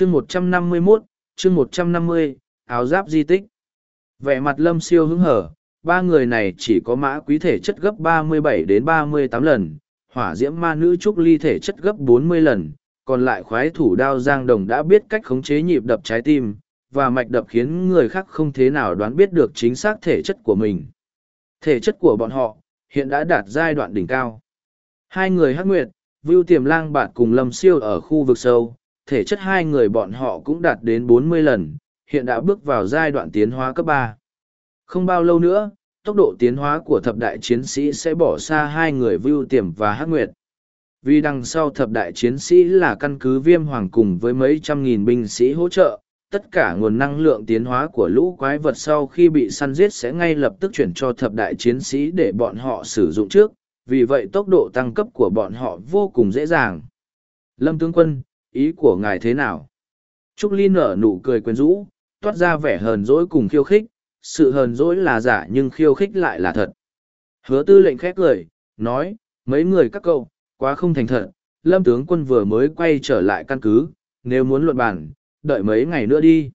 chương một trăm năm mươi 151, chương một trăm năm mươi áo giáp di tích. Vẻ mặt lâm siêu hứng hở, ba người này chỉ có mã quý thể chất gấp ba mươi bảy đến ba mươi tám lần, hỏa diễm ma nữ trúc ly thể chất gấp bốn mươi lần, còn lại khoái thủ đao giang đồng đã biết cách khống chế nhịp đập trái tim, và mạch đập khiến người khác không thế nào đoán biết được chính xác thể chất của mình. Thể chất của bọn họ, hiện đã đạt giai đoạn đỉnh cao. Hai người hắc nguyệt, Vưu Tiềm Lang Bạt cùng Lâm Siêu ở khu vực sâu, thể chất hai người bọn họ cũng đạt đến bốn mươi lần, hiện đã bước vào giai đoạn tiến hóa cấp ba. Không bao lâu nữa, tốc độ tiến hóa của thập đại chiến sĩ sẽ bỏ xa hai người Vưu Tiềm và Hắc Nguyệt. Vì đằng sau thập đại chiến sĩ là căn cứ viêm hoàng cùng với mấy trăm nghìn binh sĩ hỗ trợ, tất cả nguồn năng lượng tiến hóa của lũ quái vật sau khi bị săn giết sẽ ngay lập tức chuyển cho thập đại chiến sĩ để bọn họ sử dụng trước, vì vậy tốc độ tăng cấp của bọn họ vô cùng dễ dàng. Lâm tướng quân, ý của ngài thế nào? Trúc Ly nở nụ cười quyến rũ, toát ra vẻ hờn dỗi cùng khiêu khích, sự hờn dỗi là giả nhưng khiêu khích lại là thật. Hứa tư lệnh khét cười, nói, mấy người các cậu, quá không thành thật, lâm tướng quân vừa mới quay trở lại căn cứ, nếu muốn luận bản, đợi mấy ngày nữa đi.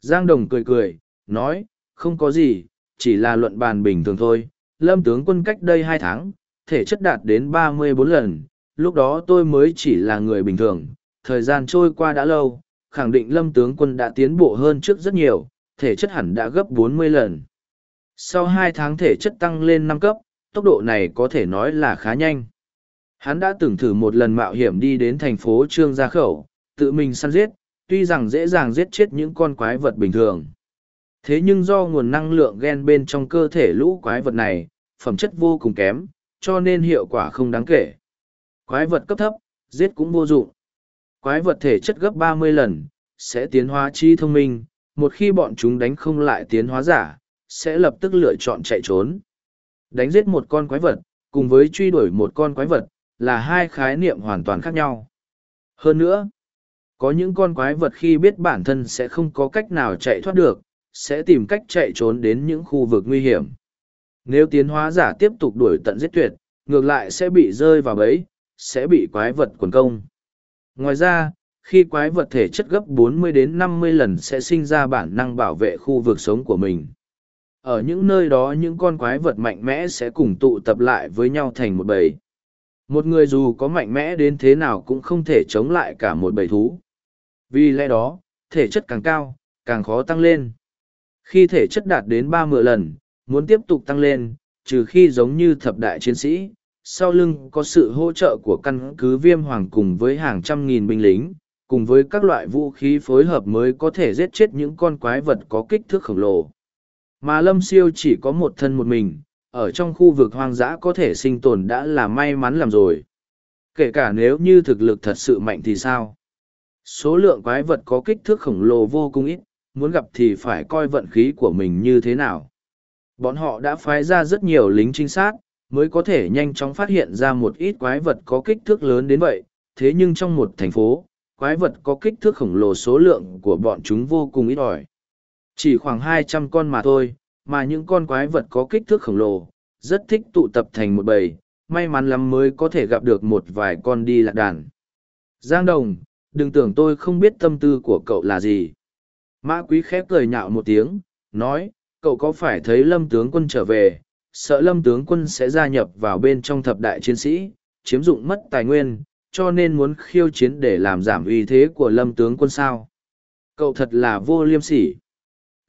Giang Đồng cười cười, nói, không có gì, chỉ là luận bàn bình thường thôi. Lâm tướng quân cách đây hai tháng, thể chất đạt đến ba mươi bốn lần, lúc đó tôi mới chỉ là người bình thường. Thời gian trôi qua đã lâu, khẳng định lâm tướng quân đã tiến bộ hơn trước rất nhiều, thể chất hẳn đã gấp bốn mươi lần. Sau hai tháng thể chất tăng lên năm cấp, tốc độ này có thể nói là khá nhanh. Hắn đã từng thử một lần mạo hiểm đi đến thành phố Trương Gia Khẩu, tự mình săn giết, tuy rằng dễ dàng giết chết những con quái vật bình thường. Thế nhưng do nguồn năng lượng gen bên trong cơ thể lũ quái vật này, phẩm chất vô cùng kém, cho nên hiệu quả không đáng kể. Quái vật cấp thấp, giết cũng vô dụng. Quái vật thể chất gấp ba mươi lần, sẽ tiến hóa chi thông minh, một khi bọn chúng đánh không lại tiến hóa giả, sẽ lập tức lựa chọn chạy trốn. Đánh giết một con quái vật, cùng với truy đuổi một con quái vật, là hai khái niệm hoàn toàn khác nhau. Hơn nữa, có những con quái vật khi biết bản thân sẽ không có cách nào chạy thoát được, sẽ tìm cách chạy trốn đến những khu vực nguy hiểm. Nếu tiến hóa giả tiếp tục đuổi tận giết tuyệt, ngược lại sẽ bị rơi vào bẫy, sẽ bị quái vật quần công. Ngoài ra, khi quái vật thể chất gấp 40 đến 50 lần sẽ sinh ra bản năng bảo vệ khu vực sống của mình. Ở những nơi đó những con quái vật mạnh mẽ sẽ cùng tụ tập lại với nhau thành một bầy. Một người dù có mạnh mẽ đến thế nào cũng không thể chống lại cả một bầy thú. Vì lẽ đó, thể chất càng cao, càng khó tăng lên. Khi thể chất đạt đến ba mươi lần, muốn tiếp tục tăng lên, trừ khi giống như thập đại chiến sĩ, sau lưng có sự hỗ trợ của căn cứ viêm hoàng cùng với hàng trăm nghìn binh lính, cùng với các loại vũ khí phối hợp mới có thể giết chết những con quái vật có kích thước khổng lồ. Mà Lâm Siêu chỉ có một thân một mình, ở trong khu vực hoang dã có thể sinh tồn đã là may mắn làm rồi. Kể cả nếu như thực lực thật sự mạnh thì sao? Số lượng quái vật có kích thước khổng lồ vô cùng ít, muốn gặp thì phải coi vận khí của mình như thế nào. Bọn họ đã phái ra rất nhiều lính trinh sát, mới có thể nhanh chóng phát hiện ra một ít quái vật có kích thước lớn đến vậy. Thế nhưng trong một thành phố, quái vật có kích thước khổng lồ số lượng của bọn chúng vô cùng ít ỏi. Chỉ khoảng hai trăm con mà thôi, mà những con quái vật có kích thước khổng lồ, rất thích tụ tập thành một bầy, may mắn lắm mới có thể gặp được một vài con đi lạc đàn. Giang Đồng, đừng tưởng tôi không biết tâm tư của cậu là gì. Mã quý khép cười nhạo một tiếng, nói, cậu có phải thấy lâm tướng quân trở về, sợ lâm tướng quân sẽ gia nhập vào bên trong thập đại chiến sĩ, chiếm dụng mất tài nguyên, cho nên muốn khiêu chiến để làm giảm uy thế của lâm tướng quân sao. Cậu thật là vô liêm sỉ.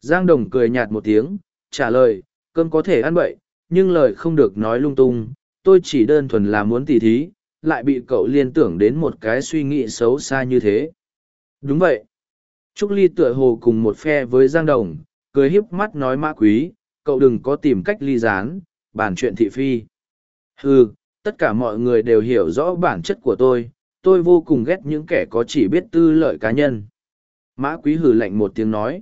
Giang Đồng cười nhạt một tiếng, trả lời, cơm có thể ăn bậy, nhưng lời không được nói lung tung, tôi chỉ đơn thuần là muốn tỉ thí, lại bị cậu liên tưởng đến một cái suy nghĩ xấu xa như thế. Đúng vậy. Trúc Ly tựa hồ cùng một phe với Giang Đồng, cười hiếp mắt nói mã quý, cậu đừng có tìm cách ly gián, bàn chuyện thị phi. Ừ, tất cả mọi người đều hiểu rõ bản chất của tôi, tôi vô cùng ghét những kẻ có chỉ biết tư lợi cá nhân. Mã quý hử lạnh một tiếng nói.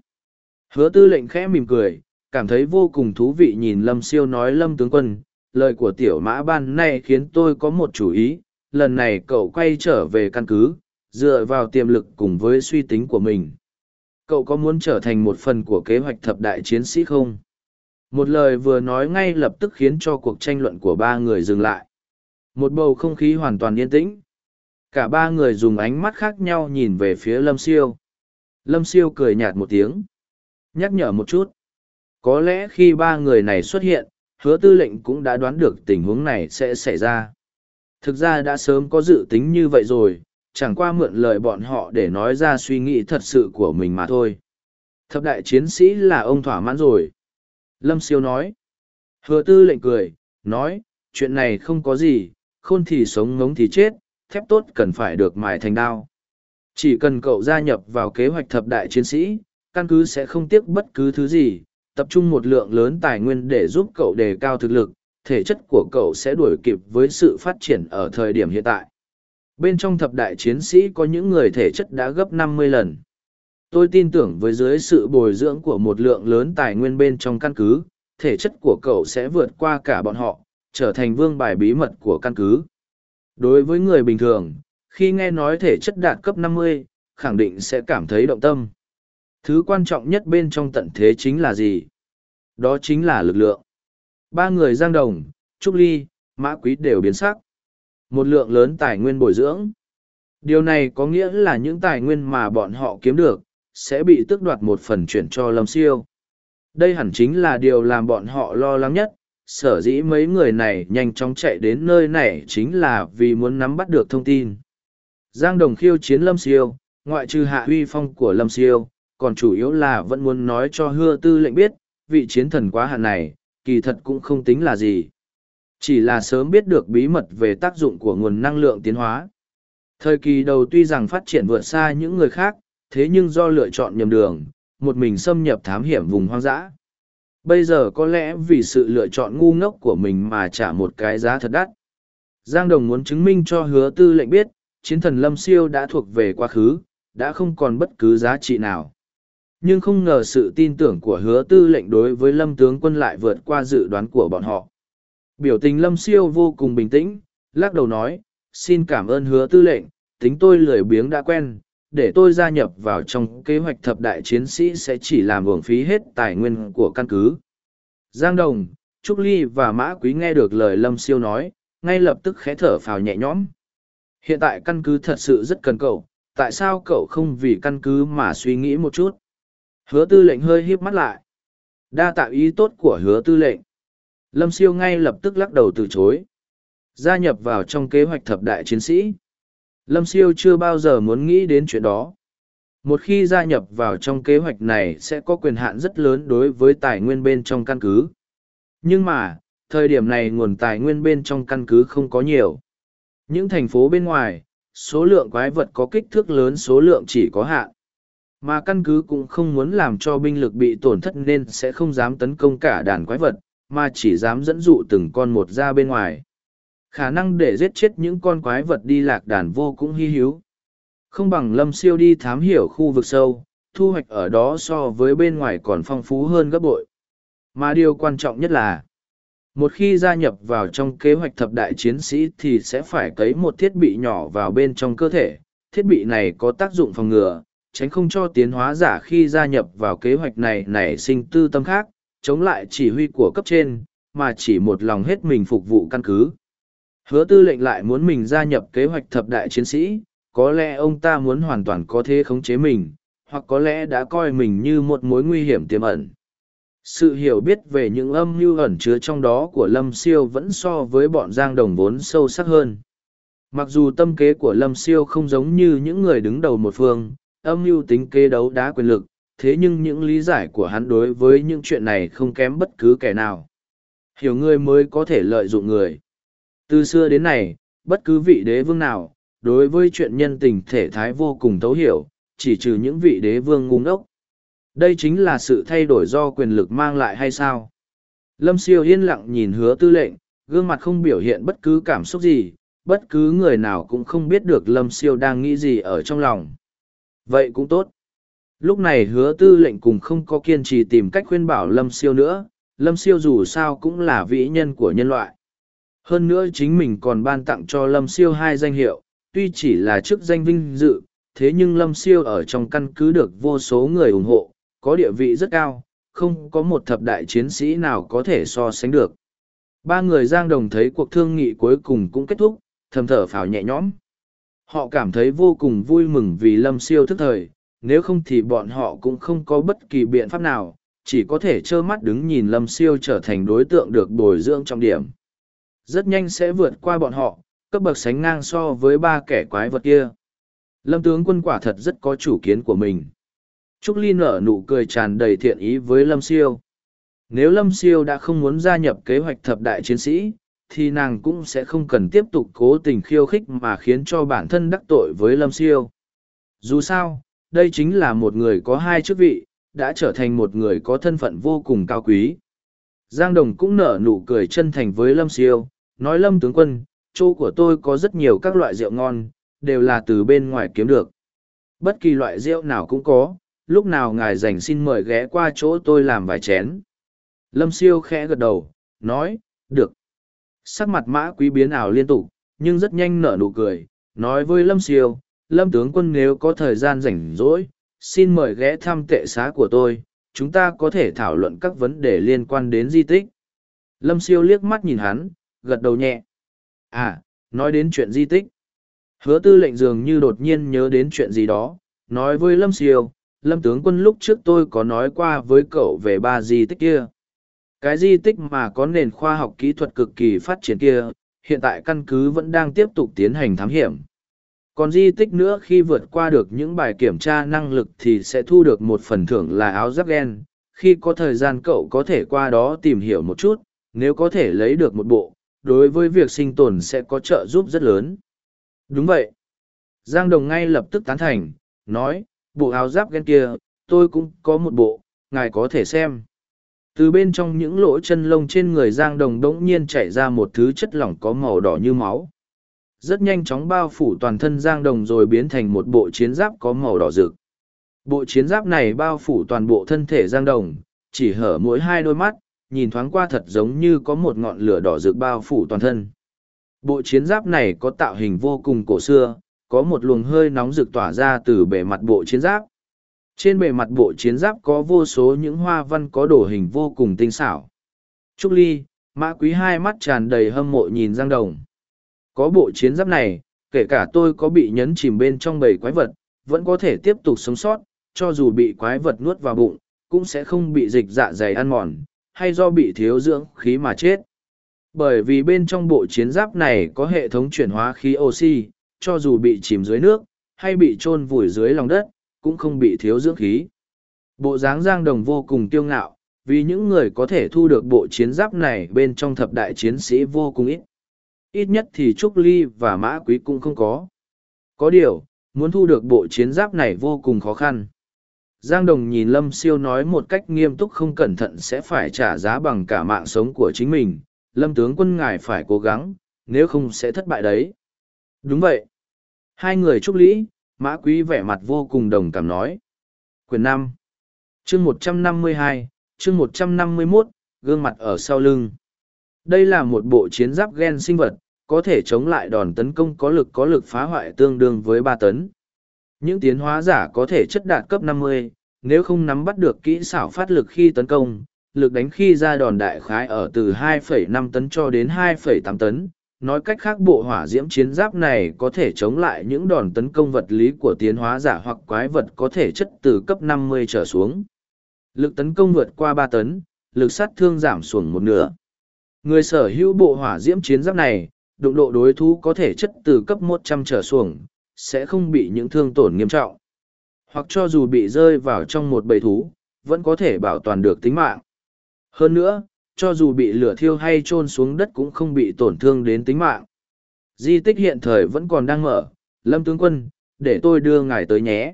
Hứa tư lệnh khẽ mỉm cười, cảm thấy vô cùng thú vị nhìn Lâm Siêu nói Lâm tướng quân, lời của tiểu mã ban nay khiến tôi có một chủ ý, lần này cậu quay trở về căn cứ, dựa vào tiềm lực cùng với suy tính của mình. Cậu có muốn trở thành một phần của kế hoạch thập đại chiến sĩ không? Một lời vừa nói ngay lập tức khiến cho cuộc tranh luận của ba người dừng lại. Một bầu không khí hoàn toàn yên tĩnh. cả ba người dùng ánh mắt khác nhau nhìn về phía lâm siêu. Lâm siêu cười nhạt một tiếng. Nhắc nhở một chút. Có lẽ khi ba người này xuất hiện, hứa tư lệnh cũng đã đoán được tình huống này sẽ xảy ra. Thực ra đã sớm có dự tính như vậy rồi, chẳng qua mượn lời bọn họ để nói ra suy nghĩ thật sự của mình mà thôi. Thập đại chiến sĩ là ông thỏa mãn rồi lâm siêu nói. Hứa tư lệnh cười, nói, chuyện này không có gì, khôn thì sống ngống thì chết, thép tốt cần phải được mài thành đao. Chỉ cần cậu gia nhập vào kế hoạch thập đại chiến sĩ, căn cứ sẽ không tiếc bất cứ thứ gì, tập trung một lượng lớn tài nguyên để giúp cậu đề cao thực lực, thể chất của cậu sẽ đuổi kịp với sự phát triển ở thời điểm hiện tại. Bên trong thập đại chiến sĩ có những người thể chất đã gấp năm mươi lần tôi tin tưởng với dưới sự bồi dưỡng của một lượng lớn tài nguyên bên trong căn cứ thể chất của cậu sẽ vượt qua cả bọn họ trở thành vương bài bí mật của căn cứ. Đối với người bình thường khi nghe nói thể chất đạt cấp 50, khẳng định sẽ cảm thấy động tâm. Thứ quan trọng nhất bên trong tận thế chính là gì? Đó chính là lực lượng. Ba người giang đồng trúc ly mã quý đều biến sắc. Một lượng lớn tài nguyên bồi dưỡng. Điều này có nghĩa là những tài nguyên mà bọn họ kiếm được sẽ bị tước đoạt một phần chuyển cho lâm siêu. Đây hẳn chính là điều làm bọn họ lo lắng nhất. Sở dĩ mấy người này nhanh chóng chạy đến nơi này chính là vì muốn nắm bắt được thông tin. Giang đồng khiêu chiến lâm siêu, ngoại trừ hạ huy phong của lâm siêu, còn chủ yếu là vẫn muốn nói cho hưa tư lệnh biết, vị chiến thần quá hạn này, kỳ thật cũng không tính là gì. Chỉ là sớm biết được bí mật về tác dụng của nguồn năng lượng tiến hóa. Thời kỳ đầu tuy rằng phát triển vượt xa những người khác thế nhưng do lựa chọn nhầm đường, một mình xâm nhập thám hiểm vùng hoang dã. Bây giờ có lẽ vì sự lựa chọn ngu ngốc của mình mà trả một cái giá thật đắt. Giang đồng muốn chứng minh cho hứa tư lệnh biết, chiến thần lâm siêu đã thuộc về quá khứ, đã không còn bất cứ giá trị nào. Nhưng không ngờ sự tin tưởng của hứa tư lệnh đối với lâm tướng quân lại vượt qua dự đoán của bọn họ. Biểu tình lâm siêu vô cùng bình tĩnh, lắc đầu nói, xin cảm ơn hứa tư lệnh, tính tôi lười biếng đã quen để tôi gia nhập vào trong kế hoạch thập đại chiến sĩ sẽ chỉ làm uổng phí hết tài nguyên của căn cứ. Giang đồng, trúc ly và mã quý nghe được lời lâm siêu nói, ngay lập tức khé thở phào nhẹ nhõm. Hiện tại căn cứ thật sự rất cần cậu, tại sao cậu không vì căn cứ mà suy nghĩ một chút? Hứa tư lệnh hơi híp mắt lại. Đa tạo ý tốt của hứa tư lệnh. Lâm siêu ngay lập tức lắc đầu từ chối. Gia nhập vào trong kế hoạch thập đại chiến sĩ lâm siêu chưa bao giờ muốn nghĩ đến chuyện đó. Một khi gia nhập vào trong kế hoạch này sẽ có quyền hạn rất lớn đối với tài nguyên bên trong căn cứ. Nhưng mà, thời điểm này nguồn tài nguyên bên trong căn cứ không có nhiều. Những thành phố bên ngoài, số lượng quái vật có kích thước lớn số lượng chỉ có hạn. Mà căn cứ cũng không muốn làm cho binh lực bị tổn thất nên sẽ không dám tấn công cả đàn quái vật, mà chỉ dám dẫn dụ từng con một ra bên ngoài khả năng để giết chết những con quái vật đi lạc đàn vô cũng hy hữu. Không bằng lâm siêu đi thám hiểu khu vực sâu, thu hoạch ở đó so với bên ngoài còn phong phú hơn gấp bội. Mà điều quan trọng nhất là, một khi gia nhập vào trong kế hoạch thập đại chiến sĩ thì sẽ phải cấy một thiết bị nhỏ vào bên trong cơ thể. Thiết bị này có tác dụng phòng ngừa, tránh không cho tiến hóa giả khi gia nhập vào kế hoạch này nảy sinh tư tâm khác, chống lại chỉ huy của cấp trên, mà chỉ một lòng hết mình phục vụ căn cứ hứa tư lệnh lại muốn mình gia nhập kế hoạch thập đại chiến sĩ, có lẽ ông ta muốn hoàn toàn có thế khống chế mình, hoặc có lẽ đã coi mình như một mối nguy hiểm tiềm ẩn. Sự hiểu biết về những âm mưu ẩn chứa trong đó của lâm siêu vẫn so với bọn giang đồng vốn sâu sắc hơn. Mặc dù tâm kế của lâm siêu không giống như những người đứng đầu một phương, âm mưu tính kế đấu đá quyền lực, thế nhưng những lý giải của hắn đối với những chuyện này không kém bất cứ kẻ nào. Hiểu người mới có thể lợi dụng người từ xưa đến nay, bất cứ vị đế vương nào, đối với chuyện nhân tình thể thái vô cùng thấu hiểu, chỉ trừ những vị đế vương ngu ngốc. Đây chính là sự thay đổi do quyền lực mang lại hay sao? Lâm siêu yên lặng nhìn hứa tư lệnh, gương mặt không biểu hiện bất cứ cảm xúc gì, bất cứ người nào cũng không biết được lâm siêu đang nghĩ gì ở trong lòng. Vậy cũng tốt. Lúc này hứa tư lệnh cùng không có kiên trì tìm cách khuyên bảo lâm siêu nữa, lâm siêu dù sao cũng là vĩ nhân của nhân loại hơn nữa chính mình còn ban tặng cho lâm siêu hai danh hiệu tuy chỉ là chức danh vinh dự thế nhưng lâm siêu ở trong căn cứ được vô số người ủng hộ có địa vị rất cao không có một thập đại chiến sĩ nào có thể so sánh được ba người giang đồng thấy cuộc thương nghị cuối cùng cũng kết thúc thầm thở phào nhẹ nhõm Họ cảm thấy vô cùng vui mừng vì lâm siêu thức thời, nếu không thì bọn họ cũng không có bất kỳ biện pháp nào, chỉ có thể trơ mắt đứng nhìn lâm siêu trở thành đối tượng được bồi dưỡng trong điểm. Rất nhanh sẽ vượt qua bọn họ, cấp bậc sánh ngang so với ba kẻ quái vật kia. Lâm tướng quân quả thật rất có chủ kiến của mình. Trúc Ly nở nụ cười tràn đầy thiện ý với Lâm Siêu. Nếu Lâm Siêu đã không muốn gia nhập kế hoạch thập đại chiến sĩ, thì nàng cũng sẽ không cần tiếp tục cố tình khiêu khích mà khiến cho bản thân đắc tội với Lâm Siêu. Dù sao, đây chính là một người có hai chức vị, đã trở thành một người có thân phận vô cùng cao quý. Giang Đồng cũng nở nụ cười chân thành với Lâm Siêu, nói Lâm tướng quân, chỗ của tôi có rất nhiều các loại rượu ngon, đều là từ bên ngoài kiếm được. Bất kỳ loại rượu nào cũng có, lúc nào ngài rảnh xin mời ghé qua chỗ tôi làm vài chén. Lâm siêu khẽ gật đầu, nói, được. Sắc mặt mã quý biến ảo liên tục, nhưng rất nhanh nở nụ cười, nói với Lâm siêu, Lâm tướng quân nếu có thời gian rảnh rỗi, xin mời ghé thăm tệ xá của tôi, chúng ta có thể thảo luận các vấn đề liên quan đến di tích. Lâm siêu liếc mắt nhìn hắn, gật đầu nhẹ. À, nói đến chuyện di tích. Hứa tư lệnh dường như đột nhiên nhớ đến chuyện gì đó, nói với Lâm siêu, lâm tướng quân lúc trước tôi có nói qua với cậu về ba di tích kia cái di tích mà có nền khoa học kỹ thuật cực kỳ phát triển kia hiện tại căn cứ vẫn đang tiếp tục tiến hành thám hiểm còn di tích nữa khi vượt qua được những bài kiểm tra năng lực thì sẽ thu được một phần thưởng là áo giáp đen khi có thời gian cậu có thể qua đó tìm hiểu một chút nếu có thể lấy được một bộ đối với việc sinh tồn sẽ có trợ giúp rất lớn đúng vậy giang đồng ngay lập tức tán thành nói bộ áo giáp ghen kia, tôi cũng có một bộ, ngài có thể xem. Từ bên trong những lỗ chân lông trên người Giang Đồng đống nhiên chảy ra một thứ chất lỏng có màu đỏ như máu. Rất nhanh chóng bao phủ toàn thân Giang Đồng rồi biến thành một bộ chiến giáp có màu đỏ rực. Bộ chiến giáp này bao phủ toàn bộ thân thể Giang Đồng, chỉ hở mỗi hai đôi mắt, nhìn thoáng qua thật giống như có một ngọn lửa đỏ rực bao phủ toàn thân. Bộ chiến giáp này có tạo hình vô cùng cổ xưa, có một luồng hơi nóng rực tỏa ra từ bề mặt bộ chiến giáp. Trên bề mặt bộ chiến giáp có vô số những hoa văn có đồ hình vô cùng tinh xảo. Trúc Ly, Mã Quý hai mắt tràn đầy hâm mộ nhìn Giang Đồng. Có bộ chiến giáp này, kể cả tôi có bị nhấn chìm bên trong bầy quái vật, vẫn có thể tiếp tục sống sót, cho dù bị quái vật nuốt vào bụng, cũng sẽ không bị dịch dạ dày ăn mòn, hay do bị thiếu dưỡng khí mà chết. Bởi vì bên trong bộ chiến giáp này có hệ thống chuyển hóa khí oxy, cho dù bị chìm dưới nước, hay bị chôn vùi dưới lòng đất, cũng không bị thiếu dưỡng khí. Bộ dáng Giang Đồng vô cùng kiêu ngạo, vì những người có thể thu được bộ chiến giáp này bên trong thập đại chiến sĩ vô cùng ít. Ít nhất thì Trúc Ly và Mã Quý cũng không có. Có điều, muốn thu được bộ chiến giáp này vô cùng khó khăn. Giang Đồng nhìn Lâm Siêu nói một cách nghiêm túc không cẩn thận sẽ phải trả giá bằng cả mạng sống của chính mình. Lâm tướng quân ngài phải cố gắng, nếu không sẽ thất bại đấy. Đúng vậy. Hai người chúc lĩ, mã quý vẻ mặt vô cùng đồng cảm nói. Quyền 5. chương một trăm năm mươi hai chương một trăm năm mươi 151, gương mặt ở sau lưng. Đây là một bộ chiến giáp gen sinh vật, có thể chống lại đòn tấn công có lực có lực phá hoại tương đương với ba tấn. Những tiến hóa giả có thể chất đạt cấp năm mươi nếu không nắm bắt được kỹ xảo phát lực khi tấn công, lực đánh khi ra đòn đại khái ở từ 2,5 tấn cho đến 2,8 tấn, nói cách khác bộ hỏa diễm chiến giáp này có thể chống lại những đòn tấn công vật lý của tiến hóa giả hoặc quái vật có thể chất từ cấp 50 trở xuống. Lực tấn công vượt qua 3 tấn, lực sát thương giảm xuống một nửa. Người sở hữu bộ hỏa diễm chiến giáp này, đụng độ đối thủ có thể chất từ cấp 100 trở xuống, sẽ không bị những thương tổn nghiêm trọng. Hoặc cho dù bị rơi vào trong một bầy thú, vẫn có thể bảo toàn được tính mạng. Hơn nữa, cho dù bị lửa thiêu hay chôn xuống đất cũng không bị tổn thương đến tính mạng. Di tích hiện thời vẫn còn đang mở, Lâm tướng quân, để tôi đưa ngài tới nhé.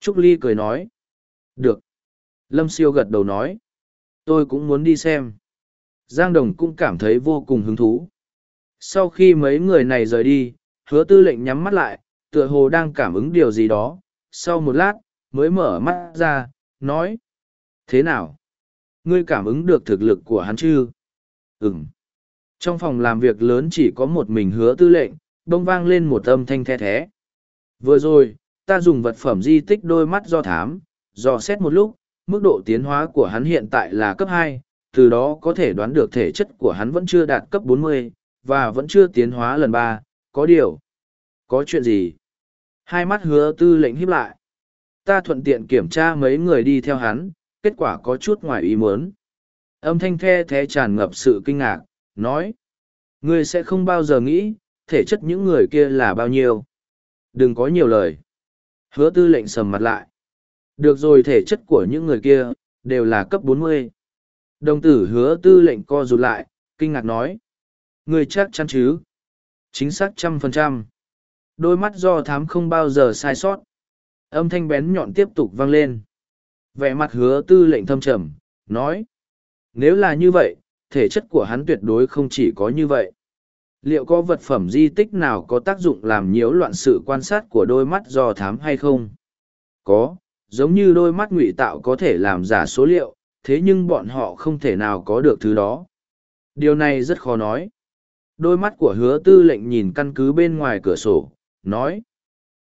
Trúc Ly cười nói. Được. Lâm siêu gật đầu nói. Tôi cũng muốn đi xem. Giang Đồng cũng cảm thấy vô cùng hứng thú. Sau khi mấy người này rời đi, hứa tư lệnh nhắm mắt lại, tựa hồ đang cảm ứng điều gì đó. Sau một lát, mới mở mắt ra, nói. Thế nào? Ngươi cảm ứng được thực lực của hắn chứ? Ừm. Trong phòng làm việc lớn chỉ có một mình hứa tư lệnh, đông vang lên một âm thanh the thế. Vừa rồi, ta dùng vật phẩm di tích đôi mắt do thám, dò xét một lúc, mức độ tiến hóa của hắn hiện tại là cấp hai, từ đó có thể đoán được thể chất của hắn vẫn chưa đạt cấp 40, và vẫn chưa tiến hóa lần ba. có điều. Có chuyện gì? Hai mắt hứa tư lệnh híp lại. Ta thuận tiện kiểm tra mấy người đi theo hắn, kết quả có chút ngoài ý muốn. Âm thanh the thé tràn ngập sự kinh ngạc, nói. Ngươi sẽ không bao giờ nghĩ, thể chất những người kia là bao nhiêu. Đừng có nhiều lời. Hứa tư lệnh sầm mặt lại. Được rồi thể chất của những người kia, đều là cấp 40. Đồng tử hứa tư lệnh co rụt lại, kinh ngạc nói. người chắc chắn chứ? Chính xác trăm phần trăm. Đôi mắt do thám không bao giờ sai sót. Âm thanh bén nhọn tiếp tục vang lên. Vẻ mặt hứa tư lệnh thâm trầm, nói. Nếu là như vậy, thể chất của hắn tuyệt đối không chỉ có như vậy. Liệu có vật phẩm di tích nào có tác dụng làm nhiễu loạn sự quan sát của đôi mắt do thám hay không? Có, giống như đôi mắt ngụy tạo có thể làm giả số liệu, thế nhưng bọn họ không thể nào có được thứ đó. Điều này rất khó nói. Đôi mắt của hứa tư lệnh nhìn căn cứ bên ngoài cửa sổ, nói.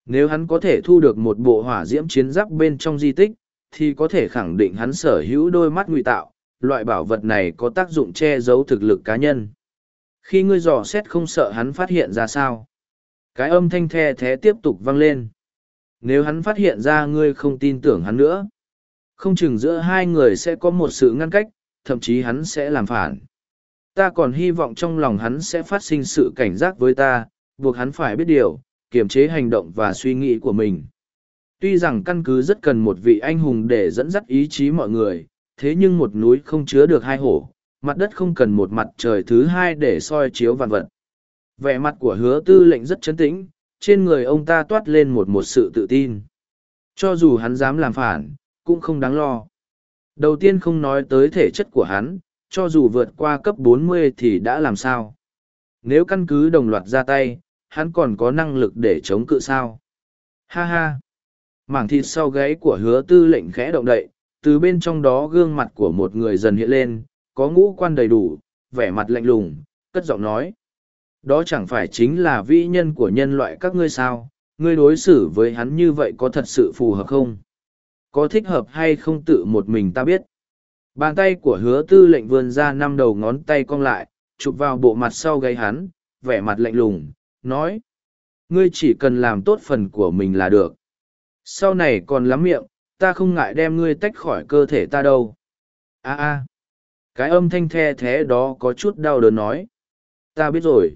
Nếu hắn có thể thu được một bộ hỏa diễm chiến giáp bên trong di tích, thì có thể khẳng định hắn sở hữu đôi mắt ngụy tạo, loại bảo vật này có tác dụng che giấu thực lực cá nhân. Khi ngươi dò xét không sợ hắn phát hiện ra sao. Cái âm thanh the thế tiếp tục vang lên. Nếu hắn phát hiện ra ngươi không tin tưởng hắn nữa, không chừng giữa hai người sẽ có một sự ngăn cách, thậm chí hắn sẽ làm phản. Ta còn hy vọng trong lòng hắn sẽ phát sinh sự cảnh giác với ta, buộc hắn phải biết điều, kiềm chế hành động và suy nghĩ của mình. Tuy rằng căn cứ rất cần một vị anh hùng để dẫn dắt ý chí mọi người, thế nhưng một núi không chứa được hai hổ, mặt đất không cần một mặt trời thứ hai để soi chiếu vạn vật. Vẻ mặt của hứa tư lệnh rất chấn tĩnh, trên người ông ta toát lên một một sự tự tin. Cho dù hắn dám làm phản, cũng không đáng lo. Đầu tiên không nói tới thể chất của hắn, cho dù vượt qua cấp 40 thì đã làm sao. Nếu căn cứ đồng loạt ra tay, hắn còn có năng lực để chống cự sao. Ha ha! Mảng thịt sau gáy của hứa tư lệnh khẽ động đậy, từ bên trong đó gương mặt của một người dần hiện lên, có ngũ quan đầy đủ, vẻ mặt lạnh lùng, cất giọng nói. Đó chẳng phải chính là vĩ nhân của nhân loại các ngươi sao, ngươi đối xử với hắn như vậy có thật sự phù hợp không? Có thích hợp hay không tự một mình ta biết? Bàn tay của hứa tư lệnh vươn ra năm đầu ngón tay cong lại, chụp vào bộ mặt sau gáy hắn, vẻ mặt lạnh lùng, nói. Ngươi chỉ cần làm tốt phần của mình là được. Sau này còn lắm miệng, ta không ngại đem ngươi tách khỏi cơ thể ta đâu. a a cái âm thanh the thế đó có chút đau đớn nói. Ta biết rồi.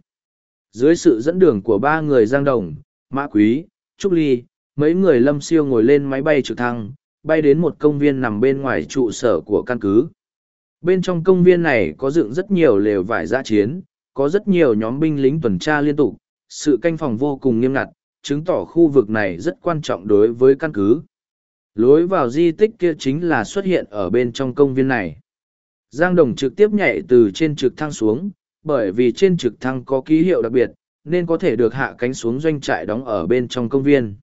Dưới sự dẫn đường của ba người giang đồng, mã quý, trúc ly, mấy người lâm siêu ngồi lên máy bay trực thăng, bay đến một công viên nằm bên ngoài trụ sở của căn cứ. Bên trong công viên này có dựng rất nhiều lều vải giã chiến, có rất nhiều nhóm binh lính tuần tra liên tục, sự canh phòng vô cùng nghiêm ngặt, chứng tỏ khu vực này rất quan trọng đối với căn cứ. Lối vào di tích kia chính là xuất hiện ở bên trong công viên này. Giang Đồng trực tiếp nhảy từ trên trực thăng xuống, bởi vì trên trực thăng có ký hiệu đặc biệt, nên có thể được hạ cánh xuống doanh trại đóng ở bên trong công viên.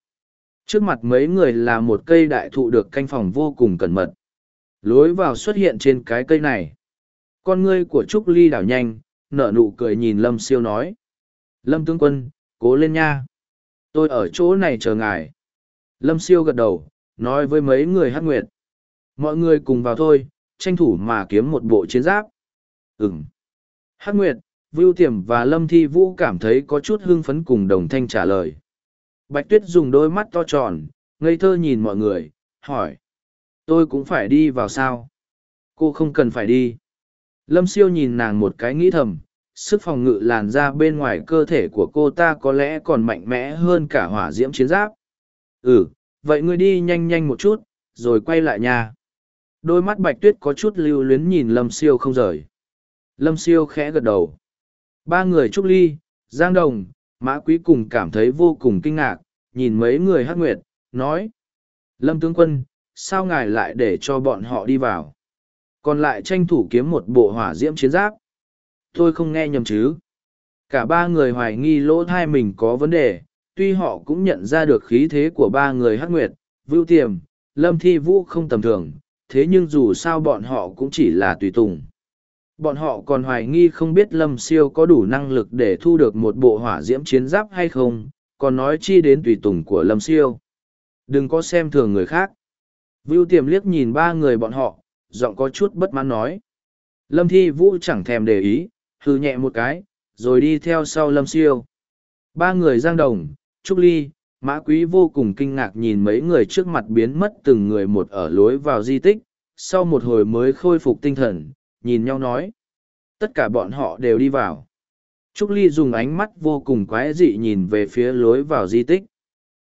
Trước mặt mấy người là một cây đại thụ được canh phòng vô cùng cẩn mật. Lối vào xuất hiện trên cái cây này. Con ngươi của Trúc Ly đảo nhanh, nở nụ cười nhìn Lâm Siêu nói. Lâm tướng quân, cố lên nha. Tôi ở chỗ này chờ ngài. Lâm Siêu gật đầu, nói với mấy người hát nguyệt. Mọi người cùng vào thôi, tranh thủ mà kiếm một bộ chiến giáp. Ừm. Hát nguyệt, Vưu Tiềm và Lâm Thi Vũ cảm thấy có chút hưng phấn cùng đồng thanh trả lời. Bạch Tuyết dùng đôi mắt to tròn, ngây thơ nhìn mọi người, hỏi. Tôi cũng phải đi vào sao? Cô không cần phải đi. Lâm siêu nhìn nàng một cái nghĩ thầm, sức phòng ngự làn ra bên ngoài cơ thể của cô ta có lẽ còn mạnh mẽ hơn cả hỏa diễm chiến giáp. Ừ, vậy ngươi đi nhanh nhanh một chút, rồi quay lại nhà. Đôi mắt bạch tuyết có chút lưu luyến nhìn lâm siêu không rời. Lâm siêu khẽ gật đầu. Ba người trúc ly, giang đồng, mã quý cùng cảm thấy vô cùng kinh ngạc, nhìn mấy người hát nguyệt, nói. Lâm tướng quân, sao ngài lại để cho bọn họ đi vào? Còn lại tranh thủ kiếm một bộ hỏa diễm chiến giáp. Tôi không nghe nhầm chứ. Cả ba người hoài nghi lỗ thai mình có vấn đề, tuy họ cũng nhận ra được khí thế của ba người hắc nguyệt, vưu tiềm, lâm thi vũ không tầm thường, thế nhưng dù sao bọn họ cũng chỉ là tùy tùng. Bọn họ còn hoài nghi không biết lâm siêu có đủ năng lực để thu được một bộ hỏa diễm chiến giáp hay không, còn nói chi đến tùy tùng của lâm siêu. Đừng có xem thường người khác. Vưu tiềm liếc nhìn ba người bọn họ, giọng có chút bất mãn nói. Lâm thi vũ chẳng thèm để ý, hư nhẹ một cái, rồi đi theo sau lâm siêu. Ba người giang đồng, Trúc Ly, Mã Quý vô cùng kinh ngạc nhìn mấy người trước mặt biến mất từng người một ở lối vào di tích, sau một hồi mới khôi phục tinh thần, nhìn nhau nói. Tất cả bọn họ đều đi vào. Trúc Ly dùng ánh mắt vô cùng quái dị nhìn về phía lối vào di tích.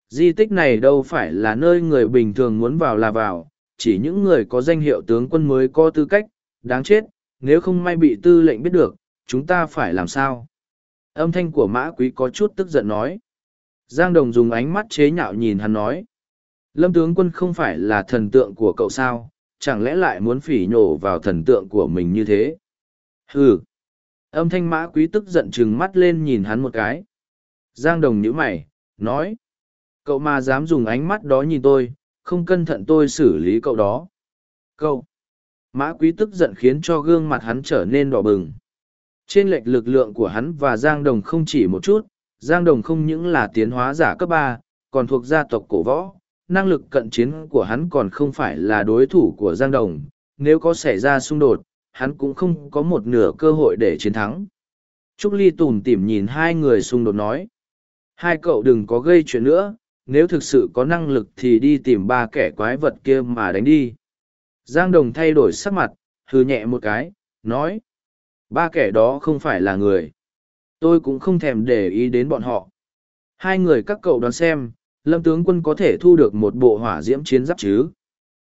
Di tích này đâu phải là nơi người bình thường muốn vào là vào, chỉ những người có danh hiệu tướng quân mới có tư cách, đáng chết, nếu không may bị tư lệnh biết được, chúng ta phải làm sao? Âm thanh của mã quý có chút tức giận nói. Giang Đồng dùng ánh mắt chế nhạo nhìn hắn nói. Lâm tướng quân không phải là thần tượng của cậu sao, chẳng lẽ lại muốn phỉ nhổ vào thần tượng của mình như thế? Hừ! Âm thanh mã quý tức giận trừng mắt lên nhìn hắn một cái. Giang Đồng nhíu mày, nói. Cậu mà dám dùng ánh mắt đó nhìn tôi, không cẩn thận tôi xử lý cậu đó. Cậu! Mã quý tức giận khiến cho gương mặt hắn trở nên đỏ bừng. Trên lệch lực lượng của hắn và Giang Đồng không chỉ một chút, Giang Đồng không những là tiến hóa giả cấp ba, còn thuộc gia tộc cổ võ, năng lực cận chiến của hắn còn không phải là đối thủ của Giang Đồng, nếu có xảy ra xung đột, hắn cũng không có một nửa cơ hội để chiến thắng. Trúc Ly tùm tỉm nhìn hai người xung đột nói. Hai cậu đừng có gây chuyện nữa, nếu thực sự có năng lực thì đi tìm ba kẻ quái vật kia mà đánh đi. Giang Đồng thay đổi sắc mặt, hừ nhẹ một cái, nói. Ba kẻ đó không phải là người. Tôi cũng không thèm để ý đến bọn họ. Hai người các cậu đoán xem, lâm tướng quân có thể thu được một bộ hỏa diễm chiến giáp chứ.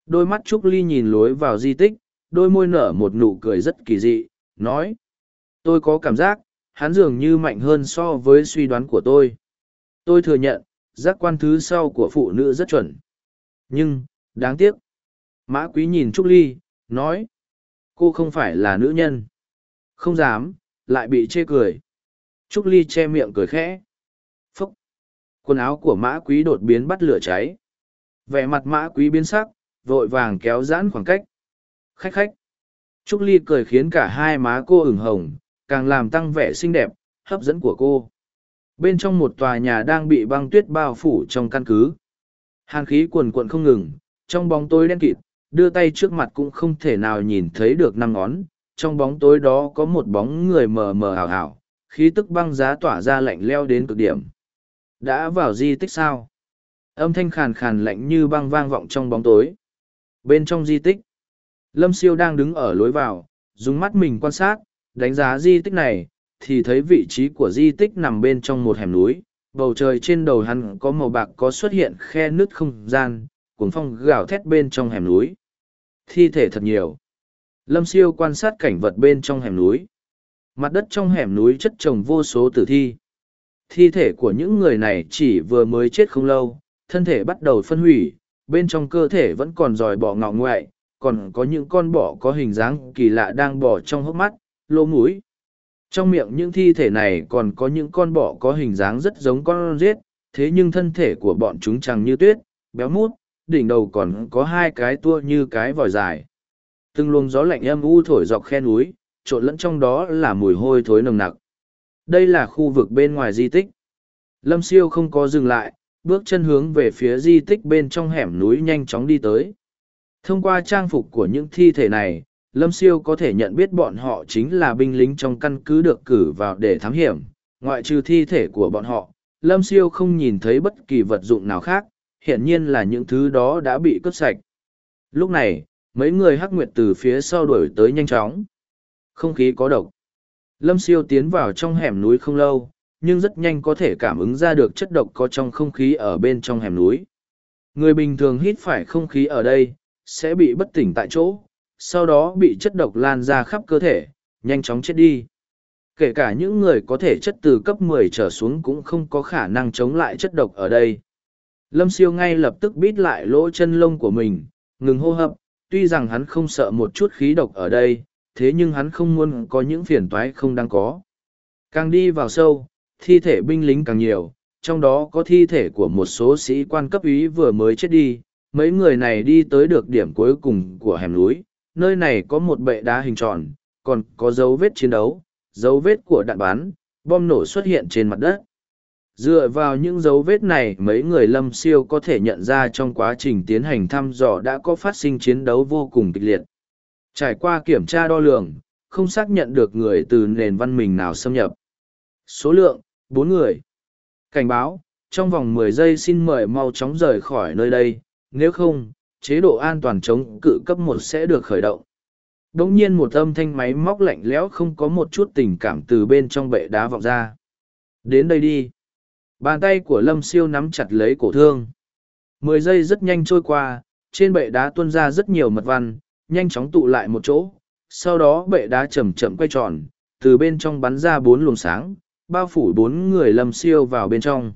Đôi mắt Trúc Ly nhìn lối vào di tích, đôi môi nở một nụ cười rất kỳ dị, nói. Tôi có cảm giác, hắn dường như mạnh hơn so với suy đoán của tôi. Tôi thừa nhận, giác quan thứ sau của phụ nữ rất chuẩn. Nhưng, đáng tiếc. Mã Quý nhìn Trúc Ly, nói. Cô không phải là nữ nhân. Không dám, lại bị chê cười. Trúc Ly che miệng cười khẽ. Phúc! Quần áo của mã quý đột biến bắt lửa cháy. Vẻ mặt mã quý biến sắc, vội vàng kéo giãn khoảng cách. Khách khách! Trúc Ly cười khiến cả hai má cô ửng hồng, càng làm tăng vẻ xinh đẹp, hấp dẫn của cô. Bên trong một tòa nhà đang bị băng tuyết bao phủ trong căn cứ. Hàn khí cuồn cuộn không ngừng, trong bóng tối đen kịt, đưa tay trước mặt cũng không thể nào nhìn thấy được năm ngón. Trong bóng tối đó có một bóng người mờ mờ ảo ảo, khí tức băng giá tỏa ra lạnh leo đến cực điểm. Đã vào di tích sao? Âm thanh khàn khàn lạnh như băng vang vọng trong bóng tối. Bên trong di tích, Lâm Siêu đang đứng ở lối vào, dùng mắt mình quan sát, đánh giá di tích này, thì thấy vị trí của di tích nằm bên trong một hẻm núi. Bầu trời trên đầu hắn có màu bạc có xuất hiện khe nứt không gian, cuồng phong gào thét bên trong hẻm núi. Thi thể thật nhiều. Lâm Siêu quan sát cảnh vật bên trong hẻm núi. Mặt đất trong hẻm núi chất trồng vô số tử thi. Thi thể của những người này chỉ vừa mới chết không lâu, thân thể bắt đầu phân hủy, bên trong cơ thể vẫn còn dòi bọ ngọ ngoại, còn có những con bọ có hình dáng kỳ lạ đang bò trong hốc mắt, lỗ mũi. Trong miệng những thi thể này còn có những con bọ có hình dáng rất giống con rết, thế nhưng thân thể của bọn chúng chẳng như tuyết, béo mút, đỉnh đầu còn có hai cái tua như cái vòi dài. Từng luồng gió lạnh âm u thổi dọc khe núi, trộn lẫn trong đó là mùi hôi thối nồng nặc. Đây là khu vực bên ngoài di tích. Lâm siêu không có dừng lại, bước chân hướng về phía di tích bên trong hẻm núi nhanh chóng đi tới. Thông qua trang phục của những thi thể này, Lâm siêu có thể nhận biết bọn họ chính là binh lính trong căn cứ được cử vào để thám hiểm. Ngoại trừ thi thể của bọn họ, Lâm siêu không nhìn thấy bất kỳ vật dụng nào khác, hiển nhiên là những thứ đó đã bị cướp sạch. Lúc này, mấy người hắc nguyệt từ phía sau đuổi tới nhanh chóng. Không khí có độc. Lâm siêu tiến vào trong hẻm núi không lâu, nhưng rất nhanh có thể cảm ứng ra được chất độc có trong không khí ở bên trong hẻm núi. Người bình thường hít phải không khí ở đây, sẽ bị bất tỉnh tại chỗ, sau đó bị chất độc lan ra khắp cơ thể, nhanh chóng chết đi. Kể cả những người có thể chất từ cấp 10 trở xuống cũng không có khả năng chống lại chất độc ở đây. Lâm siêu ngay lập tức bít lại lỗ chân lông của mình, ngừng hô hấp, tuy rằng hắn không sợ một chút khí độc ở đây, thế nhưng hắn không muốn có những phiền toái không đang có. Càng đi vào sâu, thi thể binh lính càng nhiều, trong đó có thi thể của một số sĩ quan cấp ý vừa mới chết đi. Mấy người này đi tới được điểm cuối cùng của hẻm núi, nơi này có một bệ đá hình tròn, còn có dấu vết chiến đấu, dấu vết của đạn bắn, bom nổ xuất hiện trên mặt đất. Dựa vào những dấu vết này mấy người lâm siêu có thể nhận ra trong quá trình tiến hành thăm dò đã có phát sinh chiến đấu vô cùng kịch liệt. Trải qua kiểm tra đo lường, không xác nhận được người từ nền văn minh nào xâm nhập. Số lượng, bốn người. Cảnh báo, trong vòng mười giây xin mời mau chóng rời khỏi nơi đây, nếu không, chế độ an toàn chống cự cấp một sẽ được khởi động. Đống nhiên một âm thanh máy móc lạnh lẽo không có một chút tình cảm từ bên trong bệ đá vọng ra. Đến đây đi. Bàn tay của Lâm Siêu nắm chặt lấy cổ thương. Mười giây rất nhanh trôi qua, trên bệ đá tuôn ra rất nhiều mật văn, nhanh chóng tụ lại một chỗ. Sau đó bệ đá chậm chậm quay tròn, từ bên trong bắn ra bốn luồng sáng, bao phủ bốn người Lâm Siêu vào bên trong.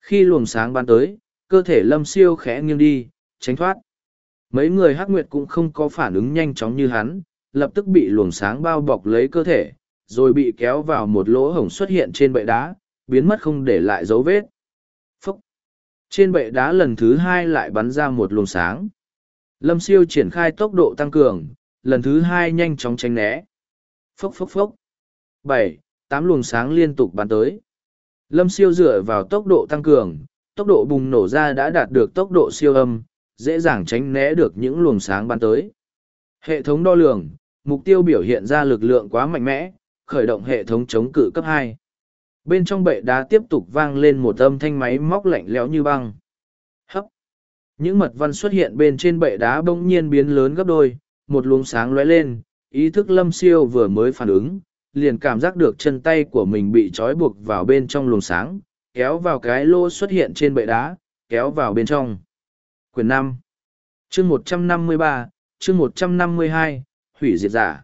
Khi luồng sáng bắn tới, cơ thể Lâm Siêu khẽ nghiêng đi, tránh thoát. Mấy người hắc nguyệt cũng không có phản ứng nhanh chóng như hắn, lập tức bị luồng sáng bao bọc lấy cơ thể, rồi bị kéo vào một lỗ hổng xuất hiện trên bệ đá, biến mất không để lại dấu vết. Phúc! Trên bệ đá lần thứ hai lại bắn ra một luồng sáng. Lâm siêu triển khai tốc độ tăng cường, lần thứ hai nhanh chóng tránh né. Phốc phốc phốc! Bảy, tám luồng sáng liên tục bắn tới. Lâm siêu dựa vào tốc độ tăng cường, tốc độ bùng nổ ra đã đạt được tốc độ siêu âm, dễ dàng tránh né được những luồng sáng bắn tới. Hệ thống đo lường, mục tiêu biểu hiện ra lực lượng quá mạnh mẽ, khởi động hệ thống chống cự cấp hai. Bên trong bệ đá tiếp tục vang lên một âm thanh máy móc lạnh lẽo như băng. Hấp. Những mật văn xuất hiện bên trên bệ đá bỗng nhiên biến lớn gấp đôi, một luồng sáng lóe lên, ý thức lâm siêu vừa mới phản ứng, liền cảm giác được chân tay của mình bị trói buộc vào bên trong luồng sáng, kéo vào cái lô xuất hiện trên bệ đá, kéo vào bên trong. Quyển năm chương một trăm năm mươi ba chương một trăm năm mươi hai hủy diệt giả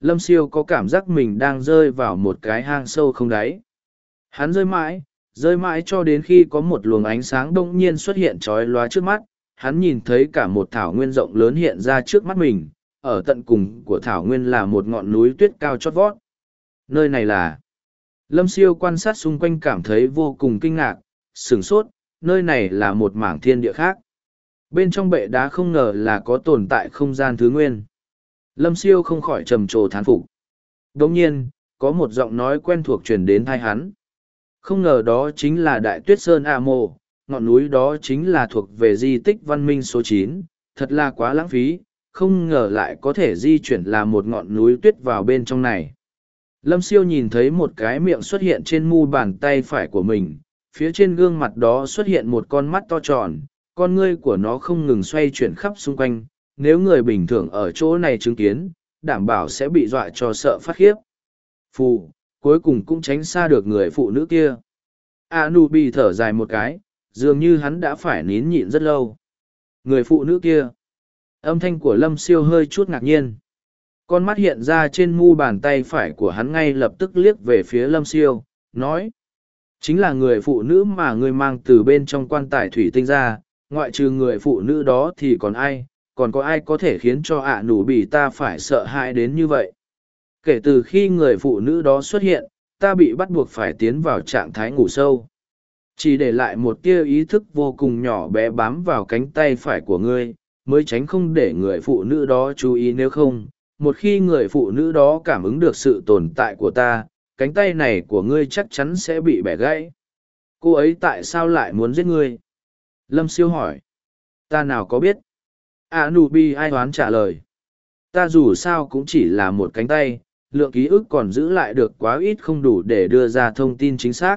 lâm siêu có cảm giác mình đang rơi vào một cái hang sâu không đáy hắn rơi mãi rơi mãi cho đến khi có một luồng ánh sáng đông nhiên xuất hiện trói lóa trước mắt. Hắn nhìn thấy cả một thảo nguyên rộng lớn hiện ra trước mắt mình. Ở tận cùng của thảo nguyên là một ngọn núi tuyết cao chót vót. Nơi này là lâm siêu quan sát xung quanh cảm thấy vô cùng kinh ngạc, sửng sốt, nơi này là một mảng thiên địa khác. Bên trong bệ đá không ngờ là có tồn tại không gian thứ nguyên. Lâm siêu không khỏi trầm trồ thán phục. Đồng nhiên, có một giọng nói quen thuộc truyền đến thai hắn không ngờ đó chính là đại tuyết sơn a mô ngọn núi đó chính là thuộc về di tích văn minh số chín thật là quá lãng phí không ngờ lại có thể di chuyển là một ngọn núi tuyết vào bên trong này lâm siêu nhìn thấy một cái miệng xuất hiện trên mu bàn tay phải của mình phía trên gương mặt đó xuất hiện một con mắt to tròn con ngươi của nó không ngừng xoay chuyển khắp xung quanh, nếu người bình thường ở chỗ này chứng kiến, đảm bảo sẽ bị dọa cho sợ phát khiếp. Phù, cuối cùng cũng tránh xa được người phụ nữ kia. Anubi thở dài một cái, dường như hắn đã phải nín nhịn rất lâu. Người phụ nữ kia. Âm thanh của Lâm Siêu hơi chút ngạc nhiên. Con mắt hiện ra trên mu bàn tay phải của hắn ngay lập tức liếc về phía Lâm Siêu, nói. Chính là người phụ nữ mà người mang từ bên trong quan tài thủy tinh ra, ngoại trừ người phụ nữ đó thì còn ai còn có ai có thể khiến cho ạ à nủ bị ta phải sợ hãi đến như vậy kể từ khi người phụ nữ đó xuất hiện ta bị bắt buộc phải tiến vào trạng thái ngủ sâu chỉ để lại một tia ý thức vô cùng nhỏ bé bám vào cánh tay phải của ngươi mới tránh không để người phụ nữ đó chú ý nếu không một khi người phụ nữ đó cảm ứng được sự tồn tại của ta cánh tay này của ngươi chắc chắn sẽ bị bẻ gãy cô ấy tại sao lại muốn giết ngươi Lâm siêu hỏi. Ta nào có biết? A nụ bi ai toán trả lời. Ta dù sao cũng chỉ là một cánh tay, lượng ký ức còn giữ lại được quá ít không đủ để đưa ra thông tin chính xác.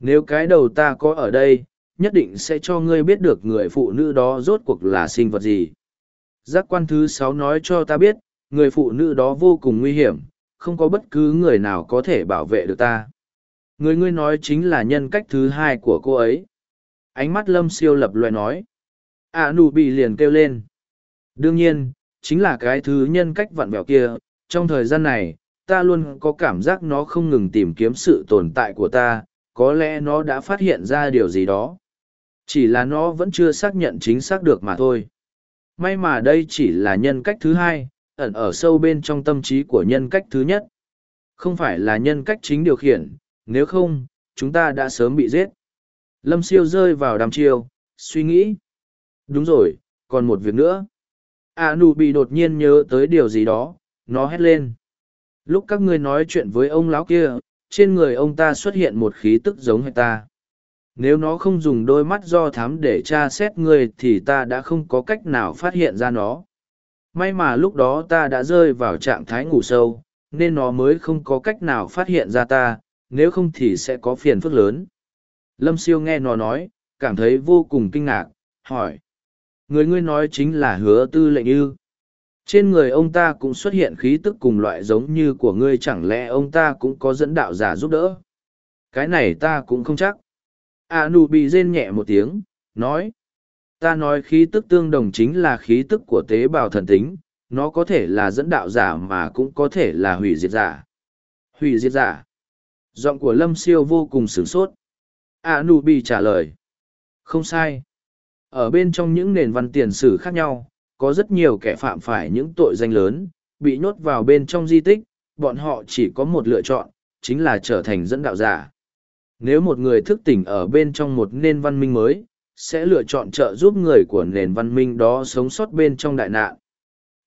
Nếu cái đầu ta có ở đây, nhất định sẽ cho ngươi biết được người phụ nữ đó rốt cuộc là sinh vật gì. Giác quan thứ sáu nói cho ta biết, người phụ nữ đó vô cùng nguy hiểm, không có bất cứ người nào có thể bảo vệ được ta. Người ngươi nói chính là nhân cách thứ hai của cô ấy ánh mắt lâm siêu lập loè nói À nụ bị liền kêu lên đương nhiên chính là cái thứ nhân cách vặn vẹo kia trong thời gian này ta luôn có cảm giác nó không ngừng tìm kiếm sự tồn tại của ta có lẽ nó đã phát hiện ra điều gì đó chỉ là nó vẫn chưa xác nhận chính xác được mà thôi may mà đây chỉ là nhân cách thứ hai ẩn ở sâu bên trong tâm trí của nhân cách thứ nhất không phải là nhân cách chính điều khiển nếu không chúng ta đã sớm bị giết Lâm siêu rơi vào đàm chiêu, suy nghĩ. Đúng rồi, còn một việc nữa. A nu bị đột nhiên nhớ tới điều gì đó, nó hét lên. Lúc các ngươi nói chuyện với ông lão kia, trên người ông ta xuất hiện một khí tức giống hệ ta. Nếu nó không dùng đôi mắt do thám để tra xét ngươi thì ta đã không có cách nào phát hiện ra nó. May mà lúc đó ta đã rơi vào trạng thái ngủ sâu, nên nó mới không có cách nào phát hiện ra ta, nếu không thì sẽ có phiền phức lớn Lâm siêu nghe nó nói, cảm thấy vô cùng kinh ngạc, hỏi. Người ngươi nói chính là hứa tư lệnh ư. Trên người ông ta cũng xuất hiện khí tức cùng loại giống như của ngươi chẳng lẽ ông ta cũng có dẫn đạo giả giúp đỡ. Cái này ta cũng không chắc. A nu bị rên nhẹ một tiếng, nói. Ta nói khí tức tương đồng chính là khí tức của tế bào thần tính, nó có thể là dẫn đạo giả mà cũng có thể là hủy diệt giả. Hủy diệt giả. Giọng của Lâm Siêu vô cùng sửng sốt. A nu bị trả lời. Không sai. Ở bên trong những nền văn tiền sử khác nhau, có rất nhiều kẻ phạm phải những tội danh lớn, bị nhốt vào bên trong di tích, bọn họ chỉ có một lựa chọn, chính là trở thành dẫn đạo giả. Nếu một người thức tỉnh ở bên trong một nền văn minh mới, sẽ lựa chọn trợ giúp người của nền văn minh đó sống sót bên trong đại nạn.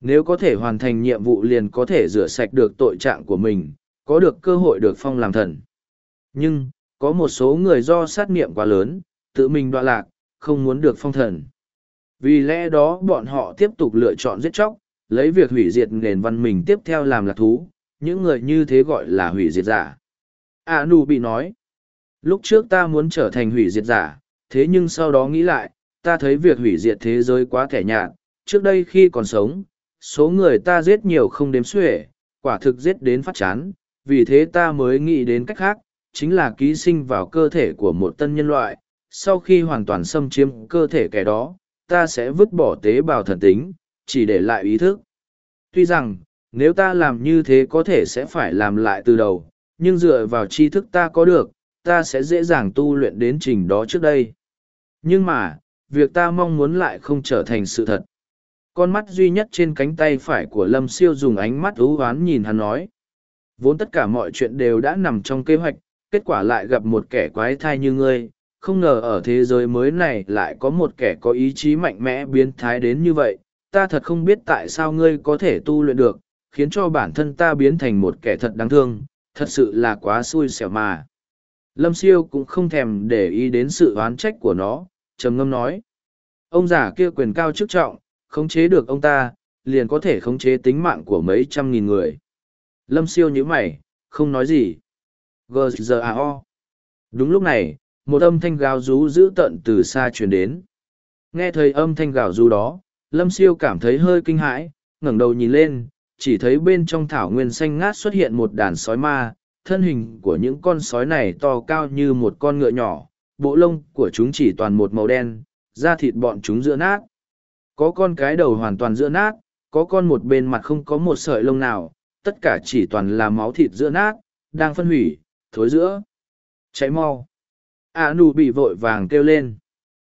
Nếu có thể hoàn thành nhiệm vụ liền có thể rửa sạch được tội trạng của mình, có được cơ hội được phong làm thần. Nhưng, có một số người do sát niệm quá lớn, tự mình đoạn lạc, không muốn được phong thần. Vì lẽ đó bọn họ tiếp tục lựa chọn giết chóc, lấy việc hủy diệt nền văn minh tiếp theo làm lạc thú, những người như thế gọi là hủy diệt giả. A Nu bị nói, lúc trước ta muốn trở thành hủy diệt giả, thế nhưng sau đó nghĩ lại, ta thấy việc hủy diệt thế giới quá thẻ nhạt, trước đây khi còn sống, số người ta giết nhiều không đếm xuể, quả thực giết đến phát chán, vì thế ta mới nghĩ đến cách khác, chính là ký sinh vào cơ thể của một tân nhân loại, sau khi hoàn toàn xâm chiếm cơ thể kẻ đó, ta sẽ vứt bỏ tế bào thần tính, chỉ để lại ý thức. Tuy rằng, nếu ta làm như thế có thể sẽ phải làm lại từ đầu, nhưng dựa vào tri thức ta có được, ta sẽ dễ dàng tu luyện đến trình đó trước đây. Nhưng mà, việc ta mong muốn lại không trở thành sự thật. Con mắt duy nhất trên cánh tay phải của Lâm Siêu dùng ánh mắt ưu hoán nhìn hắn nói. Vốn tất cả mọi chuyện đều đã nằm trong kế hoạch, kết quả lại gặp một kẻ quái thai như ngươi, không ngờ ở thế giới mới này lại có một kẻ có ý chí mạnh mẽ biến thái đến như vậy. Ta thật không biết tại sao ngươi có thể tu luyện được, khiến cho bản thân ta biến thành một kẻ thật đáng thương, thật sự là quá xui xẻo mà. Lâm siêu cũng không thèm để ý đến sự oán trách của nó, trầm ngâm nói. Ông già kia quyền cao chức trọng, khống chế được ông ta, liền có thể khống chế tính mạng của mấy trăm nghìn người. Lâm siêu nhíu mày, không nói gì. G.G.A.O. Đúng lúc này, một âm thanh gào rú dữ tận từ xa truyền đến. Nghe thấy âm thanh gào rú đó, Lâm siêu cảm thấy hơi kinh hãi, ngẩng đầu nhìn lên, chỉ thấy bên trong thảo nguyên xanh ngát xuất hiện một đàn sói ma, thân hình của những con sói này to cao như một con ngựa nhỏ, bộ lông của chúng chỉ toàn một màu đen, da thịt bọn chúng giữa nát. Có con cái đầu hoàn toàn giữa nát, có con một bên mặt không có một sợi lông nào, tất cả chỉ toàn là máu thịt giữa nát, đang phân hủy, thối giữa. Cháy mau. A nụ bị vội vàng kêu lên.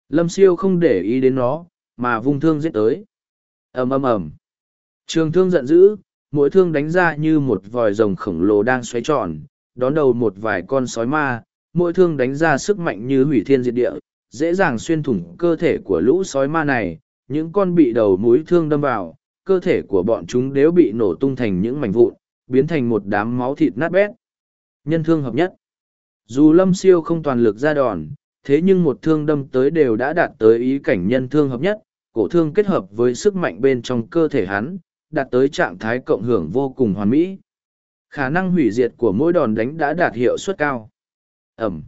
Lâm siêu không để ý đến nó, mà vung thương giết tới. ầm ầm ầm. Trường thương giận dữ, mỗi thương đánh ra như một vòi rồng khổng lồ đang xoáy tròn, đón đầu một vài con sói ma, mỗi thương đánh ra sức mạnh như hủy thiên diệt địa, dễ dàng xuyên thủng cơ thể của lũ sói ma này, những con bị đầu mũi thương đâm vào, cơ thể của bọn chúng đều bị nổ tung thành những mảnh vụn, biến thành một đám máu thịt nát bét. Nhân thương hợp nhất. Dù lâm siêu không toàn lực ra đòn, thế nhưng một thương đâm tới đều đã đạt tới ý cảnh nhân thương hợp nhất, cổ thương kết hợp với sức mạnh bên trong cơ thể hắn, đạt tới trạng thái cộng hưởng vô cùng hoàn mỹ. Khả năng hủy diệt của mỗi đòn đánh đã đạt hiệu suất cao. Ẩm.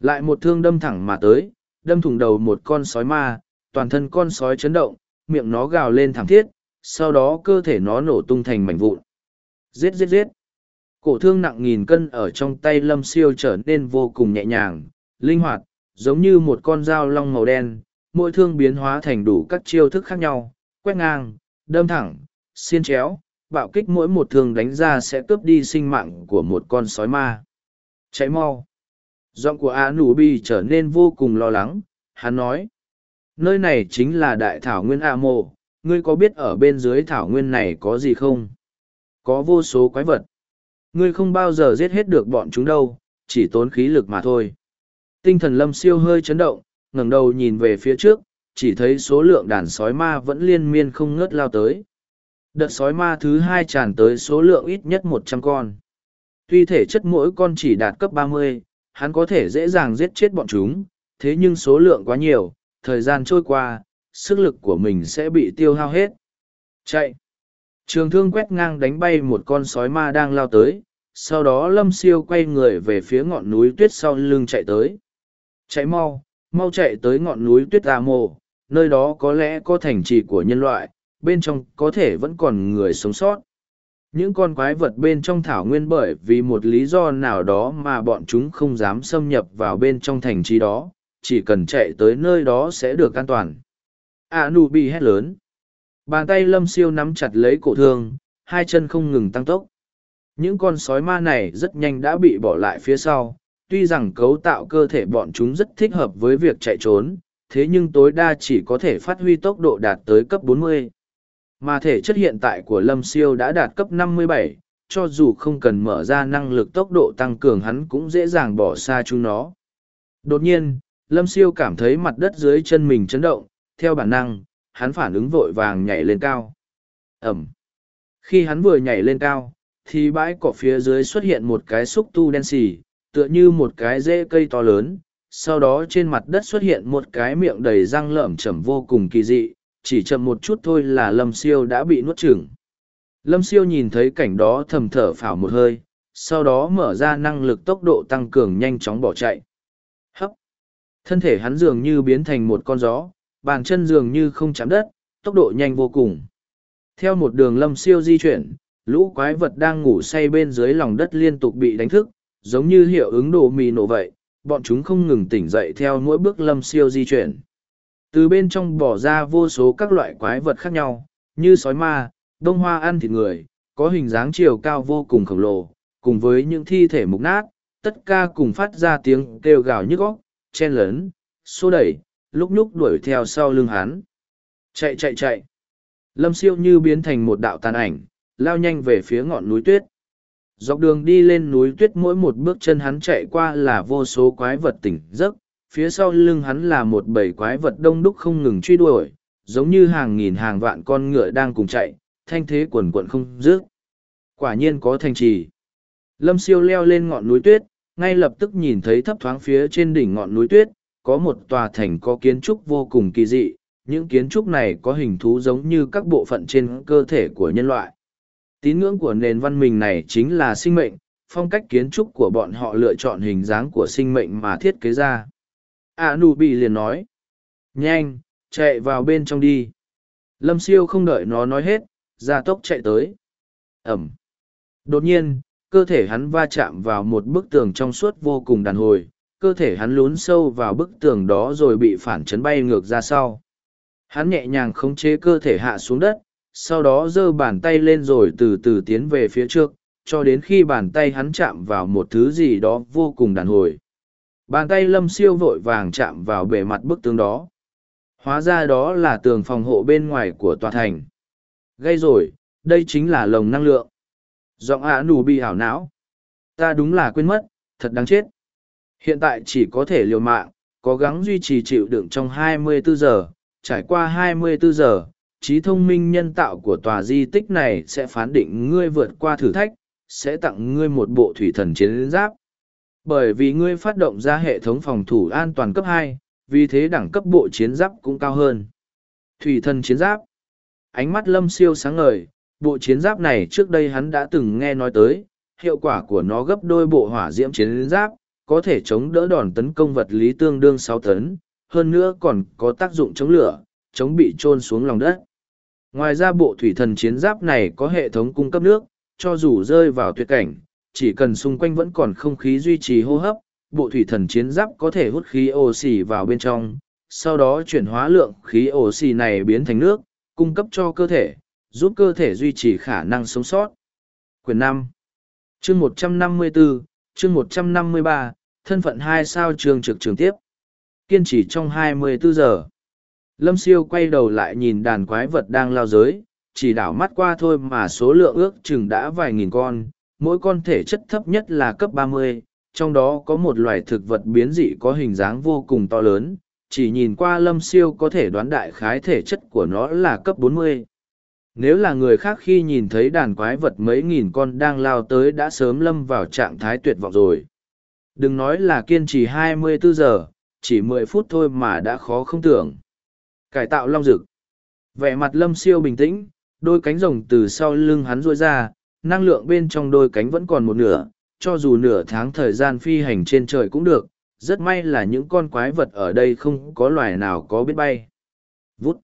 Lại một thương đâm thẳng mà tới, đâm thủng đầu một con sói ma, toàn thân con sói chấn động, miệng nó gào lên thảm thiết, sau đó cơ thể nó nổ tung thành mảnh vụn. Giết giết giết. Cổ thương nặng nghìn cân ở trong tay lâm siêu trở nên vô cùng nhẹ nhàng, linh hoạt, giống như một con dao long màu đen, mỗi thương biến hóa thành đủ các chiêu thức khác nhau, quét ngang, đâm thẳng, xiên chéo, bạo kích mỗi một thương đánh ra sẽ cướp đi sinh mạng của một con sói ma. Cháy mau. Giọng của A Nụ Bi trở nên vô cùng lo lắng, hắn nói. Nơi này chính là đại thảo nguyên A Mộ, ngươi có biết ở bên dưới thảo nguyên này có gì không? Có vô số quái vật. Ngươi không bao giờ giết hết được bọn chúng đâu, chỉ tốn khí lực mà thôi. Tinh thần lâm siêu hơi chấn động, ngẩng đầu nhìn về phía trước, chỉ thấy số lượng đàn sói ma vẫn liên miên không ngớt lao tới. Đợt sói ma thứ hai tràn tới số lượng ít nhất một trăm con. Tuy thể chất mỗi con chỉ đạt cấp ba mươi, hắn có thể dễ dàng giết chết bọn chúng, thế nhưng số lượng quá nhiều, thời gian trôi qua, sức lực của mình sẽ bị tiêu hao hết. Chạy! Trường thương quét ngang đánh bay một con sói ma đang lao tới, sau đó lâm siêu quay người về phía ngọn núi tuyết sau lưng chạy tới. Chạy mau, mau chạy tới ngọn núi tuyết tà mồ, nơi đó có lẽ có thành trì của nhân loại, bên trong có thể vẫn còn người sống sót. Những con quái vật bên trong thảo nguyên bởi vì một lý do nào đó mà bọn chúng không dám xâm nhập vào bên trong thành trì đó, chỉ cần chạy tới nơi đó sẽ được an toàn. A nụ bị hét lớn. Bàn tay lâm siêu nắm chặt lấy cổ thương, hai chân không ngừng tăng tốc. Những con sói ma này rất nhanh đã bị bỏ lại phía sau, tuy rằng cấu tạo cơ thể bọn chúng rất thích hợp với việc chạy trốn, thế nhưng tối đa chỉ có thể phát huy tốc độ đạt tới cấp 40. Mà thể chất hiện tại của Lâm Siêu đã đạt cấp 57, cho dù không cần mở ra năng lực tốc độ tăng cường hắn cũng dễ dàng bỏ xa chúng nó. Đột nhiên, Lâm Siêu cảm thấy mặt đất dưới chân mình chấn động, theo bản năng, hắn phản ứng vội vàng nhảy lên cao. Ẩm. Khi hắn vừa nhảy lên cao, thì bãi cỏ phía dưới xuất hiện một cái xúc tu đen xì, tựa như một cái rễ cây to lớn. Sau đó trên mặt đất xuất hiện một cái miệng đầy răng lởm chởm vô cùng kỳ dị, chỉ chậm một chút thôi là Lâm Siêu đã bị nuốt chửng. Lâm Siêu nhìn thấy cảnh đó thầm thở phào một hơi, sau đó mở ra năng lực tốc độ tăng cường nhanh chóng bỏ chạy. Hấp! Thân thể hắn dường như biến thành một con gió, bàn chân dường như không chạm đất, tốc độ nhanh vô cùng. Theo một đường lâm siêu di chuyển, lũ quái vật đang ngủ say bên dưới lòng đất liên tục bị đánh thức, giống như hiệu ứng đồ mì nổ vậy, bọn chúng không ngừng tỉnh dậy theo mỗi bước lâm siêu di chuyển. Từ bên trong bỏ ra vô số các loại quái vật khác nhau, như sói ma, đông hoa ăn thịt người, có hình dáng chiều cao vô cùng khổng lồ, cùng với những thi thể mục nát, tất cả cùng phát ra tiếng kêu gào nhức óc, chen lớn, xô đẩy, lúc lúc đuổi theo sau lưng hắn. Chạy chạy chạy. Lâm siêu như biến thành một đạo tàn ảnh, lao nhanh về phía ngọn núi tuyết. Dọc đường đi lên núi tuyết mỗi một bước chân hắn chạy qua là vô số quái vật tỉnh giấc, phía sau lưng hắn là một bầy quái vật đông đúc không ngừng truy đuổi, giống như hàng nghìn hàng vạn con ngựa đang cùng chạy, thanh thế quần quận không dứt. Quả nhiên có thành trì. Lâm siêu leo lên ngọn núi tuyết, ngay lập tức nhìn thấy thấp thoáng phía trên đỉnh ngọn núi tuyết, có một tòa thành có kiến trúc vô cùng kỳ dị, những kiến trúc này có hình thú giống như các bộ phận trên cơ thể của nhân loại. Tín ngưỡng của nền văn minh này chính là sinh mệnh, phong cách kiến trúc của bọn họ lựa chọn hình dáng của sinh mệnh mà thiết kế ra. A Nu Bị liền nói, nhanh, chạy vào bên trong đi. Lâm siêu không đợi nó nói hết, ra tốc chạy tới. Ẩm. Đột nhiên, cơ thể hắn va chạm vào một bức tường trong suốt vô cùng đàn hồi, cơ thể hắn lún sâu vào bức tường đó rồi bị phản chấn bay ngược ra sau. Hắn nhẹ nhàng khống chế cơ thể hạ xuống đất, sau đó giơ bàn tay lên rồi từ từ tiến về phía trước, cho đến khi bàn tay hắn chạm vào một thứ gì đó vô cùng đàn hồi. Bàn tay lâm siêu vội vàng chạm vào bề mặt bức tường đó. Hóa ra đó là tường phòng hộ bên ngoài của tòa thành. Gây rồi, đây chính là lồng năng lượng. Giọng ả nù bị hảo não. Ta đúng là quên mất, thật đáng chết. Hiện tại chỉ có thể liều mạng, cố gắng duy trì chịu đựng trong 24 giờ, trải qua 24 giờ, trí thông minh nhân tạo của tòa di tích này sẽ phán định ngươi vượt qua thử thách, sẽ tặng ngươi một bộ thủy thần chiến giáp. Bởi vì ngươi phát động ra hệ thống phòng thủ an toàn cấp 2, vì thế đẳng cấp bộ chiến giáp cũng cao hơn. Thủy thần chiến giáp. Ánh mắt lâm siêu sáng ngời, bộ chiến giáp này trước đây hắn đã từng nghe nói tới, hiệu quả của nó gấp đôi bộ hỏa diễm chiến giáp, có thể chống đỡ đòn tấn công vật lý tương đương sáu tấn, hơn nữa còn có tác dụng chống lửa, chống bị trôn xuống lòng đất. Ngoài ra bộ thủy thần chiến giáp này có hệ thống cung cấp nước, cho dù rơi vào tuyệt cảnh, chỉ cần xung quanh vẫn còn không khí duy trì hô hấp, bộ thủy thần chiến giáp có thể hút khí oxy vào bên trong, sau đó chuyển hóa lượng khí oxy này biến thành nước, cung cấp cho cơ thể, giúp cơ thể duy trì khả năng sống sót. Quyền 5 chương 154, chương một trăm năm mươi ba, thân phận hai sao trường trực trường tiếp. Kiên trì trong hai mươi bốn giờ. Lâm siêu quay đầu lại nhìn đàn quái vật đang lao giới, chỉ đảo mắt qua thôi mà số lượng ước chừng đã vài nghìn con, mỗi con thể chất thấp nhất là cấp ba mươi, trong đó có một loài thực vật biến dị có hình dáng vô cùng to lớn, chỉ nhìn qua lâm siêu có thể đoán đại khái thể chất của nó là cấp bốn mươi nếu là người khác khi nhìn thấy đàn quái vật mấy nghìn con đang lao tới đã sớm lâm vào trạng thái tuyệt vọng rồi. Đừng nói là kiên trì 24 giờ, chỉ 10 phút thôi mà đã khó không tưởng. Cải tạo long rực. Vẻ mặt lâm siêu bình tĩnh, đôi cánh rồng từ sau lưng hắn ruôi ra, năng lượng bên trong đôi cánh vẫn còn một nửa, cho dù nửa tháng thời gian phi hành trên trời cũng được, rất may là những con quái vật ở đây không có loài nào có biết bay. Vút!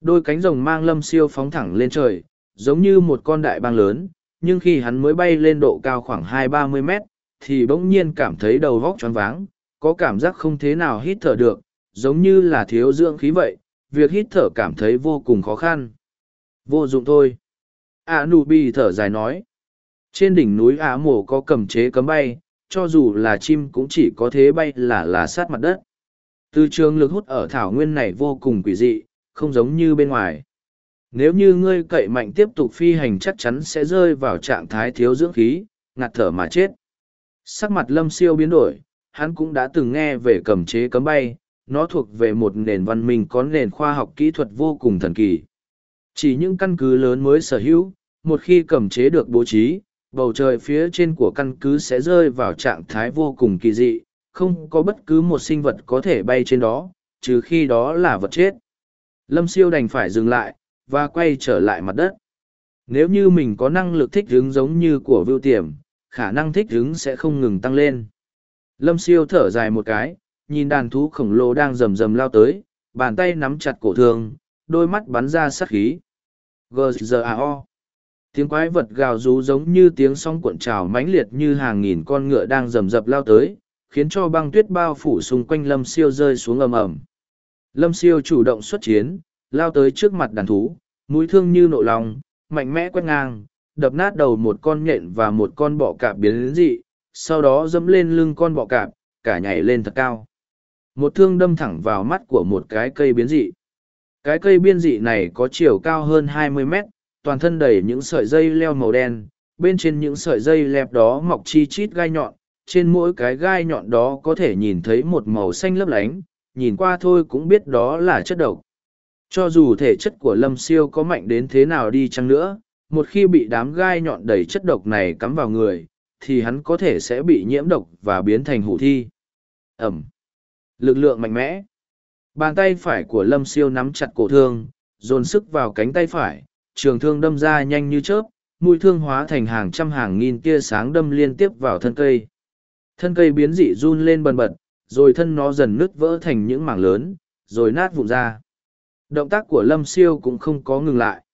Đôi cánh rồng mang lâm siêu phóng thẳng lên trời, giống như một con đại bang lớn, nhưng khi hắn mới bay lên độ cao khoảng hai ba mươi mét, thì bỗng nhiên cảm thấy đầu vóc choáng váng, có cảm giác không thế nào hít thở được, giống như là thiếu dưỡng khí vậy, việc hít thở cảm thấy vô cùng khó khăn. Vô dụng thôi. A nụ bi thở dài nói. Trên đỉnh núi Á mổ có cầm chế cấm bay, cho dù là chim cũng chỉ có thế bay là là sát mặt đất. Từ trường lực hút ở thảo nguyên này vô cùng quỷ dị, không giống như bên ngoài. Nếu như ngươi cậy mạnh tiếp tục phi hành chắc chắn sẽ rơi vào trạng thái thiếu dưỡng khí, ngạt thở mà chết. Sắc mặt lâm siêu biến đổi, hắn cũng đã từng nghe về cầm chế cấm bay, nó thuộc về một nền văn minh có nền khoa học kỹ thuật vô cùng thần kỳ. Chỉ những căn cứ lớn mới sở hữu, một khi cầm chế được bố trí, bầu trời phía trên của căn cứ sẽ rơi vào trạng thái vô cùng kỳ dị, không có bất cứ một sinh vật có thể bay trên đó, trừ khi đó là vật chết. Lâm siêu đành phải dừng lại, và quay trở lại mặt đất. Nếu như mình có năng lực thích ứng giống như của vưu tiềm, khả năng thích ứng sẽ không ngừng tăng lên. Lâm siêu thở dài một cái, nhìn đàn thú khổng lồ đang rầm rầm lao tới, bàn tay nắm chặt cổ thương, đôi mắt bắn ra sát khí. G.G.A.O. Tiếng quái vật gào rú giống như tiếng sóng cuộn trào mãnh liệt như hàng nghìn con ngựa đang rầm rập lao tới, khiến cho băng tuyết bao phủ xung quanh lâm siêu rơi xuống ầm ầm. Lâm siêu chủ động xuất chiến, lao tới trước mặt đàn thú, mũi thương như nộ lòng, mạnh mẽ quét ngang, đập nát đầu một con nhện và một con bọ cạp biến dị, sau đó dẫm lên lưng con bọ cạp, cả nhảy lên thật cao. Một thương đâm thẳng vào mắt của một cái cây biến dị. Cái cây biến dị này có chiều cao hơn 20 mét, toàn thân đầy những sợi dây leo màu đen, bên trên những sợi dây lẹp đó mọc chi chít gai nhọn, trên mỗi cái gai nhọn đó có thể nhìn thấy một màu xanh lấp lánh, nhìn qua thôi cũng biết đó là chất độc. Cho dù thể chất của lâm siêu có mạnh đến thế nào đi chăng nữa, một khi bị đám gai nhọn đầy chất độc này cắm vào người, thì hắn có thể sẽ bị nhiễm độc và biến thành hủ thi. Ẩm. Lực lượng mạnh mẽ. Bàn tay phải của lâm siêu nắm chặt cổ thương, dồn sức vào cánh tay phải, trường thương đâm ra nhanh như chớp, mũi thương hóa thành hàng trăm hàng nghìn tia sáng đâm liên tiếp vào thân cây. Thân cây biến dị run lên bần bật, rồi thân nó dần nứt vỡ thành những mảng lớn, rồi nát vụn ra. Động tác của Lâm Siêu cũng không có ngừng lại.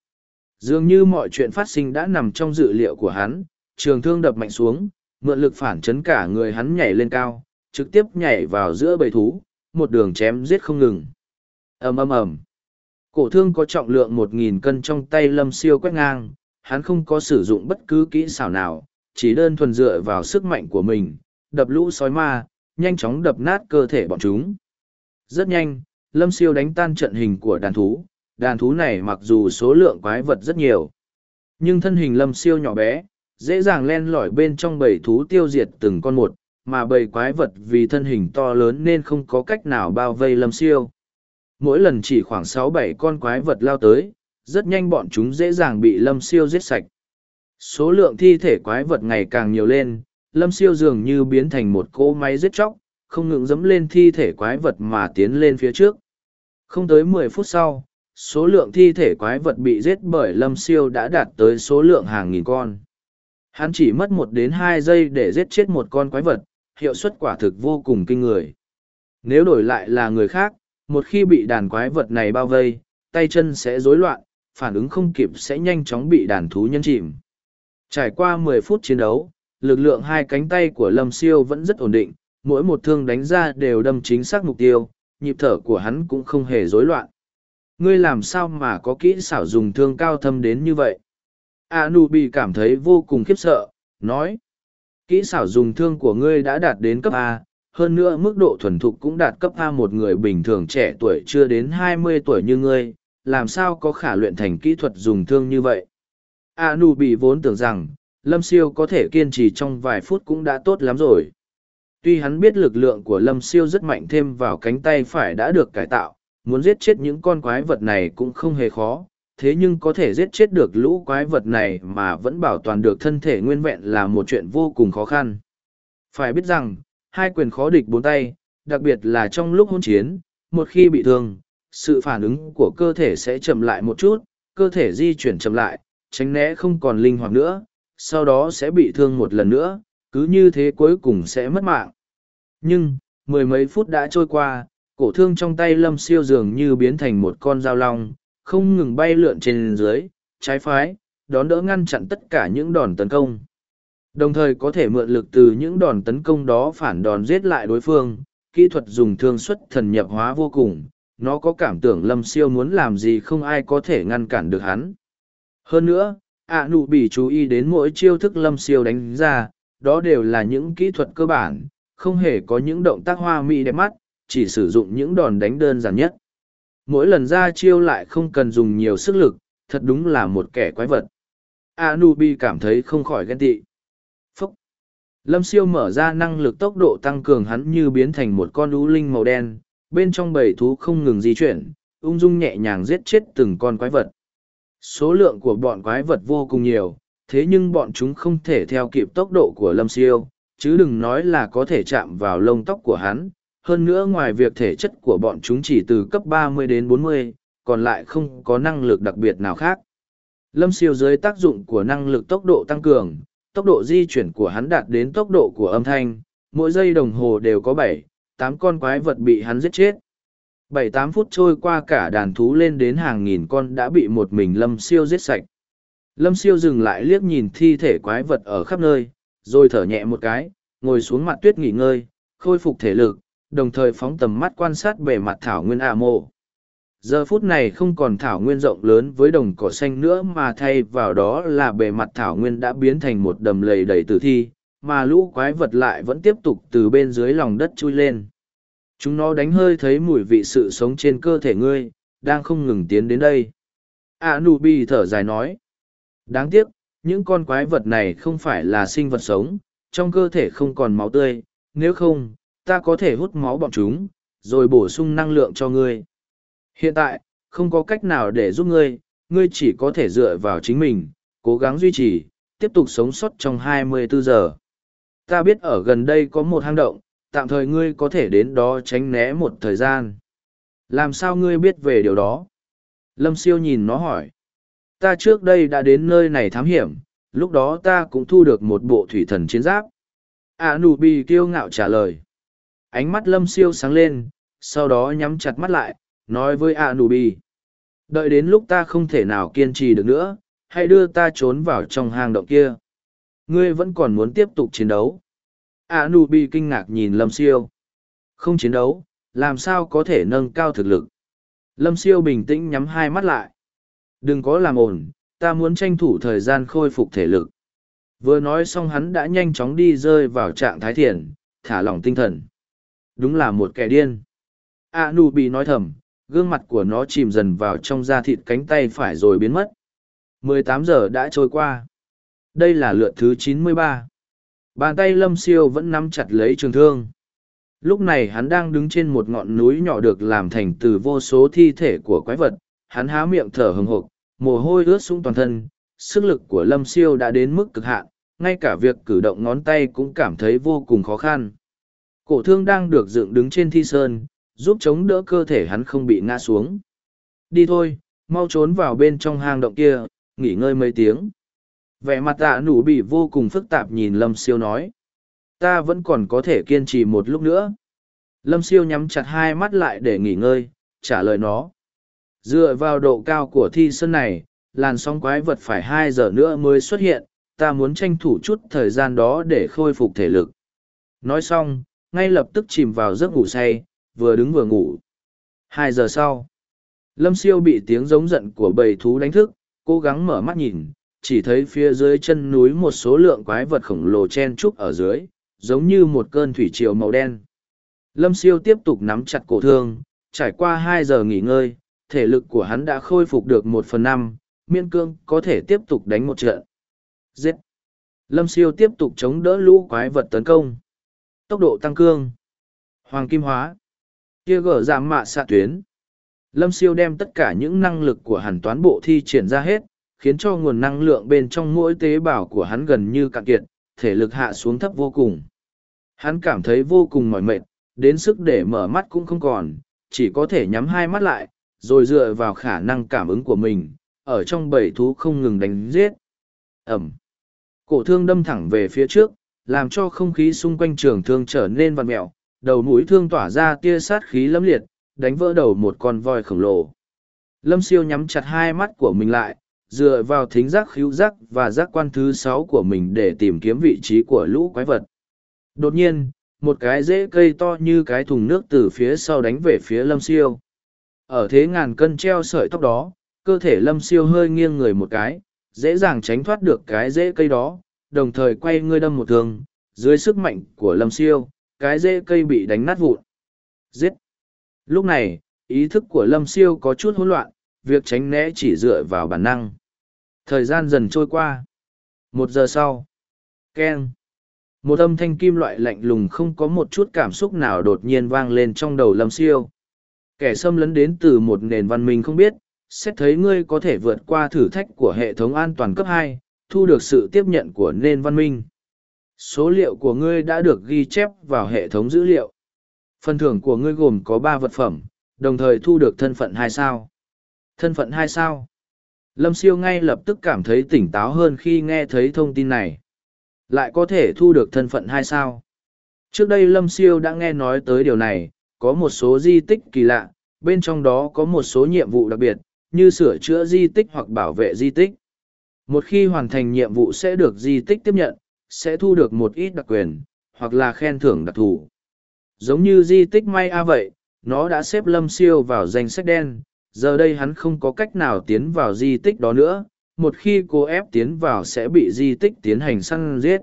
Dường như mọi chuyện phát sinh đã nằm trong dự liệu của hắn, trường thương đập mạnh xuống, mượn lực phản chấn cả người hắn nhảy lên cao, trực tiếp nhảy vào giữa bầy thú, một đường chém giết không ngừng. ầm ầm ầm. Cổ thương có trọng lượng một nghìn cân trong tay Lâm Siêu quét ngang, hắn không có sử dụng bất cứ kỹ xảo nào, chỉ đơn thuần dựa vào sức mạnh của mình, đập lũ sói ma, nhanh chóng đập nát cơ thể bọn chúng. Rất nhanh, lâm siêu đánh tan trận hình của đàn thú. Đàn thú này mặc dù số lượng quái vật rất nhiều nhưng thân hình lâm siêu nhỏ bé dễ dàng len lỏi bên trong bầy thú tiêu diệt từng con một mà bầy quái vật vì thân hình to lớn nên không có cách nào bao vây lâm siêu. Mỗi lần chỉ khoảng sáu bảy con quái vật lao tới rất nhanh bọn chúng dễ dàng bị lâm siêu giết sạch. Số lượng thi thể quái vật ngày càng nhiều lên lâm siêu dường như biến thành một cỗ máy giết chóc không ngừng dẫm lên thi thể quái vật mà tiến lên phía trước không tới mười phút sau, số lượng thi thể quái vật bị giết bởi lâm siêu đã đạt tới số lượng hàng nghìn con. Hắn chỉ mất một đến hai giây để giết chết một con quái vật, hiệu suất quả thực vô cùng kinh người. Nếu đổi lại là người khác, một khi bị đàn quái vật này bao vây, tay chân sẽ rối loạn, phản ứng không kịp sẽ nhanh chóng bị đàn thú nhân chìm. Trải qua mười phút chiến đấu, lực lượng hai cánh tay của Lâm Siêu vẫn rất ổn định, mỗi một thương đánh ra đều đâm chính xác mục tiêu, nhịp thở của hắn cũng không hề rối loạn. Ngươi làm sao mà có kỹ xảo dùng thương cao thâm đến như vậy? A Nu bị cảm thấy vô cùng khiếp sợ, nói. Kỹ xảo dùng thương của ngươi đã đạt đến cấp A, hơn nữa mức độ thuần thục cũng đạt cấp A một người bình thường trẻ tuổi chưa đến hai mươi tuổi như ngươi, làm sao có khả luyện thành kỹ thuật dùng thương như vậy? A Nu bị vốn tưởng rằng, Lâm Siêu có thể kiên trì trong vài phút cũng đã tốt lắm rồi. Tuy hắn biết lực lượng của Lâm Siêu rất mạnh thêm vào cánh tay phải đã được cải tạo, muốn giết chết những con quái vật này cũng không hề khó, thế nhưng có thể giết chết được lũ quái vật này mà vẫn bảo toàn được thân thể nguyên vẹn là một chuyện vô cùng khó khăn. Phải biết rằng, hai quyền khó địch bốn tay, đặc biệt là trong lúc hôn chiến, một khi bị thương, sự phản ứng của cơ thể sẽ chậm lại một chút, cơ thể di chuyển chậm lại, tránh né không còn linh hoạt nữa, sau đó sẽ bị thương một lần nữa, cứ như thế cuối cùng sẽ mất mạng. Nhưng, Mười mấy phút đã trôi qua, cổ thương trong tay lâm siêu dường như biến thành một con dao long, không ngừng bay lượn trên dưới, trái phái, đón đỡ ngăn chặn tất cả những đòn tấn công. Đồng thời có thể mượn lực từ những đòn tấn công đó phản đòn giết lại đối phương, kỹ thuật dùng thương xuất thần nhập hóa vô cùng, nó có cảm tưởng lâm siêu muốn làm gì không ai có thể ngăn cản được hắn. Hơn nữa, ạ nụ bị chú ý đến mỗi chiêu thức lâm siêu đánh ra, đó đều là những kỹ thuật cơ bản, không hề có những động tác hoa mỹ đẹp mắt, chỉ sử dụng những đòn đánh đơn giản nhất. Mỗi lần ra chiêu lại không cần dùng nhiều sức lực, thật đúng là một kẻ quái vật. Anubi cảm thấy không khỏi ghen tị. Phúc! Lâm siêu mở ra năng lực tốc độ tăng cường hắn như biến thành một con lũ linh màu đen, bên trong bầy thú không ngừng di chuyển, ung dung nhẹ nhàng giết chết từng con quái vật. Số lượng của bọn quái vật vô cùng nhiều, thế nhưng bọn chúng không thể theo kịp tốc độ của lâm siêu, chứ đừng nói là có thể chạm vào lông tóc của hắn. Hơn nữa ngoài việc thể chất của bọn chúng chỉ từ cấp 30 đến 40, còn lại không có năng lực đặc biệt nào khác. Lâm siêu dưới tác dụng của năng lực tốc độ tăng cường, tốc độ di chuyển của hắn đạt đến tốc độ của âm thanh, mỗi giây đồng hồ đều có bảy, tám con quái vật bị hắn giết chết. Bảy tám phút trôi qua cả đàn thú lên đến hàng nghìn con đã bị một mình Lâm siêu giết sạch. Lâm siêu dừng lại liếc nhìn thi thể quái vật ở khắp nơi, rồi thở nhẹ một cái, ngồi xuống mặt tuyết nghỉ ngơi, khôi phục thể lực, đồng thời phóng tầm mắt quan sát bề mặt thảo nguyên a mộ giờ phút này không còn thảo nguyên rộng lớn với đồng cỏ xanh nữa mà thay vào đó là bề mặt thảo nguyên đã biến thành một đầm lầy đầy tử thi mà lũ quái vật lại vẫn tiếp tục từ bên dưới lòng đất chui lên chúng nó đánh hơi thấy mùi vị sự sống trên cơ thể ngươi đang không ngừng tiến đến đây a nu bi thở dài nói đáng tiếc những con quái vật này không phải là sinh vật sống trong cơ thể không còn máu tươi nếu không ta có thể hút máu bọn chúng rồi bổ sung năng lượng cho ngươi Hiện tại, không có cách nào để giúp ngươi, ngươi chỉ có thể dựa vào chính mình, cố gắng duy trì, tiếp tục sống sót trong 24 giờ. Ta biết ở gần đây có một hang động, tạm thời ngươi có thể đến đó tránh né một thời gian. Làm sao ngươi biết về điều đó? Lâm siêu nhìn nó hỏi. Ta trước đây đã đến nơi này thám hiểm, lúc đó ta cũng thu được một bộ thủy thần chiến giáp. À nụ bì kiêu ngạo trả lời. Ánh mắt lâm siêu sáng lên, sau đó nhắm chặt mắt lại, nói với a nụ bi đợi đến lúc ta không thể nào kiên trì được nữa hãy đưa ta trốn vào trong hang động kia ngươi vẫn còn muốn tiếp tục chiến đấu a Nu bi kinh ngạc nhìn lâm siêu không chiến đấu, làm sao có thể nâng cao thực lực lâm siêu bình tĩnh nhắm hai mắt lại đừng có làm ổn ta muốn tranh thủ thời gian khôi phục thể lực vừa nói xong hắn đã nhanh chóng đi rơi vào trạng thái thiền, thả lỏng tinh thần đúng là một kẻ điên a nu bị nói thầm, gương mặt của nó chìm dần vào trong da thịt cánh tay phải rồi biến mất. 18 giờ đã trôi qua. Đây là lượt thứ 93. Bàn tay lâm siêu vẫn nắm chặt lấy trường thương. Lúc này hắn đang đứng trên một ngọn núi nhỏ được làm thành từ vô số thi thể của quái vật. Hắn há miệng thở hừng hộp, mồ hôi ướt sũng toàn thân. Sức lực của lâm siêu đã đến mức cực hạn, ngay cả việc cử động ngón tay cũng cảm thấy vô cùng khó khăn. Cổ thương đang được dựng đứng trên thi sơn, giúp chống đỡ cơ thể hắn không bị ngã xuống. Đi thôi, mau trốn vào bên trong hang động kia, nghỉ ngơi mấy tiếng. Vẻ mặt tạ nụ bị vô cùng phức tạp nhìn Lâm Siêu nói. Ta vẫn còn có thể kiên trì một lúc nữa. Lâm Siêu nhắm chặt hai mắt lại để nghỉ ngơi, trả lời nó. Dựa vào độ cao của thi sân này, làn sóng quái vật phải hai giờ nữa mới xuất hiện, ta muốn tranh thủ chút thời gian đó để khôi phục thể lực. Nói xong, ngay lập tức chìm vào giấc ngủ say, vừa đứng vừa ngủ. Hai giờ sau, Lâm Siêu bị tiếng giống giận của bầy thú đánh thức, cố gắng mở mắt nhìn, chỉ thấy phía dưới chân núi một số lượng quái vật khổng lồ chen trúc ở dưới, giống như một cơn thủy triều màu đen. Lâm Siêu tiếp tục nắm chặt cổ thương, trải qua hai giờ nghỉ ngơi, thể lực của hắn đã khôi phục được một phần năm, miên cương có thể tiếp tục đánh một trận. Giết! Lâm Siêu tiếp tục chống đỡ lũ quái vật tấn công. Tốc độ tăng cương. Hoàng kim hóa kia gở giảm mạ xạ tuyến lâm siêu đem tất cả những năng lực của hẳn toán bộ thi triển ra hết khiến cho nguồn năng lượng bên trong mỗi tế bào của hắn gần như cạn kiệt thể lực hạ xuống thấp vô cùng. Hắn cảm thấy vô cùng mỏi mệt đến sức để mở mắt cũng không còn chỉ có thể nhắm hai mắt lại rồi dựa vào khả năng cảm ứng của mình ở trong bầy thú không ngừng đánh giết. Ẩm. Cổ thương đâm thẳng về phía trước làm cho không khí xung quanh trường thương trở nên vằn mẹo đầu mũi thương tỏa ra tia sát khí lâm liệt, đánh vỡ đầu một con voi khổng lồ. Lâm siêu nhắm chặt hai mắt của mình lại, dựa vào thính giác khíu giác và giác quan thứ sáu của mình để tìm kiếm vị trí của lũ quái vật. Đột nhiên, một cái rễ cây to như cái thùng nước từ phía sau đánh về phía lâm siêu. Ở thế ngàn cân treo sợi tóc đó, cơ thể lâm siêu hơi nghiêng người một cái, dễ dàng tránh thoát được cái rễ cây đó, đồng thời quay ngươi đâm một thương, dưới sức mạnh của lâm siêu, cái rễ cây bị đánh nát vụn. Giết! Lúc này, ý thức của lâm siêu có chút hỗn loạn, việc tránh né chỉ dựa vào bản năng. Thời gian dần trôi qua. Một giờ sau. Keng. Một âm thanh kim loại lạnh lùng không có một chút cảm xúc nào đột nhiên vang lên trong đầu lâm siêu. Kẻ xâm lấn đến từ một nền văn minh không biết, xét thấy ngươi có thể vượt qua thử thách của hệ thống an toàn cấp hai, thu được sự tiếp nhận của nền văn minh. Số liệu của ngươi đã được ghi chép vào hệ thống dữ liệu. Phần thưởng của ngươi gồm có ba vật phẩm, đồng thời thu được thân phận hai sao. Thân phận hai sao. Lâm siêu ngay lập tức cảm thấy tỉnh táo hơn khi nghe thấy thông tin này. Lại có thể thu được thân phận hai sao. Trước đây Lâm siêu đã nghe nói tới điều này, có một số di tích kỳ lạ, bên trong đó có một số nhiệm vụ đặc biệt, như sửa chữa di tích hoặc bảo vệ di tích. Một khi hoàn thành nhiệm vụ sẽ được di tích tiếp nhận, sẽ thu được một ít đặc quyền, hoặc là khen thưởng đặc thù. Giống như di tích may a vậy, nó đã xếp Lâm Siêu vào danh sách đen, giờ đây hắn không có cách nào tiến vào di tích đó nữa, một khi cô ép tiến vào sẽ bị di tích tiến hành săn giết.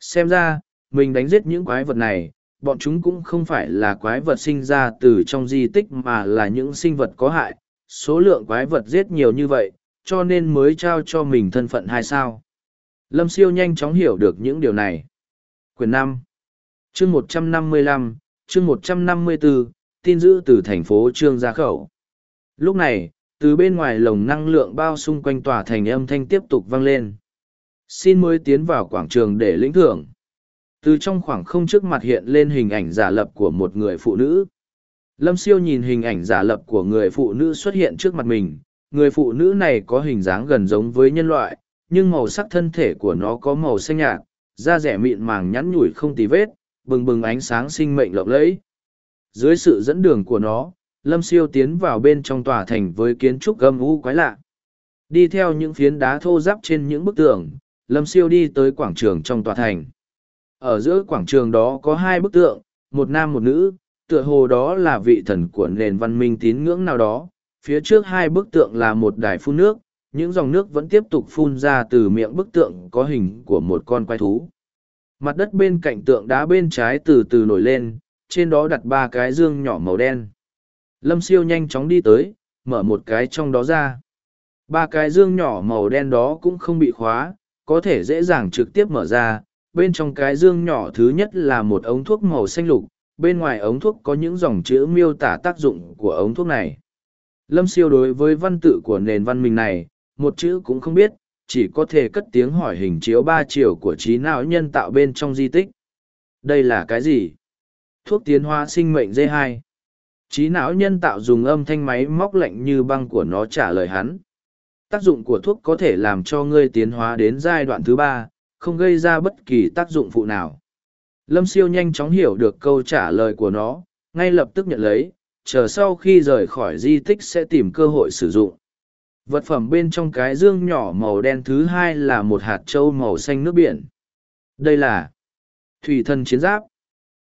Xem ra, mình đánh giết những quái vật này, bọn chúng cũng không phải là quái vật sinh ra từ trong di tích mà là những sinh vật có hại, số lượng quái vật giết nhiều như vậy, cho nên mới trao cho mình thân phận hai sao. Lâm Siêu nhanh chóng hiểu được những điều này. Quyền năm chương một trăm năm mươi lăm chương một trăm năm mươi bốn tin giữ từ thành phố Trương Gia Khẩu. Lúc này, từ bên ngoài lồng năng lượng bao xung quanh tòa thành âm thanh tiếp tục vang lên. Xin mới tiến vào quảng trường để lĩnh thưởng. Từ trong khoảng không trước mặt hiện lên hình ảnh giả lập của một người phụ nữ. Lâm siêu nhìn hình ảnh giả lập của người phụ nữ xuất hiện trước mặt mình. Người phụ nữ này có hình dáng gần giống với nhân loại, nhưng màu sắc thân thể của nó có màu xanh nhạt, da rẻ mịn màng nhắn nhủi không tì vết, bừng bừng ánh sáng sinh mệnh lộng lẫy. Dưới sự dẫn đường của nó, lâm siêu tiến vào bên trong tòa thành với kiến trúc gâm u quái lạ. Đi theo những phiến đá thô giáp trên những bức tường, lâm siêu đi tới quảng trường trong tòa thành. Ở giữa quảng trường đó có hai bức tượng, một nam một nữ, tựa hồ đó là vị thần của nền văn minh tín ngưỡng nào đó. Phía trước hai bức tượng là một đài phun nước, những dòng nước vẫn tiếp tục phun ra từ miệng bức tượng có hình của một con quái thú. Mặt đất bên cạnh tượng đá bên trái từ từ nổi lên, trên đó đặt ba cái dương nhỏ màu đen. Lâm siêu nhanh chóng đi tới, mở một cái trong đó ra. Ba cái dương nhỏ màu đen đó cũng không bị khóa, có thể dễ dàng trực tiếp mở ra. Bên trong cái dương nhỏ thứ nhất là một ống thuốc màu xanh lục, bên ngoài ống thuốc có những dòng chữ miêu tả tác dụng của ống thuốc này. Lâm siêu đối với văn tự của nền văn minh này, một chữ cũng không biết, chỉ có thể cất tiếng hỏi hình chiếu ba chiều của trí não nhân tạo bên trong di tích. Đây là cái gì? Thuốc tiến hóa sinh mệnh D2 trí não nhân tạo dùng âm thanh máy móc lạnh như băng của nó trả lời hắn. Tác dụng của thuốc có thể làm cho ngươi tiến hóa đến giai đoạn thứ ba, không gây ra bất kỳ tác dụng phụ nào. Lâm siêu nhanh chóng hiểu được câu trả lời của nó, ngay lập tức nhận lấy, chờ sau khi rời khỏi di tích sẽ tìm cơ hội sử dụng. Vật phẩm bên trong cái dương nhỏ màu đen thứ hai là một hạt trâu màu xanh nước biển. Đây là thủy thần chiến giáp.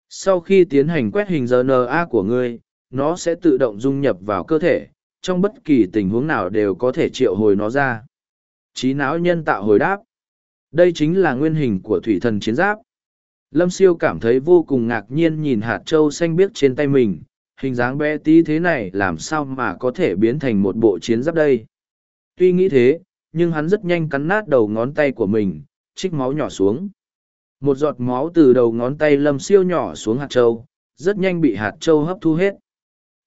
Sau khi tiến hành quét hình rna của ngươi nó sẽ tự động dung nhập vào cơ thể, trong bất kỳ tình huống nào đều có thể triệu hồi nó ra. Trí não nhân tạo hồi đáp. Đây chính là nguyên hình của thủy thần chiến giáp. Lâm siêu cảm thấy vô cùng ngạc nhiên nhìn hạt trâu xanh biếc trên tay mình, hình dáng bé tí thế này làm sao mà có thể biến thành một bộ chiến giáp đây. Tuy nghĩ thế, nhưng hắn rất nhanh cắn nát đầu ngón tay của mình, trích máu nhỏ xuống. Một giọt máu từ đầu ngón tay lâm siêu nhỏ xuống hạt trâu, rất nhanh bị hạt trâu hấp thu hết.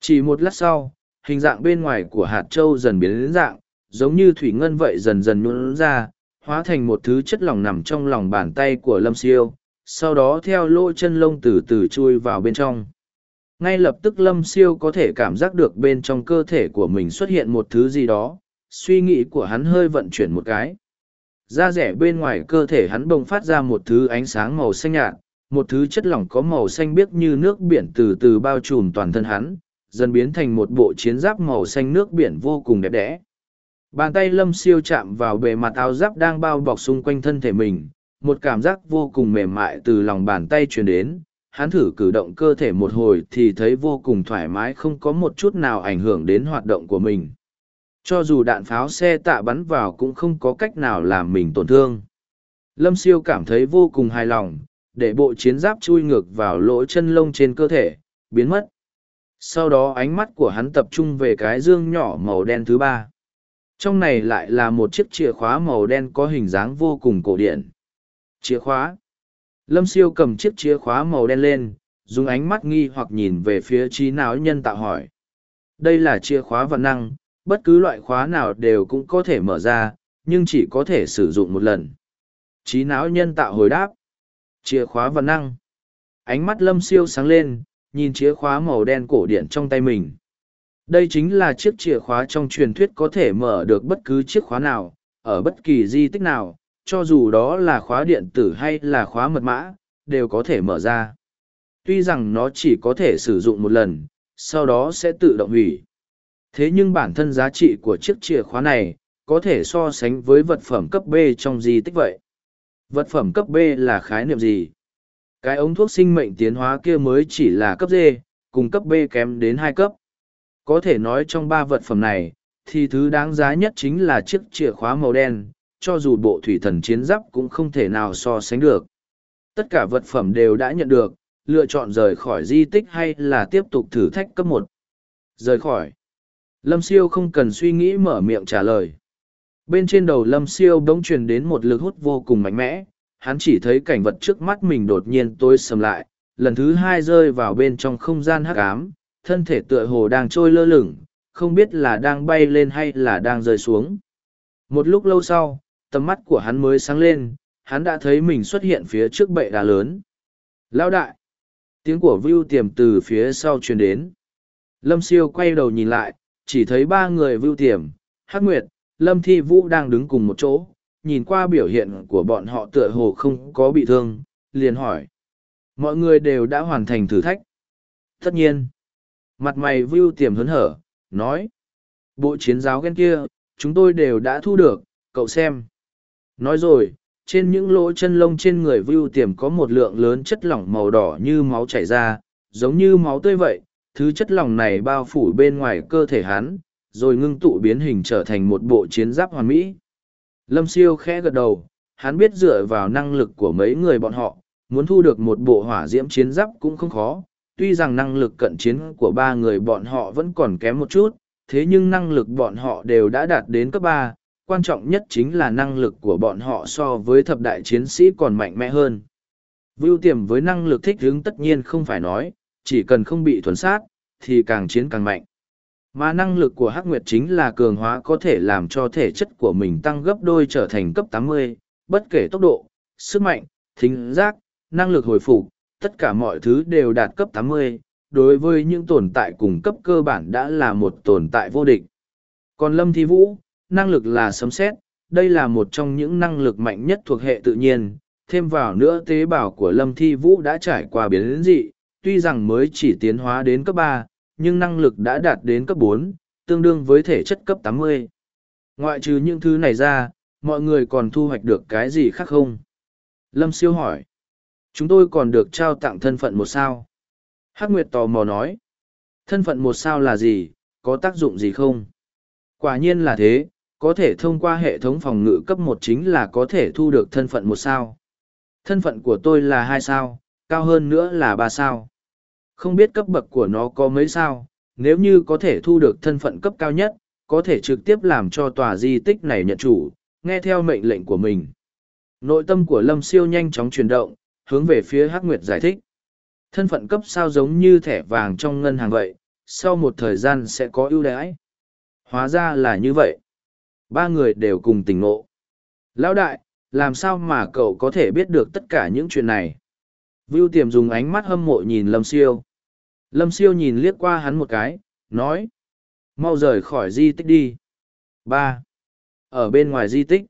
Chỉ một lát sau, hình dạng bên ngoài của hạt châu dần biến đến dạng, giống như thủy ngân vậy dần dần nhuôn ra, hóa thành một thứ chất lỏng nằm trong lòng bàn tay của lâm siêu, sau đó theo lỗ chân lông từ từ chui vào bên trong. Ngay lập tức lâm siêu có thể cảm giác được bên trong cơ thể của mình xuất hiện một thứ gì đó, suy nghĩ của hắn hơi vận chuyển một cái. Da rẻ bên ngoài cơ thể hắn bồng phát ra một thứ ánh sáng màu xanh nhạt, một thứ chất lỏng có màu xanh biếc như nước biển từ từ bao trùm toàn thân hắn, dần biến thành một bộ chiến giáp màu xanh nước biển vô cùng đẹp đẽ. Bàn tay lâm siêu chạm vào bề mặt áo giáp đang bao bọc xung quanh thân thể mình, một cảm giác vô cùng mềm mại từ lòng bàn tay truyền đến. Hắn thử cử động cơ thể một hồi thì thấy vô cùng thoải mái không có một chút nào ảnh hưởng đến hoạt động của mình. Cho dù đạn pháo xe tạ bắn vào cũng không có cách nào làm mình tổn thương. Lâm siêu cảm thấy vô cùng hài lòng, để bộ chiến giáp chui ngược vào lỗ chân lông trên cơ thể, biến mất. Sau đó ánh mắt của hắn tập trung về cái dương nhỏ màu đen thứ ba. Trong này lại là một chiếc chìa khóa màu đen có hình dáng vô cùng cổ điển. Chìa khóa. Lâm siêu cầm chiếc chìa khóa màu đen lên, dùng ánh mắt nghi hoặc nhìn về phía trí não nhân tạo hỏi. Đây là chìa khóa vận năng, bất cứ loại khóa nào đều cũng có thể mở ra, nhưng chỉ có thể sử dụng một lần. Trí não nhân tạo hồi đáp. Chìa khóa vận năng. Ánh mắt lâm siêu sáng lên, nhìn chìa khóa màu đen cổ điển trong tay mình. Đây chính là chiếc chìa khóa trong truyền thuyết có thể mở được bất cứ chiếc khóa nào, ở bất kỳ di tích nào, cho dù đó là khóa điện tử hay là khóa mật mã, đều có thể mở ra. Tuy rằng nó chỉ có thể sử dụng một lần, sau đó sẽ tự động hủy. Thế nhưng bản thân giá trị của chiếc chìa khóa này, có thể so sánh với vật phẩm cấp B trong di tích vậy. Vật phẩm cấp B là khái niệm gì? Cái ống thuốc sinh mệnh tiến hóa kia mới chỉ là cấp D, cùng cấp B kém đến hai cấp. Có thể nói trong ba vật phẩm này, thì thứ đáng giá nhất chính là chiếc chìa khóa màu đen, cho dù bộ thủy thần chiến giáp cũng không thể nào so sánh được. Tất cả vật phẩm đều đã nhận được, lựa chọn rời khỏi di tích hay là tiếp tục thử thách cấp một. Rời khỏi. Lâm siêu không cần suy nghĩ mở miệng trả lời. Bên trên đầu lâm siêu bỗng truyền đến một lực hút vô cùng mạnh mẽ, hắn chỉ thấy cảnh vật trước mắt mình đột nhiên tối sầm lại, lần thứ hai rơi vào bên trong không gian hắc ám, thân thể tựa hồ đang trôi lơ lửng, không biết là đang bay lên hay là đang rơi xuống. Một lúc lâu sau, tầm mắt của hắn mới sáng lên, hắn đã thấy mình xuất hiện phía trước bệ đá lớn. Lão đại! Tiếng của Vưu tiềm từ phía sau truyền đến. Lâm siêu quay đầu nhìn lại, chỉ thấy ba người Vưu tiềm, Hắc Nguyệt, Lâm Thi Vũ đang đứng cùng một chỗ, nhìn qua biểu hiện của bọn họ tựa hồ không có bị thương, liền hỏi. Mọi người đều đã hoàn thành thử thách. Tất nhiên. Mặt mày Vưu tiềm hớn hở, nói. Bộ chiến giáo ghen kia, chúng tôi đều đã thu được, cậu xem. Nói rồi, trên những lỗ chân lông trên người Vưu Tiềm có một lượng lớn chất lỏng màu đỏ như máu chảy ra, giống như máu tươi vậy. Thứ chất lỏng này bao phủ bên ngoài cơ thể hắn, rồi ngưng tụ biến hình trở thành một bộ chiến giáp hoàn mỹ. Lâm siêu khẽ gật đầu, hắn biết dựa vào năng lực của mấy người bọn họ, muốn thu được một bộ hỏa diễm chiến giáp cũng không khó. Tuy rằng năng lực cận chiến của ba người bọn họ vẫn còn kém một chút, thế nhưng năng lực bọn họ đều đã đạt đến cấp ba quan trọng nhất chính là năng lực của bọn họ so với thập đại chiến sĩ còn mạnh mẽ hơn. Vưu tiềm với năng lực thích ứng tất nhiên không phải nói, chỉ cần không bị thuần sát, thì càng chiến càng mạnh. Mà năng lực của Hắc Nguyệt chính là cường hóa có thể làm cho thể chất của mình tăng gấp đôi trở thành cấp 80, bất kể tốc độ, sức mạnh, thính giác, năng lực hồi phục, tất cả mọi thứ đều đạt cấp 80, đối với những tồn tại cùng cấp cơ bản đã là một tồn tại vô địch. Còn Lâm Thi Vũ, năng lực là sấm xét, đây là một trong những năng lực mạnh nhất thuộc hệ tự nhiên, thêm vào nữa tế bào của Lâm Thi Vũ đã trải qua biến dị, tuy rằng mới chỉ tiến hóa đến cấp ba, nhưng năng lực đã đạt đến cấp bốn, tương đương với thể chất cấp tám mươi. Ngoại trừ những thứ này ra, mọi người còn thu hoạch được cái gì khác không? Lâm siêu hỏi. Chúng tôi còn được trao tặng thân phận một sao. Hắc Nguyệt tò mò nói. Thân phận một sao là gì, có tác dụng gì không? Quả nhiên là thế, có thể thông qua hệ thống phòng ngự cấp một chính là có thể thu được thân phận một sao. Thân phận của tôi là hai sao, cao hơn nữa là ba sao. Không biết cấp bậc của nó có mấy sao, nếu như có thể thu được thân phận cấp cao nhất, có thể trực tiếp làm cho tòa di tích này nhận chủ, nghe theo mệnh lệnh của mình. Nội tâm của Lâm Siêu nhanh chóng chuyển động, hướng về phía Hắc Nguyệt giải thích. Thân phận cấp sao giống như thẻ vàng trong ngân hàng vậy, sau một thời gian sẽ có ưu đãi. Hóa ra là như vậy ba người đều cùng tỉnh ngộ. Lão đại, làm sao mà cậu có thể biết được tất cả những chuyện này? Vưu tiềm dùng ánh mắt hâm mộ nhìn Lâm Siêu. Lâm Siêu nhìn liếc qua hắn một cái, nói. Mau rời khỏi di tích đi. ba Ở bên ngoài di tích,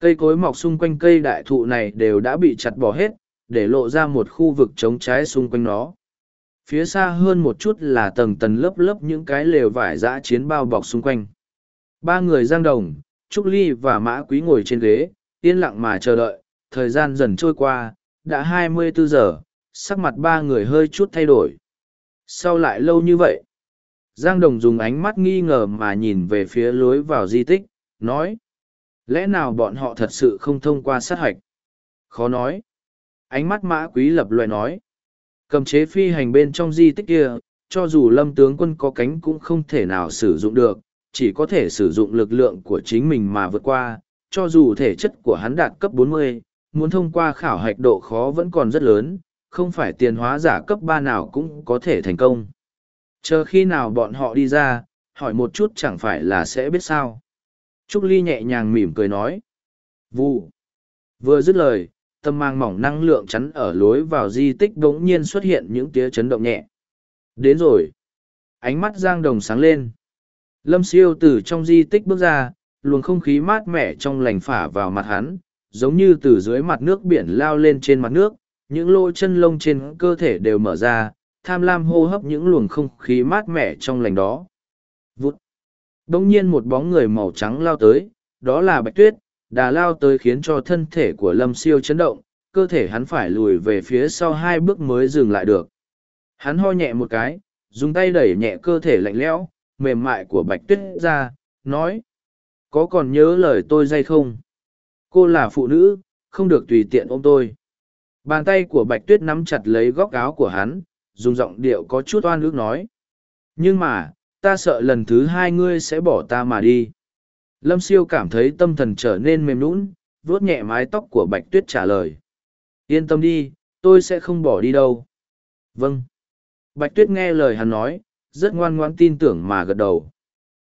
cây cối mọc xung quanh cây đại thụ này đều đã bị chặt bỏ hết, để lộ ra một khu vực trống trái xung quanh nó. Phía xa hơn một chút là tầng tầng lớp lớp những cái lều vải dã chiến bao bọc xung quanh. Ba người giang đồng, Trúc Ly và Mã Quý ngồi trên ghế, yên lặng mà chờ đợi, thời gian dần trôi qua, đã hai mươi bốn giờ, sắc mặt ba người hơi chút thay đổi. Sao lại lâu như vậy? Giang Đồng dùng ánh mắt nghi ngờ mà nhìn về phía lối vào di tích, nói. Lẽ nào bọn họ thật sự không thông qua sát hạch? Khó nói. Ánh mắt mã quý lập loại nói. Cầm chế phi hành bên trong di tích kia, cho dù lâm tướng quân có cánh cũng không thể nào sử dụng được, chỉ có thể sử dụng lực lượng của chính mình mà vượt qua, cho dù thể chất của hắn đạt cấp 40, muốn thông qua khảo hạch độ khó vẫn còn rất lớn, không phải tiền hóa giả cấp ba nào cũng có thể thành công. Chờ khi nào bọn họ đi ra, hỏi một chút chẳng phải là sẽ biết sao. Trúc Ly nhẹ nhàng mỉm cười nói. Vụ. Vừa dứt lời, tâm mang mỏng năng lượng chắn ở lối vào di tích đống nhiên xuất hiện những tia chấn động nhẹ. Đến rồi. Ánh mắt Giang Đồng sáng lên. Lâm siêu từ trong di tích bước ra, luồng không khí mát mẻ trong lành phả vào mặt hắn, giống như từ dưới mặt nước biển lao lên trên mặt nước, những lỗ chân lông trên cơ thể đều mở ra, tham lam hô hấp những luồng không khí mát mẻ trong lành đó. Vút! Đông nhiên một bóng người màu trắng lao tới, đó là Bạch Tuyết, đà lao tới khiến cho thân thể của Lâm Siêu chấn động, cơ thể hắn phải lùi về phía sau hai bước mới dừng lại được. Hắn ho nhẹ một cái, dùng tay đẩy nhẹ cơ thể lạnh lẽo, mềm mại của Bạch Tuyết ra, nói. Có còn nhớ lời tôi dây không? Cô là phụ nữ, không được tùy tiện ôm tôi. Bàn tay của Bạch Tuyết nắm chặt lấy góc áo của hắn, dùng giọng điệu có chút oan ước nói. Nhưng mà, ta sợ lần thứ hai ngươi sẽ bỏ ta mà đi. Lâm siêu cảm thấy tâm thần trở nên mềm nũng, vuốt nhẹ mái tóc của Bạch Tuyết trả lời. Yên tâm đi, tôi sẽ không bỏ đi đâu. Vâng. Bạch Tuyết nghe lời hắn nói, rất ngoan ngoãn tin tưởng mà gật đầu.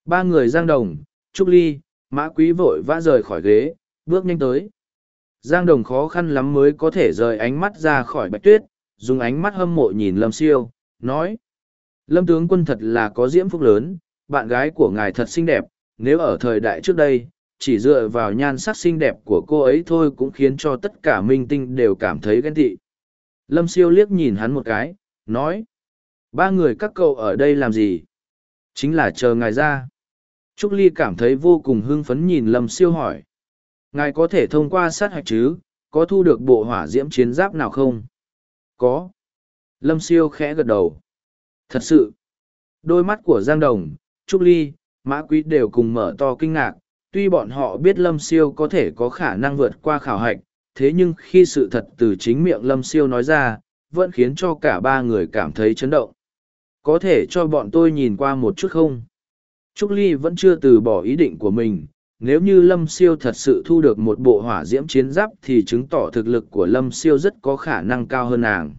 Ba người giang đồng, Trúc Ly, Mã Quý vội vã rời khỏi ghế, bước nhanh tới. Giang Đồng khó khăn lắm mới có thể rời ánh mắt ra khỏi bạch tuyết, dùng ánh mắt hâm mộ nhìn Lâm Siêu, nói. Lâm tướng quân thật là có diễm phúc lớn, bạn gái của ngài thật xinh đẹp, nếu ở thời đại trước đây, chỉ dựa vào nhan sắc xinh đẹp của cô ấy thôi cũng khiến cho tất cả minh tinh đều cảm thấy ghen tị. Lâm Siêu liếc nhìn hắn một cái, nói. Ba người các cậu ở đây làm gì? Chính là chờ ngài ra. Trúc Ly cảm thấy vô cùng hưng phấn nhìn Lâm Siêu hỏi. Ngài có thể thông qua sát hạch chứ, có thu được bộ hỏa diễm chiến giáp nào không? Có. Lâm Siêu khẽ gật đầu. Thật sự. Đôi mắt của Giang Đồng, Trúc Ly, Mã Quý đều cùng mở to kinh ngạc. Tuy bọn họ biết Lâm Siêu có thể có khả năng vượt qua khảo hạch, thế nhưng khi sự thật từ chính miệng Lâm Siêu nói ra, vẫn khiến cho cả ba người cảm thấy chấn động. Có thể cho bọn tôi nhìn qua một chút không? Trúc Ly vẫn chưa từ bỏ ý định của mình, nếu như lâm siêu thật sự thu được một bộ hỏa diễm chiến giáp thì chứng tỏ thực lực của lâm siêu rất có khả năng cao hơn nàng.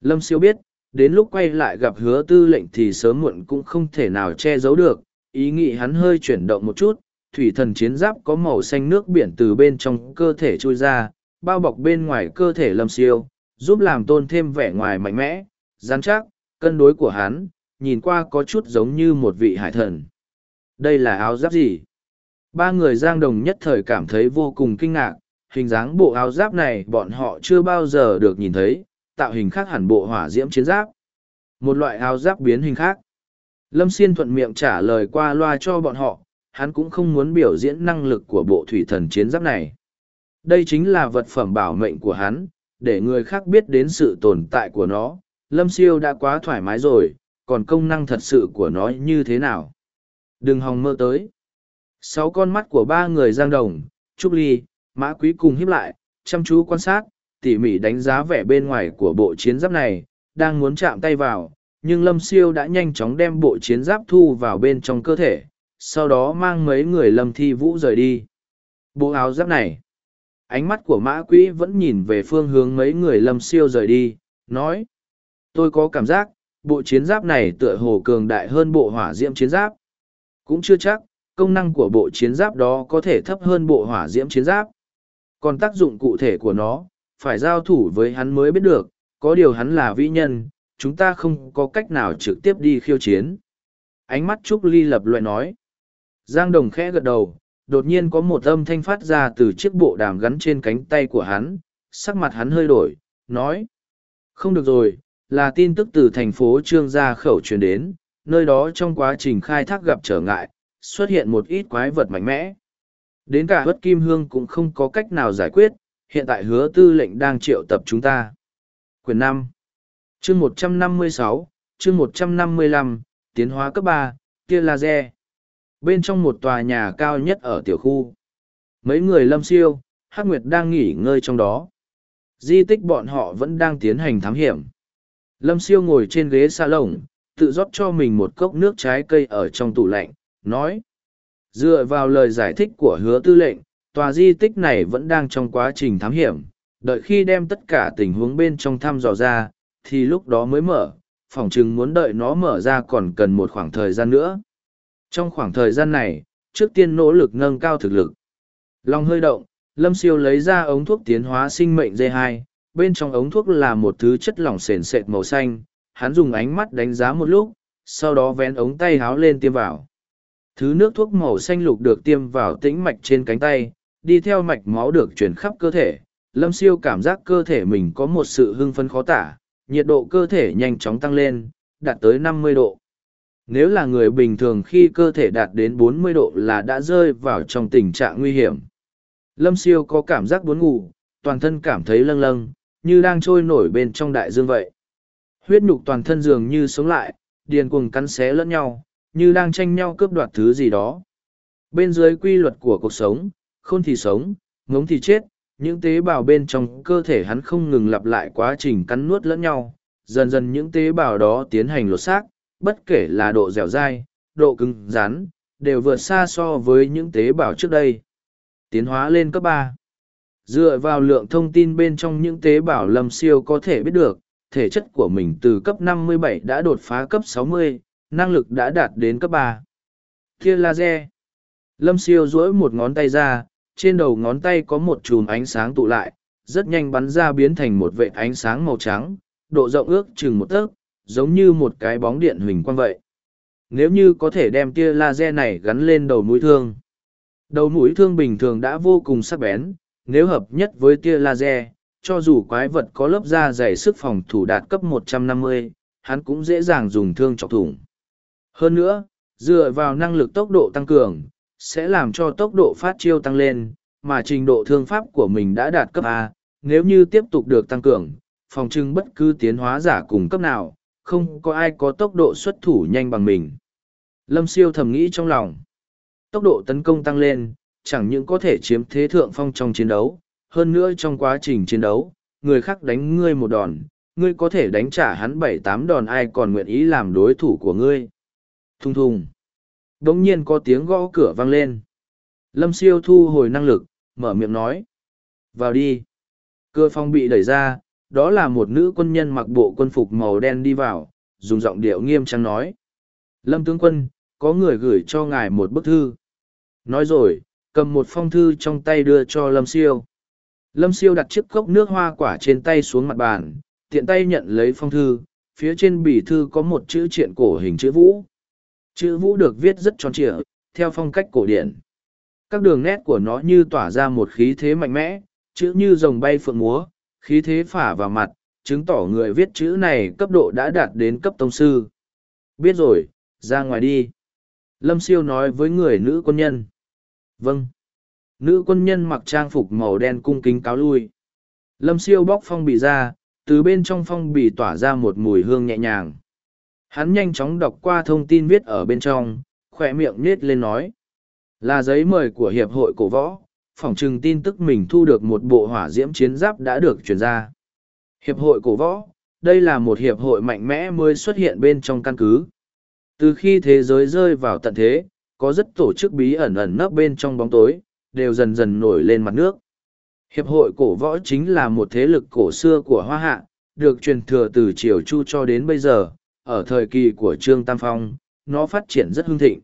Lâm siêu biết, đến lúc quay lại gặp hứa tư lệnh thì sớm muộn cũng không thể nào che giấu được, ý nghĩ hắn hơi chuyển động một chút, thủy thần chiến giáp có màu xanh nước biển từ bên trong cơ thể trôi ra, bao bọc bên ngoài cơ thể lâm siêu, giúp làm tôn thêm vẻ ngoài mạnh mẽ dán chắc, cân đối của hắn, nhìn qua có chút giống như một vị hải thần. Đây là áo giáp gì? Ba người giang đồng nhất thời cảm thấy vô cùng kinh ngạc, hình dáng bộ áo giáp này bọn họ chưa bao giờ được nhìn thấy, tạo hình khác hẳn bộ hỏa diễm chiến giáp. Một loại áo giáp biến hình khác. Lâm Siên thuận miệng trả lời qua loa cho bọn họ, hắn cũng không muốn biểu diễn năng lực của bộ thủy thần chiến giáp này. Đây chính là vật phẩm bảo mệnh của hắn, để người khác biết đến sự tồn tại của nó. Lâm Siêu đã quá thoải mái rồi, còn công năng thật sự của nó như thế nào? Đừng hòng mơ tới. Sáu con mắt của ba người giang đồng, Trúc Ly, Mã Quý cùng hiếp lại, chăm chú quan sát, tỉ mỉ đánh giá vẻ bên ngoài của bộ chiến giáp này, đang muốn chạm tay vào, nhưng Lâm Siêu đã nhanh chóng đem bộ chiến giáp thu vào bên trong cơ thể, sau đó mang mấy người Lâm Thi Vũ rời đi. Bộ áo giáp này, ánh mắt của Mã Quý vẫn nhìn về phương hướng mấy người Lâm Siêu rời đi, nói, tôi có cảm giác, bộ chiến giáp này tựa hồ cường đại hơn bộ hỏa diễm chiến giáp. Cũng chưa chắc, công năng của bộ chiến giáp đó có thể thấp hơn bộ hỏa diễm chiến giáp. Còn tác dụng cụ thể của nó, phải giao thủ với hắn mới biết được, có điều hắn là vĩ nhân, chúng ta không có cách nào trực tiếp đi khiêu chiến. Ánh mắt Trúc Ly lập loại nói. Giang Đồng khẽ gật đầu, đột nhiên có một âm thanh phát ra từ chiếc bộ đàm gắn trên cánh tay của hắn, sắc mặt hắn hơi đổi, nói. Không được rồi, là tin tức từ thành phố Trương Gia khẩu truyền đến, nơi đó trong quá trình khai thác gặp trở ngại, xuất hiện một ít quái vật mạnh mẽ. Đến cả bất kim hương cũng không có cách nào giải quyết, hiện tại hứa tư lệnh đang triệu tập chúng ta. Quyền năm chương một trăm năm mươi sáu chương một trăm năm mươi lăm tiến hóa cấp ba tia laser. Bên trong một tòa nhà cao nhất ở tiểu khu. Mấy người lâm siêu, Hắc Nguyệt đang nghỉ ngơi trong đó. Di tích bọn họ vẫn đang tiến hành thám hiểm. Lâm siêu ngồi trên ghế xa lồng, tự rót cho mình một cốc nước trái cây ở trong tủ lạnh, nói. Dựa vào lời giải thích của hứa tư lệnh, tòa di tích này vẫn đang trong quá trình thám hiểm. Đợi khi đem tất cả tình huống bên trong thăm dò ra, thì lúc đó mới mở, phòng chừng muốn đợi nó mở ra còn cần một khoảng thời gian nữa. Trong khoảng thời gian này, trước tiên nỗ lực nâng cao thực lực. Lòng hơi động, Lâm Siêu lấy ra ống thuốc tiến hóa sinh mệnh D2, bên trong ống thuốc là một thứ chất lỏng sền sệt màu xanh, hắn dùng ánh mắt đánh giá một lúc, sau đó vén ống tay háo lên tiêm vào. Thứ nước thuốc màu xanh lục được tiêm vào tĩnh mạch trên cánh tay, đi theo mạch máu được chuyển khắp cơ thể. Lâm siêu cảm giác cơ thể mình có một sự hưng phấn khó tả, nhiệt độ cơ thể nhanh chóng tăng lên, đạt tới 50 độ. Nếu là người bình thường khi cơ thể đạt đến 40 độ là đã rơi vào trong tình trạng nguy hiểm. Lâm siêu có cảm giác buồn ngủ, toàn thân cảm thấy lâng lâng, như đang trôi nổi bên trong đại dương vậy. Huyết nhục toàn thân dường như sống lại, điền cuồng cắn xé lẫn nhau, như đang tranh nhau cướp đoạt thứ gì đó. Bên dưới quy luật của cuộc sống, khôn thì sống, ngống thì chết, những tế bào bên trong cơ thể hắn không ngừng lặp lại quá trình cắn nuốt lẫn nhau, dần dần những tế bào đó tiến hành lột xác, bất kể là độ dẻo dai, độ cứng rắn, đều vượt xa so với những tế bào trước đây. Tiến hóa lên cấp ba Dựa vào lượng thông tin bên trong những tế bào lâm siêu có thể biết được, thể chất của mình từ cấp 57 đã đột phá cấp 60, năng lực đã đạt đến cấp ba. Tia laser. Lâm siêu duỗi một ngón tay ra, trên đầu ngón tay có một chùm ánh sáng tụ lại, rất nhanh bắn ra biến thành một vệ ánh sáng màu trắng, độ rộng ước chừng một tấc, giống như một cái bóng điện huỳnh quang vậy. Nếu như có thể đem tia laser này gắn lên đầu mũi thương. Đầu mũi thương bình thường đã vô cùng sắc bén, nếu hợp nhất với tia laser, cho dù quái vật có lớp da dày sức phòng thủ đạt cấp 150, hắn cũng dễ dàng dùng thương chọc thủng. Hơn nữa, dựa vào năng lực tốc độ tăng cường, sẽ làm cho tốc độ phát chiêu tăng lên, mà trình độ thương pháp của mình đã đạt cấp A, nếu như tiếp tục được tăng cường, phòng trưng bất cứ tiến hóa giả cùng cấp nào, không có ai có tốc độ xuất thủ nhanh bằng mình. Lâm siêu thầm nghĩ trong lòng. Tốc độ tấn công tăng lên, chẳng những có thể chiếm thế thượng phong trong chiến đấu, hơn nữa trong quá trình chiến đấu, người khác đánh ngươi một đòn, ngươi có thể đánh trả hắn bảy tám đòn ai còn nguyện ý làm đối thủ của ngươi. Thùng thùng. Đống nhiên có tiếng gõ cửa vang lên. Lâm siêu thu hồi năng lực, mở miệng nói. Vào đi. Cửa phòng bị đẩy ra, đó là một nữ quân nhân mặc bộ quân phục màu đen đi vào, dùng giọng điệu nghiêm trang nói. Lâm tướng quân, có người gửi cho ngài một bức thư. Nói rồi, cầm một phong thư trong tay đưa cho Lâm siêu. Lâm siêu đặt chiếc cốc nước hoa quả trên tay xuống mặt bàn, tiện tay nhận lấy phong thư, phía trên bì thư có một chữ triện cổ hình chữ vũ. Chữ vũ được viết rất tròn trịa, theo phong cách cổ điển. Các đường nét của nó như tỏa ra một khí thế mạnh mẽ, chữ như rồng bay phượng múa, khí thế phả vào mặt, chứng tỏ người viết chữ này cấp độ đã đạt đến cấp tông sư. Biết rồi, ra ngoài đi. Lâm siêu nói với người nữ quân nhân. Vâng. Nữ quân nhân mặc trang phục màu đen cung kính cáo lui. Lâm siêu bóc phong bì ra, từ bên trong phong bì tỏa ra một mùi hương nhẹ nhàng. Hắn nhanh chóng đọc qua thông tin viết ở bên trong, khỏe miệng nết lên nói. Là giấy mời của Hiệp hội Cổ Võ, phỏng chừng tin tức mình thu được một bộ hỏa diễm chiến giáp đã được truyền ra. Hiệp hội Cổ Võ, đây là một hiệp hội mạnh mẽ mới xuất hiện bên trong căn cứ. Từ khi thế giới rơi vào tận thế, có rất tổ chức bí ẩn ẩn nấp bên trong bóng tối, đều dần dần nổi lên mặt nước. Hiệp hội cổ võ chính là một thế lực cổ xưa của Hoa Hạ, được truyền thừa từ triều Chu cho đến bây giờ, ở thời kỳ của Trương Tam Phong, nó phát triển rất hưng thịnh.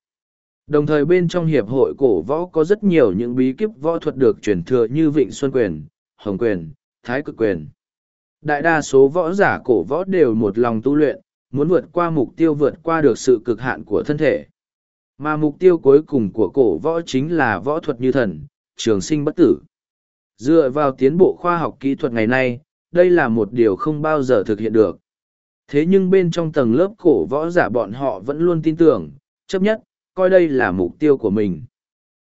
Đồng thời bên trong hiệp hội cổ võ có rất nhiều những bí kíp võ thuật được truyền thừa như Vịnh Xuân Quyền, Hồng Quyền, Thái Cực Quyền. Đại đa số võ giả cổ võ đều một lòng tu luyện, muốn vượt qua mục tiêu vượt qua được sự cực hạn của thân thể. Mà mục tiêu cuối cùng của cổ võ chính là võ thuật như thần, trường sinh bất tử. Dựa vào tiến bộ khoa học kỹ thuật ngày nay, đây là một điều không bao giờ thực hiện được. Thế nhưng bên trong tầng lớp cổ võ giả bọn họ vẫn luôn tin tưởng, chấp nhất, coi đây là mục tiêu của mình.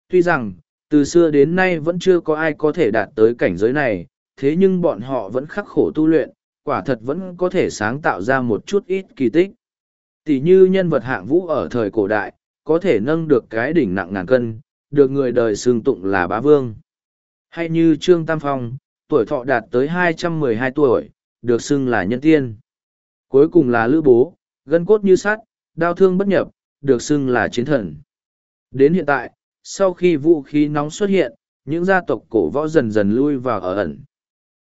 Tuy rằng, từ xưa đến nay vẫn chưa có ai có thể đạt tới cảnh giới này, thế nhưng bọn họ vẫn khắc khổ tu luyện, quả thật vẫn có thể sáng tạo ra một chút ít kỳ tích. Tỷ như nhân vật hạng vũ ở thời cổ đại, có thể nâng được cái đỉnh nặng ngàn cân, được người đời xương tụng là bá vương. Hay như Trương Tam Phong, tuổi thọ đạt tới 212 tuổi, được xưng là nhân tiên. Cuối cùng là Lữ Bố, gân cốt như sắt, đao thương bất nhập, được xưng là chiến thần. Đến hiện tại, sau khi vũ khí nóng xuất hiện, những gia tộc cổ võ dần dần lui vào ở ẩn.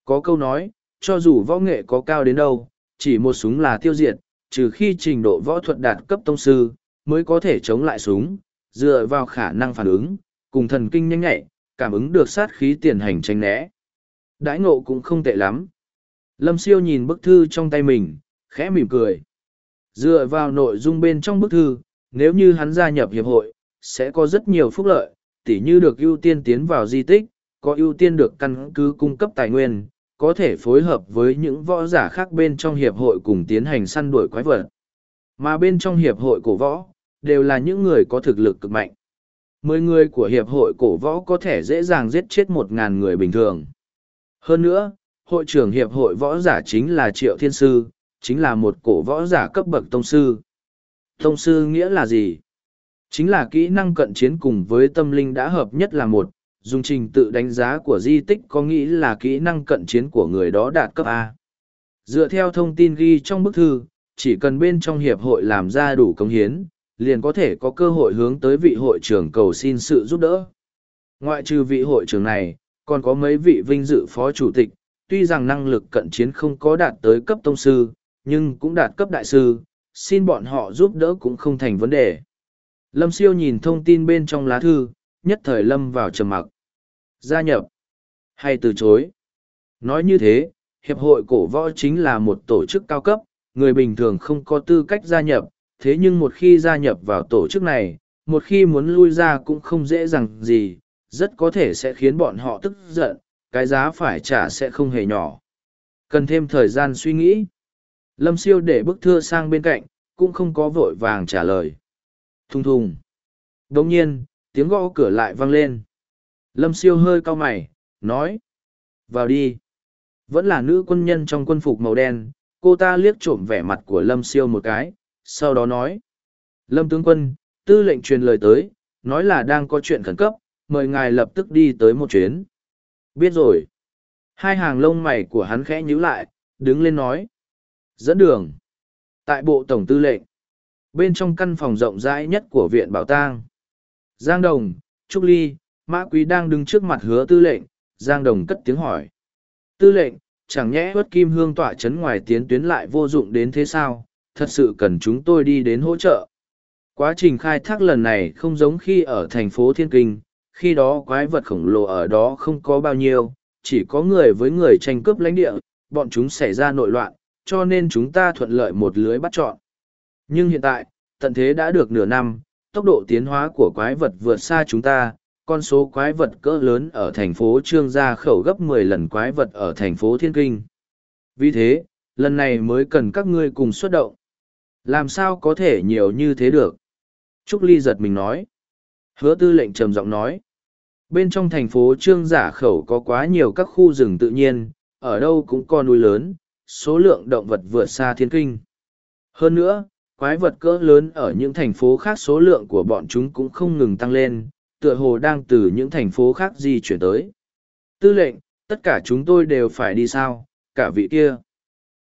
Có câu nói, cho dù võ nghệ có cao đến đâu, chỉ một súng là tiêu diệt, trừ khi trình độ võ thuật đạt cấp tông sư, mới có thể chống lại súng, dựa vào khả năng phản ứng, cùng thần kinh nhanh nhạy, cảm ứng được sát khí tiền hành tranh né. Đãi ngộ cũng không tệ lắm. Lâm siêu nhìn bức thư trong tay mình, khẽ mỉm cười. Dựa vào nội dung bên trong bức thư, nếu như hắn gia nhập hiệp hội, sẽ có rất nhiều phúc lợi, tỉ như được ưu tiên tiến vào di tích, có ưu tiên được căn cứ cung cấp tài nguyên, có thể phối hợp với những võ giả khác bên trong hiệp hội cùng tiến hành săn đuổi quái vật. Mà bên trong hiệp hội cổ võ, đều là những người có thực lực cực mạnh. Mười người của hiệp hội cổ võ có thể dễ dàng giết chết một ngàn người bình thường. Hơn nữa, hội trưởng hiệp hội võ giả chính là Triệu Thiên Sư, chính là một cổ võ giả cấp bậc tông sư. Tông sư nghĩa là gì? Chính là kỹ năng cận chiến cùng với tâm linh đã hợp nhất là một, dùng trình tự đánh giá của di tích có nghĩ là kỹ năng cận chiến của người đó đạt cấp A. Dựa theo thông tin ghi trong bức thư, chỉ cần bên trong hiệp hội làm ra đủ công hiến, liền có thể có cơ hội hướng tới vị hội trưởng cầu xin sự giúp đỡ. Ngoại trừ vị hội trưởng này, còn có mấy vị vinh dự phó chủ tịch, tuy rằng năng lực cận chiến không có đạt tới cấp tông sư, nhưng cũng đạt cấp đại sư, xin bọn họ giúp đỡ cũng không thành vấn đề. Lâm siêu nhìn thông tin bên trong lá thư, nhất thời lâm vào trầm mặc. Gia nhập, hay từ chối. Nói như thế, Hiệp hội cổ võ chính là một tổ chức cao cấp, người bình thường không có tư cách gia nhập, thế nhưng một khi gia nhập vào tổ chức này, một khi muốn lui ra cũng không dễ dàng gì, rất có thể sẽ khiến bọn họ tức giận, cái giá phải trả sẽ không hề nhỏ. Cần thêm thời gian suy nghĩ. Lâm siêu để bức thưa sang bên cạnh, cũng không có vội vàng trả lời. Thùng thùng. Đồng nhiên, tiếng gõ cửa lại vang lên. Lâm siêu hơi cau mày, nói. Vào đi. Vẫn là nữ quân nhân trong quân phục màu đen, cô ta liếc trộm vẻ mặt của Lâm siêu một cái, sau đó nói. Lâm tướng quân, tư lệnh truyền lời tới, nói là đang có chuyện khẩn cấp, mời ngài lập tức đi tới một chuyến. Biết rồi. Hai hàng lông mày của hắn khẽ nhíu lại, đứng lên nói. Dẫn đường. Tại bộ tổng tư lệnh. Bên trong căn phòng rộng rãi nhất của viện bảo tàng Giang Đồng, Trúc Ly, Mã Quý đang đứng trước mặt hứa tư lệnh. Giang Đồng cất tiếng hỏi. Tư lệnh, chẳng nhẽ bất kim hương tỏa chấn ngoài tiến tuyến lại vô dụng đến thế sao? Thật sự cần chúng tôi đi đến hỗ trợ. Quá trình khai thác lần này không giống khi ở thành phố Thiên Kinh, khi đó quái vật khổng lồ ở đó không có bao nhiêu, chỉ có người với người tranh cướp lãnh địa, bọn chúng xảy ra nội loạn, cho nên chúng ta thuận lợi một lưới bắt chọn. Nhưng hiện tại, tận thế đã được nửa năm, tốc độ tiến hóa của quái vật vượt xa chúng ta, con số quái vật cỡ lớn ở thành phố Trương Gia khẩu gấp mười lần quái vật ở thành phố Thiên Kinh. Vì thế, lần này mới cần các ngươi cùng xuất động. Làm sao có thể nhiều như thế được? Trúc Ly giật mình nói. Hứa tư lệnh trầm giọng nói. Bên trong thành phố Trương Giả khẩu có quá nhiều các khu rừng tự nhiên, ở đâu cũng có núi lớn, số lượng động vật vượt xa thiên kinh. Hơn nữa, quái vật cỡ lớn ở những thành phố khác số lượng của bọn chúng cũng không ngừng tăng lên, tựa hồ đang từ những thành phố khác di chuyển tới. Tư lệnh, tất cả chúng tôi đều phải đi sao, cả vị kia.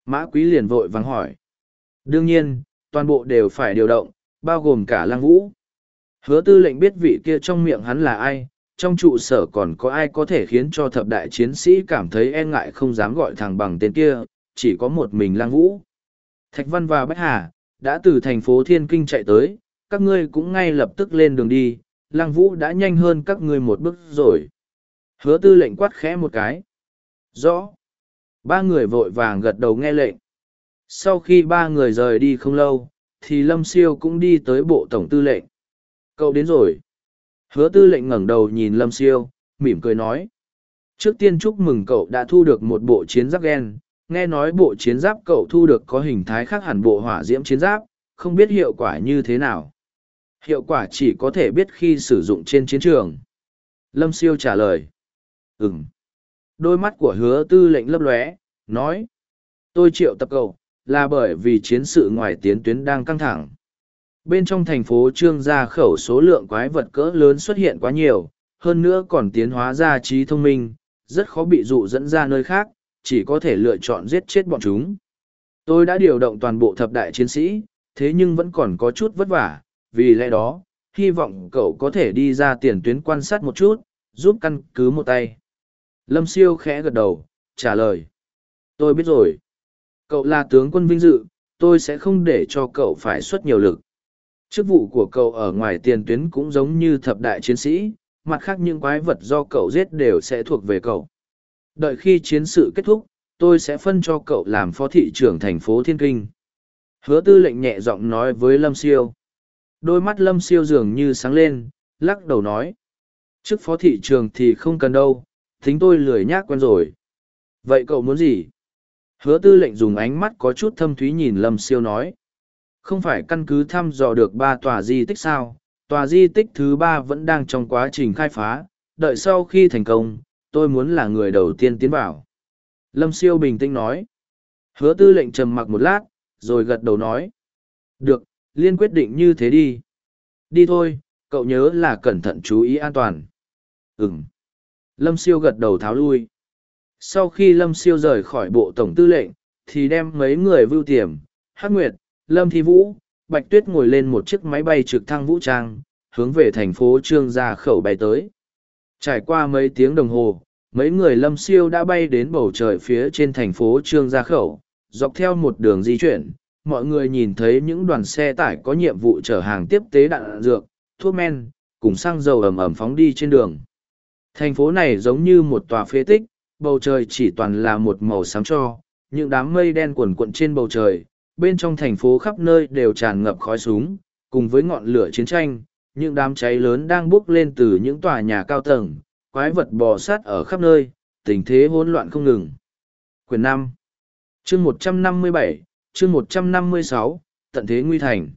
Mã Quý liền vội vắng hỏi. Đương nhiên, toàn bộ đều phải điều động, bao gồm cả lăng vũ. Hứa tư lệnh biết vị kia trong miệng hắn là ai, trong trụ sở còn có ai có thể khiến cho thập đại chiến sĩ cảm thấy e ngại không dám gọi thằng bằng tên kia, chỉ có một mình Lang vũ. Thạch Văn và Bách Hà, đã từ thành phố Thiên Kinh chạy tới, các ngươi cũng ngay lập tức lên đường đi, Lang vũ đã nhanh hơn các ngươi một bước rồi. Hứa tư lệnh quát khẽ một cái. Rõ. Ba người vội vàng gật đầu nghe lệnh. Sau khi ba người rời đi không lâu, thì Lâm Siêu cũng đi tới bộ tổng tư lệnh. Cậu đến rồi. Hứa tư lệnh ngẩng đầu nhìn Lâm Siêu, mỉm cười nói. Trước tiên chúc mừng cậu đã thu được một bộ chiến giáp gen, nghe nói bộ chiến giáp cậu thu được có hình thái khác hẳn bộ hỏa diễm chiến giáp, không biết hiệu quả như thế nào. Hiệu quả chỉ có thể biết khi sử dụng trên chiến trường. Lâm Siêu trả lời. Ừm. Đôi mắt của hứa tư lệnh lấp lóe, nói. Tôi triệu tập cậu, là bởi vì chiến sự ngoài tiến tuyến đang căng thẳng. Bên trong thành phố Trương Gia khẩu số lượng quái vật cỡ lớn xuất hiện quá nhiều, hơn nữa còn tiến hóa ra trí thông minh, rất khó bị dụ dẫn ra nơi khác, chỉ có thể lựa chọn giết chết bọn chúng. Tôi đã điều động toàn bộ thập đại chiến sĩ, thế nhưng vẫn còn có chút vất vả, vì lẽ đó, hy vọng cậu có thể đi ra tiền tuyến quan sát một chút, giúp căn cứ một tay. Lâm Siêu khẽ gật đầu, trả lời. Tôi biết rồi. Cậu là tướng quân vinh dự, tôi sẽ không để cho cậu phải xuất nhiều lực. Chức vụ của cậu ở ngoài tiền tuyến cũng giống như thập đại chiến sĩ, mặt khác những quái vật do cậu giết đều sẽ thuộc về cậu. Đợi khi chiến sự kết thúc, tôi sẽ phân cho cậu làm phó thị trưởng thành phố Thiên Kinh. Hứa tư lệnh nhẹ giọng nói với Lâm Siêu. Đôi mắt Lâm Siêu dường như sáng lên, lắc đầu nói. Chức phó thị trường thì không cần đâu, Thính tôi lười nhác quen rồi. Vậy cậu muốn gì? Hứa tư lệnh dùng ánh mắt có chút thâm thúy nhìn Lâm Siêu nói. Không phải căn cứ thăm dò được ba tòa di tích sao, tòa di tích thứ ba vẫn đang trong quá trình khai phá, đợi sau khi thành công, tôi muốn là người đầu tiên tiến vào. Lâm Siêu bình tĩnh nói. Hứa tư lệnh trầm mặc một lát, rồi gật đầu nói. Được, liên quyết định như thế đi. Đi thôi, cậu nhớ là cẩn thận chú ý an toàn. Ừm. Lâm Siêu gật đầu tháo lui. Sau khi Lâm Siêu rời khỏi bộ tổng tư lệnh, thì đem mấy người vưu tiềm, Hắc Nguyệt, Lâm Thi Vũ, Bạch Tuyết ngồi lên một chiếc máy bay trực thăng vũ trang, hướng về thành phố Trương Gia Khẩu bay tới. Trải qua mấy tiếng đồng hồ, mấy người Lâm Siêu đã bay đến bầu trời phía trên thành phố Trương Gia Khẩu, dọc theo một đường di chuyển. Mọi người nhìn thấy những đoàn xe tải có nhiệm vụ chở hàng tiếp tế đạn dược, thuốc men, cùng xăng dầu ẩm ẩm phóng đi trên đường. Thành phố này giống như một tòa phế tích, bầu trời chỉ toàn là một màu xám cho, những đám mây đen quần quận trên bầu trời, bên trong thành phố khắp nơi đều tràn ngập khói súng, cùng với ngọn lửa chiến tranh, những đám cháy lớn đang bốc lên từ những tòa nhà cao tầng, quái vật bò sát ở khắp nơi, tình thế hỗn loạn không ngừng. Quyền năm chương một trăm năm mươi bảy chương một trăm năm mươi sáu tận thế nguy thành.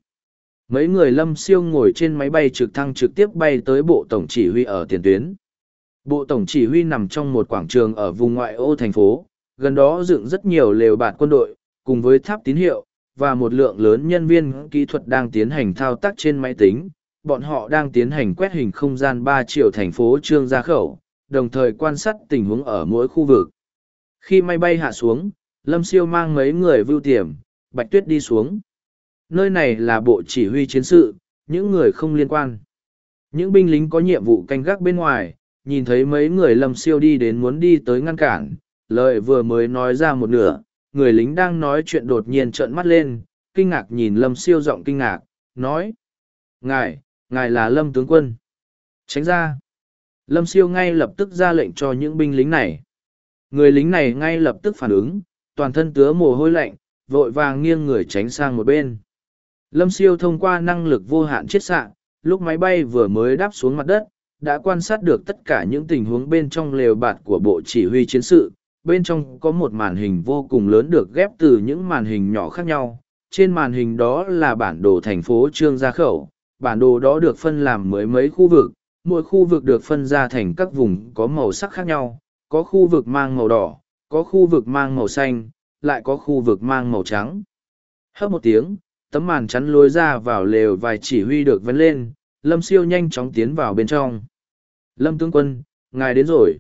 Mấy người lâm siêu ngồi trên máy bay trực thăng trực tiếp bay tới bộ tổng chỉ huy ở tiền tuyến. Bộ tổng chỉ huy nằm trong một quảng trường ở vùng ngoại ô thành phố, gần đó dựng rất nhiều lều bạt quân đội, cùng với tháp tín hiệu, và một lượng lớn nhân viên kỹ thuật đang tiến hành thao tác trên máy tính. Bọn họ đang tiến hành quét hình không gian ba triệu thành phố Trương Gia Khẩu, đồng thời quan sát tình huống ở mỗi khu vực. Khi máy bay hạ xuống, Lâm Siêu mang mấy người vưu tiềm, Bạch Tuyết đi xuống. Nơi này là bộ chỉ huy chiến sự, những người không liên quan. Những binh lính có nhiệm vụ canh gác bên ngoài, nhìn thấy mấy người Lâm Siêu đi đến muốn đi tới ngăn cản, lời vừa mới nói ra một nửa, người lính đang nói chuyện đột nhiên trợn mắt lên, kinh ngạc nhìn Lâm Siêu giọng kinh ngạc, nói. Ngài, ngài là Lâm tướng quân. Tránh ra. Lâm Siêu ngay lập tức ra lệnh cho những binh lính này. Người lính này ngay lập tức phản ứng, toàn thân tứa mồ hôi lạnh, vội vàng nghiêng người tránh sang một bên. Lâm Siêu thông qua năng lực vô hạn chiết xạ, lúc máy bay vừa mới đáp xuống mặt đất, đã quan sát được tất cả những tình huống bên trong lều bạt của bộ chỉ huy chiến sự. Bên trong có một màn hình vô cùng lớn được ghép từ những màn hình nhỏ khác nhau. Trên màn hình đó là bản đồ thành phố Trương Gia Khẩu. Bản đồ đó được phân làm mấy mấy khu vực, mỗi khu vực được phân ra thành các vùng có màu sắc khác nhau. Có khu vực mang màu đỏ, có khu vực mang màu xanh, lại có khu vực mang màu trắng. Hấp một tiếng, tấm màn chắn lối ra vào lều vài chỉ huy được vấn lên, lâm siêu nhanh chóng tiến vào bên trong lâm tướng quân ngài đến rồi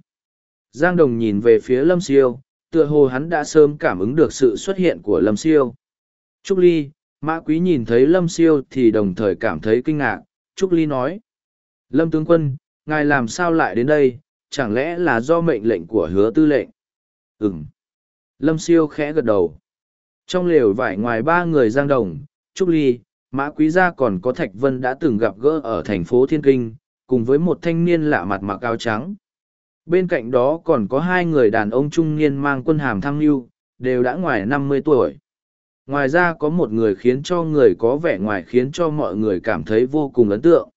giang đồng nhìn về phía lâm siêu tựa hồ hắn đã sớm cảm ứng được sự xuất hiện của lâm siêu trúc ly mã quý nhìn thấy lâm siêu thì đồng thời cảm thấy kinh ngạc trúc ly nói. Lâm tướng quân ngài làm sao lại đến đây? Chẳng lẽ là do mệnh lệnh của hứa tư lệnh? Ừ m lâm siêu khẽ gật đầu. Trong lều vải ngoài ba người giang đồng trúc ly Mã Quý Gia còn có Thạch Vân đã từng gặp gỡ ở thành phố Thiên Kinh, cùng với một thanh niên lạ mặt mặc áo trắng. Bên cạnh đó còn có hai người đàn ông trung niên mang quân hàm thăng lưu, đều đã ngoài năm mươi tuổi. Ngoài ra có một người khiến cho người có vẻ ngoài khiến cho mọi người cảm thấy vô cùng ấn tượng.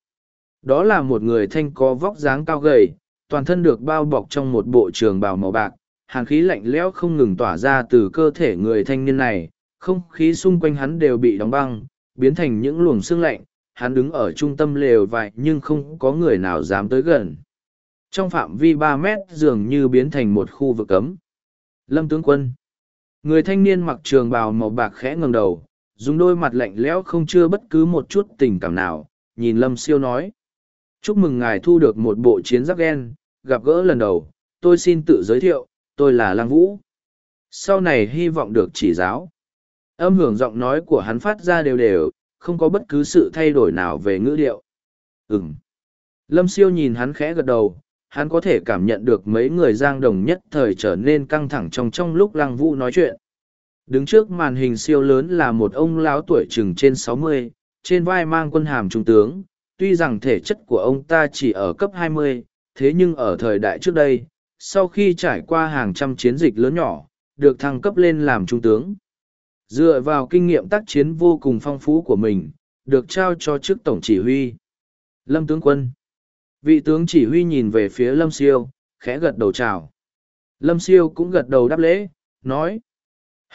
Đó là một người thanh có vóc dáng cao gầy, toàn thân được bao bọc trong một bộ trường bào màu bạc, hàn khí lạnh lẽo không ngừng tỏa ra từ cơ thể người thanh niên này, không khí xung quanh hắn đều bị đóng băng, biến thành những luồng xương lạnh, hắn đứng ở trung tâm lều vải nhưng không có người nào dám tới gần. Trong phạm vi ba mét dường như biến thành một khu vực cấm. Lâm tướng quân. Người thanh niên mặc trường bào màu bạc khẽ ngẩng đầu, dùng đôi mặt lạnh lẽo không chưa bất cứ một chút tình cảm nào, nhìn Lâm siêu nói. Chúc mừng ngài thu được một bộ chiến giáp gen, gặp gỡ lần đầu, tôi xin tự giới thiệu, tôi là Lang Vũ. Sau này hy vọng được chỉ giáo. Âm hưởng giọng nói của hắn phát ra đều đều, không có bất cứ sự thay đổi nào về ngữ điệu. Ừm. Lâm siêu nhìn hắn khẽ gật đầu, hắn có thể cảm nhận được mấy người giang đồng nhất thời trở nên căng thẳng trong trong lúc lăng vũ nói chuyện. Đứng trước màn hình siêu lớn là một ông lão tuổi chừng trên sáu mươi, trên vai mang quân hàm trung tướng, tuy rằng thể chất của ông ta chỉ ở cấp hai mươi, thế nhưng ở thời đại trước đây, sau khi trải qua hàng trăm chiến dịch lớn nhỏ, được thăng cấp lên làm trung tướng. Dựa vào kinh nghiệm tác chiến vô cùng phong phú của mình, được trao cho chức tổng chỉ huy. Lâm tướng quân. Vị tướng chỉ huy nhìn về phía Lâm Siêu, khẽ gật đầu chào. Lâm Siêu cũng gật đầu đáp lễ, nói.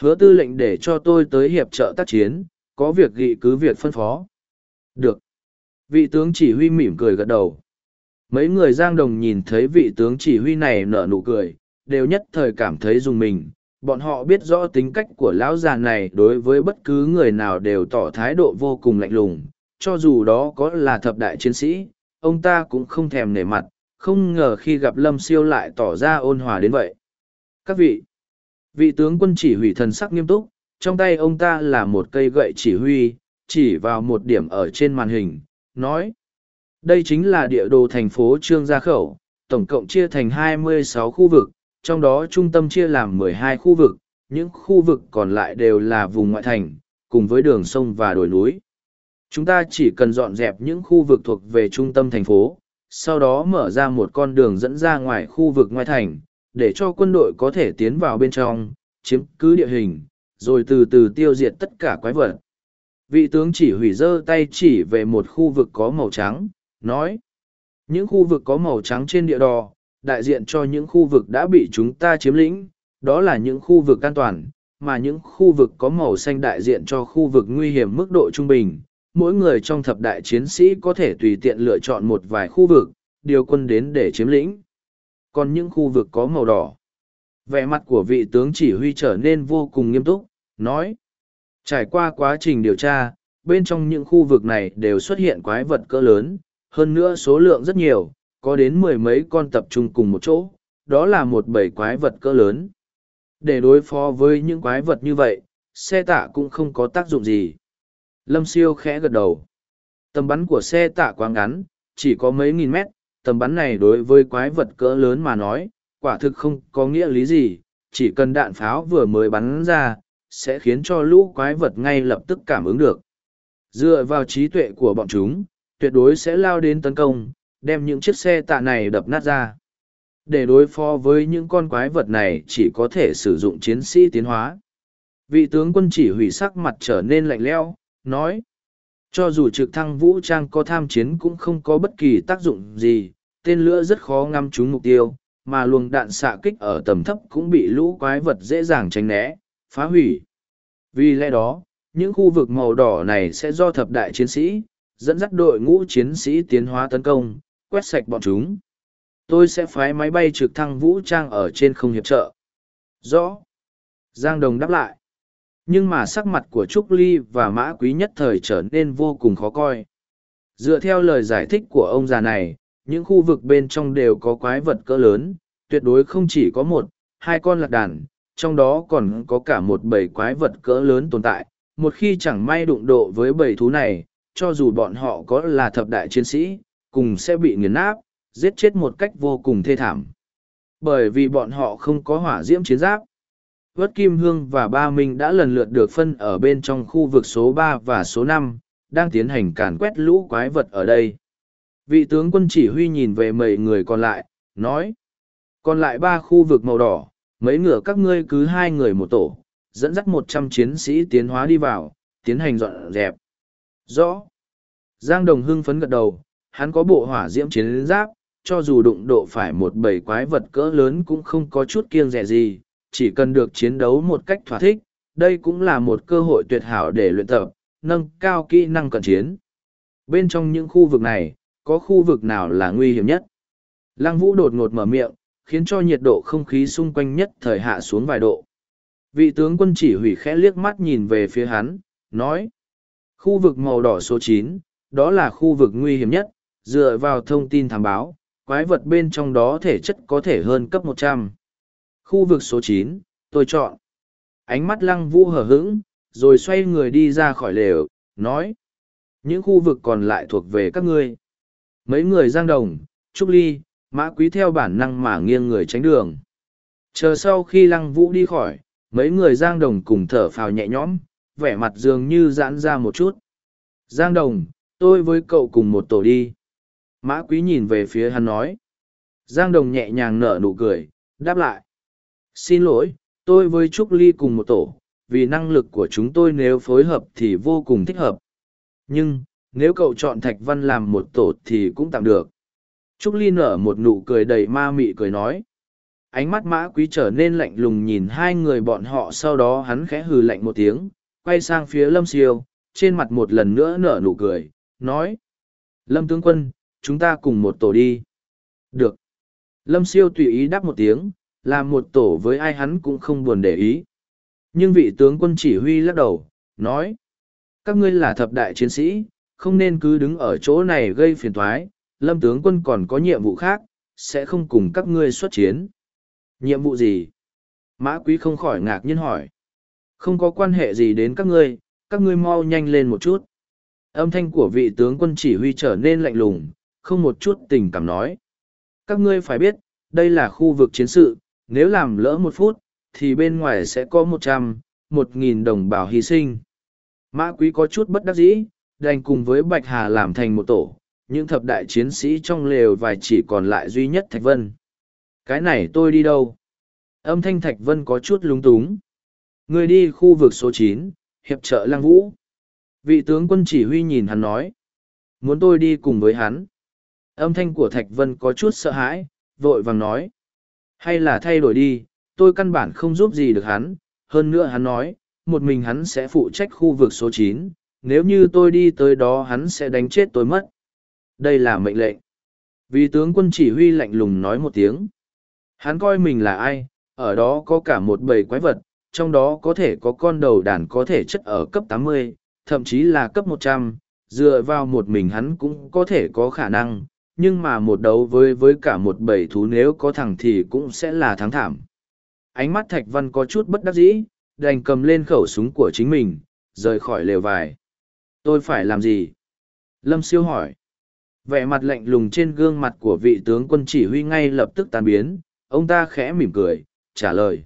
Hứa tư lệnh để cho tôi tới hiệp trợ tác chiến, có việc gị cứ việc phân phó. Được. Vị tướng chỉ huy mỉm cười gật đầu. Mấy người giang đồng nhìn thấy vị tướng chỉ huy này nở nụ cười, đều nhất thời cảm thấy dùng mình. Bọn họ biết rõ tính cách của lão già này đối với bất cứ người nào đều tỏ thái độ vô cùng lạnh lùng, cho dù đó có là thập đại chiến sĩ, ông ta cũng không thèm nể mặt, không ngờ khi gặp Lâm Siêu lại tỏ ra ôn hòa đến vậy. Các vị, vị tướng quân chỉ huy thần sắc nghiêm túc, trong tay ông ta là một cây gậy chỉ huy, chỉ vào một điểm ở trên màn hình, nói. Đây chính là địa đồ thành phố Trương Gia Khẩu, tổng cộng chia thành 26 khu vực, trong đó trung tâm chia làm 12 khu vực, những khu vực còn lại đều là vùng ngoại thành, cùng với đường sông và đồi núi. Chúng ta chỉ cần dọn dẹp những khu vực thuộc về trung tâm thành phố, sau đó mở ra một con đường dẫn ra ngoài khu vực ngoài thành, để cho quân đội có thể tiến vào bên trong, chiếm cứ địa hình, rồi từ từ tiêu diệt tất cả quái vật. Vị tướng chỉ hủy giơ tay chỉ về một khu vực có màu trắng, nói. Những khu vực có màu trắng trên địa đò, đại diện cho những khu vực đã bị chúng ta chiếm lĩnh, đó là những khu vực an toàn, mà những khu vực có màu xanh đại diện cho khu vực nguy hiểm mức độ trung bình, mỗi người trong thập đại chiến sĩ có thể tùy tiện lựa chọn một vài khu vực, điều quân đến để chiếm lĩnh. Còn những khu vực có màu đỏ, vẻ mặt của vị tướng chỉ huy trở nên vô cùng nghiêm túc, nói. Trải qua quá trình điều tra, bên trong những khu vực này đều xuất hiện quái vật cỡ lớn, hơn nữa số lượng rất nhiều, có đến mười mấy con tập trung cùng một chỗ, đó là một bầy quái vật cỡ lớn. Để đối phó với những quái vật như vậy, xe tạ cũng không có tác dụng gì. Lâm siêu khẽ gật đầu. Tầm bắn của xe tạ quá ngắn, chỉ có mấy nghìn mét, tầm bắn này đối với quái vật cỡ lớn mà nói, quả thực không có nghĩa lý gì, chỉ cần đạn pháo vừa mới bắn ra, sẽ khiến cho lũ quái vật ngay lập tức cảm ứng được. Dựa vào trí tuệ của bọn chúng, tuyệt đối sẽ lao đến tấn công, đem những chiếc xe tạ này đập nát ra. Để đối phó với những con quái vật này chỉ có thể sử dụng chiến sĩ tiến hóa. Vị tướng quân chỉ hủy sắc mặt trở nên lạnh lẽo, nói, cho dù trực thăng vũ trang có tham chiến cũng không có bất kỳ tác dụng gì, tên lửa rất khó ngắm trúng mục tiêu, mà luồng đạn xạ kích ở tầm thấp cũng bị lũ quái vật dễ dàng tránh né, phá hủy. Vì lẽ đó, những khu vực màu đỏ này sẽ do thập đại chiến sĩ, dẫn dắt đội ngũ chiến sĩ tiến hóa tấn công, quét sạch bọn chúng. Tôi sẽ phái máy bay trực thăng vũ trang ở trên không hiệp trợ. Rõ. Giang đồng đáp lại nhưng mà sắc mặt của trúc ly và mã quý nhất thời trở nên vô cùng khó coi. Dựa theo lời giải thích của ông già này những khu vực bên trong đều có quái vật cỡ lớn tuyệt đối không chỉ có một hai con lạc đàn trong đó còn có cả một bầy quái vật cỡ lớn tồn tại. Một khi chẳng may đụng độ với bầy thú này cho dù bọn họ có là thập đại chiến sĩ cùng sẽ bị nghiền nát, giết chết một cách vô cùng thê thảm. Bởi vì bọn họ không có hỏa diễm chiến giáp Vất Kim Hương và Ba Minh đã lần lượt được phân ở bên trong khu vực số ba và số năm, đang tiến hành càn quét lũ quái vật ở đây. Vị tướng quân chỉ huy nhìn về mấy người còn lại, nói. Còn lại ba khu vực màu đỏ, mấy ngựa các ngươi cứ hai người một tổ, dẫn dắt một trăm chiến sĩ tiến hóa đi vào, tiến hành dọn dẹp. Rõ. Giang Đồng hưng phấn gật đầu, hắn có bộ hỏa diễm chiến giáp, cho dù đụng độ phải một bầy quái vật cỡ lớn cũng không có chút kiêng rẻ gì, chỉ cần được chiến đấu một cách thỏa thích, đây cũng là một cơ hội tuyệt hảo để luyện tập, nâng cao kỹ năng cận chiến. Bên trong những khu vực này, có khu vực nào là nguy hiểm nhất? Lăng Vũ đột ngột mở miệng, khiến cho nhiệt độ không khí xung quanh nhất thời hạ xuống vài độ. Vị tướng quân chỉ hủy khẽ liếc mắt nhìn về phía hắn, nói. Khu vực màu đỏ số 9, đó là khu vực nguy hiểm nhất, dựa vào thông tin thám báo, quái vật bên trong đó thể chất có thể hơn cấp một trăm. Khu vực số chín, tôi chọn. Ánh mắt lăng vũ hở hững, rồi xoay người đi ra khỏi lều, nói. Những khu vực còn lại thuộc về các ngươi. Mấy người giang đồng, trúc ly, mã quý theo bản năng mà nghiêng người tránh đường. Chờ sau khi lăng vũ đi khỏi, mấy người giang đồng cùng thở phào nhẹ nhõm, vẻ mặt dường như giãn ra một chút. Giang đồng, tôi với cậu cùng một tổ đi. Mã quý nhìn về phía hắn nói. Giang đồng nhẹ nhàng nở nụ cười, đáp lại. Xin lỗi, tôi với Trúc Ly cùng một tổ, vì năng lực của chúng tôi nếu phối hợp thì vô cùng thích hợp. Nhưng, nếu cậu chọn Thạch Văn làm một tổ thì cũng tạm được. Trúc Ly nở một nụ cười đầy ma mị cười nói. Ánh mắt mã quý trở nên lạnh lùng nhìn hai người bọn họ sau đó hắn khẽ hừ lạnh một tiếng, quay sang phía Lâm Siêu, trên mặt một lần nữa nở nụ cười, nói. Lâm tướng quân, chúng ta cùng một tổ đi. Được. Lâm Siêu tùy ý đáp một tiếng, làm một tổ với ai hắn cũng không buồn để ý. Nhưng vị tướng quân chỉ huy lắc đầu, nói. Các ngươi là thập đại chiến sĩ, không nên cứ đứng ở chỗ này gây phiền thoái, lâm tướng quân còn có nhiệm vụ khác, sẽ không cùng các ngươi xuất chiến. Nhiệm vụ gì? Mã quý không khỏi ngạc nhiên hỏi. Không có quan hệ gì đến các ngươi, các ngươi mau nhanh lên một chút. Âm thanh của vị tướng quân chỉ huy trở nên lạnh lùng, không một chút tình cảm nói. Các ngươi phải biết, đây là khu vực chiến sự, nếu làm lỡ một phút, thì bên ngoài sẽ có một trăm, một nghìn đồng bào hy sinh. Mã quý có chút bất đắc dĩ, đành cùng với Bạch Hà làm thành một tổ, những thập đại chiến sĩ trong lều vài chỉ còn lại duy nhất Thạch Vân. Cái này tôi đi đâu? Âm thanh Thạch Vân có chút lúng túng. Người đi khu vực số chín, hiệp trợ Lăng Vũ. Vị tướng quân chỉ huy nhìn hắn nói. Muốn tôi đi cùng với hắn. Âm thanh của Thạch Vân có chút sợ hãi, vội vàng nói. Hay là thay đổi đi, tôi căn bản không giúp gì được hắn. Hơn nữa hắn nói, một mình hắn sẽ phụ trách khu vực số chín. nếu như tôi đi tới đó hắn sẽ đánh chết tôi mất. Đây là mệnh lệnh. Vì tướng quân chỉ huy lạnh lùng nói một tiếng. Hắn coi mình là ai, ở đó có cả một bầy quái vật, trong đó có thể có con đầu đàn có thể chất ở cấp 80, thậm chí là cấp 100, dựa vào một mình hắn cũng có thể có khả năng, nhưng mà một đấu với với cả một bầy thú nếu có thằng thì cũng sẽ là thắng thảm. Ánh mắt Thạch Văn có chút bất đắc dĩ, đành cầm lên khẩu súng của chính mình, rời khỏi lều vải. Tôi phải làm gì? Lâm siêu hỏi. Vẻ mặt lạnh lùng trên gương mặt của vị tướng quân chỉ huy ngay lập tức tan biến, ông ta khẽ mỉm cười, trả lời.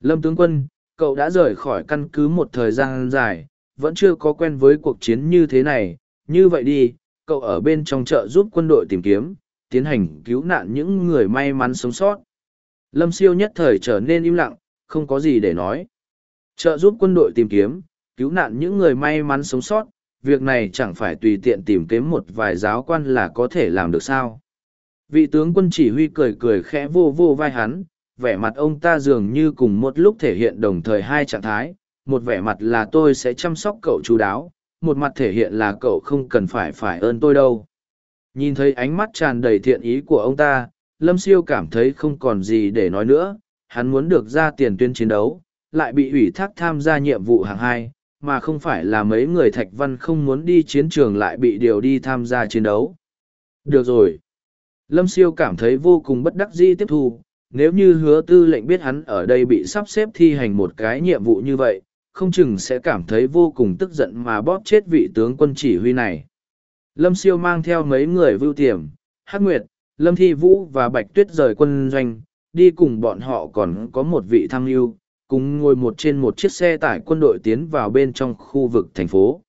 Lâm tướng quân, cậu đã rời khỏi căn cứ một thời gian dài, vẫn chưa có quen với cuộc chiến như thế này, như vậy đi, cậu ở bên trong chợ giúp quân đội tìm kiếm, tiến hành cứu nạn những người may mắn sống sót. Lâm siêu nhất thời trở nên im lặng, không có gì để nói. Trợ giúp quân đội tìm kiếm, cứu nạn những người may mắn sống sót, việc này chẳng phải tùy tiện tìm kiếm một vài giáo quan là có thể làm được sao. Vị tướng quân chỉ huy cười cười khẽ vô vô vai hắn, vẻ mặt ông ta dường như cùng một lúc thể hiện đồng thời hai trạng thái, một vẻ mặt là tôi sẽ chăm sóc cậu chú đáo, một mặt thể hiện là cậu không cần phải phải ơn tôi đâu. Nhìn thấy ánh mắt tràn đầy thiện ý của ông ta, Lâm Siêu cảm thấy không còn gì để nói nữa, hắn muốn được ra tiền tuyên chiến đấu, lại bị ủy thác tham gia nhiệm vụ hàng hai, mà không phải là mấy người thạch văn không muốn đi chiến trường lại bị điều đi tham gia chiến đấu. Được rồi. Lâm Siêu cảm thấy vô cùng bất đắc dĩ tiếp thu, nếu như hứa tư lệnh biết hắn ở đây bị sắp xếp thi hành một cái nhiệm vụ như vậy, không chừng sẽ cảm thấy vô cùng tức giận mà bóp chết vị tướng quân chỉ huy này. Lâm Siêu mang theo mấy người vưu tiềm, Hắc Nguyệt, Lâm Thi Vũ và Bạch Tuyết rời quân doanh, đi cùng bọn họ còn có một vị tham Lưu, cùng ngồi một trên một chiếc xe tải quân đội tiến vào bên trong khu vực thành phố.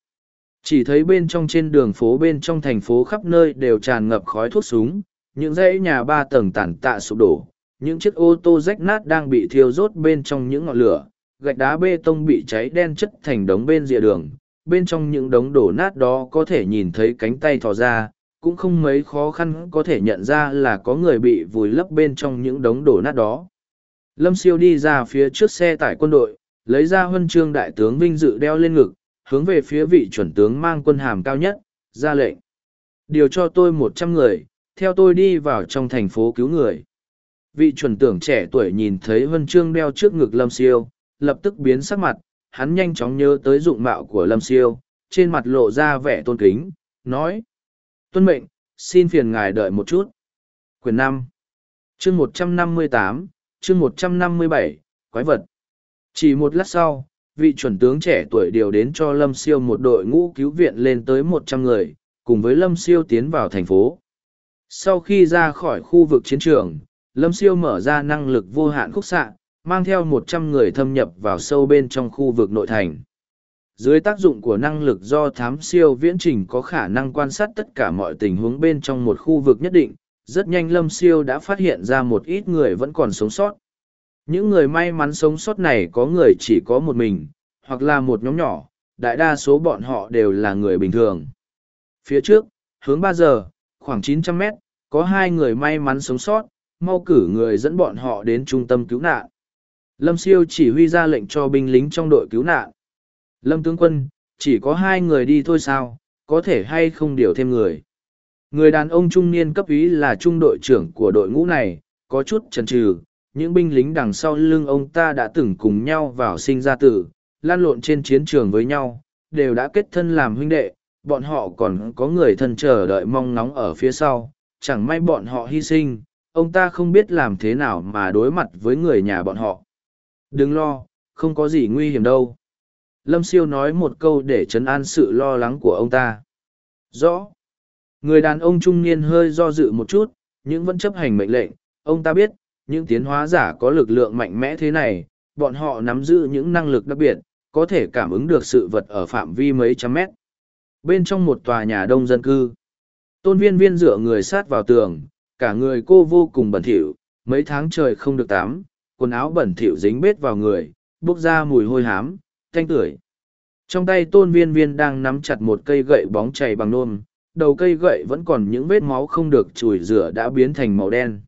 Chỉ thấy bên trong trên đường phố bên trong thành phố khắp nơi đều tràn ngập khói thuốc súng, những dãy nhà ba tầng tản tạ sụp đổ, những chiếc ô tô rách nát đang bị thiêu rốt bên trong những ngọn lửa, gạch đá bê tông bị cháy đen chất thành đống bên rìa đường, bên trong những đống đổ nát đó có thể nhìn thấy cánh tay thò ra, cũng không mấy khó khăn có thể nhận ra là có người bị vùi lấp bên trong những đống đổ nát đó. Lâm siêu đi ra phía trước xe tải quân đội, lấy ra huân chương đại tướng vinh dự đeo lên ngực, hướng về phía vị chuẩn tướng mang quân hàm cao nhất, ra lệnh. Điều cho tôi một trăm người, theo tôi đi vào trong thành phố cứu người. Vị chuẩn tướng trẻ tuổi nhìn thấy huân chương đeo trước ngực Lâm siêu, lập tức biến sắc mặt, hắn nhanh chóng nhớ tới dụng mạo của Lâm siêu, trên mặt lộ ra vẻ tôn kính, nói. Tuân mệnh, xin phiền ngài đợi một chút. Quyền năm chương một trăm năm mươi tám chương một trăm năm mươi bảy quái vật chỉ một lát sau vị chuẩn tướng trẻ tuổi điều đến cho lâm siêu một đội ngũ cứu viện lên tới một trăm người cùng với lâm siêu tiến vào thành phố sau khi ra khỏi khu vực chiến trường lâm siêu mở ra năng lực vô hạn khúc xạ mang theo một trăm người thâm nhập vào sâu bên trong khu vực nội thành. Dưới tác dụng của năng lực do thám siêu viễn trình có khả năng quan sát tất cả mọi tình huống bên trong một khu vực nhất định, rất nhanh lâm siêu đã phát hiện ra một ít người vẫn còn sống sót. Những người may mắn sống sót này có người chỉ có một mình, hoặc là một nhóm nhỏ, đại đa số bọn họ đều là người bình thường. Phía trước, hướng ba giờ, khoảng 900 mét, có hai người may mắn sống sót, mau cử người dẫn bọn họ đến trung tâm cứu nạn lâm siêu chỉ huy ra lệnh cho binh lính trong đội cứu nạn. Lâm tướng quân chỉ có hai người đi thôi sao có thể hay không điều thêm người? Người đàn ông trung niên cấp ý là trung đội trưởng của đội ngũ này, có chút chần chừ, những binh lính đằng sau lưng ông ta đã từng cùng nhau vào sinh ra tử, lan lộn trên chiến trường với nhau, đều đã kết thân làm huynh đệ, bọn họ còn có người thân chờ đợi mong ngóng ở phía sau, chẳng may bọn họ hy sinh, ông ta không biết làm thế nào mà đối mặt với người nhà bọn họ. Đừng lo, không có gì nguy hiểm đâu. Lâm Siêu nói một câu để chấn an sự lo lắng của ông ta. Rõ. Người đàn ông trung niên hơi do dự một chút, nhưng vẫn chấp hành mệnh lệnh. Ông ta biết, những tiến hóa giả có lực lượng mạnh mẽ thế này, bọn họ nắm giữ những năng lực đặc biệt, có thể cảm ứng được sự vật ở phạm vi mấy trăm mét. Bên trong một tòa nhà đông dân cư, tôn viên viên dựa người sát vào tường, cả người cô vô cùng bẩn thỉu, mấy tháng trời không được tắm, quần áo bẩn thỉu dính bết vào người, bốc ra mùi hôi hám, thanh tưởi. Trong tay tôn viên viên đang nắm chặt một cây gậy bóng chảy bằng nôm, đầu cây gậy vẫn còn những vết máu không được chùi rửa đã biến thành màu đen.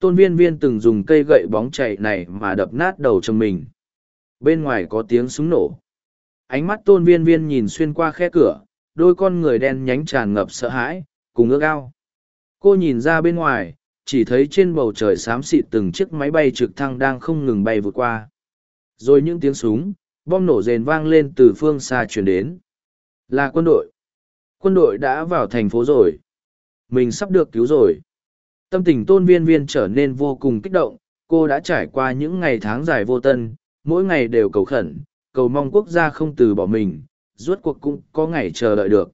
Tôn viên viên từng dùng cây gậy bóng chảy này mà đập nát đầu chồng mình. Bên ngoài có tiếng súng nổ. Ánh mắt tôn viên viên nhìn xuyên qua khe cửa, đôi con người đen nhánh tràn ngập sợ hãi, cùng ước ao. Cô nhìn ra bên ngoài, chỉ thấy trên bầu trời xám xịt từng chiếc máy bay trực thăng đang không ngừng bay vượt qua. Rồi những tiếng súng, bom nổ rền vang lên từ phương xa chuyển đến. Là quân đội. Quân đội đã vào thành phố rồi. Mình sắp được cứu rồi. Tâm tình tôn viên viên trở nên vô cùng kích động, cô đã trải qua những ngày tháng dài vô tân, mỗi ngày đều cầu khẩn, cầu mong quốc gia không từ bỏ mình, rốt cuộc cũng có ngày chờ đợi được.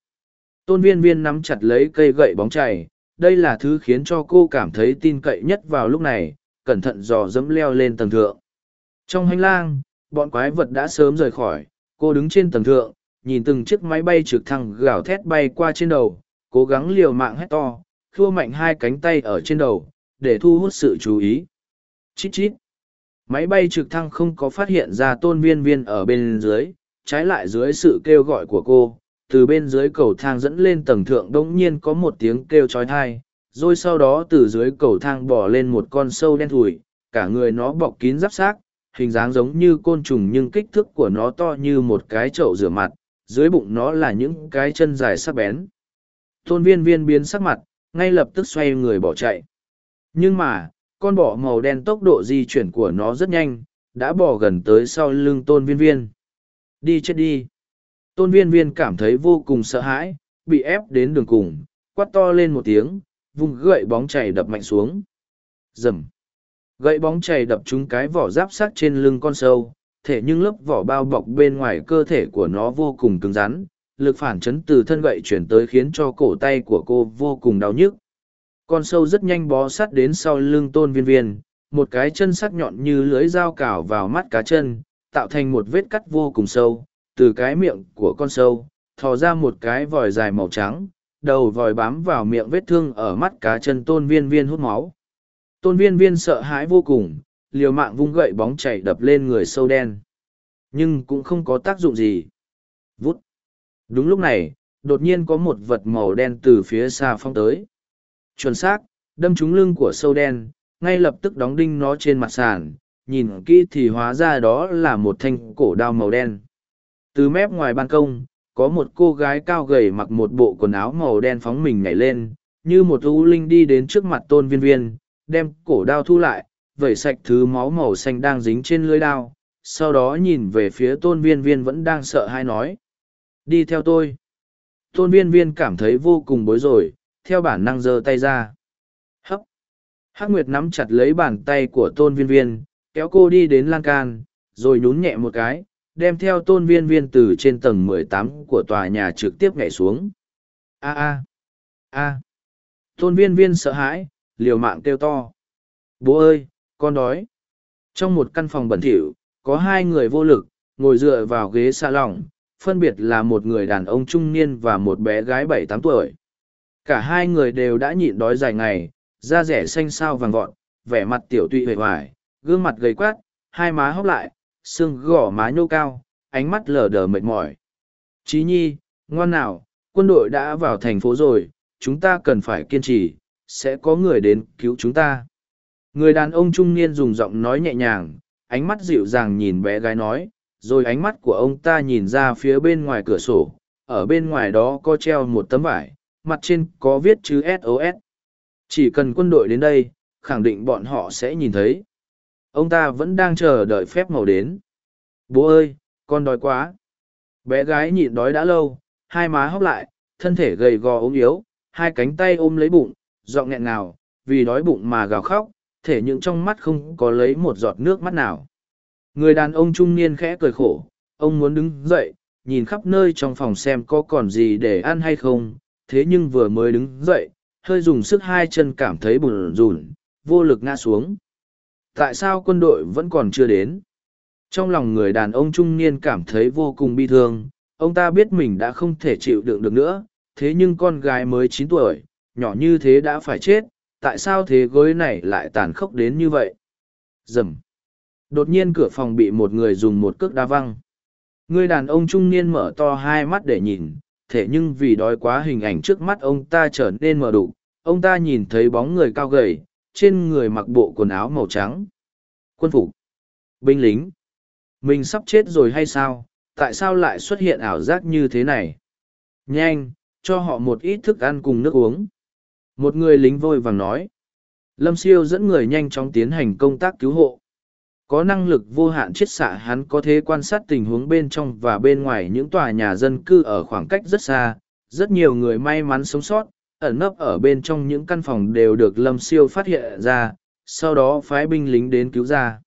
Tôn viên viên nắm chặt lấy cây gậy bóng chảy, đây là thứ khiến cho cô cảm thấy tin cậy nhất vào lúc này, cẩn thận dò dẫm leo lên tầng thượng. Trong hành lang, bọn quái vật đã sớm rời khỏi, cô đứng trên tầng thượng, nhìn từng chiếc máy bay trực thăng gào thét bay qua trên đầu, cố gắng liều mạng hét to, khua mạnh hai cánh tay ở trên đầu, để thu hút sự chú ý. Chít chít. Máy bay trực thăng không có phát hiện ra tôn viên viên ở bên dưới, trái lại dưới sự kêu gọi của cô, từ bên dưới cầu thang dẫn lên tầng thượng đống nhiên có một tiếng kêu trói thai, rồi sau đó từ dưới cầu thang bỏ lên một con sâu đen thùi, cả người nó bọc kín giáp xác, hình dáng giống như côn trùng nhưng kích thước của nó to như một cái chậu rửa mặt, dưới bụng nó là những cái chân dài sắc bén. Tôn viên viên biến sắc mặt, ngay lập tức xoay người bỏ chạy. Nhưng mà, con bọ màu đen tốc độ di chuyển của nó rất nhanh, đã bỏ gần tới sau lưng tôn viên viên. Đi chết đi. Tôn viên viên cảm thấy vô cùng sợ hãi, bị ép đến đường cùng, quát to lên một tiếng, vùng gậy bóng chảy đập mạnh xuống. Rầm. Gậy bóng chảy đập trúng cái vỏ giáp sát trên lưng con sâu, thể nhưng lớp vỏ bao bọc bên ngoài cơ thể của nó vô cùng cứng rắn, lực phản chấn từ thân gậy chuyển tới khiến cho cổ tay của cô vô cùng đau nhức. Con sâu rất nhanh bó sát đến sau lưng tôn viên viên, một cái chân sắc nhọn như lưới dao cào vào mắt cá chân, tạo thành một vết cắt vô cùng sâu, từ cái miệng của con sâu, thò ra một cái vòi dài màu trắng, đầu vòi bám vào miệng vết thương ở mắt cá chân tôn viên viên hút máu. Tôn viên viên sợ hãi vô cùng, liều mạng vung gậy bóng chảy đập lên người sâu đen. Nhưng cũng không có tác dụng gì. Vút. Đúng lúc này, đột nhiên có một vật màu đen từ phía xa phong tới. Chuẩn xác, đâm trúng lưng của sâu đen, ngay lập tức đóng đinh nó trên mặt sàn, nhìn kỹ thì hóa ra đó là một thanh cổ đao màu đen. Từ mép ngoài ban công, có một cô gái cao gầy mặc một bộ quần áo màu đen phóng mình nhảy lên, như một u linh đi đến trước mặt tôn viên viên, đem cổ đao thu lại, vẩy sạch thứ máu màu xanh đang dính trên lưới đao, sau đó nhìn về phía tôn viên viên vẫn đang sợ hay nói. Đi theo tôi. Tôn viên viên cảm thấy vô cùng bối rối, theo bản năng giơ tay ra. Hấp. Hắc Nguyệt nắm chặt lấy bàn tay của tôn viên viên, kéo cô đi đến lan can, rồi nhún nhẹ một cái, đem theo tôn viên viên từ trên tầng mười tám của tòa nhà trực tiếp nhảy xuống. A a a. Tôn viên viên sợ hãi, liều mạng kêu to. Bố ơi, con đói. Trong một căn phòng bẩn thỉu, có hai người vô lực, ngồi dựa vào ghế xa lỏng, phân biệt là một người đàn ông trung niên và một bé gái bảy tám tuổi. Cả hai người đều đã nhịn đói dài ngày, da rẻ xanh xao vàng vọt, vẻ mặt tiểu tụy hề hoài, gương mặt gầy quát, hai má hốc lại, xương gỏ má nhô cao, ánh mắt lờ đờ mệt mỏi. Chí nhi, ngoan nào, quân đội đã vào thành phố rồi, chúng ta cần phải kiên trì, sẽ có người đến cứu chúng ta. Người đàn ông trung niên dùng giọng nói nhẹ nhàng, ánh mắt dịu dàng nhìn bé gái nói, rồi ánh mắt của ông ta nhìn ra phía bên ngoài cửa sổ, ở bên ngoài đó có treo một tấm vải, mặt trên có viết chữ SOS. Chỉ cần quân đội đến đây, khẳng định bọn họ sẽ nhìn thấy. Ông ta vẫn đang chờ đợi phép màu đến. Bố ơi, con đói quá. Bé gái nhịn đói đã lâu, hai má hốc lại, thân thể gầy gò ốm yếu, hai cánh tay ôm lấy bụng, giọng nghẹn ngào, vì đói bụng mà gào khóc, thể những trong mắt không có lấy một giọt nước mắt nào. Người đàn ông trung niên khẽ cười khổ, ông muốn đứng dậy, nhìn khắp nơi trong phòng xem có còn gì để ăn hay không, thế nhưng vừa mới đứng dậy, hơi dùng sức hai chân cảm thấy bùn rùn, vô lực ngã xuống. Tại sao quân đội vẫn còn chưa đến? Trong lòng người đàn ông trung niên cảm thấy vô cùng bi thương, ông ta biết mình đã không thể chịu đựng được nữa, thế nhưng con gái mới chín tuổi, nhỏ như thế đã phải chết, tại sao thế gối này lại tàn khốc đến như vậy? Dầm. Đột nhiên cửa phòng bị một người dùng một cước đá văng. Người đàn ông trung niên mở to hai mắt để nhìn, thế nhưng vì đói quá hình ảnh trước mắt ông ta trở nên mờ đục, ông ta nhìn thấy bóng người cao gầy, trên người mặc bộ quần áo màu trắng. Quân phục. Binh lính. Mình sắp chết rồi hay sao? Tại sao lại xuất hiện ảo giác như thế này? Nhanh, cho họ một ít thức ăn cùng nước uống. Một người lính vội vàng nói. Lâm siêu dẫn người nhanh chóng tiến hành công tác cứu hộ. Có năng lực vô hạn chiết xạ hắn có thể quan sát tình huống bên trong và bên ngoài những tòa nhà dân cư ở khoảng cách rất xa. Rất nhiều người may mắn sống sót, ẩn nấp ở bên trong những căn phòng đều được lâm siêu phát hiện ra, sau đó phái binh lính đến cứu ra.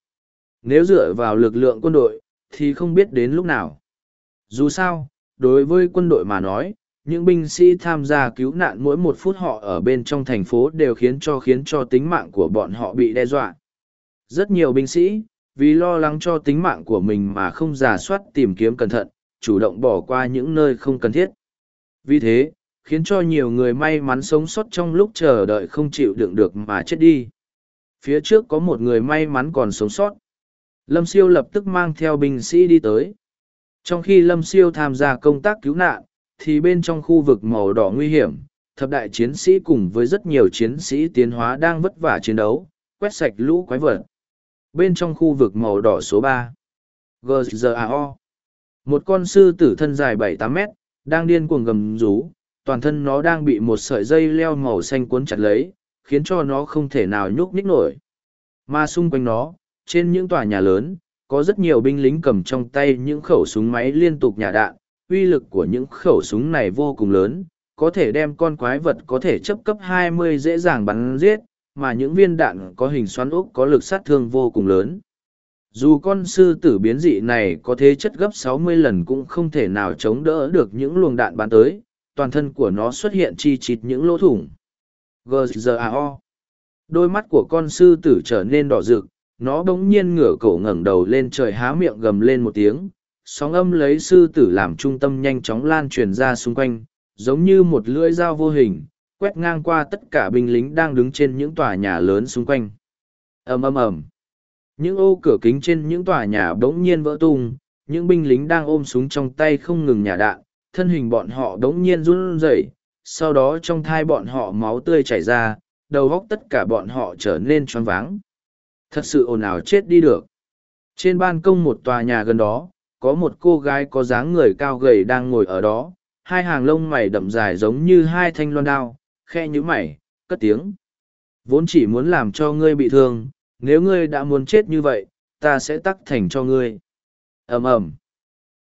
Nếu dựa vào lực lượng quân đội, thì không biết đến lúc nào. Dù sao, đối với quân đội mà nói, những binh sĩ tham gia cứu nạn mỗi một phút họ ở bên trong thành phố đều khiến cho khiến cho tính mạng của bọn họ bị đe dọa. Rất nhiều binh sĩ, vì lo lắng cho tính mạng của mình mà không giả soát tìm kiếm cẩn thận, chủ động bỏ qua những nơi không cần thiết. Vì thế, khiến cho nhiều người may mắn sống sót trong lúc chờ đợi không chịu đựng được mà chết đi. Phía trước có một người may mắn còn sống sót. Lâm Siêu lập tức mang theo binh sĩ đi tới. Trong khi Lâm Siêu tham gia công tác cứu nạn, thì bên trong khu vực màu đỏ nguy hiểm, thập đại chiến sĩ cùng với rất nhiều chiến sĩ tiến hóa đang vất vả chiến đấu, quét sạch lũ quái vật. Bên trong khu vực màu đỏ số ba, GZAO, một con sư tử thân dài bảy tám mét, đang điên cuồng gầm rú, toàn thân nó đang bị một sợi dây leo màu xanh cuốn chặt lấy, khiến cho nó không thể nào nhúc nhích nổi. Mà xung quanh nó, trên những tòa nhà lớn, có rất nhiều binh lính cầm trong tay những khẩu súng máy liên tục nhả đạn, uy lực của những khẩu súng này vô cùng lớn, có thể đem con quái vật có thể chấp cấp 20 dễ dàng bắn giết, mà những viên đạn có hình xoắn ốc có lực sát thương vô cùng lớn. Dù con sư tử biến dị này có thế chất gấp 60 lần cũng không thể nào chống đỡ được những luồng đạn bắn tới, toàn thân của nó xuất hiện chi chít những lỗ thủng. GZAO Đôi mắt của con sư tử trở nên đỏ rực, nó bỗng nhiên ngửa cổ ngẩng đầu lên trời há miệng gầm lên một tiếng, sóng âm lấy sư tử làm trung tâm nhanh chóng lan truyền ra xung quanh, giống như một lưỡi dao vô hình, quét ngang qua tất cả binh lính đang đứng trên những tòa nhà lớn xung quanh. ầm ầm ầm, những ô cửa kính trên những tòa nhà bỗng nhiên vỡ tung, những binh lính đang ôm súng trong tay không ngừng nhả đạn, thân hình bọn họ đống nhiên run rẩy, sau đó trong thai bọn họ máu tươi chảy ra, đầu góc tất cả bọn họ trở nên choáng váng. Thật sự ồn ào chết đi được. Trên ban công một tòa nhà gần đó, có một cô gái có dáng người cao gầy đang ngồi ở đó, hai hàng lông mày đậm dài giống như hai thanh loan đao, khe như mày, cất tiếng. Vốn chỉ muốn làm cho ngươi bị thương, nếu ngươi đã muốn chết như vậy, ta sẽ tắc thành cho ngươi. ầm ầm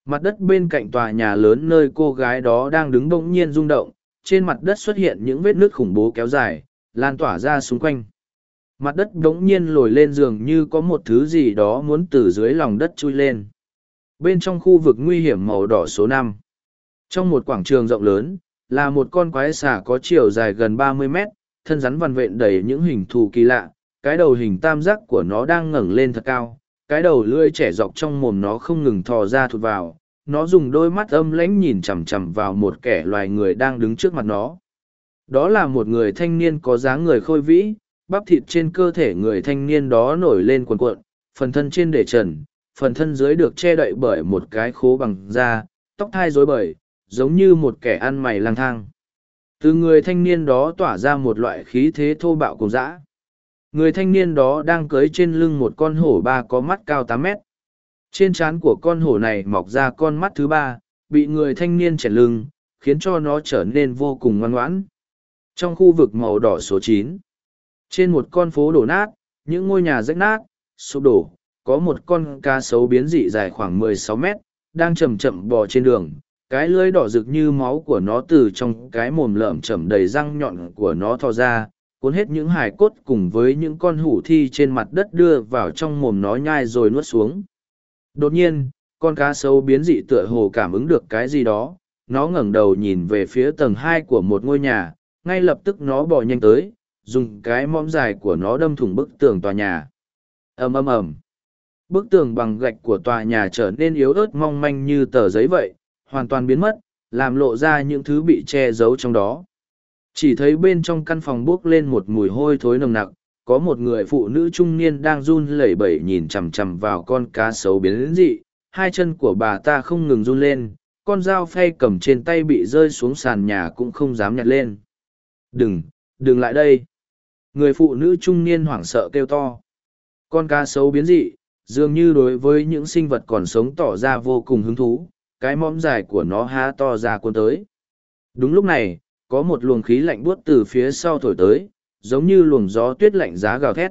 Mặt đất bên cạnh tòa nhà lớn nơi cô gái đó đang đứng bỗng nhiên rung động, trên mặt đất xuất hiện những vết nước khủng bố kéo dài, lan tỏa ra xung quanh. Mặt đất đống nhiên lồi lên giường như có một thứ gì đó muốn từ dưới lòng đất chui lên. Bên trong khu vực nguy hiểm màu đỏ số năm, Trong một quảng trường rộng lớn, là một con quái xà có chiều dài gần ba mươi mét, thân rắn vằn vện đầy những hình thù kỳ lạ, cái đầu hình tam giác của nó đang ngẩng lên thật cao, cái đầu lưỡi trẻ dọc trong mồm nó không ngừng thò ra thụt vào, nó dùng đôi mắt âm lãnh nhìn chằm chằm vào một kẻ loài người đang đứng trước mặt nó. Đó là một người thanh niên có dáng người khôi vĩ, bắp thịt trên cơ thể người thanh niên đó nổi lên cuồn cuộn, phần thân trên để trần, phần thân dưới được che đậy bởi một cái khố bằng da, tóc thai rối bời, giống như một kẻ ăn mày lang thang. Từ người thanh niên đó tỏa ra một loại khí thế thô bạo cùng dã. Người thanh niên đó đang cưới trên lưng một con hổ ba có mắt cao tám mét. Trên trán của con hổ này mọc ra con mắt thứ ba, bị người thanh niên chẻ lưng, khiến cho nó trở nên vô cùng ngoan ngoãn. Trong khu vực màu đỏ số chín, trên một con phố đổ nát, những ngôi nhà rách nát, sụp đổ, có một con cá sấu biến dị dài khoảng 16 mét, đang chậm chậm bò trên đường. Cái lưới đỏ rực như máu của nó từ trong cái mồm lợm chậm đầy răng nhọn của nó thò ra, cuốn hết những hài cốt cùng với những con hủ thi trên mặt đất đưa vào trong mồm nó nhai rồi nuốt xuống. Đột nhiên, con cá sấu biến dị tựa hồ cảm ứng được cái gì đó, nó ngẩng đầu nhìn về phía tầng hai của một ngôi nhà, ngay lập tức nó bỏ nhanh tới, dùng cái mõm dài của nó đâm thủng bức tường tòa nhà. ầm ầm ầm. Bức tường bằng gạch của tòa nhà trở nên yếu ớt mong manh như tờ giấy vậy, hoàn toàn biến mất, làm lộ ra những thứ bị che giấu trong đó. Chỉ thấy bên trong căn phòng buốc lên một mùi hôi thối nồng nặc, có một người phụ nữ trung niên đang run lẩy bẩy nhìn chằm chằm vào con cá sấu biến dị, hai chân của bà ta không ngừng run lên, con dao phay cầm trên tay bị rơi xuống sàn nhà cũng không dám nhặt lên. Đừng, đừng lại đây. Người phụ nữ trung niên hoảng sợ kêu to. Con cá sấu biến dị, dường như đối với những sinh vật còn sống tỏ ra vô cùng hứng thú, cái mõm dài của nó há to ra cuốn tới. Đúng lúc này, có một luồng khí lạnh buốt từ phía sau thổi tới, giống như luồng gió tuyết lạnh giá gào thét.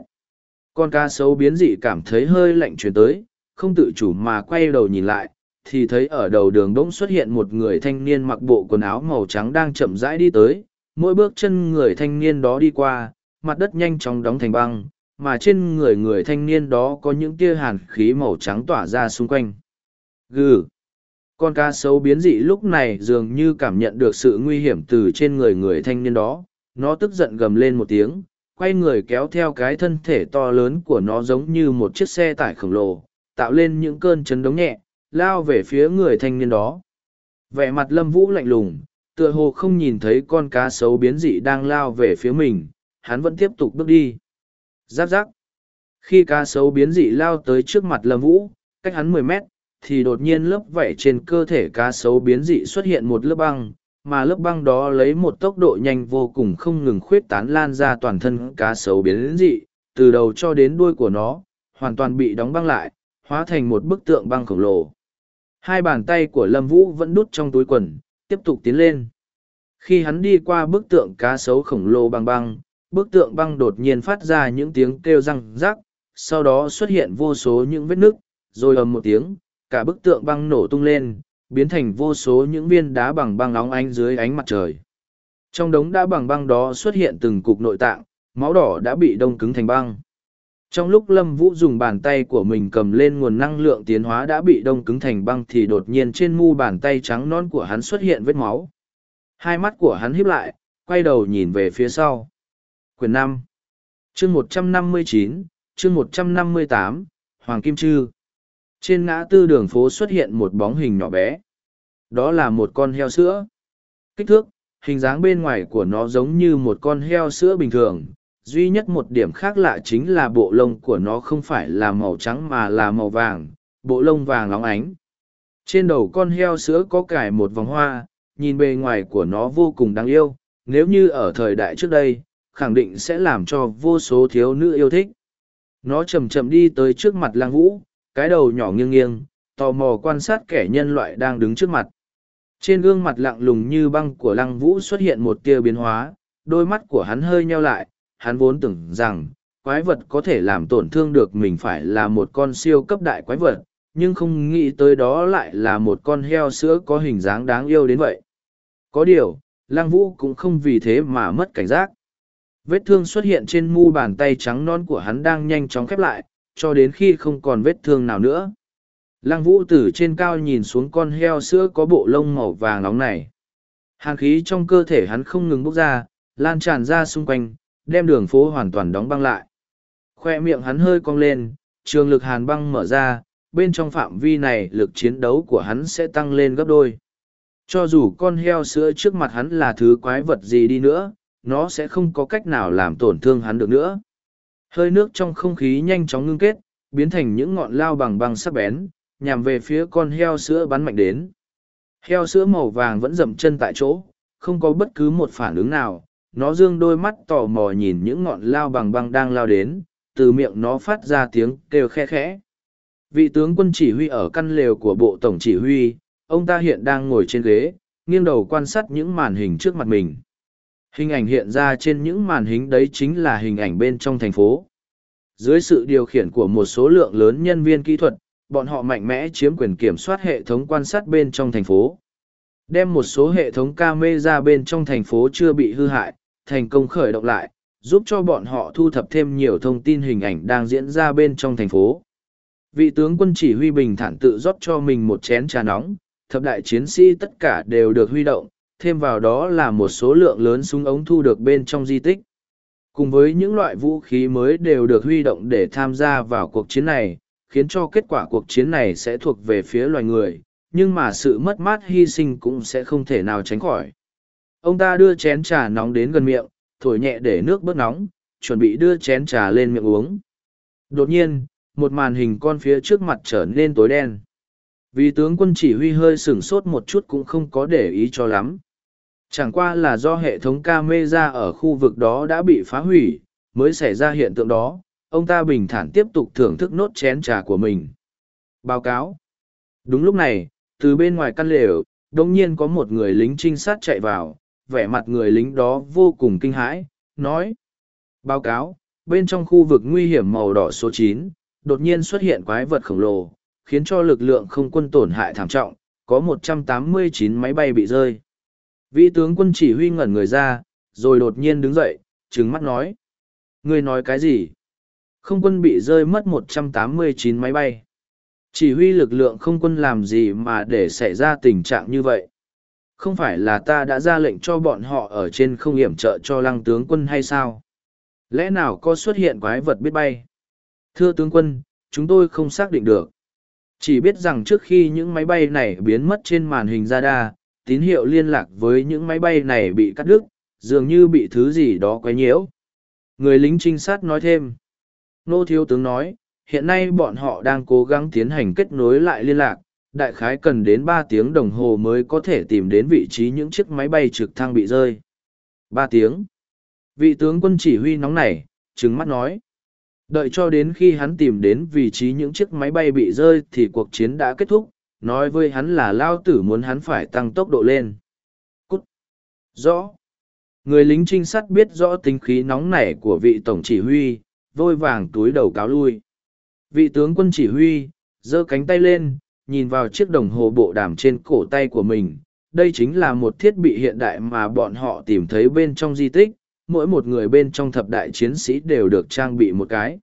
Con cá sấu biến dị cảm thấy hơi lạnh chuyển tới, không tự chủ mà quay đầu nhìn lại, thì thấy ở đầu đường bỗng xuất hiện một người thanh niên mặc bộ quần áo màu trắng đang chậm rãi đi tới, mỗi bước chân người thanh niên đó đi qua, mặt đất nhanh chóng đóng thành băng, mà trên người người thanh niên đó có những tia hàn khí màu trắng tỏa ra xung quanh. Gừ! Con cá sấu biến dị lúc này dường như cảm nhận được sự nguy hiểm từ trên người người thanh niên đó, nó tức giận gầm lên một tiếng, quay người kéo theo cái thân thể to lớn của nó giống như một chiếc xe tải khổng lồ, tạo lên những cơn chấn đống nhẹ, lao về phía người thanh niên đó. Vẻ mặt lâm vũ lạnh lùng, tựa hồ không nhìn thấy con cá sấu biến dị đang lao về phía mình, hắn vẫn tiếp tục bước đi. Giáp giáp. Khi cá sấu biến dị lao tới trước mặt lâm vũ, cách hắn mười mét, thì đột nhiên lớp vảy trên cơ thể cá sấu biến dị xuất hiện một lớp băng, mà lớp băng đó lấy một tốc độ nhanh vô cùng không ngừng khuyết tán lan ra toàn thân cá sấu biến dị, từ đầu cho đến đuôi của nó, hoàn toàn bị đóng băng lại, hóa thành một bức tượng băng khổng lồ. Hai bàn tay của Lâm Vũ vẫn đút trong túi quần, tiếp tục tiến lên. Khi hắn đi qua bức tượng cá sấu khổng lồ băng băng, bức tượng băng đột nhiên phát ra những tiếng kêu răng rắc, sau đó xuất hiện vô số những vết nứt, rồi ầm một tiếng, cả bức tượng băng nổ tung lên, biến thành vô số những viên đá bằng băng nóng ánh dưới ánh mặt trời. Trong đống đá bằng băng đó xuất hiện từng cục nội tạng, máu đỏ đã bị đông cứng thành băng. Trong lúc Lâm Vũ dùng bàn tay của mình cầm lên nguồn năng lượng tiến hóa đã bị đông cứng thành băng thì đột nhiên trên mu bàn tay trắng non của hắn xuất hiện vết máu. Hai mắt của hắn híp lại, quay đầu nhìn về phía sau. Quyền năm chương một trăm năm mươi chín chương một trăm năm mươi tám Hoàng Kim Trư trên ngã tư đường phố xuất hiện một bóng hình nhỏ bé. Đó là một con heo sữa. Kích thước hình dáng bên ngoài của nó giống như một con heo sữa bình thường. Duy nhất một điểm khác lạ chính là bộ lông của nó không phải là màu trắng mà là màu vàng. Bộ lông vàng óng ánh. Trên đầu con heo sữa có cài một vòng hoa. Nhìn bề ngoài của nó vô cùng đáng yêu, nếu như ở thời đại trước đây, khẳng định sẽ làm cho vô số thiếu nữ yêu thích. Nó chậm chậm đi tới trước mặt lang vũ, cái đầu nhỏ nghiêng nghiêng, tò mò quan sát kẻ nhân loại đang đứng trước mặt. Trên gương mặt lặng lùng như băng của lăng vũ xuất hiện một tia biến hóa, đôi mắt của hắn hơi nheo lại, hắn vốn tưởng rằng, quái vật có thể làm tổn thương được mình phải là một con siêu cấp đại quái vật, nhưng không nghĩ tới đó lại là một con heo sữa có hình dáng đáng yêu đến vậy. Có điều, lăng vũ cũng không vì thế mà mất cảnh giác. Vết thương xuất hiện trên mu bàn tay trắng non của hắn đang nhanh chóng khép lại, cho đến khi không còn vết thương nào nữa. Lăng vũ từ trên cao nhìn xuống con heo sữa có bộ lông màu vàng nóng này. Hàn khí trong cơ thể hắn không ngừng bốc ra, lan tràn ra xung quanh, đem đường phố hoàn toàn đóng băng lại. Khoe miệng hắn hơi cong lên, trường lực hàn băng mở ra, bên trong phạm vi này lực chiến đấu của hắn sẽ tăng lên gấp đôi. Cho dù con heo sữa trước mặt hắn là thứ quái vật gì đi nữa, nó sẽ không có cách nào làm tổn thương hắn được nữa. Hơi nước trong không khí nhanh chóng ngưng kết, biến thành những ngọn lao bằng băng sắc bén, nhằm về phía con heo sữa bắn mạnh đến. Heo sữa màu vàng vẫn dậm chân tại chỗ, không có bất cứ một phản ứng nào. Nó dương đôi mắt tò mò nhìn những ngọn lao bằng băng đang lao đến, từ miệng nó phát ra tiếng kêu khe khẽ. Vị tướng quân chỉ huy ở căn lều của bộ tổng chỉ huy, ông ta hiện đang ngồi trên ghế, nghiêng đầu quan sát những màn hình trước mặt mình. Hình ảnh hiện ra trên những màn hình đấy chính là hình ảnh bên trong thành phố. Dưới sự điều khiển của một số lượng lớn nhân viên kỹ thuật, bọn họ mạnh mẽ chiếm quyền kiểm soát hệ thống quan sát bên trong thành phố. Đem một số hệ thống camera bên trong thành phố chưa bị hư hại, thành công khởi động lại, giúp cho bọn họ thu thập thêm nhiều thông tin hình ảnh đang diễn ra bên trong thành phố. Vị tướng quân chỉ huy bình thản tự rót cho mình một chén trà nóng, thập đại chiến sĩ tất cả đều được huy động, thêm vào đó là một số lượng lớn súng ống thu được bên trong di tích. Cùng với những loại vũ khí mới đều được huy động để tham gia vào cuộc chiến này, khiến cho kết quả cuộc chiến này sẽ thuộc về phía loài người, nhưng mà sự mất mát hy sinh cũng sẽ không thể nào tránh khỏi. Ông ta đưa chén trà nóng đến gần miệng, thổi nhẹ để nước bớt nóng, chuẩn bị đưa chén trà lên miệng uống. Đột nhiên, một màn hình con phía trước mặt trở nên tối đen. Vì tướng quân chỉ huy hơi sửng sốt một chút cũng không có để ý cho lắm. Chẳng qua là do hệ thống camera ở khu vực đó đã bị phá hủy, mới xảy ra hiện tượng đó, ông ta bình thản tiếp tục thưởng thức nốt chén trà của mình. Báo cáo. Đúng lúc này, từ bên ngoài căn lều, đông nhiên có một người lính trinh sát chạy vào, vẻ mặt người lính đó vô cùng kinh hãi, nói. Báo cáo, bên trong khu vực nguy hiểm màu đỏ số 9, đột nhiên xuất hiện quái vật khổng lồ, khiến cho lực lượng không quân tổn hại thảm trọng, có 189 máy bay bị rơi. Vị tướng quân chỉ huy ngẩn người ra, rồi đột nhiên đứng dậy, trừng mắt nói. Người nói cái gì? Không quân bị rơi mất 189 máy bay. Chỉ huy lực lượng không quân làm gì mà để xảy ra tình trạng như vậy? Không phải là ta đã ra lệnh cho bọn họ ở trên không hiểm trợ cho lăng tướng quân hay sao? Lẽ nào có xuất hiện quái vật biết bay? Thưa tướng quân, chúng tôi không xác định được. Chỉ biết rằng trước khi những máy bay này biến mất trên màn hình radar, tín hiệu liên lạc với những máy bay này bị cắt đứt, dường như bị thứ gì đó quấy nhiễu. Người lính trinh sát nói thêm. Nô thiếu tướng nói, hiện nay bọn họ đang cố gắng tiến hành kết nối lại liên lạc, đại khái cần đến ba tiếng đồng hồ mới có thể tìm đến vị trí những chiếc máy bay trực thăng bị rơi. Ba tiếng. Vị tướng quân chỉ huy nóng nảy, trừng mắt nói. Đợi cho đến khi hắn tìm đến vị trí những chiếc máy bay bị rơi thì cuộc chiến đã kết thúc, nói với hắn là lao tử muốn hắn phải tăng tốc độ lên. Cút! Rõ! Người lính trinh sát biết rõ tính khí nóng nảy của vị tổng chỉ huy, vôi vàng túi đầu cáo lui. Vị tướng quân chỉ huy, giơ cánh tay lên, nhìn vào chiếc đồng hồ bộ đàm trên cổ tay của mình. Đây chính là một thiết bị hiện đại mà bọn họ tìm thấy bên trong di tích, mỗi một người bên trong thập đại chiến sĩ đều được trang bị một cái.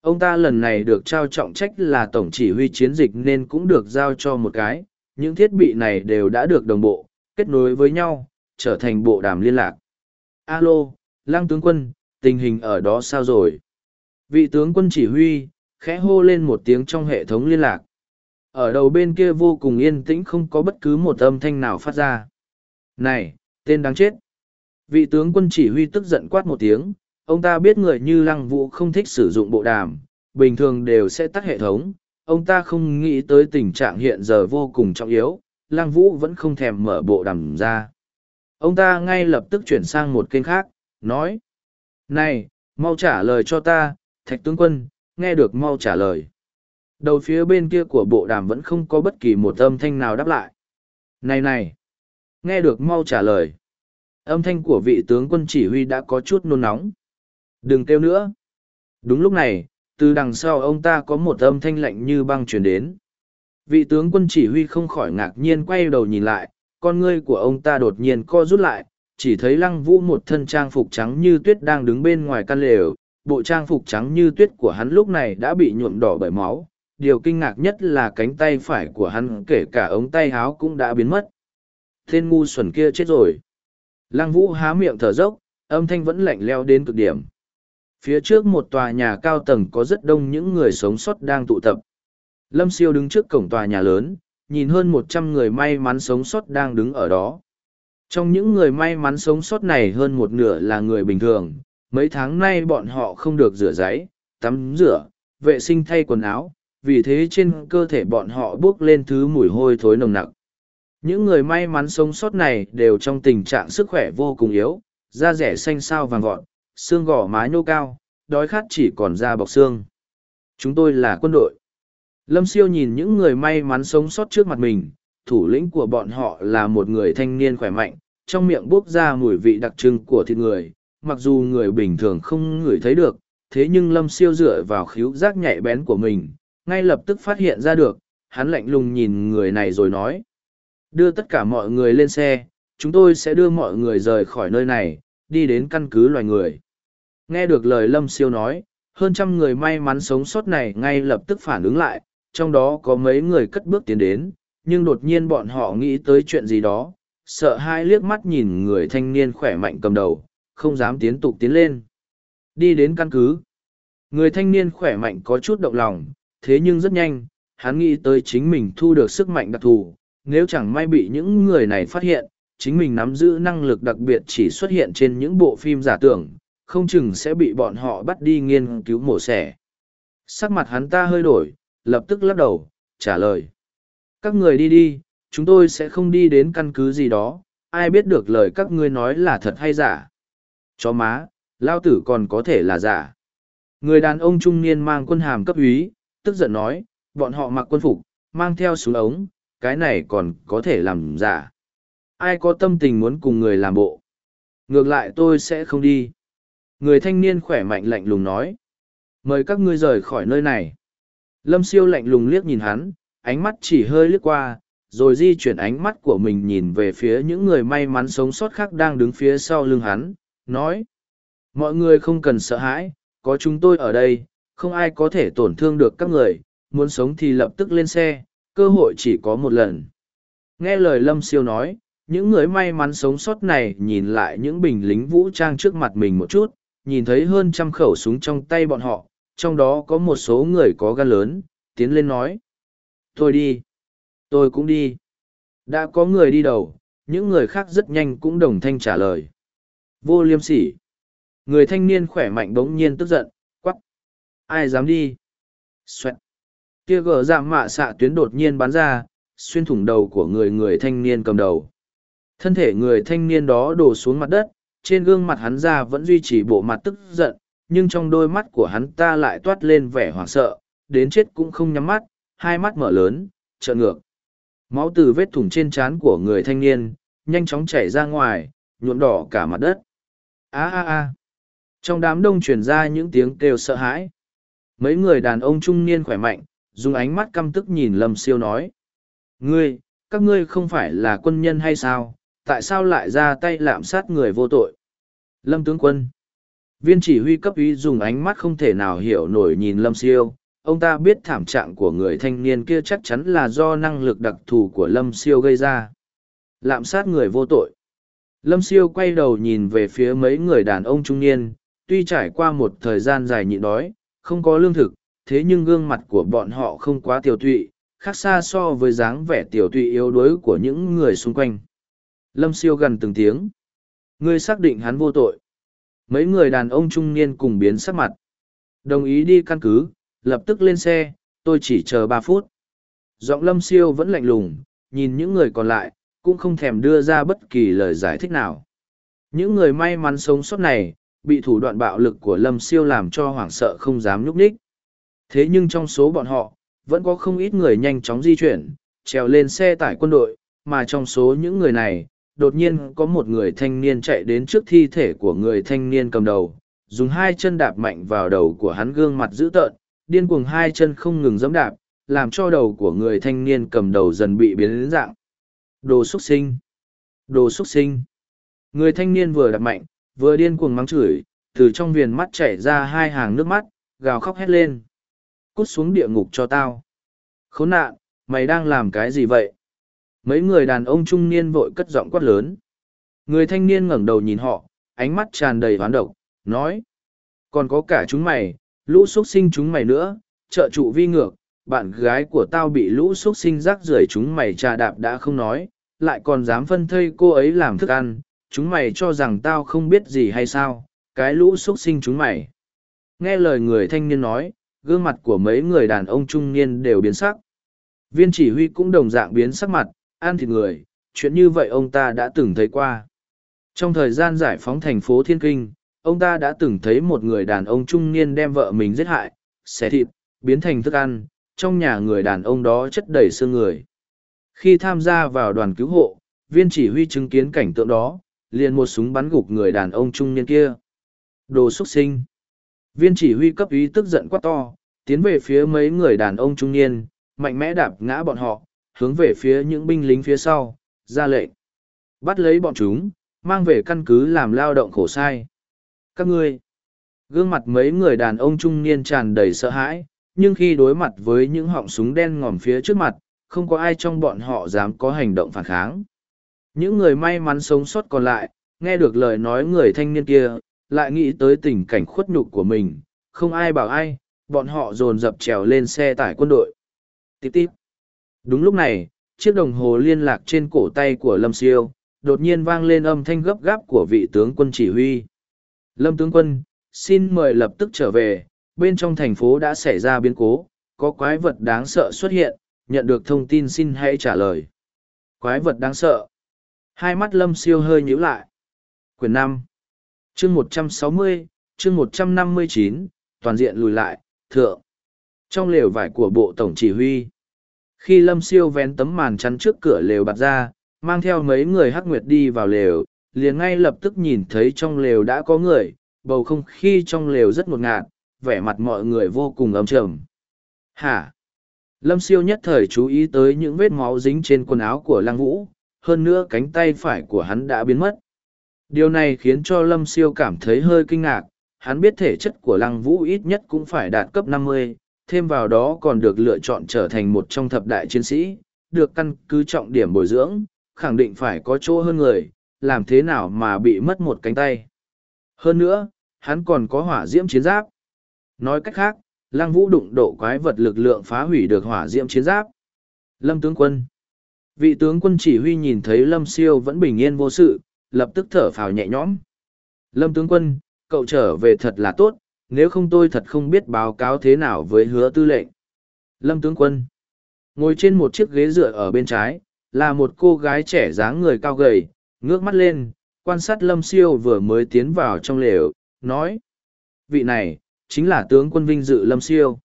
Ông ta lần này được trao trọng trách là tổng chỉ huy chiến dịch nên cũng được giao cho một cái, những thiết bị này đều đã được đồng bộ, kết nối với nhau, trở thành bộ đàm liên lạc. Alo, Lăng tướng quân, tình hình ở đó sao rồi? Vị tướng quân chỉ huy, khẽ hô lên một tiếng trong hệ thống liên lạc. Ở đầu bên kia vô cùng yên tĩnh không có bất cứ một âm thanh nào phát ra. Này, tên đáng chết! Vị tướng quân chỉ huy tức giận quát một tiếng, ông ta biết người như lăng vũ không thích sử dụng bộ đàm, bình thường đều sẽ tắt hệ thống. Ông ta không nghĩ tới tình trạng hiện giờ vô cùng trọng yếu, Lăng Vũ vẫn không thèm mở bộ đàm ra. Ông ta ngay lập tức chuyển sang một kênh khác, nói. Này, mau trả lời cho ta, Thạch Tướng Quân, nghe được mau trả lời. Đầu phía bên kia của bộ đàm vẫn không có bất kỳ một âm thanh nào đáp lại. Này này, nghe được mau trả lời. Âm thanh của vị tướng quân chỉ huy đã có chút nôn nóng. Đừng kêu nữa. Đúng lúc này, từ đằng sau ông ta có một âm thanh lạnh như băng truyền đến. Vị tướng quân chỉ huy không khỏi ngạc nhiên quay đầu nhìn lại, con ngươi của ông ta đột nhiên co rút lại, chỉ thấy lăng vũ một thân trang phục trắng như tuyết đang đứng bên ngoài căn lều. Bộ trang phục trắng như tuyết của hắn lúc này đã bị nhuộm đỏ bởi máu, điều kinh ngạc nhất là cánh tay phải của hắn kể cả ống tay háo cũng đã biến mất. Tên ngu xuẩn kia chết rồi. Lăng vũ há miệng thở dốc, âm thanh vẫn lạnh leo đến cực điểm. Phía trước một tòa nhà cao tầng có rất đông những người sống sót đang tụ tập. Lâm siêu đứng trước cổng tòa nhà lớn, nhìn hơn một trăm người may mắn sống sót đang đứng ở đó. Trong những người may mắn sống sót này hơn một nửa là người bình thường, mấy tháng nay bọn họ không được rửa giấy, tắm rửa, vệ sinh thay quần áo, vì thế trên cơ thể bọn họ bước lên thứ mùi hôi thối nồng nặc. Những người may mắn sống sót này đều trong tình trạng sức khỏe vô cùng yếu, da rẻ xanh xao vàng gọn, xương gò má nhô cao, đói khát chỉ còn da bọc xương. Chúng tôi là quân đội. Lâm siêu nhìn những người may mắn sống sót trước mặt mình, thủ lĩnh của bọn họ là một người thanh niên khỏe mạnh, trong miệng bốc ra mùi vị đặc trưng của thịt người, mặc dù người bình thường không ngửi thấy được, thế nhưng lâm siêu dựa vào khíu giác nhạy bén của mình, ngay lập tức phát hiện ra được, hắn lạnh lùng nhìn người này rồi nói. Đưa tất cả mọi người lên xe, chúng tôi sẽ đưa mọi người rời khỏi nơi này, đi đến căn cứ loài người. Nghe được lời Lâm Siêu nói, hơn trăm người may mắn sống sót này ngay lập tức phản ứng lại, trong đó có mấy người cất bước tiến đến, nhưng đột nhiên bọn họ nghĩ tới chuyện gì đó, sợ hai liếc mắt nhìn người thanh niên khỏe mạnh cầm đầu, không dám tiến tục tiến lên. Đi đến căn cứ. Người thanh niên khỏe mạnh có chút động lòng, thế nhưng rất nhanh, hắn nghĩ tới chính mình thu được sức mạnh đặc thù, nếu chẳng may bị những người này phát hiện, chính mình nắm giữ năng lực đặc biệt chỉ xuất hiện trên những bộ phim giả tưởng, không chừng sẽ bị bọn họ bắt đi nghiên cứu mổ xẻ. Sắc mặt hắn ta hơi đổi, lập tức lắc đầu, trả lời. Các người đi đi, chúng tôi sẽ không đi đến căn cứ gì đó, ai biết được lời các ngươi nói là thật hay giả. Chó má, lao tử còn có thể là giả. Người đàn ông trung niên mang quân hàm cấp úy, tức giận nói, bọn họ mặc quân phục, mang theo súng ống, cái này còn có thể làm giả. Ai có tâm tình muốn cùng người làm bộ? Ngược lại tôi sẽ không đi. Người thanh niên khỏe mạnh lạnh lùng nói. Mời các ngươi rời khỏi nơi này. Lâm siêu lạnh lùng liếc nhìn hắn, ánh mắt chỉ hơi liếc qua, rồi di chuyển ánh mắt của mình nhìn về phía những người may mắn sống sót khác đang đứng phía sau lưng hắn, nói. Mọi người không cần sợ hãi, có chúng tôi ở đây, không ai có thể tổn thương được các người, muốn sống thì lập tức lên xe, cơ hội chỉ có một lần. Nghe lời Lâm Siêu nói, những người may mắn sống sót này nhìn lại những bình lính vũ trang trước mặt mình một chút, nhìn thấy hơn trăm khẩu súng trong tay bọn họ, trong đó có một số người có gan lớn, tiến lên nói. Tôi đi. Tôi cũng đi. Đã có người đi đầu, những người khác rất nhanh cũng đồng thanh trả lời. Vô liêm sỉ. Người thanh niên khỏe mạnh bỗng nhiên tức giận, quắc. Ai dám đi? Xoẹt. Kia gờ giảm mạ xạ tuyến đột nhiên bắn ra, xuyên thủng đầu của người người thanh niên cầm đầu. Thân thể người thanh niên đó đổ xuống mặt đất, trên gương mặt hắn ra vẫn duy trì bộ mặt tức giận, nhưng trong đôi mắt của hắn ta lại toát lên vẻ hoảng sợ, đến chết cũng không nhắm mắt, hai mắt mở lớn, trợn ngược. Máu từ vết thủng trên trán của người thanh niên, nhanh chóng chảy ra ngoài, nhuộm đỏ cả mặt đất. a a a Trong đám đông truyền ra những tiếng kêu sợ hãi. Mấy người đàn ông trung niên khỏe mạnh, dùng ánh mắt căm tức nhìn Lâm Siêu nói. Ngươi, các ngươi không phải là quân nhân hay sao, tại sao lại ra tay lạm sát người vô tội? Lâm tướng quân. Viên chỉ huy cấp úy dùng ánh mắt không thể nào hiểu nổi nhìn Lâm Siêu, ông ta biết thảm trạng của người thanh niên kia chắc chắn là do năng lực đặc thù của Lâm Siêu gây ra. Lạm sát người vô tội. Lâm Siêu quay đầu nhìn về phía mấy người đàn ông trung niên, tuy trải qua một thời gian dài nhịn đói, không có lương thực, thế nhưng gương mặt của bọn họ không quá tiểu tụy, khác xa so với dáng vẻ tiểu tụy yếu đuối của những người xung quanh. Lâm siêu gần từng tiếng. Ngươi xác định hắn vô tội. Mấy người đàn ông trung niên cùng biến sắc mặt. Đồng ý đi căn cứ, lập tức lên xe, tôi chỉ chờ ba phút. Giọng lâm siêu vẫn lạnh lùng, nhìn những người còn lại, cũng không thèm đưa ra bất kỳ lời giải thích nào. Những người may mắn sống sót này, bị thủ đoạn bạo lực của Lâm Siêu làm cho hoảng sợ không dám nhúc nhích. Thế nhưng trong số bọn họ, vẫn có không ít người nhanh chóng di chuyển, trèo lên xe tải quân đội, mà trong số những người này, đột nhiên có một người thanh niên chạy đến trước thi thể của người thanh niên cầm đầu, dùng hai chân đạp mạnh vào đầu của hắn gương mặt dữ tợn, điên cuồng hai chân không ngừng giẫm đạp, làm cho đầu của người thanh niên cầm đầu dần bị biến đến dạng. Đồ xuất sinh! Đồ xuất sinh! Người thanh niên vừa đạp mạnh, vừa điên cuồng mắng chửi, từ trong viền mắt chảy ra hai hàng nước mắt, gào khóc hét lên. Cút xuống địa ngục cho tao. Khốn nạn, mày đang làm cái gì vậy? Mấy người đàn ông trung niên vội cất giọng quát lớn. Người thanh niên ngẩng đầu nhìn họ, ánh mắt tràn đầy hoán độc, nói. Còn có cả chúng mày, lũ xuất sinh chúng mày nữa, trợ trụ vi ngược, bạn gái của tao bị lũ xuất sinh rác rưởi chúng mày trà đạp đã không nói, lại còn dám phân thây cô ấy làm thức ăn, chúng mày cho rằng tao không biết gì hay sao, cái lũ xuất sinh chúng mày. Nghe lời người thanh niên nói, gương mặt của mấy người đàn ông trung niên đều biến sắc. Viên chỉ huy cũng đồng dạng biến sắc mặt, ăn thịt người, chuyện như vậy ông ta đã từng thấy qua. Trong thời gian giải phóng thành phố Thiên Kinh, ông ta đã từng thấy một người đàn ông trung niên đem vợ mình giết hại, xẻ thịt, biến thành thức ăn, trong nhà người đàn ông đó chất đầy xương người. Khi tham gia vào đoàn cứu hộ, viên chỉ huy chứng kiến cảnh tượng đó, liền một súng bắn gục người đàn ông trung niên kia. Đồ xuất sinh. Viên chỉ huy cấp ý tức giận quá to, tiến về phía mấy người đàn ông trung niên, mạnh mẽ đạp ngã bọn họ, hướng về phía những binh lính phía sau, ra lệnh. Bắt lấy bọn chúng, mang về căn cứ làm lao động khổ sai. Các ngươi, gương mặt mấy người đàn ông trung niên tràn đầy sợ hãi, nhưng khi đối mặt với những họng súng đen ngòm phía trước mặt, không có ai trong bọn họ dám có hành động phản kháng. Những người may mắn sống sót còn lại, nghe được lời nói người thanh niên kia, lại nghĩ tới tình cảnh khuất nhục của mình, không ai bảo ai, bọn họ dồn dập trèo lên xe tải quân đội. Tiếp tiếp. Đúng lúc này, chiếc đồng hồ liên lạc trên cổ tay của Lâm Siêu, đột nhiên vang lên âm thanh gấp gáp của vị tướng quân chỉ huy. Lâm tướng quân, xin mời lập tức trở về, bên trong thành phố đã xảy ra biến cố, có quái vật đáng sợ xuất hiện, nhận được thông tin xin hãy trả lời. Quái vật đáng sợ. Hai mắt Lâm Siêu hơi nhíu lại. Quyền năm, chương một trăm sáu mươi, chương một trăm năm mươi chín, toàn diện lùi lại, thượng. Trong lều vải của bộ tổng chỉ huy, khi lâm siêu vén tấm màn chắn trước cửa lều bạt ra, mang theo mấy người hắc nguyệt đi vào lều, liền ngay lập tức nhìn thấy trong lều đã có người, bầu không khí trong lều rất ngột ngạt, vẻ mặt mọi người vô cùng ấm trầm. Hả? Lâm siêu nhất thời chú ý tới những vết máu dính trên quần áo của lăng vũ, hơn nữa cánh tay phải của hắn đã biến mất. Điều này khiến cho lâm siêu cảm thấy hơi kinh ngạc, hắn biết thể chất của lăng vũ ít nhất cũng phải đạt cấp năm mươi thêm vào đó còn được lựa chọn trở thành một trong thập đại chiến sĩ, được căn cứ trọng điểm bồi dưỡng, khẳng định phải có chỗ hơn người, làm thế nào mà bị mất một cánh tay. Hơn nữa, hắn còn có hỏa diễm chiến giáp. Nói cách khác, Lăng Vũ đụng độ quái vật lực lượng phá hủy được hỏa diễm chiến giáp. Lâm tướng quân. Vị tướng quân chỉ huy nhìn thấy Lâm Siêu vẫn bình yên vô sự, lập tức thở phào nhẹ nhõm. Lâm tướng quân, cậu trở về thật là tốt, nếu không tôi thật không biết báo cáo thế nào với hứa tư lệnh. Lâm tướng quân ngồi trên một chiếc ghế dựa ở bên trái, là một cô gái trẻ dáng người cao gầy, ngước mắt lên, quan sát Lâm Siêu vừa mới tiến vào trong lều, nói. Vị này, chính là tướng quân vinh dự Lâm Siêu.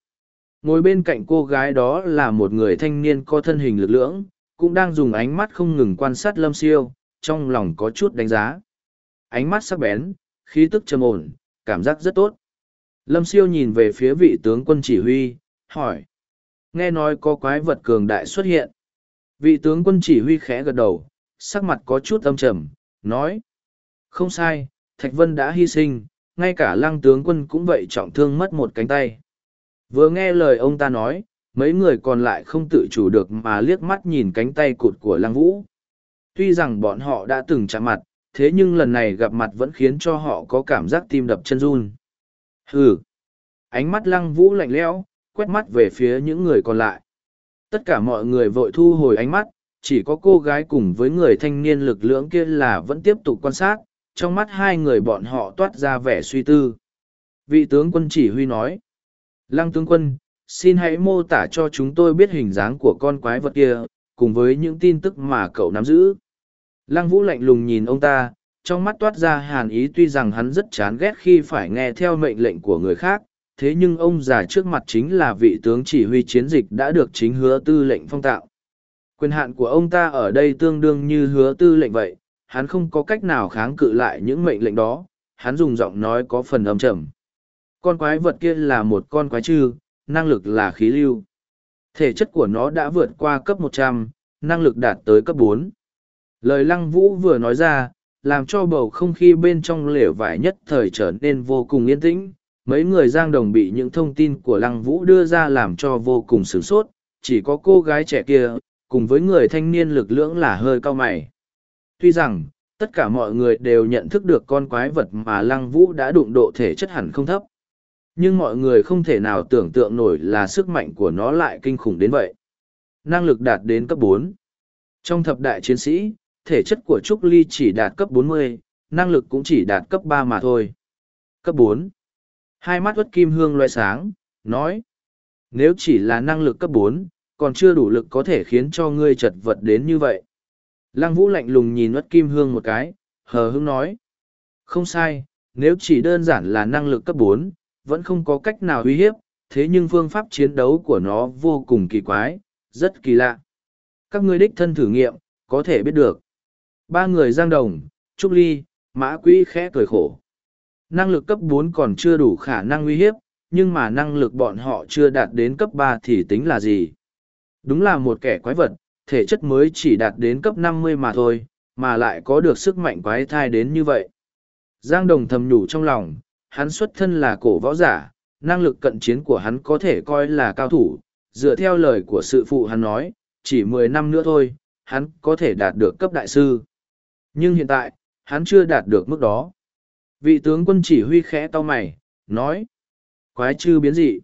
Ngồi bên cạnh cô gái đó là một người thanh niên có thân hình lực lưỡng, cũng đang dùng ánh mắt không ngừng quan sát Lâm Siêu, trong lòng có chút đánh giá. Ánh mắt sắc bén, khí tức trầm ổn, cảm giác rất tốt. Lâm siêu nhìn về phía vị tướng quân chỉ huy, hỏi. Nghe nói có quái vật cường đại xuất hiện. Vị tướng quân chỉ huy khẽ gật đầu, sắc mặt có chút âm trầm, nói. Không sai, Thạch Vân đã hy sinh, ngay cả lăng tướng quân cũng vậy trọng thương mất một cánh tay. Vừa nghe lời ông ta nói, mấy người còn lại không tự chủ được mà liếc mắt nhìn cánh tay cụt của lăng vũ. Tuy rằng bọn họ đã từng chạm mặt, thế nhưng lần này gặp mặt vẫn khiến cho họ có cảm giác tim đập chân run. Hừ. Ánh mắt lăng vũ lạnh lẽo, quét mắt về phía những người còn lại. Tất cả mọi người vội thu hồi ánh mắt, chỉ có cô gái cùng với người thanh niên lực lượng kia là vẫn tiếp tục quan sát, trong mắt hai người bọn họ toát ra vẻ suy tư. Vị tướng quân chỉ huy nói. Lăng tướng quân, xin hãy mô tả cho chúng tôi biết hình dáng của con quái vật kia, cùng với những tin tức mà cậu nắm giữ. Lăng Vũ lạnh lùng nhìn ông ta, trong mắt toát ra hàn ý tuy rằng hắn rất chán ghét khi phải nghe theo mệnh lệnh của người khác, thế nhưng ông già trước mặt chính là vị tướng chỉ huy chiến dịch đã được chính hứa tư lệnh phong tạo. Quyền hạn của ông ta ở đây tương đương như hứa tư lệnh vậy, hắn không có cách nào kháng cự lại những mệnh lệnh đó, hắn dùng giọng nói có phần âm trầm. Con quái vật kia là một con quái chư, năng lực là khí lưu. Thể chất của nó đã vượt qua cấp 100, năng lực đạt tới cấp 4. Lời Lăng Vũ vừa nói ra, làm cho bầu không khí bên trong lều vải nhất thời trở nên vô cùng yên tĩnh. Mấy người giang đồng bị những thông tin của Lăng Vũ đưa ra làm cho vô cùng sửng sốt, chỉ có cô gái trẻ kia, cùng với người thanh niên lực lưỡng là hơi cao mày. Tuy rằng, tất cả mọi người đều nhận thức được con quái vật mà Lăng Vũ đã đụng độ thể chất hẳn không thấp. Nhưng mọi người không thể nào tưởng tượng nổi là sức mạnh của nó lại kinh khủng đến vậy. Năng lực đạt đến cấp bốn. Trong thập đại chiến sĩ, thể chất của Trúc Ly chỉ đạt cấp 40, năng lực cũng chỉ đạt cấp 3 mà thôi. Cấp 4. Hai mắt ất kim hương loe sáng, nói. Nếu chỉ là năng lực cấp 4, còn chưa đủ lực có thể khiến cho ngươi chật vật đến như vậy. Lăng Vũ lạnh lùng nhìn ất kim hương một cái, hờ hững nói. Không sai, nếu chỉ đơn giản là năng lực cấp 4, vẫn không có cách nào uy hiếp, thế nhưng phương pháp chiến đấu của nó vô cùng kỳ quái, rất kỳ lạ. Các ngươi đích thân thử nghiệm, có thể biết được. Ba người giang đồng, trúc ly, mã quỹ khẽ cười khổ. Năng lực cấp bốn còn chưa đủ khả năng uy hiếp, nhưng mà năng lực bọn họ chưa đạt đến cấp ba thì tính là gì? Đúng là một kẻ quái vật, thể chất mới chỉ đạt đến cấp năm mươi mà thôi, mà lại có được sức mạnh quái thai đến như vậy. Giang Đồng thầm nhủ trong lòng, hắn xuất thân là cổ võ giả, năng lực cận chiến của hắn có thể coi là cao thủ, dựa theo lời của sự phụ hắn nói, chỉ mười năm nữa thôi, hắn có thể đạt được cấp đại sư. Nhưng hiện tại, hắn chưa đạt được mức đó. Vị tướng quân chỉ huy khẽ to mày, nói. Quái chư biến dị.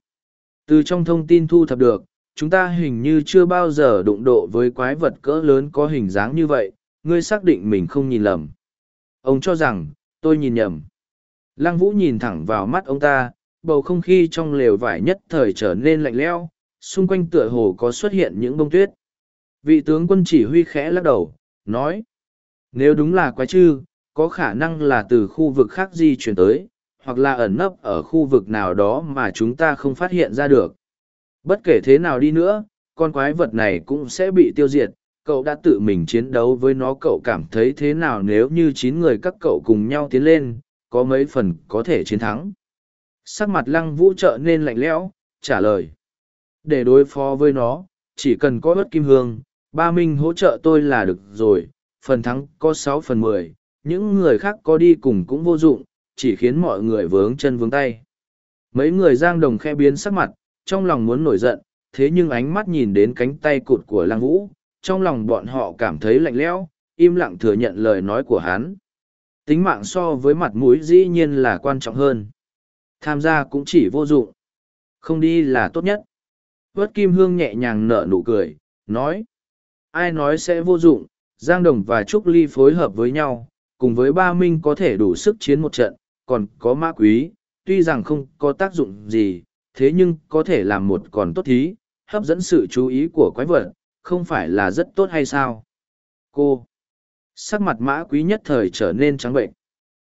Từ trong thông tin thu thập được, chúng ta hình như chưa bao giờ đụng độ với quái vật cỡ lớn có hình dáng như vậy, ngươi xác định mình không nhìn lầm. Ông cho rằng, tôi nhìn nhầm. Lăng Vũ nhìn thẳng vào mắt ông ta, bầu không khí trong lều vải nhất thời trở nên lạnh lẽo, xung quanh tựa hồ có xuất hiện những bông tuyết. Vị tướng quân chỉ huy khẽ lắc đầu, nói. Nếu đúng là quái chư, có khả năng là từ khu vực khác di chuyển tới, hoặc là ẩn nấp ở khu vực nào đó mà chúng ta không phát hiện ra được. Bất kể thế nào đi nữa, con quái vật này cũng sẽ bị tiêu diệt. Cậu đã tự mình chiến đấu với nó cậu cảm thấy thế nào nếu như chín người các cậu cùng nhau tiến lên, có mấy phần có thể chiến thắng. Sắc mặt lăng vũ trợ nên lạnh lẽo, trả lời. Để đối phó với nó, chỉ cần có bất kim hương, ba minh hỗ trợ tôi là được rồi, phần thắng có sáu phần mười, những người khác có đi cùng cũng vô dụng, chỉ khiến mọi người vướng chân vướng tay. Mấy người giang đồng khe biến sắc mặt, trong lòng muốn nổi giận, thế nhưng ánh mắt nhìn đến cánh tay cụt của lang vũ, trong lòng bọn họ cảm thấy lạnh lẽo, im lặng thừa nhận lời nói của hắn. Tính mạng so với mặt mũi dĩ nhiên là quan trọng hơn. Tham gia cũng chỉ vô dụng. Không đi là tốt nhất. Vớt kim hương nhẹ nhàng nở nụ cười, nói, ai nói sẽ vô dụng? Giang Đồng và Trúc Ly phối hợp với nhau, cùng với ba minh có thể đủ sức chiến một trận, còn có mã quý, tuy rằng không có tác dụng gì, thế nhưng có thể làm một còn tốt thí, hấp dẫn sự chú ý của quái vật, không phải là rất tốt hay sao? Cô! Sắc mặt mã quý nhất thời trở nên trắng bệnh.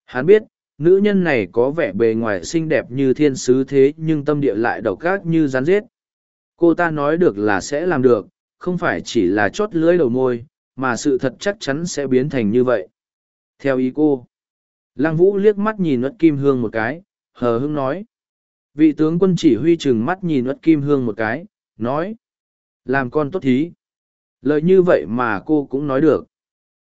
Hắn biết, nữ nhân này có vẻ bề ngoài xinh đẹp như thiên sứ thế nhưng tâm địa lại độc ác như rắn giết. Cô ta nói được là sẽ làm được, không phải chỉ là chót lưỡi đầu môi, mà sự thật chắc chắn sẽ biến thành như vậy. Theo ý cô, Lăng Vũ liếc mắt nhìn Ất Kim Hương một cái, hờ hững nói. Vị tướng quân chỉ huy chừng mắt nhìn Ất Kim Hương một cái, nói. Làm con tốt thí. Lời như vậy mà cô cũng nói được.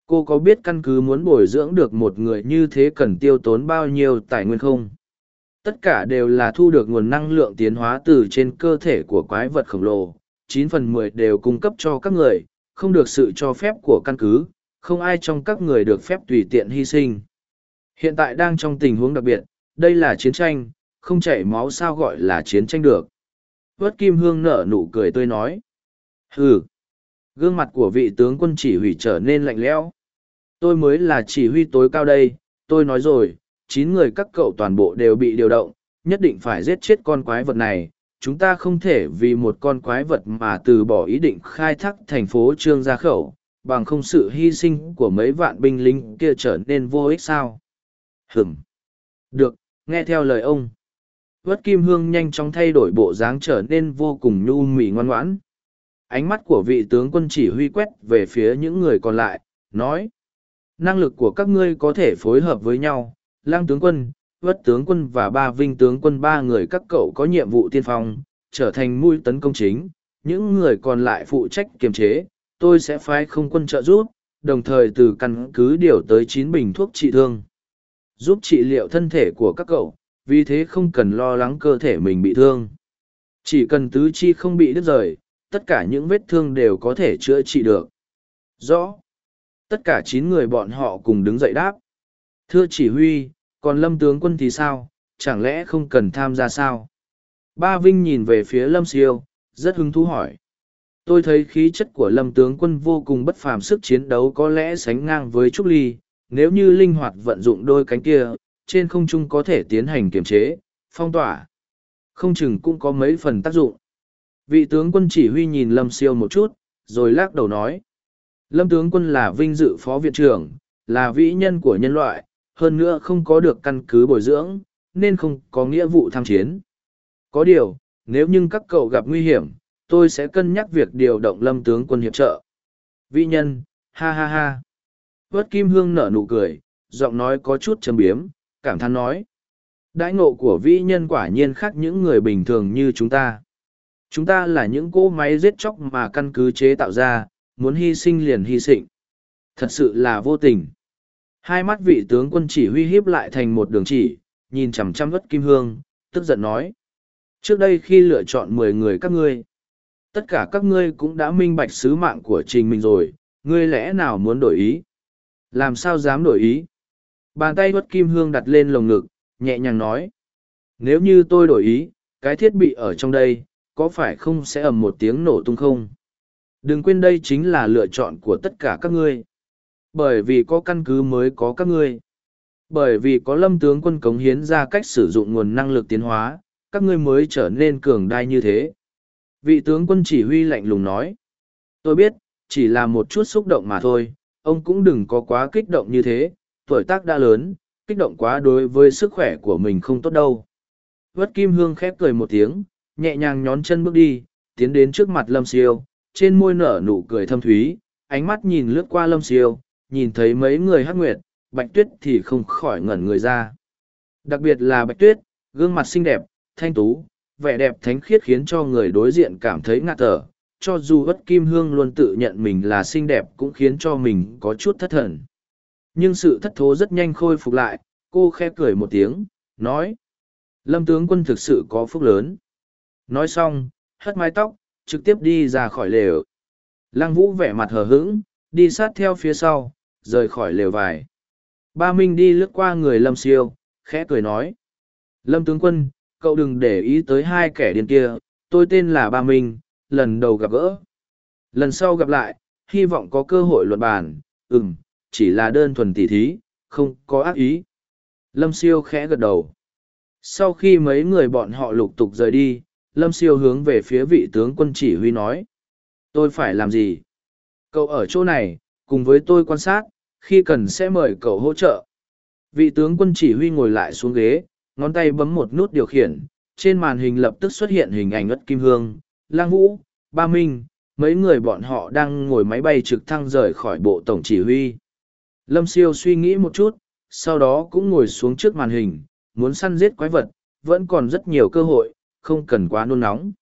Cô có biết căn cứ muốn bồi dưỡng được một người như thế cần tiêu tốn bao nhiêu tài nguyên không? Tất cả đều là thu được nguồn năng lượng tiến hóa từ trên cơ thể của quái vật khổng lồ. Chín phần mười đều cung cấp cho các người, không được sự cho phép của căn cứ, không ai trong các người được phép tùy tiện hy sinh. Hiện tại đang trong tình huống đặc biệt, đây là chiến tranh, không chảy máu sao gọi là chiến tranh được. Vất Kim Hương nở nụ cười tươi nói. Hừ, gương mặt của vị tướng quân chỉ huy trở nên lạnh lẽo. Tôi mới là chỉ huy tối cao đây, tôi nói rồi, chín người các cậu toàn bộ đều bị điều động, nhất định phải giết chết con quái vật này, chúng ta không thể vì một con quái vật mà từ bỏ ý định khai thác thành phố trương gia khẩu, bằng không sự hy sinh của mấy vạn binh lính kia trở nên vô ích sao? Hừm được, nghe theo lời ông. Vất kim hương nhanh chóng thay đổi bộ dáng trở nên vô cùng nhu mì ngoan ngoãn. Ánh mắt của vị tướng quân chỉ huy quét về phía những người còn lại, nói, năng lực của các ngươi có thể phối hợp với nhau lang tướng quân vất tướng quân và ba vinh tướng quân ba người các cậu có nhiệm vụ tiên phong, trở thành mũi tấn công chính. Những người còn lại phụ trách kiềm chế, tôi sẽ phái không quân trợ giúp, đồng thời từ căn cứ điều tới chín bình thuốc trị thương. Giúp trị liệu thân thể của các cậu, vì thế không cần lo lắng cơ thể mình bị thương. Chỉ cần tứ chi không bị đứt rời, tất cả những vết thương đều có thể chữa trị được. Rõ. Tất cả chín người bọn họ cùng đứng dậy đáp. Thưa chỉ huy còn lâm tướng quân thì sao? Chẳng lẽ không cần tham gia sao? Ba vinh nhìn về phía lâm siêu, rất hứng thú hỏi. Tôi thấy khí chất của lâm tướng quân vô cùng bất phàm, sức chiến đấu có lẽ sánh ngang với trúc ly. Nếu như linh hoạt vận dụng đôi cánh kia, trên không trung có thể tiến hành kiềm chế, phong tỏa. Không chừng cũng có mấy phần tác dụng. Vị tướng quân chỉ huy nhìn lâm siêu một chút, rồi lắc đầu nói. Lâm tướng quân là vinh dự phó viện trưởng, là vĩ nhân của nhân loại hơn nữa không có được căn cứ bồi dưỡng, nên không có nghĩa vụ tham chiến. Có điều, nếu như các cậu gặp nguy hiểm, tôi sẽ cân nhắc việc điều động lâm tướng quân hiệp trợ. Vĩ nhân, ha ha ha. Vất kim hương nở nụ cười, giọng nói có chút châm biếm, cảm thán nói. Đãi ngộ của vĩ nhân quả nhiên khác những người bình thường như chúng ta. Chúng ta là những cỗ máy giết chóc mà căn cứ chế tạo ra, muốn hy sinh liền hy sinh. Thật sự là vô tình hai mắt vị tướng quân chỉ huy hiếp lại thành một đường chỉ, nhìn chằm chằm ất kim hương, tức giận nói, trước đây khi lựa chọn mười người các ngươi, tất cả các ngươi cũng đã minh bạch sứ mạng của trình mình rồi, ngươi lẽ nào muốn đổi ý? Làm sao dám đổi ý? Bàn tay ất kim hương đặt lên lồng ngực, nhẹ nhàng nói, nếu như tôi đổi ý, cái thiết bị ở trong đây, có phải không sẽ ầm một tiếng nổ tung không? Đừng quên đây chính là lựa chọn của tất cả các ngươi bởi vì có căn cứ mới có các ngươi. Bởi vì có lâm tướng quân cống hiến ra cách sử dụng nguồn năng lực tiến hóa, các ngươi mới trở nên cường đai như thế. Vị tướng quân chỉ huy lạnh lùng nói, tôi biết, chỉ là một chút xúc động mà thôi, ông cũng đừng có quá kích động như thế, tuổi tác đã lớn, kích động quá đối với sức khỏe của mình không tốt đâu. Vất kim hương khép cười một tiếng, nhẹ nhàng nhón chân bước đi, tiến đến trước mặt lâm siêu, trên môi nở nụ cười thâm thúy, ánh mắt nhìn lướt qua lâm siêu nhìn thấy mấy người hắc nguyệt, bạch tuyết thì không khỏi ngẩn người ra. Đặc biệt là bạch tuyết, gương mặt xinh đẹp, thanh tú, vẻ đẹp thánh khiết khiến cho người đối diện cảm thấy ngạt thở. Cho dù ất kim hương luôn tự nhận mình là xinh đẹp cũng khiến cho mình có chút thất thần. Nhưng sự thất thố rất nhanh khôi phục lại, cô khe cười một tiếng, nói, lâm tướng quân thực sự có phúc lớn. Nói xong, hất mái tóc, trực tiếp đi ra khỏi lều. Lăng vũ vẻ mặt hờ hững, đi sát theo phía sau rời khỏi lều vải. Ba minh đi lướt qua người lâm siêu, khẽ cười nói. Lâm tướng quân, cậu đừng để ý tới hai kẻ điên kia, tôi tên là ba minh, lần đầu gặp gỡ. Lần sau gặp lại, hy vọng có cơ hội luận bàn. Ừm, chỉ là đơn thuần tỉ thí, không có ác ý. Lâm siêu khẽ gật đầu. Sau khi mấy người bọn họ lục tục rời đi, lâm siêu hướng về phía vị tướng quân chỉ huy nói. Tôi phải làm gì? Cậu ở chỗ này, cùng với tôi quan sát khi cần sẽ mời cậu hỗ trợ. Vị tướng quân chỉ huy ngồi lại xuống ghế, ngón tay bấm một nút điều khiển, trên màn hình lập tức xuất hiện hình ảnh ất kim hương, lang vũ, ba minh, mấy người bọn họ đang ngồi máy bay trực thăng rời khỏi bộ tổng chỉ huy. Lâm siêu suy nghĩ một chút, sau đó cũng ngồi xuống trước màn hình, muốn săn giết quái vật, vẫn còn rất nhiều cơ hội, không cần quá nôn nóng.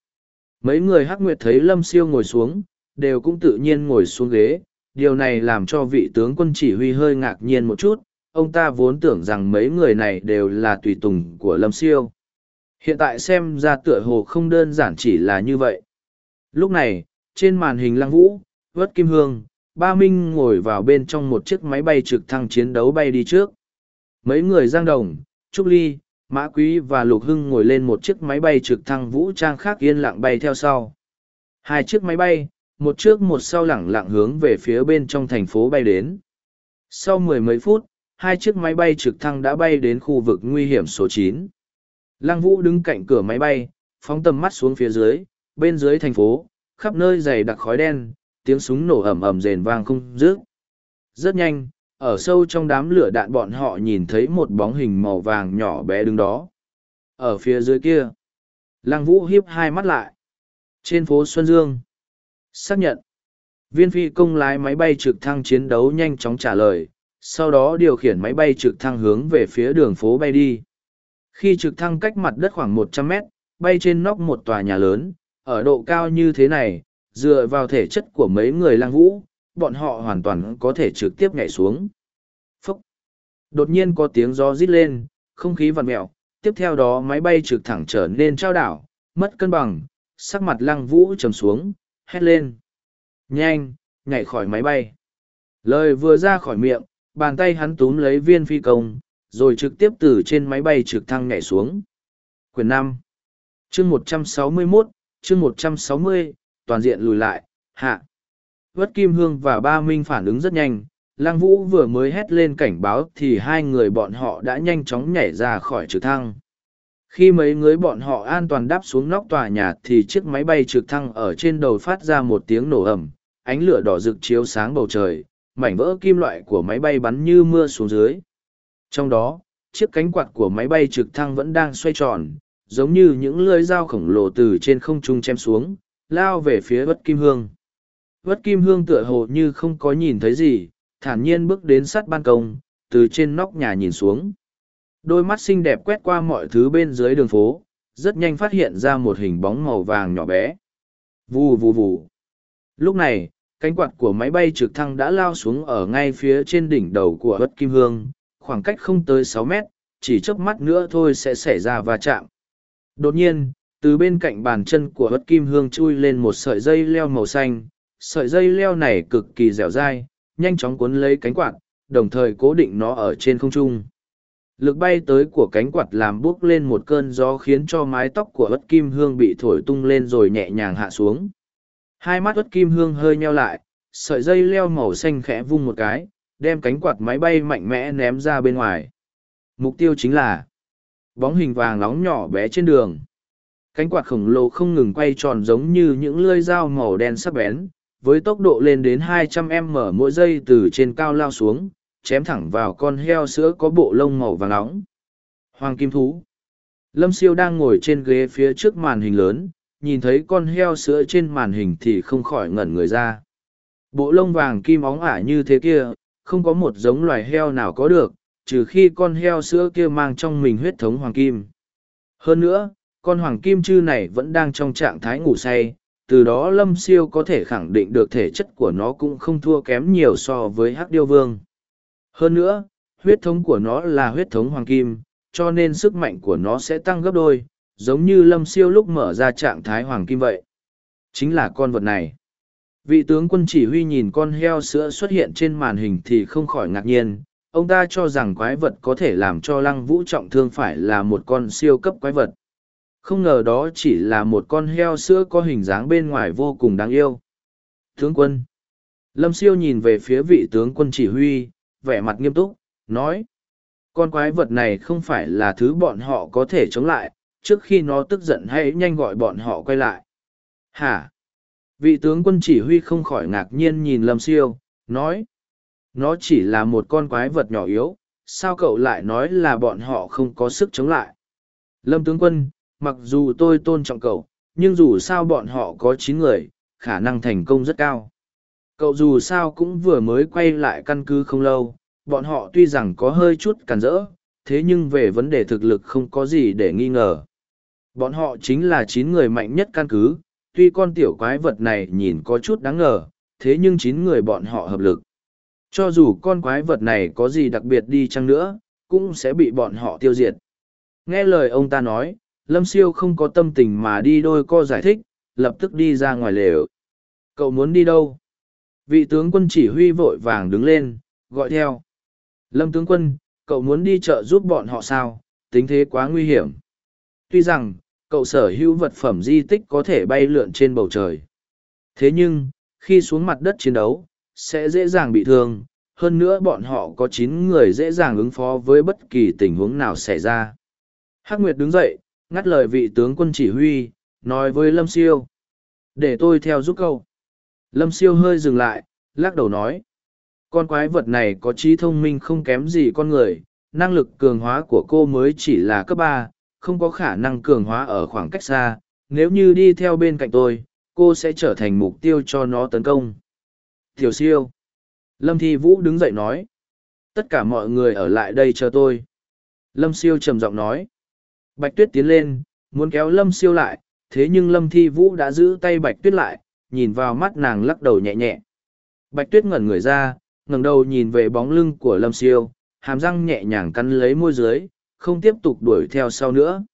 Mấy người hắc nguyệt thấy lâm siêu ngồi xuống, đều cũng tự nhiên ngồi xuống ghế điều này làm cho vị tướng quân chỉ huy hơi ngạc nhiên một chút, ông ta vốn tưởng rằng mấy người này đều là tùy tùng của lâm siêu. Hiện tại xem ra tựa hồ không đơn giản chỉ là như vậy. Lúc này, trên màn hình lăng vũ Vớt kim hương, ba minh ngồi vào bên trong một chiếc máy bay trực thăng chiến đấu bay đi trước. Mấy người giang đồng, trúc ly, mã quý và lục hưng ngồi lên một chiếc máy bay trực thăng vũ trang khác yên lặng bay theo sau. Hai chiếc máy bay một trước một sau lẳng lặng hướng về phía bên trong thành phố bay đến sau mười mấy phút hai chiếc máy bay trực thăng đã bay đến khu vực nguy hiểm số 9. lăng vũ đứng cạnh cửa máy bay phóng tầm mắt xuống phía dưới, bên dưới thành phố, khắp nơi dày đặc khói đen, tiếng súng nổ ầm ầm rền vang không dứt. Rất nhanh, ở sâu trong đám lửa đạn bọn họ nhìn thấy một bóng hình màu vàng nhỏ bé đứng đó. Ở phía dưới kia, Lăng Vũ hiếp hai mắt lại. Trên phố Xuân Dương, xác nhận. Viên phi công lái máy bay trực thăng chiến đấu nhanh chóng trả lời, sau đó điều khiển máy bay trực thăng hướng về phía đường phố bay đi. Khi trực thăng cách mặt đất khoảng một trăm mét, bay trên nóc một tòa nhà lớn, ở độ cao như thế này, dựa vào thể chất của mấy người lang vũ, bọn họ hoàn toàn có thể trực tiếp nhảy xuống. Phúc! Đột nhiên có tiếng gió rít lên, không khí vặn mẹo, tiếp theo đó máy bay trực thẳng trở nên trao đảo, mất cân bằng, sắc mặt lăng vũ trầm xuống, hét lên. Nhanh, nhảy khỏi máy bay. Lời vừa ra khỏi miệng, bàn tay hắn túm lấy viên phi công, rồi trực tiếp từ trên máy bay trực thăng nhảy xuống. Quyền năm chương một trăm sáu mươi 161, chương một trăm sáu mươi toàn diện lùi lại, hạ. Vất Kim Hương và Ba Minh phản ứng rất nhanh, Lăng Vũ vừa mới hét lên cảnh báo thì hai người bọn họ đã nhanh chóng nhảy ra khỏi trực thăng. Khi mấy người bọn họ an toàn đáp xuống nóc tòa nhà thì chiếc máy bay trực thăng ở trên đầu phát ra một tiếng nổ ẩm, ánh lửa đỏ rực chiếu sáng bầu trời, mảnh vỡ kim loại của máy bay bắn như mưa xuống dưới. Trong đó, chiếc cánh quạt của máy bay trực thăng vẫn đang xoay tròn, giống như những lưỡi dao khổng lồ từ trên không trung chém xuống, lao về phía Vất Kim Hương. Vất Kim Hương tựa hồ như không có nhìn thấy gì, thản nhiên bước đến sát ban công, từ trên nóc nhà nhìn xuống. Đôi mắt xinh đẹp quét qua mọi thứ bên dưới đường phố, rất nhanh phát hiện ra một hình bóng màu vàng nhỏ bé. Vù vù vù. Lúc này, cánh quạt của máy bay trực thăng đã lao xuống ở ngay phía trên đỉnh đầu của ớt Kim Hương, khoảng cách không tới sáu mét, chỉ chớp mắt nữa thôi sẽ xảy ra va chạm. Đột nhiên, từ bên cạnh bàn chân của ớt Kim Hương chui lên một sợi dây leo màu xanh, sợi dây leo này cực kỳ dẻo dai, nhanh chóng cuốn lấy cánh quạt, đồng thời cố định nó ở trên không trung. Lực bay tới của cánh quạt làm buốc lên một cơn gió khiến cho mái tóc của ất kim hương bị thổi tung lên rồi nhẹ nhàng hạ xuống. Hai mắt ất kim hương hơi nheo lại, sợi dây leo màu xanh khẽ vung một cái, đem cánh quạt máy bay mạnh mẽ ném ra bên ngoài. Mục tiêu chính là bóng hình vàng nóng nhỏ bé trên đường. Cánh quạt khổng lồ không ngừng quay tròn giống như những lưỡi dao màu đen sắc bén, với tốc độ lên đến 200m mỗi giây từ trên cao lao xuống, chém thẳng vào con heo sữa có bộ lông màu vàng nóng. Hoàng kim thú. Lâm siêu đang ngồi trên ghế phía trước màn hình lớn, nhìn thấy con heo sữa trên màn hình thì không khỏi ngẩn người ra. Bộ lông vàng kim óng ả như thế kia, không có một giống loài heo nào có được, trừ khi con heo sữa kia mang trong mình huyết thống hoàng kim. Hơn nữa, con hoàng kim chư này vẫn đang trong trạng thái ngủ say, từ đó lâm siêu có thể khẳng định được thể chất của nó cũng không thua kém nhiều so với hắc điêu vương hơn nữa huyết thống của nó là huyết thống hoàng kim cho nên sức mạnh của nó sẽ tăng gấp đôi giống như lâm siêu lúc mở ra trạng thái hoàng kim vậy chính là con vật này vị tướng quân chỉ huy nhìn con heo sữa xuất hiện trên màn hình thì không khỏi ngạc nhiên ông ta cho rằng quái vật có thể làm cho lăng vũ trọng thương phải là một con siêu cấp quái vật không ngờ đó chỉ là một con heo sữa có hình dáng bên ngoài vô cùng đáng yêu. Tướng quân. Lâm siêu nhìn về phía vị tướng quân chỉ huy, vẻ mặt nghiêm túc, nói. Con quái vật này không phải là thứ bọn họ có thể chống lại, trước khi nó tức giận hãy nhanh gọi bọn họ quay lại. Hả? Vị tướng quân chỉ huy không khỏi ngạc nhiên nhìn Lâm siêu, nói. Nó chỉ là một con quái vật nhỏ yếu, sao cậu lại nói là bọn họ không có sức chống lại? Lâm tướng quân, mặc dù tôi tôn trọng cậu nhưng dù sao bọn họ có chín người khả năng thành công rất cao cậu dù sao cũng vừa mới quay lại căn cứ không lâu, bọn họ tuy rằng có hơi chút cản rỡ, thế nhưng về vấn đề thực lực không có gì để nghi ngờ. Bọn họ chính là chín người mạnh nhất căn cứ, tuy con tiểu quái vật này nhìn có chút đáng ngờ, thế nhưng chín người bọn họ hợp lực. Cho dù con quái vật này có gì đặc biệt đi chăng nữa, cũng sẽ bị bọn họ tiêu diệt. Nghe lời ông ta nói, lâm siêu không có tâm tình mà đi đôi co giải thích, lập tức đi ra ngoài lều. Cậu muốn đi đâu? Vị tướng quân chỉ huy vội vàng đứng lên gọi theo. Lâm tướng quân cậu muốn đi chợ giúp bọn họ sao? Tính thế quá nguy hiểm. Tuy rằng cậu sở hữu vật phẩm di tích có thể bay lượn trên bầu trời. Thế nhưng khi xuống mặt đất chiến đấu sẽ dễ dàng bị thương. Hơn nữa bọn họ có chín người dễ dàng ứng phó với bất kỳ tình huống nào xảy ra. Hắc nguyệt đứng dậy Ngắt lời vị tướng quân chỉ huy, nói với Lâm Siêu. Để tôi theo giúp câu. Lâm Siêu hơi dừng lại, lắc đầu nói. Con quái vật này có trí thông minh không kém gì con người, năng lực cường hóa của cô mới chỉ là cấp ba, không có khả năng cường hóa ở khoảng cách xa. Nếu như đi theo bên cạnh tôi, cô sẽ trở thành mục tiêu cho nó tấn công. Tiểu siêu. Lâm Thi Vũ đứng dậy nói. Tất cả mọi người ở lại đây chờ tôi. Lâm siêu trầm giọng nói. Bạch tuyết tiến lên, muốn kéo Lâm siêu lại, thế nhưng Lâm Thi Vũ đã giữ tay Bạch tuyết lại, nhìn vào mắt nàng lắc đầu nhẹ nhẹ. Bạch tuyết ngẩn người ra, ngẩng đầu nhìn về bóng lưng của Lâm siêu, hàm răng nhẹ nhàng cắn lấy môi dưới, không tiếp tục đuổi theo sau nữa.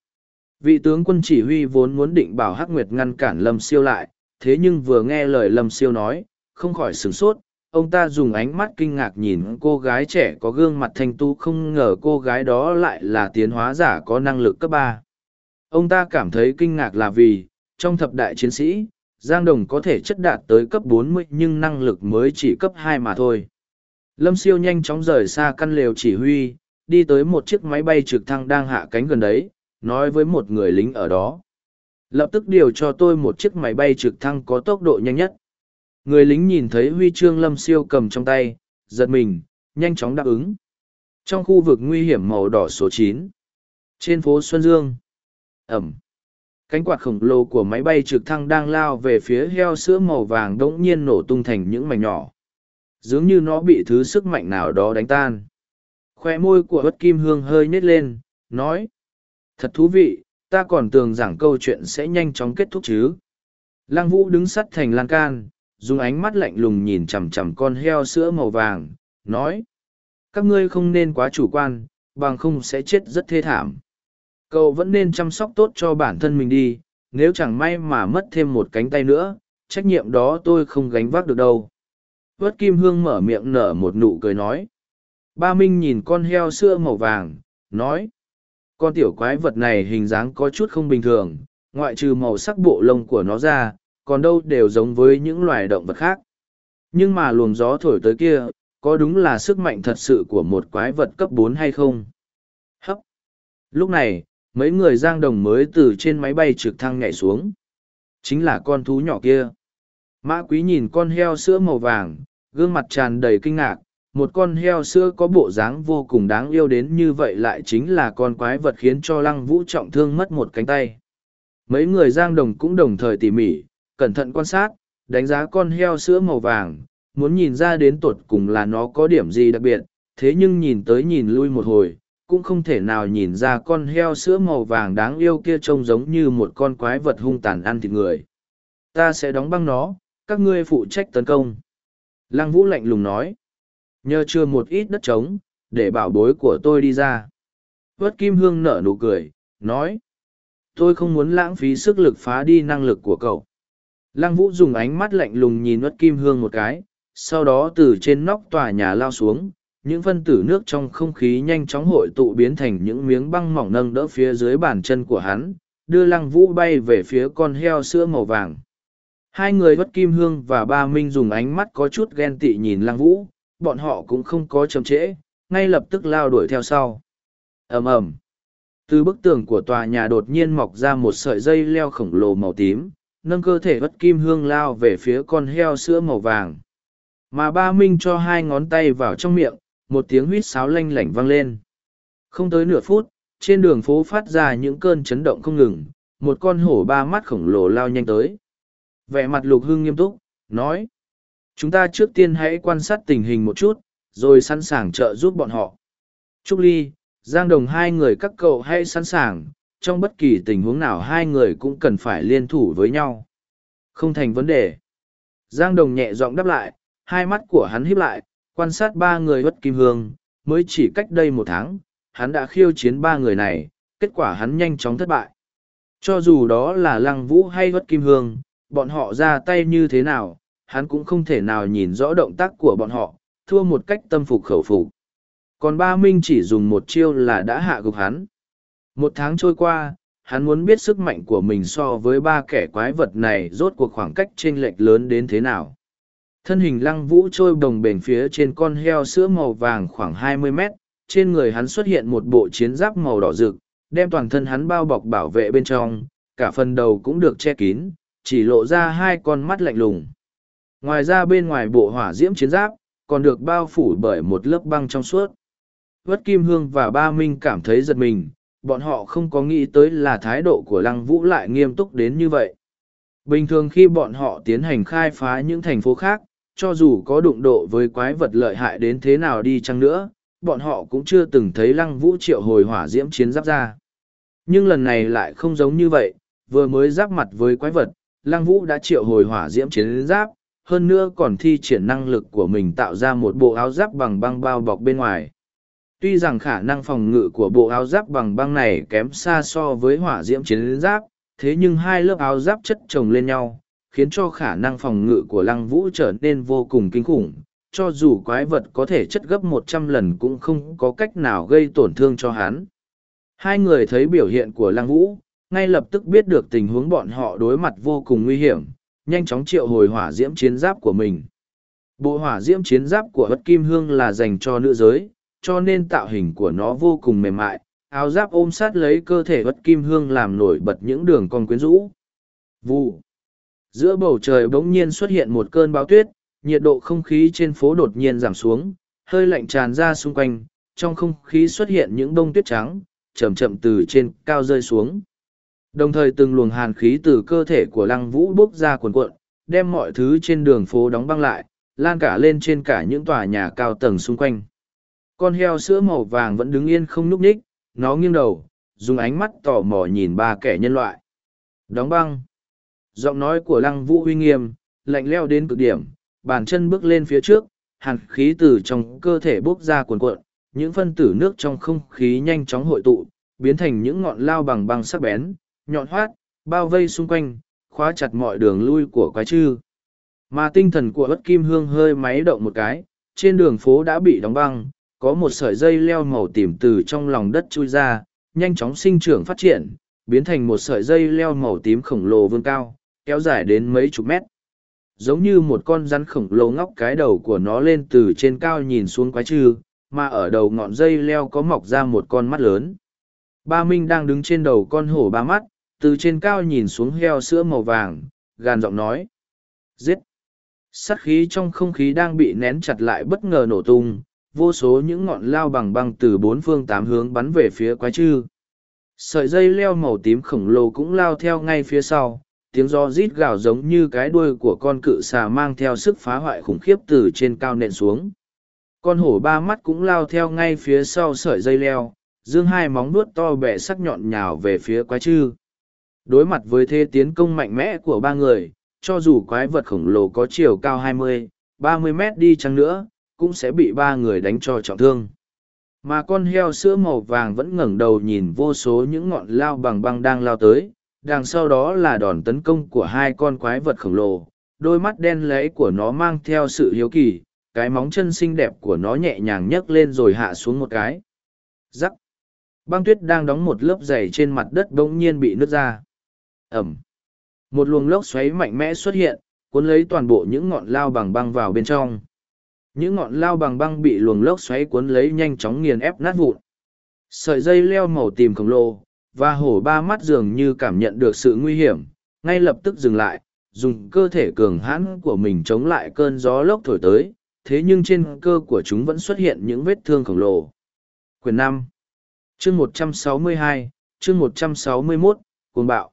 Vị tướng quân chỉ huy vốn muốn định bảo Hắc Nguyệt ngăn cản Lâm siêu lại, thế nhưng vừa nghe lời Lâm siêu nói, không khỏi sửng sốt, ông ta dùng ánh mắt kinh ngạc nhìn cô gái trẻ có gương mặt thanh tu không ngờ cô gái đó lại là tiến hóa giả có năng lực cấp ba ông ta cảm thấy kinh ngạc là vì trong thập đại chiến sĩ giang đồng có thể chất đạt tới cấp 40 nhưng năng lực mới chỉ cấp hai mà thôi. Lâm siêu nhanh chóng rời xa căn lều chỉ huy đi tới một chiếc máy bay trực thăng đang hạ cánh gần đấy nói với một người lính ở đó. Lập tức điều cho tôi một chiếc máy bay trực thăng có tốc độ nhanh nhất. Người lính nhìn thấy huy chương lâm siêu cầm trong tay, giật mình, nhanh chóng đáp ứng. Trong khu vực nguy hiểm màu đỏ số chín, trên phố Xuân Dương, ẩm, cánh quạt khổng lồ của máy bay trực thăng đang lao về phía heo sữa màu vàng đống nhiên nổ tung thành những mảnh nhỏ. Dường như nó bị thứ sức mạnh nào đó đánh tan. Khoe môi của bất kim hương hơi nhếch lên, nói. Thật thú vị, ta còn tưởng rằng câu chuyện sẽ nhanh chóng kết thúc chứ. Lăng vũ đứng sắt thành lan can, dùng ánh mắt lạnh lùng nhìn chằm chằm con heo sữa màu vàng, nói. Các ngươi không nên quá chủ quan, bằng không sẽ chết rất thê thảm. Cậu vẫn nên chăm sóc tốt cho bản thân mình đi, nếu chẳng may mà mất thêm một cánh tay nữa, trách nhiệm đó tôi không gánh vác được đâu. Vớt Kim Hương mở miệng nở một nụ cười nói. Ba Minh nhìn con heo sữa màu vàng, nói. Con tiểu quái vật này hình dáng có chút không bình thường, ngoại trừ màu sắc bộ lông của nó ra, còn đâu đều giống với những loài động vật khác. Nhưng mà luồng gió thổi tới kia, có đúng là sức mạnh thật sự của một quái vật cấp bốn hay không? Hấp! Lúc này, mấy người giang đồng mới từ trên máy bay trực thăng nhảy xuống. Chính là con thú nhỏ kia. Mã quý nhìn con heo sữa màu vàng, gương mặt tràn đầy kinh ngạc. Một con heo sữa có bộ dáng vô cùng đáng yêu đến như vậy lại chính là con quái vật khiến cho lăng vũ trọng thương mất một cánh tay. Mấy người giang đồng cũng đồng thời tỉ mỉ, cẩn thận quan sát, đánh giá con heo sữa màu vàng, muốn nhìn ra đến tột cùng là nó có điểm gì đặc biệt, thế nhưng nhìn tới nhìn lui một hồi, cũng không thể nào nhìn ra con heo sữa màu vàng đáng yêu kia trông giống như một con quái vật hung tàn ăn thịt người. Ta sẽ đóng băng nó, các ngươi phụ trách tấn công. Lăng Vũ lạnh lùng nói. Nhờ chưa một ít đất trống, để bảo bối của tôi đi ra. Vất Kim Hương nở nụ cười, nói. Tôi không muốn lãng phí sức lực phá đi năng lực của cậu. Lăng Vũ dùng ánh mắt lạnh lùng nhìn Vớt Kim Hương một cái, sau đó từ trên nóc tòa nhà lao xuống, những phân tử nước trong không khí nhanh chóng hội tụ biến thành những miếng băng mỏng nâng đỡ phía dưới bàn chân của hắn, đưa Lăng Vũ bay về phía con heo sữa màu vàng. Hai người bất Kim Hương và Ba Minh dùng ánh mắt có chút ghen tị nhìn Lăng Vũ, bọn họ cũng không có chậm trễ, ngay lập tức lao đuổi theo sau. ầm ầm từ bức tường của tòa nhà đột nhiên mọc ra một sợi dây leo khổng lồ màu tím nâng cơ thể bất kim hương lao về phía con heo sữa màu vàng mà ba minh cho hai ngón tay vào trong miệng một tiếng huýt sáo lanh lảnh vang lên không tới nửa phút trên đường phố phát ra những cơn chấn động không ngừng một con hổ ba mắt khổng lồ lao nhanh tới vẻ mặt lục hưng nghiêm túc nói chúng ta trước tiên hãy quan sát tình hình một chút rồi sẵn sàng trợ giúp bọn họ trúc ly giang đồng hai người các cậu hãy sẵn sàng trong bất kỳ tình huống nào hai người cũng cần phải liên thủ với nhau. Không thành vấn đề. Giang Đồng nhẹ giọng đáp lại, hai mắt của hắn híp lại, quan sát ba người bất kim hương, mới chỉ cách đây một tháng, hắn đã khiêu chiến ba người này, kết quả hắn nhanh chóng thất bại. Cho dù đó là Lăng Vũ hay bất kim hương, bọn họ ra tay như thế nào, hắn cũng không thể nào nhìn rõ động tác của bọn họ, thua một cách tâm phục khẩu phục. Còn ba Minh chỉ dùng một chiêu là đã hạ gục hắn. Một tháng trôi qua, hắn muốn biết sức mạnh của mình so với ba kẻ quái vật này rốt cuộc khoảng cách chênh lệch lớn đến thế nào. Thân hình lăng vũ trôi bồng bềnh phía trên con heo sữa màu vàng khoảng 20 mét, trên người hắn xuất hiện một bộ chiến giáp màu đỏ rực, đem toàn thân hắn bao bọc bảo vệ bên trong, cả phần đầu cũng được che kín, chỉ lộ ra hai con mắt lạnh lùng. Ngoài ra bên ngoài bộ hỏa diễm chiến giáp, còn được bao phủ bởi một lớp băng trong suốt. Vất Kim Hương và Ba Minh cảm thấy giật mình, bọn họ không có nghĩ tới là thái độ của Lăng Vũ lại nghiêm túc đến như vậy. Bình thường khi bọn họ tiến hành khai phá những thành phố khác, cho dù có đụng độ với quái vật lợi hại đến thế nào đi chăng nữa, bọn họ cũng chưa từng thấy Lăng Vũ triệu hồi hỏa diễm chiến giáp ra. Nhưng lần này lại không giống như vậy, vừa mới giáp mặt với quái vật, Lăng Vũ đã triệu hồi hỏa diễm chiến giáp, hơn nữa còn thi triển năng lực của mình tạo ra một bộ áo giáp bằng băng bao bọc bên ngoài. Tuy rằng khả năng phòng ngự của bộ áo giáp bằng băng này kém xa so với hỏa diễm chiến giáp, thế nhưng hai lớp áo giáp chất chồng lên nhau, khiến cho khả năng phòng ngự của lăng vũ trở nên vô cùng kinh khủng. Cho dù quái vật có thể chất gấp một trăm lần cũng không có cách nào gây tổn thương cho hắn. Hai người thấy biểu hiện của lăng vũ, ngay lập tức biết được tình huống bọn họ đối mặt vô cùng nguy hiểm, nhanh chóng triệu hồi hỏa diễm chiến giáp của mình. Bộ hỏa diễm chiến giáp của bất kim hương là dành cho nữ giới, cho nên tạo hình của nó vô cùng mềm mại, áo giáp ôm sát lấy cơ thể bất kim hương làm nổi bật những đường con quyến rũ. Vu. Giữa bầu trời bỗng nhiên xuất hiện một cơn bão tuyết, nhiệt độ không khí trên phố đột nhiên giảm xuống, hơi lạnh tràn ra xung quanh, trong không khí xuất hiện những bông tuyết trắng, chậm chậm từ trên cao rơi xuống. Đồng thời từng luồng hàn khí từ cơ thể của lăng vũ bốc ra cuồn cuộn, đem mọi thứ trên đường phố đóng băng lại, lan cả lên trên cả những tòa nhà cao tầng xung quanh. Con heo sữa màu vàng vẫn đứng yên không nhúc nhích, nó nghiêng đầu, dùng ánh mắt tò mò nhìn ba kẻ nhân loại. Đóng băng. Giọng nói của lăng vũ uy nghiêm, lạnh leo đến cực điểm, bàn chân bước lên phía trước, hàn khí từ trong cơ thể bốc ra cuồn cuộn, những phân tử nước trong không khí nhanh chóng hội tụ, biến thành những ngọn lao bằng băng sắc bén, nhọn hoát, bao vây xung quanh, khóa chặt mọi đường lui của quái chư. Mà tinh thần của bất kim hương hơi máy động một cái, trên đường phố đã bị đóng băng, có một sợi dây leo màu tím từ trong lòng đất chui ra, nhanh chóng sinh trưởng phát triển, biến thành một sợi dây leo màu tím khổng lồ vươn cao, kéo dài đến mấy chục mét. Giống như một con rắn khổng lồ ngóc cái đầu của nó lên từ trên cao nhìn xuống quái chư, mà ở đầu ngọn dây leo có mọc ra một con mắt lớn. Ba Minh đang đứng trên đầu con hổ ba mắt, từ trên cao nhìn xuống heo sữa màu vàng, gàn giọng nói. Giết! Sát khí trong không khí đang bị nén chặt lại bất ngờ nổ tung, vô số những ngọn lao bằng băng từ bốn phương tám hướng bắn về phía quái chư. Sợi dây leo màu tím khổng lồ cũng lao theo ngay phía sau, tiếng gió rít gào giống như cái đuôi của con cự xà mang theo sức phá hoại khủng khiếp từ trên cao nện xuống. Con hổ ba mắt cũng lao theo ngay phía sau sợi dây leo, dương hai móng vuốt to bẹ sắc nhọn nhào về phía quái chư. Đối mặt với thế tiến công mạnh mẽ của ba người, cho dù quái vật khổng lồ có chiều cao 20, 30 mét đi chăng nữa, cũng sẽ bị ba người đánh cho trọng thương. Mà con heo sữa màu vàng vẫn ngẩng đầu nhìn vô số những ngọn lao bằng băng đang lao tới, đằng sau đó là đòn tấn công của hai con quái vật khổng lồ, đôi mắt đen lấy của nó mang theo sự hiếu kỳ, cái móng chân xinh đẹp của nó nhẹ nhàng nhấc lên rồi hạ xuống một cái. giắc Băng tuyết đang đóng một lớp dày trên mặt đất bỗng nhiên bị nứt ra. Ẩm! Một luồng lốc xoáy mạnh mẽ xuất hiện, cuốn lấy toàn bộ những ngọn lao bằng băng vào bên trong. Những ngọn lao bằng băng bị luồng lốc xoáy cuốn lấy nhanh chóng nghiền ép nát vụn. Sợi dây leo màu tím khổng lồ, và hổ ba mắt dường như cảm nhận được sự nguy hiểm, ngay lập tức dừng lại, dùng cơ thể cường hãn của mình chống lại cơn gió lốc thổi tới, thế nhưng trên cơ của chúng vẫn xuất hiện những vết thương khổng lồ. Quyền năm chương một trăm sáu mươi hai chương một trăm sáu mươi 161, côn bạo.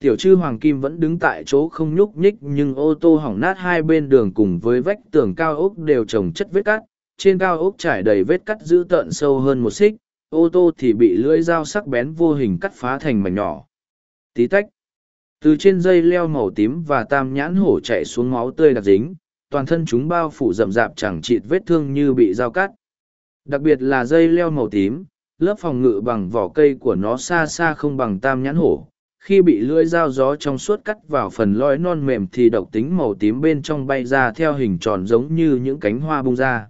Tiểu chư hoàng kim vẫn đứng tại chỗ không nhúc nhích nhưng ô tô hỏng nát hai bên đường cùng với vách tường cao ốc đều trồng chất vết cắt, trên cao ốc trải đầy vết cắt dữ tợn sâu hơn một xích, ô tô thì bị lưỡi dao sắc bén vô hình cắt phá thành mảnh nhỏ. Tí tách. Từ trên dây leo màu tím và tam nhãn hổ chạy xuống máu tươi đặc dính, toàn thân chúng bao phủ rậm rạp chẳng chịt vết thương như bị dao cắt. Đặc biệt là dây leo màu tím, lớp phòng ngự bằng vỏ cây của nó xa xa không bằng tam nhãn hổ, khi bị lưỡi dao gió trong suốt cắt vào phần lõi non mềm thì độc tính màu tím bên trong bay ra theo hình tròn giống như những cánh hoa bung ra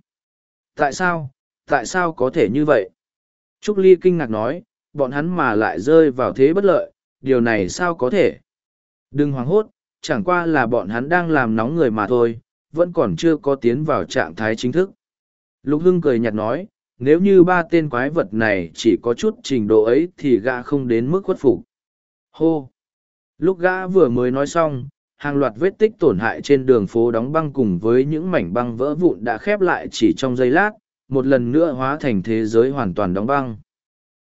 tại sao tại sao có thể như vậy trúc ly kinh ngạc nói, bọn hắn mà lại rơi vào thế bất lợi, điều này sao có thể? Đừng hoảng hốt, chẳng qua là bọn hắn đang làm nóng người mà thôi, vẫn còn chưa có tiến vào trạng thái chính thức. Lục hưng cười nhạt nói, nếu như ba tên quái vật này chỉ có chút trình độ ấy thì gã không đến mức khuất phục. Hô! Lúc gã vừa mới nói xong, hàng loạt vết tích tổn hại trên đường phố đóng băng cùng với những mảnh băng vỡ vụn đã khép lại chỉ trong giây lát một lần nữa hóa thành thế giới hoàn toàn đóng băng.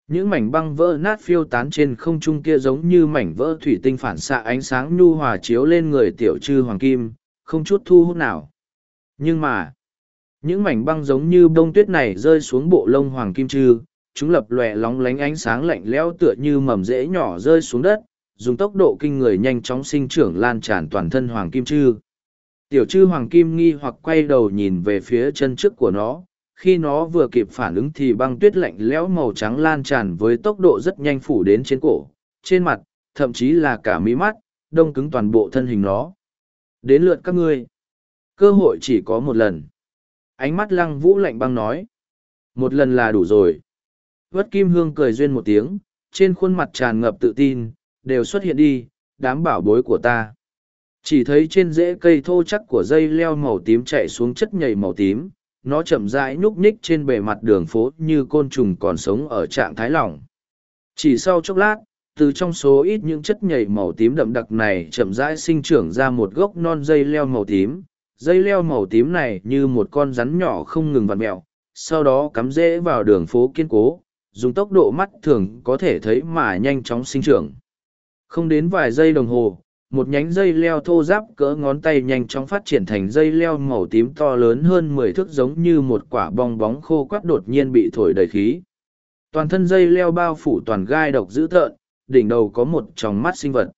Những mảnh băng vỡ nát phiêu tán trên không trung kia giống như mảnh vỡ thủy tinh phản xạ ánh sáng nhu hòa chiếu lên người tiểu trư hoàng kim, không chút thu hút nào. Nhưng mà, những mảnh băng giống như bông tuyết này rơi xuống bộ lông hoàng kim trư, chúng lập lòe lóng lánh ánh sáng lạnh lẽo tựa như mầm rễ nhỏ rơi xuống đất, dùng tốc độ kinh người nhanh chóng sinh trưởng lan tràn toàn thân hoàng kim trư. Tiểu trư hoàng kim nghi hoặc quay đầu nhìn về phía chân trước của nó khi nó vừa kịp phản ứng thì băng tuyết lạnh lẽo màu trắng lan tràn với tốc độ rất nhanh phủ đến trên cổ, trên mặt, thậm chí là cả mí mắt, đông cứng toàn bộ thân hình nó. Đến lượt các ngươi. Cơ hội chỉ có một lần. Ánh mắt lăng vũ lạnh băng nói. Một lần là đủ rồi. Vất kim hương cười duyên một tiếng, trên khuôn mặt tràn ngập tự tin, đều xuất hiện đi, đám bảo bối của ta. Chỉ thấy trên rễ cây thô chắc của dây leo màu tím chạy xuống chất nhầy màu tím nó chậm rãi nhúc nhích trên bề mặt đường phố như côn trùng còn sống ở trạng thái lỏng. Chỉ sau chốc lát, từ trong số ít những chất nhầy màu tím đậm đặc này chậm rãi sinh trưởng ra một gốc non dây leo màu tím. Dây leo màu tím này như một con rắn nhỏ không ngừng vặn mẹo, sau đó cắm rễ vào đường phố kiên cố, dùng tốc độ mắt thường có thể thấy mà nhanh chóng sinh trưởng. Không đến vài giây đồng hồ một nhánh dây leo thô giáp cỡ ngón tay nhanh chóng phát triển thành dây leo màu tím to lớn hơn mười thước giống như một quả bong bóng khô quắt đột nhiên bị thổi đầy khí. Toàn thân dây leo bao phủ toàn gai độc dữ tợn, đỉnh đầu có một tròng mắt sinh vật.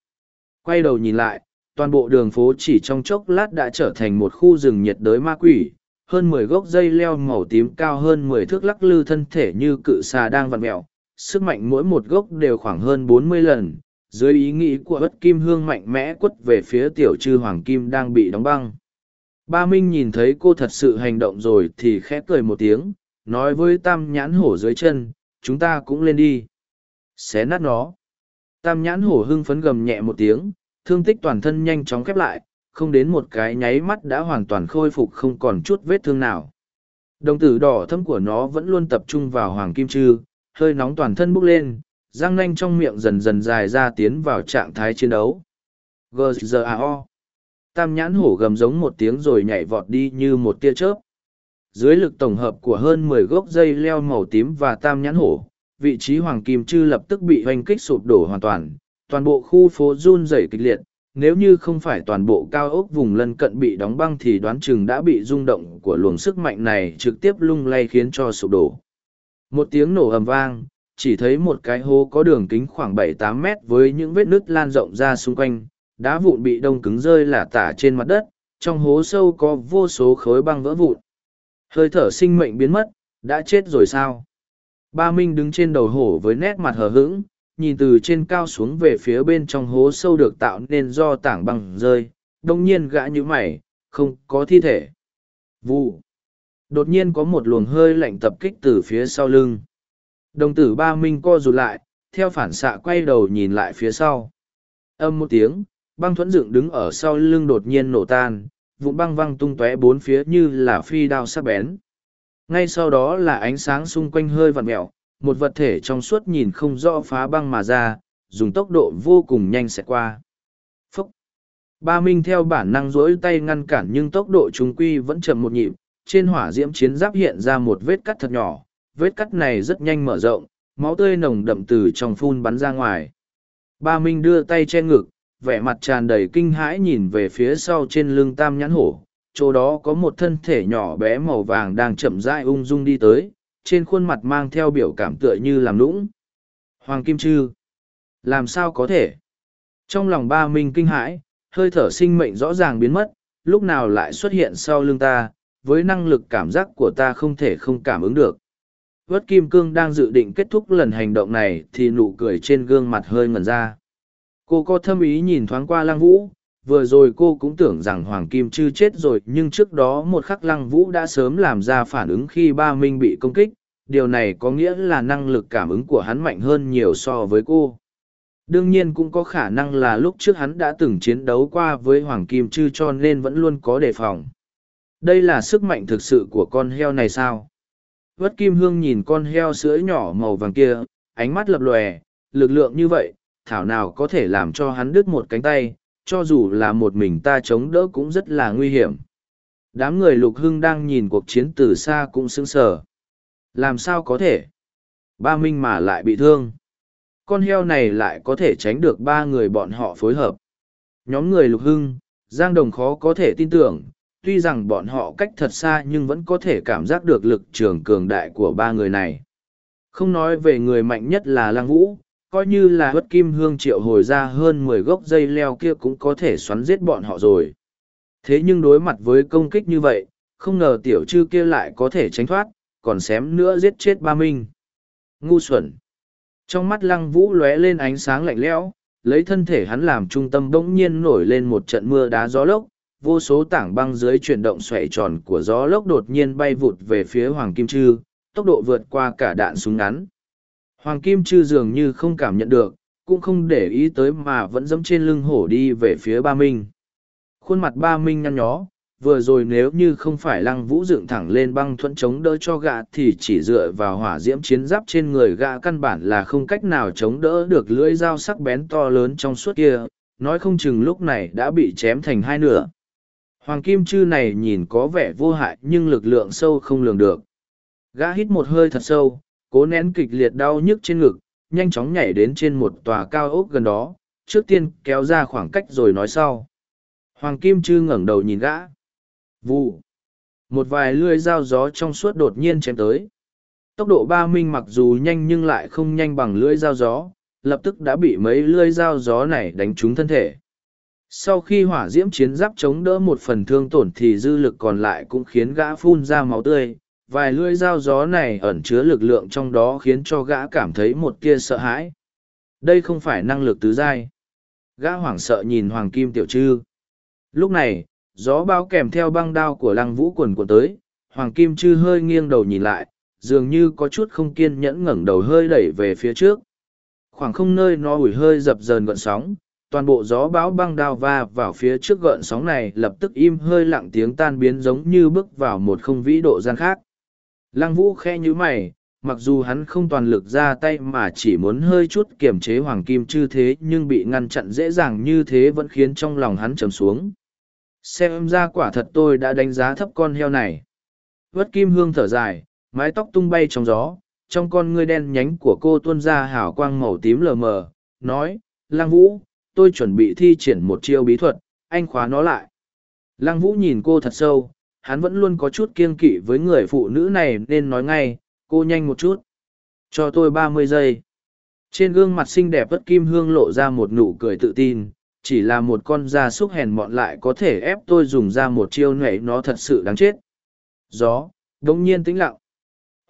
Quay đầu nhìn lại, toàn bộ đường phố chỉ trong chốc lát đã trở thành một khu rừng nhiệt đới ma quỷ, hơn mười gốc dây leo màu tím cao hơn mười thước lắc lư thân thể như cự xà đang vặn mẹo, sức mạnh mỗi một gốc đều khoảng hơn bốn mươi lần dưới ý nghĩ của bất kim hương mạnh mẽ quất về phía tiểu trư hoàng kim đang bị đóng băng. Ba minh nhìn thấy cô thật sự hành động rồi thì khẽ cười một tiếng, nói với tam nhãn hổ dưới chân, chúng ta cũng lên đi. Xé nát nó. Tam nhãn hổ hưng phấn gầm nhẹ một tiếng, thương tích toàn thân nhanh chóng khép lại, không đến một cái nháy mắt đã hoàn toàn khôi phục không còn chút vết thương nào. Đồng tử đỏ thâm của nó vẫn luôn tập trung vào hoàng kim trư, hơi nóng toàn thân bốc lên răng nanh trong miệng dần dần dài ra tiến vào trạng thái chiến đấu. Gzao. Tam nhãn hổ gầm giống một tiếng rồi nhảy vọt đi như một tia chớp. Dưới lực tổng hợp của hơn mười gốc dây leo màu tím và tam nhãn hổ, vị trí hoàng kim chư lập tức bị hoành kích sụp đổ hoàn toàn. Toàn bộ khu phố run rẩy kịch liệt, nếu như không phải toàn bộ cao ốc vùng lân cận bị đóng băng thì đoán chừng đã bị rung động của luồng sức mạnh này trực tiếp lung lay khiến cho sụp đổ. Một tiếng nổ ầm vang, chỉ thấy một cái hố có đường kính khoảng bảy tám mét với những vết nứt lan rộng ra xung quanh, đá vụn bị đông cứng rơi lả tả trên mặt đất, trong hố sâu có vô số khối băng vỡ vụn. Hơi thở sinh mệnh biến mất, đã chết rồi sao? Ba Minh đứng trên đầu hổ với nét mặt hờ hững, nhìn từ trên cao xuống về phía bên trong hố sâu được tạo nên do tảng băng rơi, đông nhiên gã như mày, không có thi thể. Vụ. Đột nhiên có một luồng hơi lạnh tập kích từ phía sau lưng. Đồng tử ba minh co rụt lại, theo phản xạ quay đầu nhìn lại phía sau. Âm một tiếng, băng thuẫn dựng đứng ở sau lưng đột nhiên nổ tan, vụn băng văng tung tóe bốn phía như là phi đao sắc bén. Ngay sau đó là ánh sáng xung quanh hơi vặn mẹo, một vật thể trong suốt nhìn không rõ phá băng mà ra, dùng tốc độ vô cùng nhanh sẽ qua. Phúc! Ba Minh theo bản năng rỗi tay ngăn cản nhưng tốc độ chúng quy vẫn chậm một nhịp, trên hỏa diễm chiến giáp hiện ra một vết cắt thật nhỏ, vết cắt này rất nhanh mở rộng, máu tươi nồng đậm từ trong phun bắn ra ngoài. Ba Minh đưa tay che ngực, vẻ mặt tràn đầy kinh hãi nhìn về phía sau trên lưng tam nhãn hổ, chỗ đó có một thân thể nhỏ bé màu vàng đang chậm rãi ung dung đi tới, trên khuôn mặt mang theo biểu cảm tựa như làm nũng. Hoàng Kim Trư, làm sao có thể? Trong lòng ba Minh kinh hãi, hơi thở sinh mệnh rõ ràng biến mất, lúc nào lại xuất hiện sau lưng ta, với năng lực cảm giác của ta không thể không cảm ứng được vớt kim cương đang dự định kết thúc lần hành động này thì nụ cười trên gương mặt hơi ngẩn ra. Cô có thâm ý nhìn thoáng qua lăng vũ, vừa rồi cô cũng tưởng rằng hoàng kim chư chết rồi, nhưng trước đó một khắc lăng vũ đã sớm làm ra phản ứng khi ba minh bị công kích, điều này có nghĩa là năng lực cảm ứng của hắn mạnh hơn nhiều so với cô. Đương nhiên cũng có khả năng là lúc trước hắn đã từng chiến đấu qua với hoàng kim chư cho nên vẫn luôn có đề phòng. Đây là sức mạnh thực sự của con heo này sao? Vất kim hương nhìn con heo sữa nhỏ màu vàng kia, ánh mắt lập lòe, lực lượng như vậy, thảo nào có thể làm cho hắn đứt một cánh tay, cho dù là một mình ta chống đỡ cũng rất là nguy hiểm. Đám người lục hưng đang nhìn cuộc chiến từ xa cũng sững sờ. Làm sao có thể? Ba minh mà lại bị thương. Con heo này lại có thể tránh được ba người bọn họ phối hợp. Nhóm người lục hưng, giang đồng khó có thể tin tưởng tuy rằng bọn họ cách thật xa nhưng vẫn có thể cảm giác được lực trường cường đại của ba người này. Không nói về người mạnh nhất là lang vũ, coi như là hất kim hương triệu hồi ra hơn mười gốc dây leo kia cũng có thể xoắn giết bọn họ rồi. Thế nhưng đối mặt với công kích như vậy, không ngờ tiểu chư kia lại có thể tránh thoát, còn xém nữa giết chết ba minh. Ngu xuẩn. Trong mắt lăng vũ lóe lên ánh sáng lạnh lẽo, lấy thân thể hắn làm trung tâm bỗng nhiên nổi lên một trận mưa đá gió lốc vô số tảng băng dưới chuyển động xoay tròn của gió lốc đột nhiên bay vụt về phía hoàng kim Trư, tốc độ vượt qua cả đạn súng ngắn. Hoàng kim Trư dường như không cảm nhận được cũng không để ý tới mà vẫn dẫm trên lưng hổ đi về phía ba minh. Khuôn mặt ba minh nhăn nhó vừa rồi nếu như không phải lăng vũ dựng thẳng lên băng thuẫn chống đỡ cho gã thì chỉ dựa vào hỏa diễm chiến giáp trên người gã căn bản là không cách nào chống đỡ được lưỡi dao sắc bén to lớn trong suốt kia nói không chừng lúc này đã bị chém thành hai nửa hoàng kim chư này nhìn có vẻ vô hại nhưng lực lượng sâu không lường được gã hít một hơi thật sâu cố nén kịch liệt đau nhức trên ngực nhanh chóng nhảy đến trên một tòa cao ốc gần đó trước tiên kéo ra khoảng cách rồi nói sau hoàng kim chư ngẩng đầu nhìn gã Vụ. Một vài lưỡi dao gió trong suốt đột nhiên chém tới. Tốc độ ba minh mặc dù nhanh nhưng lại không nhanh bằng lưỡi dao gió, lập tức đã bị mấy lưỡi dao gió này đánh trúng thân thể. Sau khi hỏa diễm chiến giáp chống đỡ một phần thương tổn thì dư lực còn lại cũng khiến gã phun ra máu tươi. Vài lưỡi dao gió này ẩn chứa lực lượng trong đó khiến cho gã cảm thấy một tia sợ hãi. Đây không phải năng lực tứ giai. Gã hoảng sợ nhìn Hoàng Kim Tiểu Trư. Lúc này, gió bao kèm theo băng đao của lăng vũ quần của tới hoàng kim chư hơi nghiêng đầu nhìn lại dường như có chút không kiên nhẫn ngẩng đầu hơi đẩy về phía trước khoảng không nơi nó ủi hơi dập dờn gợn sóng toàn bộ gió bão băng đao va vào phía trước gợn sóng này lập tức im hơi lặng tiếng tan biến giống như bước vào một không vĩ độ gian khác. Lăng vũ khe nhữ mày, mặc dù hắn không toàn lực ra tay mà chỉ muốn hơi chút kiềm chế hoàng kim chư thế, nhưng bị ngăn chặn dễ dàng như thế vẫn khiến trong lòng hắn trầm xuống. Xem ra quả thật tôi đã đánh giá thấp con heo này. Vất kim hương thở dài, mái tóc tung bay trong gió, trong con ngươi đen nhánh của cô tuôn ra hào quang màu tím lờ mờ, nói, lăng vũ tôi chuẩn bị thi triển một chiêu bí thuật, anh khóa nó lại. Lăng vũ nhìn cô thật sâu, hắn vẫn luôn có chút kiêng kỵ với người phụ nữ này nên nói ngay, cô nhanh một chút, cho tôi ba mươi giây. Trên gương mặt xinh đẹp vất kim hương lộ ra một nụ cười tự tin, chỉ là một con gia súc hèn mọn lại có thể ép tôi dùng ra một chiêu nhảy nó thật sự đáng chết. Gió, đống nhiên tĩnh lặng.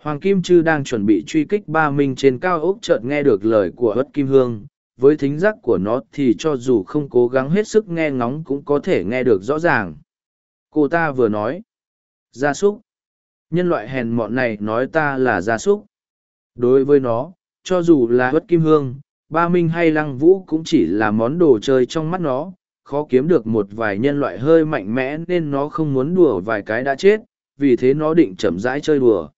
Hoàng kim Trư đang chuẩn bị truy kích ba minh trên cao ốc chợt nghe được lời của ất kim hương với thính giác của nó thì cho dù không cố gắng hết sức nghe ngóng cũng có thể nghe được rõ ràng. Cô ta vừa nói, gia súc. Nhân loại hèn mọn này nói ta là gia súc. Đối với nó, cho dù là ất kim hương, ba minh hay lăng vũ cũng chỉ là món đồ chơi trong mắt nó, khó kiếm được một vài nhân loại hơi mạnh mẽ nên nó không muốn đùa vài cái đã chết, vì thế nó định chậm rãi chơi đùa.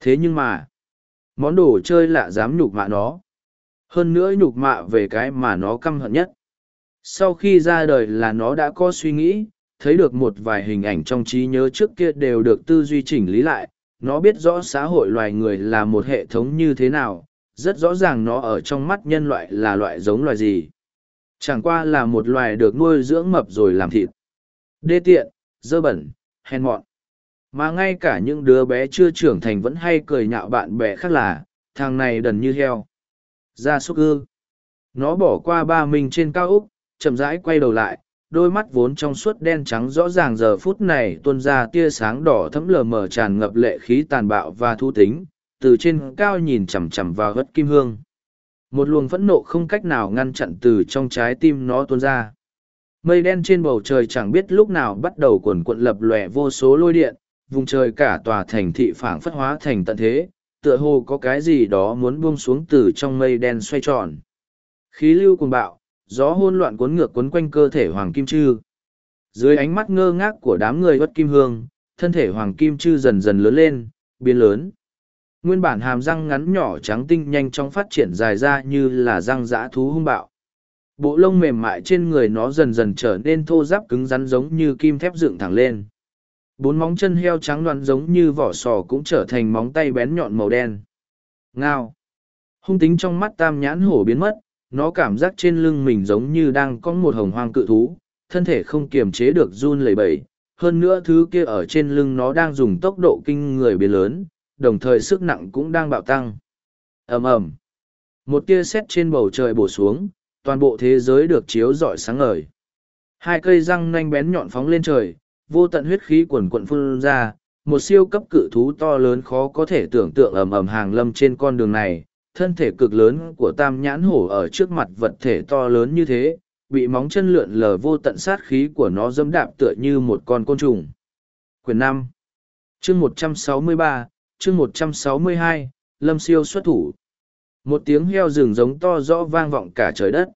Thế nhưng mà, món đồ chơi lạ dám nhục mạ nó hơn nữa nhục mạ về cái mà nó căm hận nhất sau khi ra đời là nó đã có suy nghĩ thấy được một vài hình ảnh trong trí nhớ trước kia đều được tư duy chỉnh lý lại nó biết rõ xã hội loài người là một hệ thống như thế nào rất rõ ràng nó ở trong mắt nhân loại là loại giống loài gì. Chẳng qua là một loài được nuôi dưỡng mập rồi làm thịt. Đê tiện, dơ bẩn, hèn mọn. Mà ngay cả những đứa bé chưa trưởng thành vẫn hay cười nhạo bạn bè khác là, thằng này đần như heo. Ra súc ư. Nó bỏ qua ba mình trên cao úc, chậm rãi quay đầu lại, đôi mắt vốn trong suốt đen trắng rõ ràng giờ phút này tuôn ra tia sáng đỏ thấm lờ mờ tràn ngập lệ khí tàn bạo và thu tính, từ trên cao nhìn chằm chằm vào hất kim hương một luồng phẫn nộ không cách nào ngăn chặn từ trong trái tim nó tuôn ra mây đen trên bầu trời chẳng biết lúc nào bắt đầu quần cuộn lập lòe vô số lôi điện vùng trời cả tòa thành thị phảng phất hóa thành tận thế tựa hồ có cái gì đó muốn buông xuống từ trong mây đen xoay tròn khí lưu cùng bạo, gió hôn loạn cuốn ngược cuốn quanh cơ thể hoàng kim Trư. dưới ánh mắt ngơ ngác của đám người bất kim hương, thân thể hoàng kim Trư dần dần lớn lên, biến lớn Nguyên bản hàm răng ngắn nhỏ trắng tinh nhanh chóng phát triển dài ra như là răng dã thú hung bạo. Bộ lông mềm mại trên người nó dần dần trở nên thô ráp cứng rắn giống như kim thép dựng thẳng lên. Bốn móng chân heo trắng loạn giống như vỏ sò cũng trở thành móng tay bén nhọn màu đen. Ngao. Hung tính trong mắt tam nhãn hổ biến mất, nó cảm giác trên lưng mình giống như đang có một hồng hoang cự thú, thân thể không kiềm chế được run lẩy bẩy. Hơn nữa thứ kia ở trên lưng nó đang dùng tốc độ kinh người biến lớn, đồng thời sức nặng cũng đang bạo tăng. ầm ầm Một tia sét trên bầu trời bổ xuống, toàn bộ thế giới được chiếu rọi sáng ngời. Hai cây răng nanh bén nhọn phóng lên trời, vô tận huyết khí quần quận phun ra, một siêu cấp cự thú to lớn khó có thể tưởng tượng ầm ầm hàng lâm trên con đường này, thân thể cực lớn của tam nhãn hổ ở trước mặt vật thể to lớn như thế, bị móng chân lượn lờ vô tận sát khí của nó dẫm đạp tựa như một con côn trùng. Quyền năm. Chương một trăm sáu mươi ba chương một trăm sáu mươi hai lâm siêu xuất thủ. Một tiếng heo rừng giống to rõ vang vọng cả trời đất.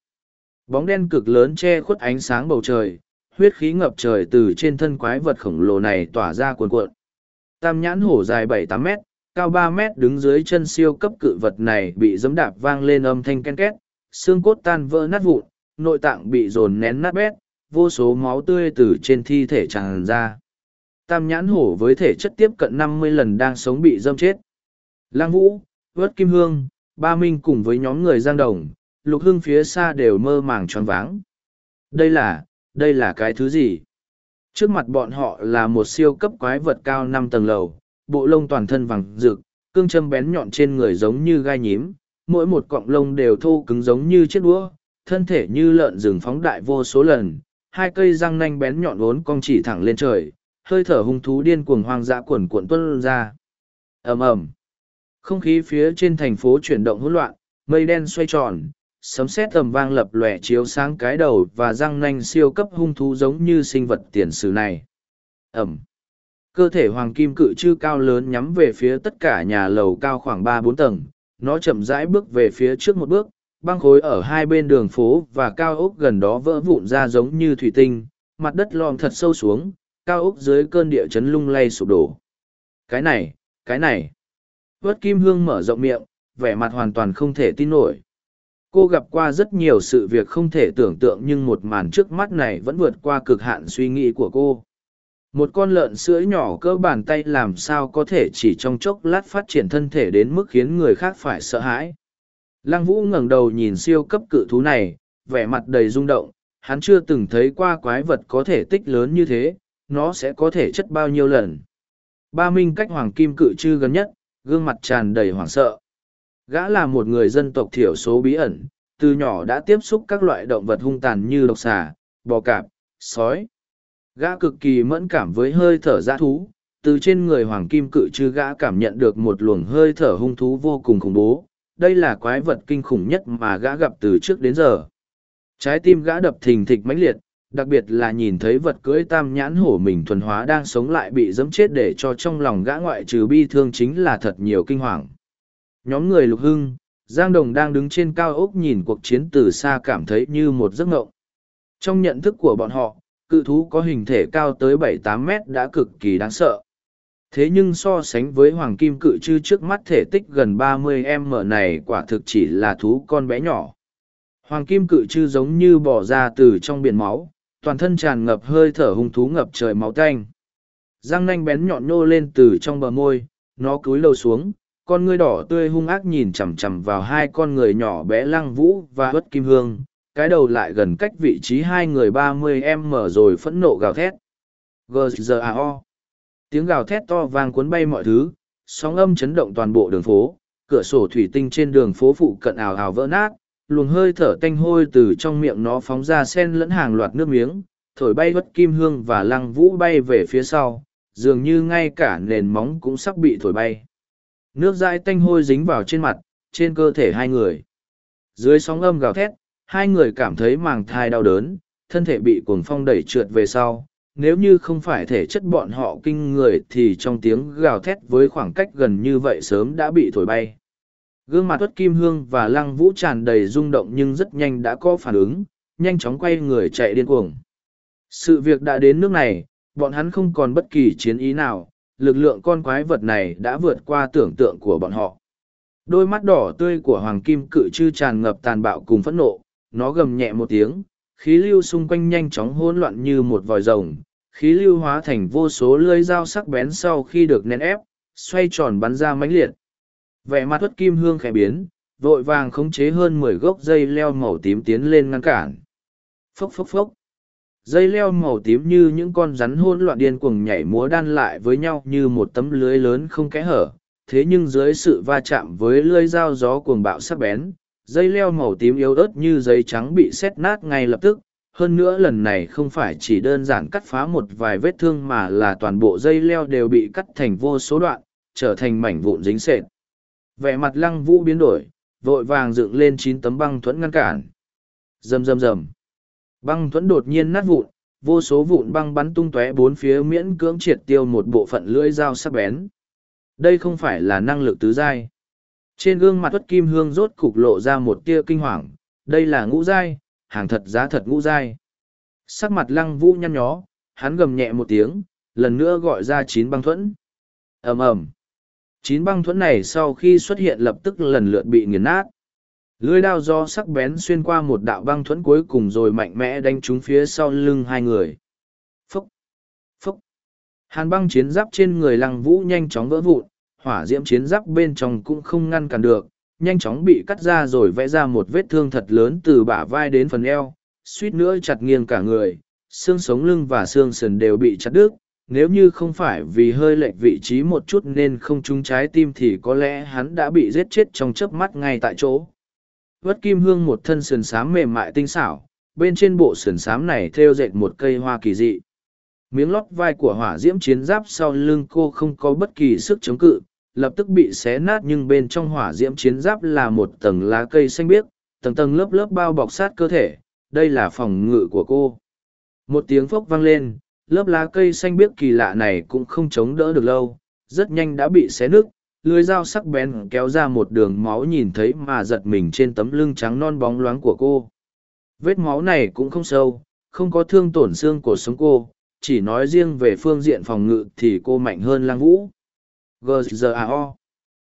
Bóng đen cực lớn che khuất ánh sáng bầu trời huyết khí ngập trời từ trên thân quái vật khổng lồ này tỏa ra cuồn cuộn. Tam nhãn hổ dài bảy tám mét, cao ba mét đứng dưới chân siêu cấp cự vật này bị dẫm đạp vang lên âm thanh ken két, xương cốt tan vỡ nát vụn, nội tạng bị dồn nén nát bét, vô số máu tươi từ trên thi thể tràn ra. Tam nhãn hổ với thể chất tiếp cận năm mươi lần đang sống bị dâm chết. Lang vũ vớt kim hương, ba minh cùng với nhóm người giang đồng, lục hưng phía xa đều mơ màng tròn váng. Đây là đây là cái thứ gì? Trước mặt bọn họ là một siêu cấp quái vật cao năm tầng lầu, bộ lông toàn thân vàng rực, cương châm bén nhọn trên người giống như gai nhím, mỗi một cọng lông đều thô cứng giống như chiếc đũa, thân thể như lợn rừng phóng đại vô số lần, hai cây răng nanh bén nhọn vốn cong chỉ thẳng lên trời, hơi thở hung thú điên cuồng hoang dã cuồn cuộn tuân ra. Ầm ầm. Không khí phía trên thành phố chuyển động hỗn loạn, mây đen xoay tròn sấm sét tầm vang lập lòe chiếu sáng cái đầu và răng nanh siêu cấp hung thú giống như sinh vật tiền sử này. Ẩm. Cơ thể hoàng kim cự chư cao lớn nhắm về phía tất cả nhà lầu cao khoảng ba bốn tầng, nó chậm rãi bước về phía trước một bước, băng khối ở hai bên đường phố và cao ốc gần đó vỡ vụn ra giống như thủy tinh, mặt đất lom thật sâu xuống, cao ốc dưới cơn địa chấn lung lay sụp đổ. Cái này cái này. Vớt kim hương mở rộng miệng, vẻ mặt hoàn toàn không thể tin nổi cô gặp qua rất nhiều sự việc không thể tưởng tượng nhưng một màn trước mắt này vẫn vượt qua cực hạn suy nghĩ của cô. Một con lợn sữa nhỏ cỡ bàn tay làm sao có thể chỉ trong chốc lát phát triển thân thể đến mức khiến người khác phải sợ hãi. Lăng vũ ngẩng đầu nhìn siêu cấp cự thú này, vẻ mặt đầy rung động, hắn chưa từng thấy qua quái vật có thể tích lớn như thế, nó sẽ có thể chất bao nhiêu lần. Ba minh cách hoàng kim cự chư gần nhất, gương mặt tràn đầy hoảng sợ gã là một người dân tộc thiểu số bí ẩn, từ nhỏ đã tiếp xúc các loại động vật hung tàn như độc xà, bò cạp, sói. Gã cực kỳ mẫn cảm với hơi thở dã thú, từ trên người hoàng kim cự chư gã cảm nhận được một luồng hơi thở hung thú vô cùng khủng bố. Đây là quái vật kinh khủng nhất mà gã gặp từ trước đến giờ. Trái tim gã đập thình thịch mãnh liệt, đặc biệt là nhìn thấy vật cưỡi tam nhãn hổ mình thuần hóa đang sống lại bị dẫm chết để cho trong lòng gã ngoại trừ bi thương chính là thật nhiều kinh hoàng nhóm người lục hưng, giang đồng đang đứng trên cao ốc nhìn cuộc chiến từ xa cảm thấy như một giấc ngộng trong nhận thức của bọn họ, cự thú có hình thể cao tới bảy tám mét đã cực kỳ đáng sợ. Thế nhưng so sánh với hoàng kim cự chư trước mắt thể tích gần ba mươi m này quả thực chỉ là thú con bé nhỏ. Hoàng kim cự chư giống như bỏ ra từ trong biển máu, toàn thân tràn ngập hơi thở hung thú ngập trời máu tanh. Răng nanh bén nhọn nhô lên từ trong bờ môi, nó cúi đầu xuống con ngươi đỏ tươi hung ác nhìn chằm chằm vào hai con người nhỏ bé lăng vũ và hất kim hương. Cái đầu lại gần cách vị trí hai người ba mươi em mở rồi phẫn nộ gào thét. Gzao tiếng gào thét to vang cuốn bay mọi thứ. Sóng âm chấn động toàn bộ đường phố. Cửa sổ thủy tinh trên đường phố phụ cận ảo ảo vỡ nát. Luồng hơi thở tanh hôi từ trong miệng nó phóng ra sen lẫn hàng loạt nước miếng. Thổi bay bất kim hương và lăng vũ bay về phía sau. Dường như ngay cả nền móng cũng sắp bị thổi bay nước dãi tanh hôi dính vào trên mặt, trên cơ thể hai người. Dưới sóng âm gào thét, hai người cảm thấy màng thai đau đớn, thân thể bị cuồng phong đẩy trượt về sau. Nếu như không phải thể chất bọn họ kinh người thì trong tiếng gào thét với khoảng cách gần như vậy sớm đã bị thổi bay. Gương mặt tuất kim hương và lăng vũ tràn đầy rung động nhưng rất nhanh đã có phản ứng, nhanh chóng quay người chạy điên cuồng. Sự việc đã đến nước này, bọn hắn không còn bất kỳ chiến ý nào lực lượng con quái vật này đã vượt qua tưởng tượng của bọn họ. Đôi mắt đỏ tươi của hoàng kim cự chư tràn ngập tàn bạo cùng phẫn nộ, nó gầm nhẹ một tiếng, khí lưu xung quanh nhanh chóng hỗn loạn như một vòi rồng, khí lưu hóa thành vô số lưỡi dao sắc bén sau khi được nén ép, xoay tròn bắn ra mãnh liệt. Vẻ mặt thuất kim hương khẽ biến, vội vàng khống chế hơn mười gốc dây leo màu tím tiến lên ngăn cản. Phốc phốc phốc. Dây leo màu tím như những con rắn hôn loạn điên cuồng nhảy múa đan lại với nhau như một tấm lưới lớn không kẽ hở. Thế nhưng dưới sự va chạm với lưới dao gió cuồng bạo sắc bén, dây leo màu tím yếu ớt như giấy trắng bị xét nát ngay lập tức. Hơn nữa lần này không phải chỉ đơn giản cắt phá một vài vết thương mà là toàn bộ dây leo đều bị cắt thành vô số đoạn, trở thành mảnh vụn dính sệt. Vẻ mặt lăng vũ biến đổi, vội vàng dựng lên chín tấm băng thuẫn ngăn cản. Rầm rầm rầm. Băng thuẫn đột nhiên nát vụn, vô số vụn băng bắn tung tóe bốn phía miễn cưỡng triệt tiêu một bộ phận lưỡi dao sắc bén. Đây không phải là năng lực tứ giai. Trên gương mặt tuất kim hương rốt cục lộ ra một tia kinh hoàng, đây là ngũ giai, hàng thật giá thật ngũ giai. Sắc mặt lăng vũ nhăn nhó, hắn gầm nhẹ một tiếng, lần nữa gọi ra chín băng thuẫn. ầm ầm chín băng thuẫn này sau khi xuất hiện lập tức lần lượt bị nghiền nát lưới đao do sắc bén xuyên qua một đạo băng thuẫn cuối cùng rồi mạnh mẽ đánh trúng phía sau lưng hai người. Phốc phốc hàn băng chiến giáp trên người lăng vũ nhanh chóng vỡ vụn, hỏa diễm chiến giáp bên trong cũng không ngăn cản được, nhanh chóng bị cắt ra rồi vẽ ra một vết thương thật lớn từ bả vai đến phần eo, suýt nữa chặt nghiêng cả người, xương sống lưng và xương sườn đều bị chặt đứt. Nếu như không phải vì hơi lệch vị trí một chút nên không trúng trái tim thì có lẽ hắn đã bị giết chết trong chớp mắt ngay tại chỗ vất kim hương một thân sườn xám mềm mại tinh xảo bên trên bộ sườn xám này thêu dệt một cây hoa kỳ dị. Miếng lót vai của hỏa diễm chiến giáp sau lưng cô không có bất kỳ sức chống cự lập tức bị xé nát nhưng bên trong hỏa diễm chiến giáp là một tầng lá cây xanh biếc tầng tầng lớp lớp bao bọc sát cơ thể đây là phòng ngự của cô. Một tiếng phốc vang lên lớp lá cây xanh biếc kỳ lạ này cũng không chống đỡ được lâu, rất nhanh đã bị xé nứt, lưới dao sắc bén kéo ra một đường máu nhìn thấy mà giật mình trên tấm lưng trắng non bóng loáng của cô. Vết máu này cũng không sâu, không có thương tổn xương của sống cô, chỉ nói riêng về phương diện phòng ngự thì cô mạnh hơn lang vũ. G.G.A.O.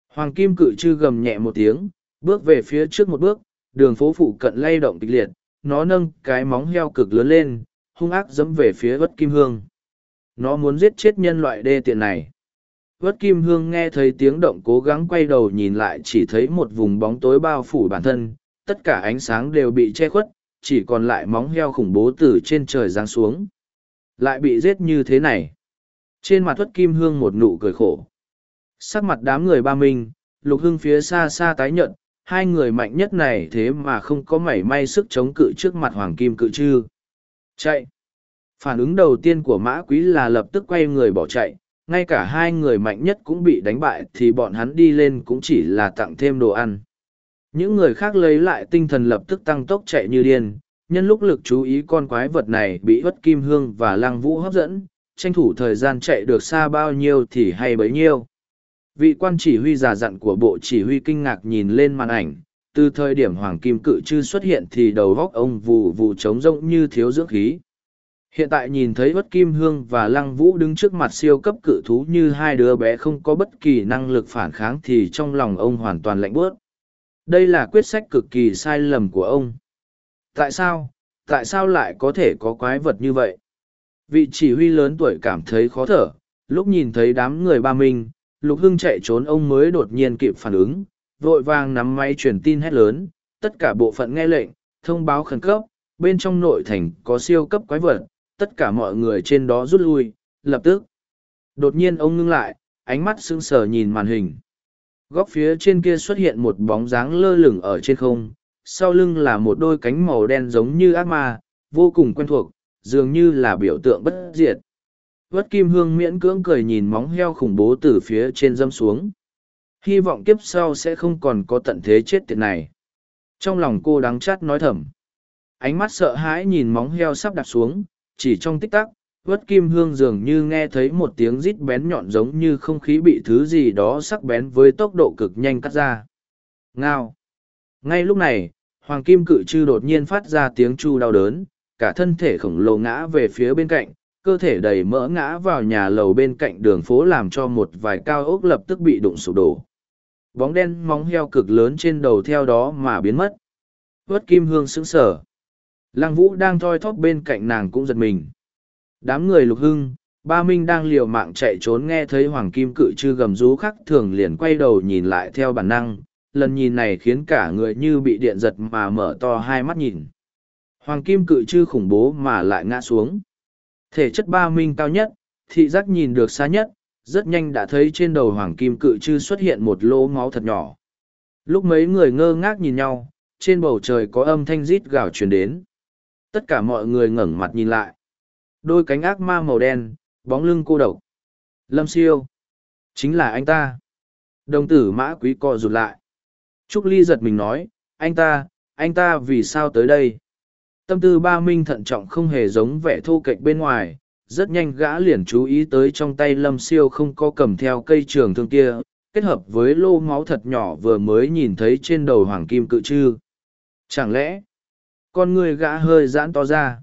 Hoàng Kim cự chư gầm nhẹ một tiếng, bước về phía trước một bước, đường phố phụ cận lay động kịch liệt, nó nâng cái móng heo cực lớn lên, hung ác dẫm về phía vất kim hương nó muốn giết chết nhân loại đê tiện này vất kim hương nghe thấy tiếng động cố gắng quay đầu nhìn lại chỉ thấy một vùng bóng tối bao phủ bản thân tất cả ánh sáng đều bị che khuất chỉ còn lại móng heo khủng bố từ trên trời giáng xuống. Lại bị giết như thế này. Trên mặt vất kim hương một nụ cười khổ. Sắc mặt đám người ba minh lục hưng phía xa xa tái nhợt hai người mạnh nhất này thế mà không có mảy may sức chống cự trước mặt hoàng kim cự chư Chạy! Phản ứng đầu tiên của mã quý là lập tức quay người bỏ chạy, ngay cả hai người mạnh nhất cũng bị đánh bại thì bọn hắn đi lên cũng chỉ là tặng thêm đồ ăn. Những người khác lấy lại tinh thần lập tức tăng tốc chạy như điên, nhân lúc lực chú ý con quái vật này bị bất kim hương và lăng vũ hấp dẫn, tranh thủ thời gian chạy được xa bao nhiêu thì hay bấy nhiêu. Vị quan chỉ huy già dặn của bộ chỉ huy kinh ngạc nhìn lên màn ảnh, từ thời điểm hoàng kim cự chư xuất hiện thì đầu góc ông vù vù trống rỗng như thiếu dưỡng khí hiện tại nhìn thấy bất kim hương và lăng vũ đứng trước mặt siêu cấp cự thú như hai đứa bé không có bất kỳ năng lực phản kháng thì trong lòng ông hoàn toàn lạnh bớt đây là quyết sách cực kỳ sai lầm của ông. Tại sao? Tại sao lại có thể có quái vật như vậy? Vị chỉ huy lớn tuổi cảm thấy khó thở lúc nhìn thấy đám người ba mình, lục hưng chạy trốn ông mới đột nhiên kịp phản ứng vội vàng nắm máy truyền tin hét lớn, tất cả bộ phận nghe lệnh, thông báo khẩn cấp, bên trong nội thành có siêu cấp quái vật, tất cả mọi người trên đó rút lui, lập tức. Đột nhiên ông ngưng lại, ánh mắt sững sờ nhìn màn hình. Góc phía trên kia xuất hiện một bóng dáng lơ lửng ở trên không, sau lưng là một đôi cánh màu đen giống như ác ma, vô cùng quen thuộc, dường như là biểu tượng bất diệt. Vất Kim Hương miễn cưỡng cười nhìn móng heo khủng bố từ phía trên dâm xuống hy vọng kiếp sau sẽ không còn có tận thế chết tiệt này trong lòng cô đắng chát nói thầm ánh mắt sợ hãi nhìn móng heo sắp đạp xuống chỉ trong tích tắc, vất kim hương dường như nghe thấy một tiếng rít bén nhọn giống như không khí bị thứ gì đó sắc bén với tốc độ cực nhanh cắt ra ngao ngay lúc này, hoàng kim cự chư đột nhiên phát ra tiếng chu đau đớn, cả thân thể khổng lồ ngã về phía bên cạnh, cơ thể đầy mỡ ngã vào nhà lầu bên cạnh đường phố làm cho một vài cao ốc lập tức bị đụng sụp đổ. Bóng đen móng heo cực lớn trên đầu theo đó mà biến mất. Vất kim hương sững sờ. Lăng vũ đang thoi thóp bên cạnh nàng cũng giật mình. Đám người lục hưng, ba minh đang liều mạng chạy trốn nghe thấy hoàng kim cự chư gầm rú khắc thường liền quay đầu nhìn lại theo bản năng. Lần nhìn này khiến cả người như bị điện giật mà mở to hai mắt nhìn. Hoàng kim cự chư khủng bố mà lại ngã xuống. Thể chất ba minh cao nhất, thị giác nhìn được xa nhất, rất nhanh đã thấy trên đầu hoàng kim cự chư xuất hiện một lỗ máu thật nhỏ. Lúc mấy người ngơ ngác nhìn nhau, trên bầu trời có âm thanh rít gào truyền đến. Tất cả mọi người ngẩng mặt nhìn lại. Đôi cánh ác ma màu đen, bóng lưng cô độc. Lâm siêu. Chính là anh ta. Đồng tử mã quý co rụt lại. Trúc Ly giật mình nói, anh ta, anh ta vì sao tới đây? Tâm tư ba minh thận trọng không hề giống vẻ thô kệch bên ngoài, rất nhanh gã liền chú ý tới trong tay lâm siêu không có cầm theo cây trường thương kia, kết hợp với lô máu thật nhỏ vừa mới nhìn thấy trên đầu hoàng kim cự trư. Chẳng lẽ, con người gã hơi giãn to ra?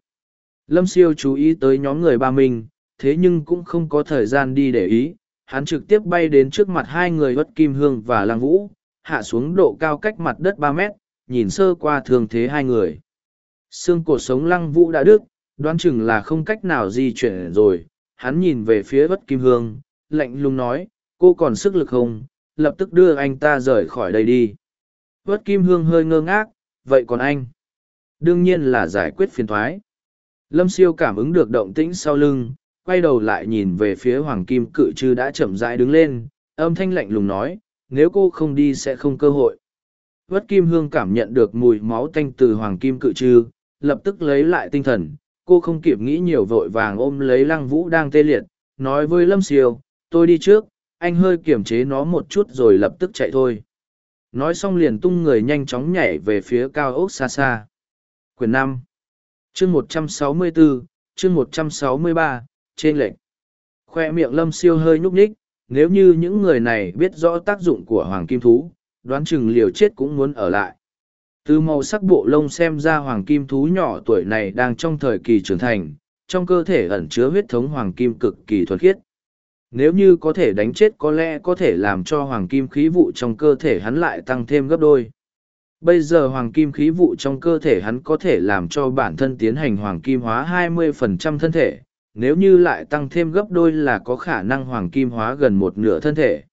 Lâm siêu chú ý tới nhóm người ba mình, thế nhưng cũng không có thời gian đi để ý, hắn trực tiếp bay đến trước mặt hai người bất kim hương và lăng vũ, hạ xuống độ cao cách mặt đất ba mét, nhìn sơ qua thường thế hai người. Xương cổ sống lăng vũ đã đứt, đoán chừng là không cách nào di chuyển rồi. Hắn nhìn về phía bất kim hương, lạnh lùng nói, cô còn sức lực không, lập tức đưa anh ta rời khỏi đây đi. Bất kim hương hơi ngơ ngác, vậy còn anh? Đương nhiên là giải quyết phiền thoái. Lâm siêu cảm ứng được động tĩnh sau lưng, quay đầu lại nhìn về phía hoàng kim cự chư đã chậm rãi đứng lên, âm thanh lạnh lùng nói, nếu cô không đi sẽ không cơ hội. Vất Kim Hương cảm nhận được mùi máu tanh từ hoàng kim cự trư, lập tức lấy lại tinh thần, cô không kịp nghĩ nhiều vội vàng ôm lấy lăng vũ đang tê liệt, nói với Lâm Siêu, tôi đi trước, anh hơi kiềm chế nó một chút rồi lập tức chạy thôi. Nói xong liền tung người nhanh chóng nhảy về phía cao ốc xa xa quyển năm chương một trăm sáu mươi bốn chương một trăm sáu mươi ba trên lệnh. Khoe miệng Lâm Siêu hơi nhúc nhích, nếu như những người này biết rõ tác dụng của hoàng kim thú, đoán chừng liều chết cũng muốn ở lại. Từ màu sắc bộ lông xem ra hoàng kim thú nhỏ tuổi này đang trong thời kỳ trưởng thành, trong cơ thể ẩn chứa huyết thống hoàng kim cực kỳ thuần khiết. Nếu như có thể đánh chết có lẽ có thể làm cho hoàng kim khí vụ trong cơ thể hắn lại tăng thêm gấp đôi. Bây giờ hoàng kim khí vụ trong cơ thể hắn có thể làm cho bản thân tiến hành hoàng kim hóa 20% thân thể, nếu như lại tăng thêm gấp đôi là có khả năng hoàng kim hóa gần một nửa thân thể.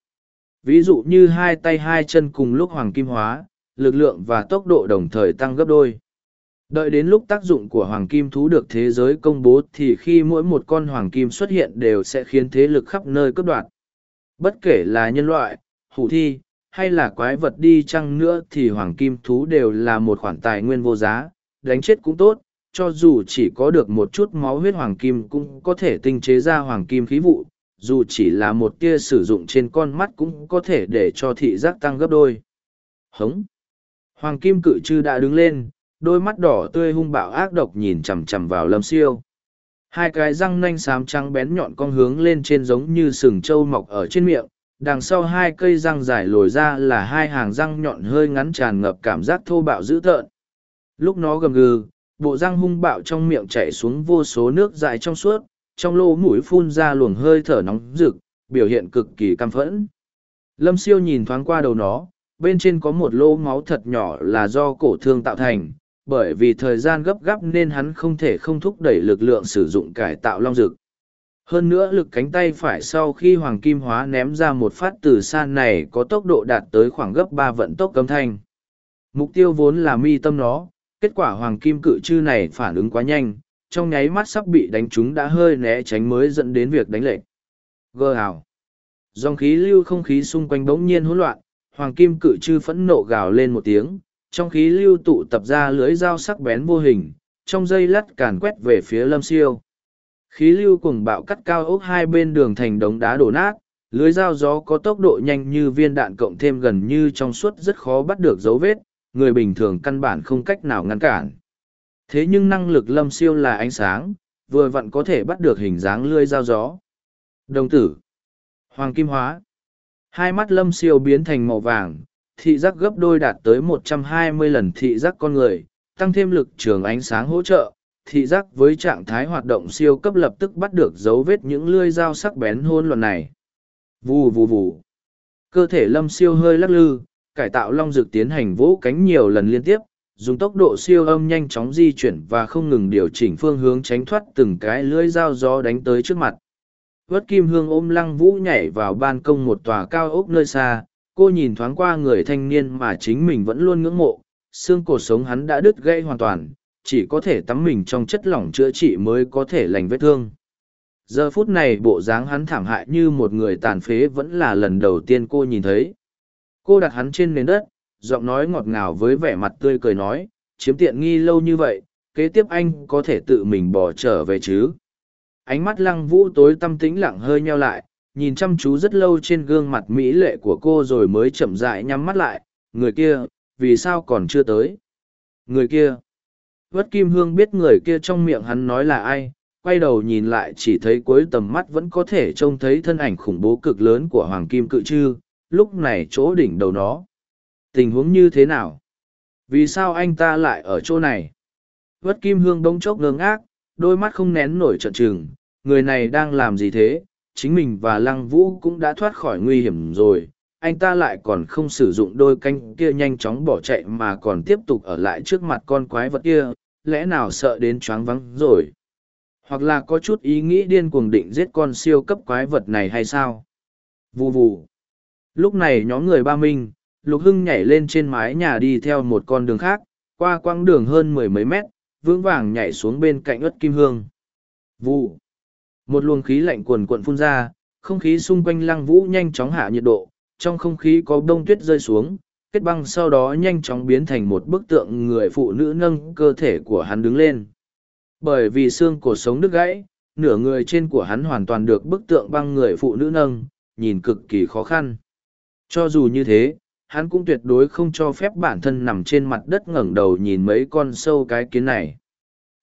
Ví dụ như hai tay hai chân cùng lúc hoàng kim hóa, lực lượng và tốc độ đồng thời tăng gấp đôi. Đợi đến lúc tác dụng của hoàng kim thú được thế giới công bố thì khi mỗi một con hoàng kim xuất hiện đều sẽ khiến thế lực khắp nơi cấp đoạt. Bất kể là nhân loại, hủ thi, hay là quái vật đi chăng nữa thì hoàng kim thú đều là một khoản tài nguyên vô giá, đánh chết cũng tốt, cho dù chỉ có được một chút máu huyết hoàng kim cũng có thể tinh chế ra hoàng kim khí vụ, dù chỉ là một tia sử dụng trên con mắt cũng có thể để cho thị giác tăng gấp đôi. Hống! Hoàng kim cự trư đã đứng lên, đôi mắt đỏ tươi hung bạo ác độc nhìn chằm chằm vào lâm siêu. Hai cái răng nanh xám trắng bén nhọn con hướng lên trên giống như sừng trâu mọc ở trên miệng, đằng sau hai cây răng dài lồi ra là hai hàng răng nhọn hơi ngắn tràn ngập cảm giác thô bạo dữ tợn. Lúc nó gầm gừ, bộ răng hung bạo trong miệng chảy xuống vô số nước dài trong suốt, trong lỗ mũi phun ra luồng hơi thở nóng rực, biểu hiện cực kỳ căm phẫn. Lâm siêu nhìn thoáng qua đầu nó, bên trên có một lỗ máu thật nhỏ là do cổ thương tạo thành, bởi vì thời gian gấp gáp nên hắn không thể không thúc đẩy lực lượng sử dụng cải tạo long rực. Hơn nữa lực cánh tay phải sau khi hoàng kim hóa ném ra một phát từ xa này có tốc độ đạt tới khoảng gấp ba vận tốc cấm thanh. Mục tiêu vốn là mi tâm nó, kết quả hoàng kim cự chư này phản ứng quá nhanh, trong nháy mắt sắp bị đánh trúng đã hơi né tránh mới dẫn đến việc đánh lệch. Gơ hào. Dòng khí lưu không khí xung quanh bỗng nhiên hỗn loạn, hoàng kim cự chư phẫn nộ gào lên một tiếng, trong khí lưu tụ tập ra lưới dao sắc bén vô hình, trong dây lắt càn quét về phía lâm siêu. Khí lưu cùng bạo cắt cao ốc hai bên đường thành đống đá đổ nát, lưới dao gió có tốc độ nhanh như viên đạn cộng thêm gần như trong suốt rất khó bắt được dấu vết, người bình thường căn bản không cách nào ngăn cản. Thế nhưng năng lực lâm siêu là ánh sáng, vừa vặn có thể bắt được hình dáng lưới dao gió. Đồng tử. Hoàng kim hóa. Hai mắt lâm siêu biến thành màu vàng, thị giác gấp đôi đạt tới một trăm hai mươi lần thị giác con người, tăng thêm lực trường ánh sáng hỗ trợ, thị giác với trạng thái hoạt động siêu cấp lập tức bắt được dấu vết những lưỡi dao sắc bén hôn luận này. Vù vù vù. Cơ thể lâm siêu hơi lắc lư, cải tạo long Dực tiến hành vỗ cánh nhiều lần liên tiếp, dùng tốc độ siêu âm nhanh chóng di chuyển và không ngừng điều chỉnh phương hướng tránh thoát từng cái lưỡi dao gió đánh tới trước mặt. Vất Kim Hương ôm Lăng Vũ nhảy vào ban công một tòa cao ốc nơi xa, cô nhìn thoáng qua người thanh niên mà chính mình vẫn luôn ngưỡng mộ, xương cột sống hắn đã đứt gãy hoàn toàn, chỉ có thể tắm mình trong chất lỏng chữa trị mới có thể lành vết thương. Giờ phút này bộ dáng hắn thảm hại như một người tàn phế vẫn là lần đầu tiên cô nhìn thấy. Cô đặt hắn trên nền đất, giọng nói ngọt ngào với vẻ mặt tươi cười nói, chiếm tiện nghi lâu như vậy, kế tiếp anh có thể tự mình bỏ trở về chứ. Ánh mắt lăng vũ tối tâm tĩnh lặng hơi nheo lại, nhìn chăm chú rất lâu trên gương mặt mỹ lệ của cô rồi mới chậm rãi nhắm mắt lại, người kia, vì sao còn chưa tới? Người kia. Vất Kim Hương biết người kia trong miệng hắn nói là ai, quay đầu nhìn lại chỉ thấy cuối tầm mắt vẫn có thể trông thấy thân ảnh khủng bố cực lớn của Hoàng Kim Cự Trư, lúc này chỗ đỉnh đầu nó. Tình huống như thế nào? Vì sao anh ta lại ở chỗ này? Vất Kim Hương đống chốc ngơ ngác, đôi mắt không nén nổi trận trừng, người này đang làm gì thế? Chính mình và Lăng Vũ cũng đã thoát khỏi nguy hiểm rồi, anh ta lại còn không sử dụng đôi canh kia nhanh chóng bỏ chạy mà còn tiếp tục ở lại trước mặt con quái vật kia, lẽ nào sợ đến choáng vắng rồi? Hoặc là có chút ý nghĩ điên cuồng định giết con siêu cấp quái vật này hay sao? Vù vù. Lúc này nhóm người ba minh, Lục Hưng nhảy lên trên mái nhà đi theo một con đường khác, qua quãng đường hơn mười mấy mét, vững vàng nhảy xuống bên cạnh ớt kim hương. Vù. Một luồng khí lạnh cuồn cuộn phun ra, không khí xung quanh lăng vũ nhanh chóng hạ nhiệt độ, trong không khí có đông tuyết rơi xuống, kết băng sau đó nhanh chóng biến thành một bức tượng người phụ nữ nâng cơ thể của hắn đứng lên. Bởi vì xương cổ sống đứt gãy, nửa người trên của hắn hoàn toàn được bức tượng băng người phụ nữ nâng, nhìn cực kỳ khó khăn. Cho dù như thế, hắn cũng tuyệt đối không cho phép bản thân nằm trên mặt đất ngẩng đầu nhìn mấy con sâu cái kiến này.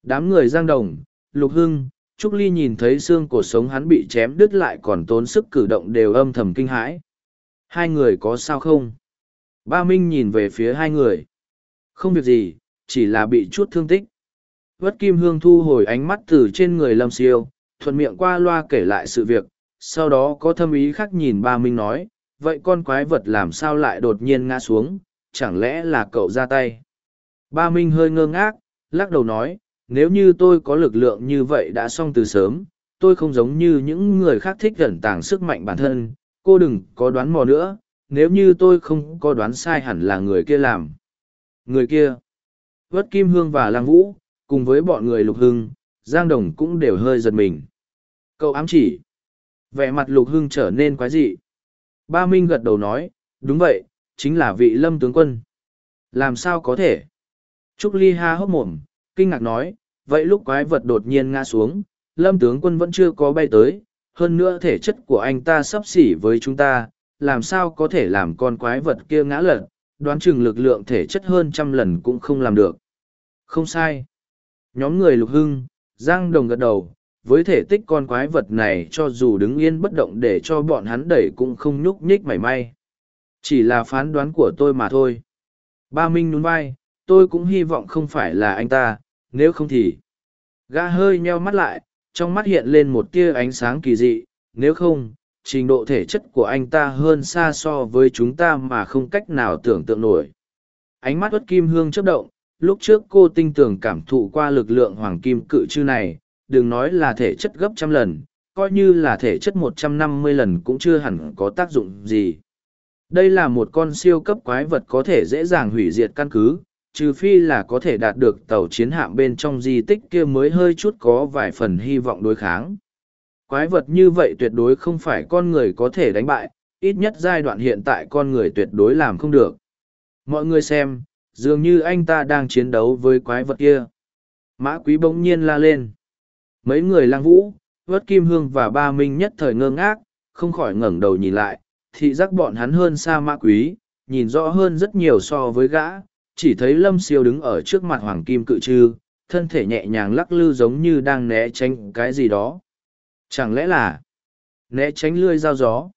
Đám người giang đồng, lục hưng, Trúc Ly nhìn thấy xương cổ sống hắn bị chém đứt lại còn tốn sức cử động đều âm thầm kinh hãi. Hai người có sao không? Ba Minh nhìn về phía hai người. Không việc gì, chỉ là bị chút thương tích. Vất Kim Hương thu hồi ánh mắt từ trên người Lâm Siêu, thuận miệng qua loa kể lại sự việc, sau đó có thâm ý khác nhìn ba Minh nói, vậy con quái vật làm sao lại đột nhiên ngã xuống, chẳng lẽ là cậu ra tay. Ba Minh hơi ngơ ngác, lắc đầu nói, nếu như tôi có lực lượng như vậy đã xong từ sớm, tôi không giống như những người khác thích gần tàng sức mạnh bản thân, cô đừng có đoán mò nữa, nếu như tôi không có đoán sai hẳn là người kia làm. Người kia, Vất Kim Hương và Lang Vũ, cùng với bọn người Lục Hưng, Giang Đồng cũng đều hơi giật mình. Cậu ám chỉ. Vẻ mặt Lục Hưng trở nên quái dị. Ba Minh gật đầu nói, đúng vậy, chính là vị lâm tướng quân. Làm sao có thể? Trúc Ly ha hốc mồm, kinh ngạc nói, vậy lúc quái vật đột nhiên ngã xuống, lâm tướng quân vẫn chưa có bay tới, hơn nữa thể chất của anh ta sắp xỉ với chúng ta, làm sao có thể làm con quái vật kia ngã lật, đoán chừng lực lượng thể chất hơn trăm lần cũng không làm được. Không sai. Nhóm người lục hưng, Giang Đồng gật đầu, với thể tích con quái vật này cho dù đứng yên bất động để cho bọn hắn đẩy cũng không nhúc nhích mảy may. Chỉ là phán đoán của tôi mà thôi. Ba Minh nhún vai, tôi cũng hy vọng không phải là anh ta, nếu không thì... Gã hơi nheo mắt lại, trong mắt hiện lên một tia ánh sáng kỳ dị, nếu không, trình độ thể chất của anh ta hơn xa so với chúng ta mà không cách nào tưởng tượng nổi. Ánh mắt ớt kim hương chấp động, lúc trước cô tinh tường cảm thụ qua lực lượng hoàng kim cự chư này, đừng nói là thể chất gấp trăm lần, coi như là thể chất một trăm năm mươi lần cũng chưa hẳn có tác dụng gì. Đây là một con siêu cấp quái vật có thể dễ dàng hủy diệt căn cứ, trừ phi là có thể đạt được tàu chiến hạm bên trong di tích kia mới hơi chút có vài phần hy vọng đối kháng. Quái vật như vậy tuyệt đối không phải con người có thể đánh bại, ít nhất giai đoạn hiện tại con người tuyệt đối làm không được. Mọi người xem, dường như anh ta đang chiến đấu với quái vật kia. Mã quý bỗng nhiên la lên. Mấy người lang vũ, vớt kim hương và ba minh nhất thời ngơ ngác, không khỏi ngẩng đầu nhìn lại, thị giác bọn hắn hơn xa mã quý, nhìn rõ hơn rất nhiều so với gã, chỉ thấy lâm siêu đứng ở trước mặt hoàng kim cự trư, thân thể nhẹ nhàng lắc lư giống như đang né tránh cái gì đó. Chẳng lẽ là né tránh lươi dao gió?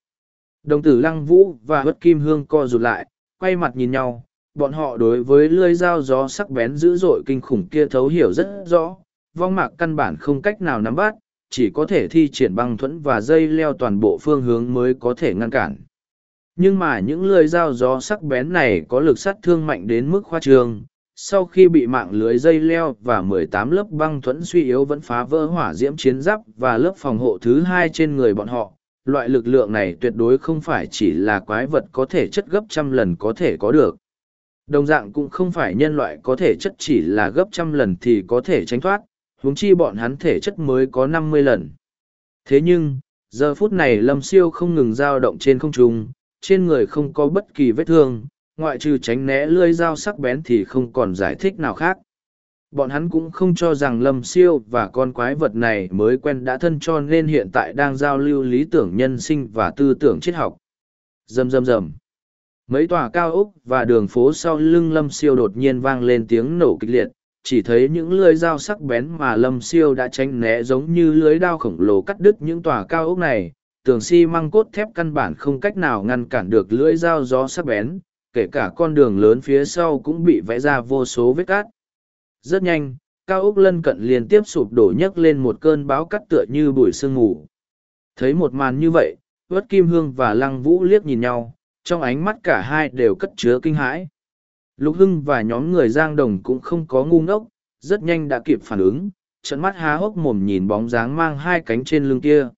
Đồng tử lăng vũ và bất kim hương co rụt lại, quay mặt nhìn nhau, bọn họ đối với lươi dao gió sắc bén dữ dội kinh khủng kia thấu hiểu rất rõ, vong mạc căn bản không cách nào nắm bắt, chỉ có thể thi triển băng thuẫn và dây leo toàn bộ phương hướng mới có thể ngăn cản. Nhưng mà những lưới dao gió sắc bén này có lực sát thương mạnh đến mức khoa trương. Sau khi bị mạng lưới dây leo và 18 lớp băng thuẫn suy yếu vẫn phá vỡ hỏa diễm chiến giáp và lớp phòng hộ thứ hai trên người bọn họ, loại lực lượng này tuyệt đối không phải chỉ là quái vật có thể chất gấp trăm lần có thể có được. Đồng dạng cũng không phải nhân loại có thể chất chỉ là gấp trăm lần thì có thể tránh thoát, huống chi bọn hắn thể chất mới có năm mươi lần. Thế nhưng, giờ phút này lâm siêu không ngừng dao động trên không trung, trên người không có bất kỳ vết thương, ngoại trừ tránh né lưỡi dao sắc bén thì không còn giải thích nào khác. Bọn hắn cũng không cho rằng lâm siêu và con quái vật này mới quen đã thân cho nên hiện tại đang giao lưu lý tưởng nhân sinh và tư tưởng triết học. Rầm rầm rầm. Mấy tòa cao ốc và đường phố sau lưng lâm siêu đột nhiên vang lên tiếng nổ kịch liệt, chỉ thấy những lưới dao sắc bén mà lâm siêu đã tránh né giống như lưới đao khổng lồ cắt đứt những tòa cao ốc này tường xi măng cốt thép căn bản không cách nào ngăn cản được lưỡi dao gió sắc bén kể cả con đường lớn phía sau cũng bị vẽ ra vô số vết cát. Rất nhanh cao ốc lân cận liên tiếp sụp đổ nhấc lên một cơn bão cắt tựa như bụi sương mù. Thấy một màn như vậy vớt kim hương và lăng vũ liếc nhìn nhau trong ánh mắt cả hai đều cất chứa kinh hãi. Lục Hưng và nhóm người Giang Đồng cũng không có ngu ngốc, rất nhanh đã kịp phản ứng, trận mắt há hốc mồm nhìn bóng dáng mang hai cánh trên lưng kia.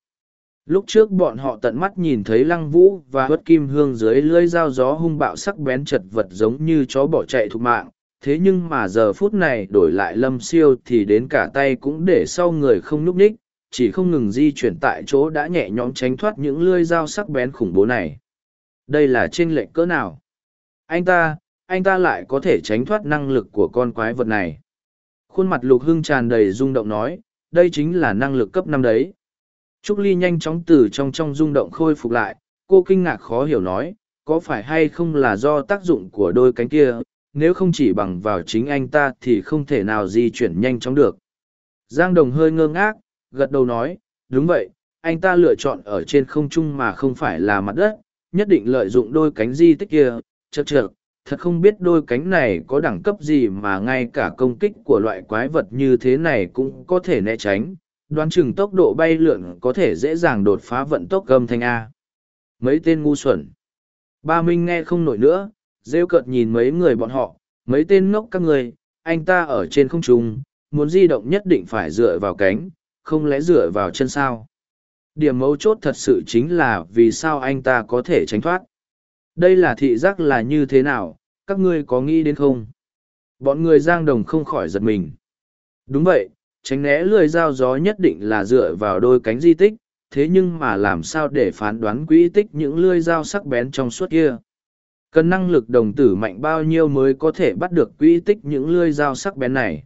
Lúc trước bọn họ tận mắt nhìn thấy Lăng Vũ và Huất Kim Hương dưới lưỡi dao gió hung bạo sắc bén chật vật giống như chó bỏ chạy thục mạng, thế nhưng mà giờ phút này đổi lại Lâm Siêu thì đến cả tay cũng để sau người không nhúc ních, chỉ không ngừng di chuyển tại chỗ đã nhẹ nhõm tránh thoát những lưỡi dao sắc bén khủng bố này. Đây là trên lệch cỡ nào? Anh ta, anh ta lại có thể tránh thoát năng lực của con quái vật này. Khuôn mặt lục hưng tràn đầy rung động nói, đây chính là năng lực cấp năm đấy. Trúc Ly nhanh chóng từ trong trong rung động khôi phục lại, cô kinh ngạc khó hiểu nói, có phải hay không là do tác dụng của đôi cánh kia, nếu không chỉ bằng vào chính anh ta thì không thể nào di chuyển nhanh chóng được. Giang Đồng hơi ngơ ngác, gật đầu nói, đúng vậy, anh ta lựa chọn ở trên không trung mà không phải là mặt đất, nhất định lợi dụng đôi cánh di tích kia, chật chật, thật không biết đôi cánh này có đẳng cấp gì mà ngay cả công kích của loại quái vật như thế này cũng có thể né tránh đoán chừng tốc độ bay lượn có thể dễ dàng đột phá vận tốc gầm thanh a mấy tên ngu xuẩn ba minh nghe không nổi nữa rêu cợt nhìn mấy người bọn họ mấy tên ngốc các người anh ta ở trên không trung muốn di động nhất định phải dựa vào cánh không lẽ dựa vào chân sao điểm mấu chốt thật sự chính là vì sao anh ta có thể tránh thoát đây là thị giác là như thế nào các ngươi có nghĩ đến không? Bọn người giang đồng không khỏi giật mình. Đúng vậy, tránh né lười dao gió nhất định là dựa vào đôi cánh di tích, thế nhưng mà làm sao để phán đoán quỹ tích những lưỡi dao sắc bén trong suốt kia? Cần năng lực đồng tử mạnh bao nhiêu mới có thể bắt được quỹ tích những lưỡi dao sắc bén này?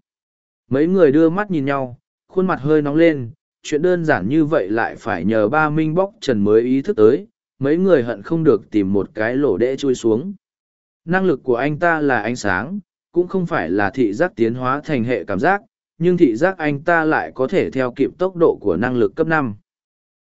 Mấy người đưa mắt nhìn nhau, khuôn mặt hơi nóng lên, chuyện đơn giản như vậy lại phải nhờ ba minh bóc trần mới ý thức tới, mấy người hận không được tìm một cái lỗ đẽ chui xuống. Năng lực của anh ta là ánh sáng, cũng không phải là thị giác tiến hóa thành hệ cảm giác, nhưng thị giác anh ta lại có thể theo kịp tốc độ của năng lực cấp năm.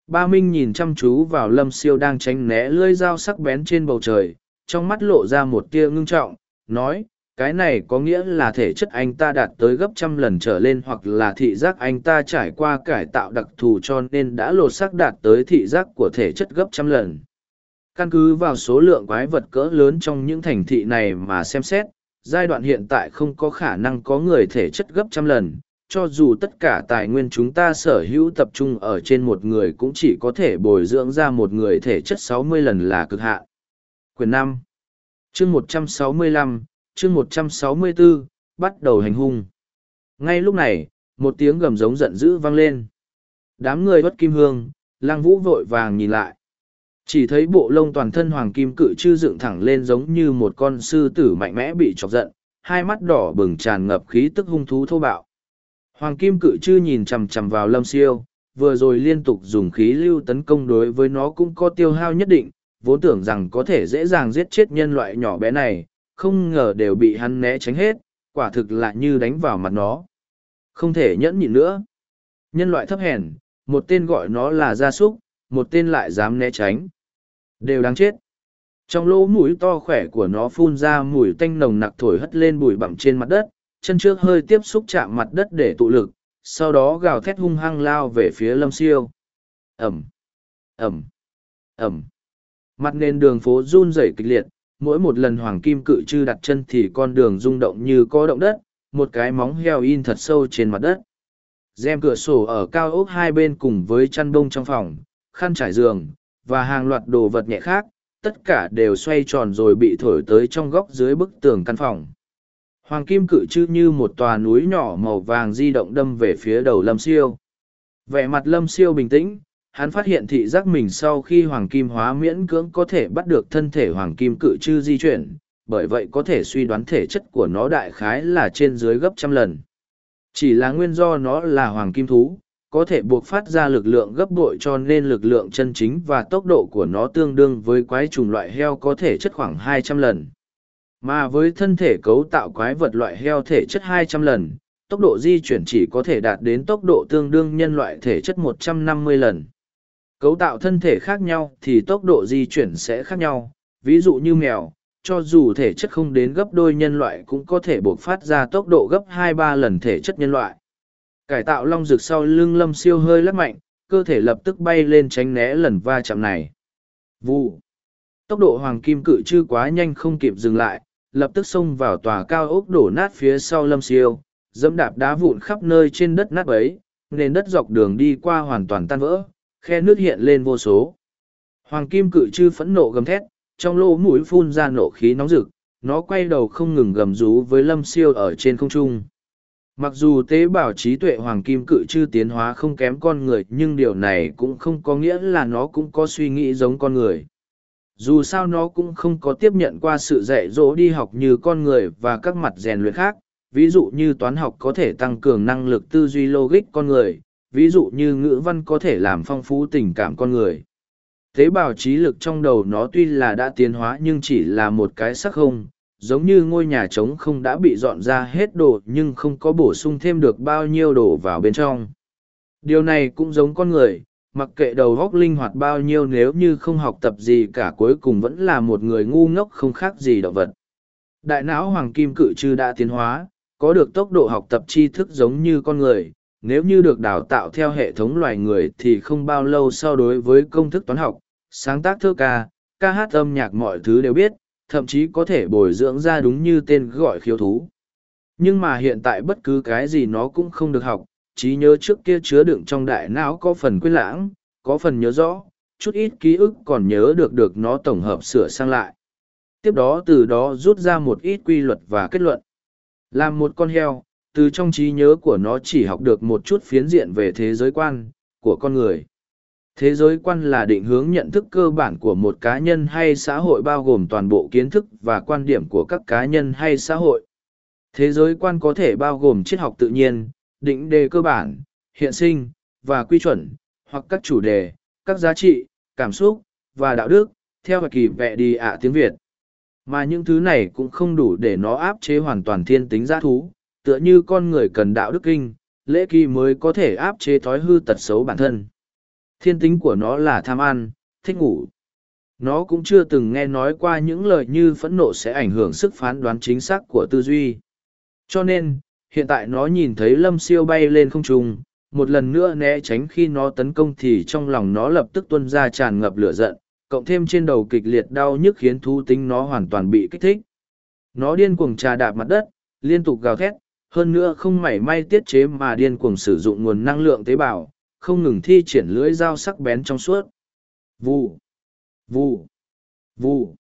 Ba Minh nhìn chăm chú vào lâm siêu đang tránh né lưỡi dao sắc bén trên bầu trời, trong mắt lộ ra một tia ngưng trọng, nói, cái này có nghĩa là thể chất anh ta đạt tới gấp trăm lần trở lên hoặc là thị giác anh ta trải qua cải tạo đặc thù cho nên đã lột xác đạt tới thị giác của thể chất gấp trăm lần. Căn cứ vào số lượng quái vật cỡ lớn trong những thành thị này mà xem xét, giai đoạn hiện tại không có khả năng có người thể chất gấp trăm lần, cho dù tất cả tài nguyên chúng ta sở hữu tập trung ở trên một người cũng chỉ có thể bồi dưỡng ra một người thể chất sáu mươi lần là cực hạn. Quyền năm chương một trăm sáu mươi lăm chương một trăm sáu mươi bốn bắt đầu hành hung. Ngay lúc này, một tiếng gầm giống giận dữ vang lên. Đám người bất kim hương, Lang vũ vội vàng nhìn lại. Chỉ thấy bộ lông toàn thân hoàng kim cự chư dựng thẳng lên giống như một con sư tử mạnh mẽ bị chọc giận, hai mắt đỏ bừng tràn ngập khí tức hung thú thô bạo. Hoàng kim cự chư nhìn chằm chằm vào lâm siêu, vừa rồi liên tục dùng khí lưu tấn công đối với nó cũng có tiêu hao nhất định, vốn tưởng rằng có thể dễ dàng giết chết nhân loại nhỏ bé này, không ngờ đều bị hắn né tránh hết, quả thực là như đánh vào mặt nó. Không thể nhẫn nhịn nữa. Nhân loại thấp hèn, một tên gọi nó là gia súc, một tên lại dám né tránh. Đều đáng chết. Trong lỗ mũi to khỏe của nó phun ra mùi tanh nồng nặc thổi hất lên bụi bặm trên mặt đất, chân trước hơi tiếp xúc chạm mặt đất để tụ lực, sau đó gào thét hung hăng lao về phía lâm siêu. Ẩm ẩm ẩm. Mặt nền đường phố run rẩy kịch liệt mỗi một lần hoàng kim cự chư đặt chân thì con đường rung động như có động đất một cái móng heo in thật sâu trên mặt đất. Rèm cửa sổ ở cao ốc hai bên cùng với chăn bông trong phòng khăn trải giường và hàng loạt đồ vật nhẹ khác tất cả đều xoay tròn rồi bị thổi tới trong góc dưới bức tường căn phòng hoàng kim cự chư như một tòa núi nhỏ màu vàng di động đâm về phía đầu lâm siêu vẻ mặt lâm siêu bình tĩnh, hắn phát hiện thị giác mình sau khi hoàng kim hóa miễn cưỡng có thể bắt được thân thể hoàng kim cự chư di chuyển, bởi vậy có thể suy đoán thể chất của nó đại khái là trên dưới gấp trăm lần chỉ là nguyên do nó là hoàng kim thú, có thể buộc phát ra lực lượng gấp bội cho nên lực lượng chân chính và tốc độ của nó tương đương với quái trùng loại heo có thể chất khoảng 200 lần. Mà với thân thể cấu tạo quái vật loại heo thể chất 200 lần, tốc độ di chuyển chỉ có thể đạt đến tốc độ tương đương nhân loại thể chất 150 lần. Cấu tạo thân thể khác nhau thì tốc độ di chuyển sẽ khác nhau, ví dụ như mèo, cho dù thể chất không đến gấp đôi nhân loại cũng có thể buộc phát ra tốc độ gấp 2-3 lần thể chất nhân loại. Cải tạo long rực sau lưng lâm siêu hơi lắc mạnh, cơ thể lập tức bay lên tránh né lần va chạm này. Vụ. Tốc độ hoàng kim cự chư quá nhanh không kịp dừng lại, lập tức xông vào tòa cao ốc đổ nát phía sau lâm siêu, dẫm đạp đá vụn khắp nơi trên đất nát ấy, nền đất dọc đường đi qua hoàn toàn tan vỡ, khe nước hiện lên vô số. Hoàng kim cự chư phẫn nộ gầm thét, trong lỗ mũi phun ra nộ khí nóng rực, nó quay đầu không ngừng gầm rú với lâm siêu ở trên không trung. Mặc dù tế bào trí tuệ hoàng kim cự chư tiến hóa không kém con người nhưng điều này cũng không có nghĩa là nó cũng có suy nghĩ giống con người. Dù sao nó cũng không có tiếp nhận qua sự dạy dỗ đi học như con người và các mặt rèn luyện khác, ví dụ như toán học có thể tăng cường năng lực tư duy logic con người, ví dụ như ngữ văn có thể làm phong phú tình cảm con người. Tế bào trí lực trong đầu nó tuy là đã tiến hóa nhưng chỉ là một cái sắc không, giống như ngôi nhà trống không đã bị dọn ra hết đồ nhưng không có bổ sung thêm được bao nhiêu đồ vào bên trong. Điều này cũng giống con người, mặc kệ đầu góc linh hoạt bao nhiêu nếu như không học tập gì cả cuối cùng vẫn là một người ngu ngốc không khác gì động vật. Đại não hoàng kim cự trư đã tiến hóa, có được tốc độ học tập tri thức giống như con người, nếu như được đào tạo theo hệ thống loài người thì không bao lâu sau đối với công thức toán học, sáng tác thơ ca, ca hát âm nhạc mọi thứ đều biết, thậm chí có thể bồi dưỡng ra đúng như tên gọi khiếu thú. Nhưng mà hiện tại bất cứ cái gì nó cũng không được học, trí nhớ trước kia chứa đựng trong đại não có phần quên lãng, có phần nhớ rõ, chút ít ký ức còn nhớ được được nó tổng hợp sửa sang lại. Tiếp đó từ đó rút ra một ít quy luật và kết luận. Làm một con heo, từ trong trí nhớ của nó chỉ học được một chút phiến diện về thế giới quan, của con người. Thế giới quan là định hướng nhận thức cơ bản của một cá nhân hay xã hội bao gồm toàn bộ kiến thức và quan điểm của các cá nhân hay xã hội. Thế giới quan có thể bao gồm triết học tự nhiên, định đề cơ bản, hiện sinh, và quy chuẩn, hoặc các chủ đề, các giá trị, cảm xúc, và đạo đức, theo kỳ vẹ đi ạ tiếng Việt. Mà những thứ này cũng không đủ để nó áp chế hoàn toàn thiên tính giá thú, tựa như con người cần đạo đức kinh, lễ kỳ mới có thể áp chế thói hư tật xấu bản thân. Thiên tính của nó là tham ăn, thích ngủ. Nó cũng chưa từng nghe nói qua những lời như phẫn nộ sẽ ảnh hưởng sức phán đoán chính xác của tư duy. Cho nên, hiện tại nó nhìn thấy lâm siêu bay lên không trung, một lần nữa né tránh khi nó tấn công thì trong lòng nó lập tức tuân ra tràn ngập lửa giận, cộng thêm trên đầu kịch liệt đau nhức khiến thú tính nó hoàn toàn bị kích thích. Nó điên cuồng trà đạp mặt đất, liên tục gào thét, hơn nữa không mảy may tiết chế mà điên cuồng sử dụng nguồn năng lượng tế bào, không ngừng thi triển lưỡi dao sắc bén trong suốt. Vù, vù, vù.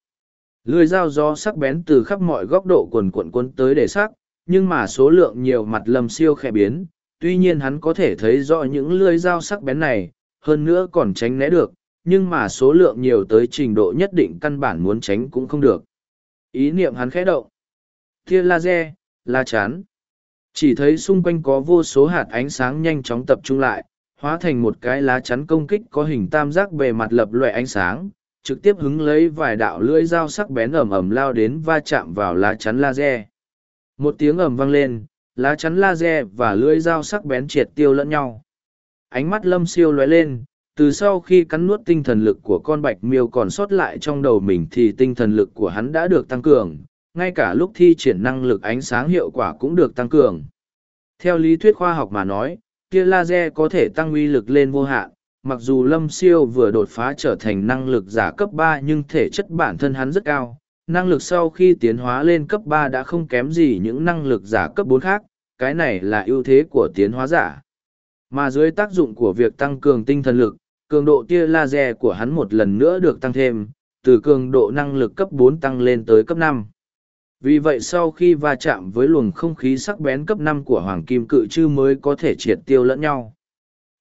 Lưỡi dao do sắc bén từ khắp mọi góc độ quần cuộn cuốn tới để sắc, nhưng mà số lượng nhiều mặt lâm siêu khẽ biến, tuy nhiên hắn có thể thấy rõ những lưỡi dao sắc bén này, hơn nữa còn tránh né được, nhưng mà số lượng nhiều tới trình độ nhất định căn bản muốn tránh cũng không được. Ý niệm hắn khẽ động. Tia laser, la chán. Chỉ thấy xung quanh có vô số hạt ánh sáng nhanh chóng tập trung lại, hóa thành một cái lá chắn công kích có hình tam giác bề mặt lập loại ánh sáng, trực tiếp hứng lấy vài đạo lưỡi dao sắc bén ẩm ẩm lao đến va chạm vào lá chắn laser. Một tiếng ầm vang lên, lá chắn laser và lưỡi dao sắc bén triệt tiêu lẫn nhau. Ánh mắt lâm siêu lóe lên, từ sau khi cắn nuốt tinh thần lực của con bạch miêu còn sót lại trong đầu mình thì tinh thần lực của hắn đã được tăng cường, ngay cả lúc thi triển năng lực ánh sáng hiệu quả cũng được tăng cường. Theo lý thuyết khoa học mà nói, tia laser có thể tăng uy lực lên vô hạn mặc dù lâm siêu vừa đột phá trở thành năng lực giả cấp ba nhưng thể chất bản thân hắn rất cao năng lực sau khi tiến hóa lên cấp ba đã không kém gì những năng lực giả cấp bốn khác, cái này là ưu thế của tiến hóa giả. Mà dưới tác dụng của việc tăng cường tinh thần lực, cường độ tia laser của hắn một lần nữa được tăng thêm, từ cường độ năng lực cấp bốn tăng lên tới cấp năm. Vì vậy sau khi va chạm với luồng không khí sắc bén cấp năm của hoàng kim cự Trư mới có thể triệt tiêu lẫn nhau.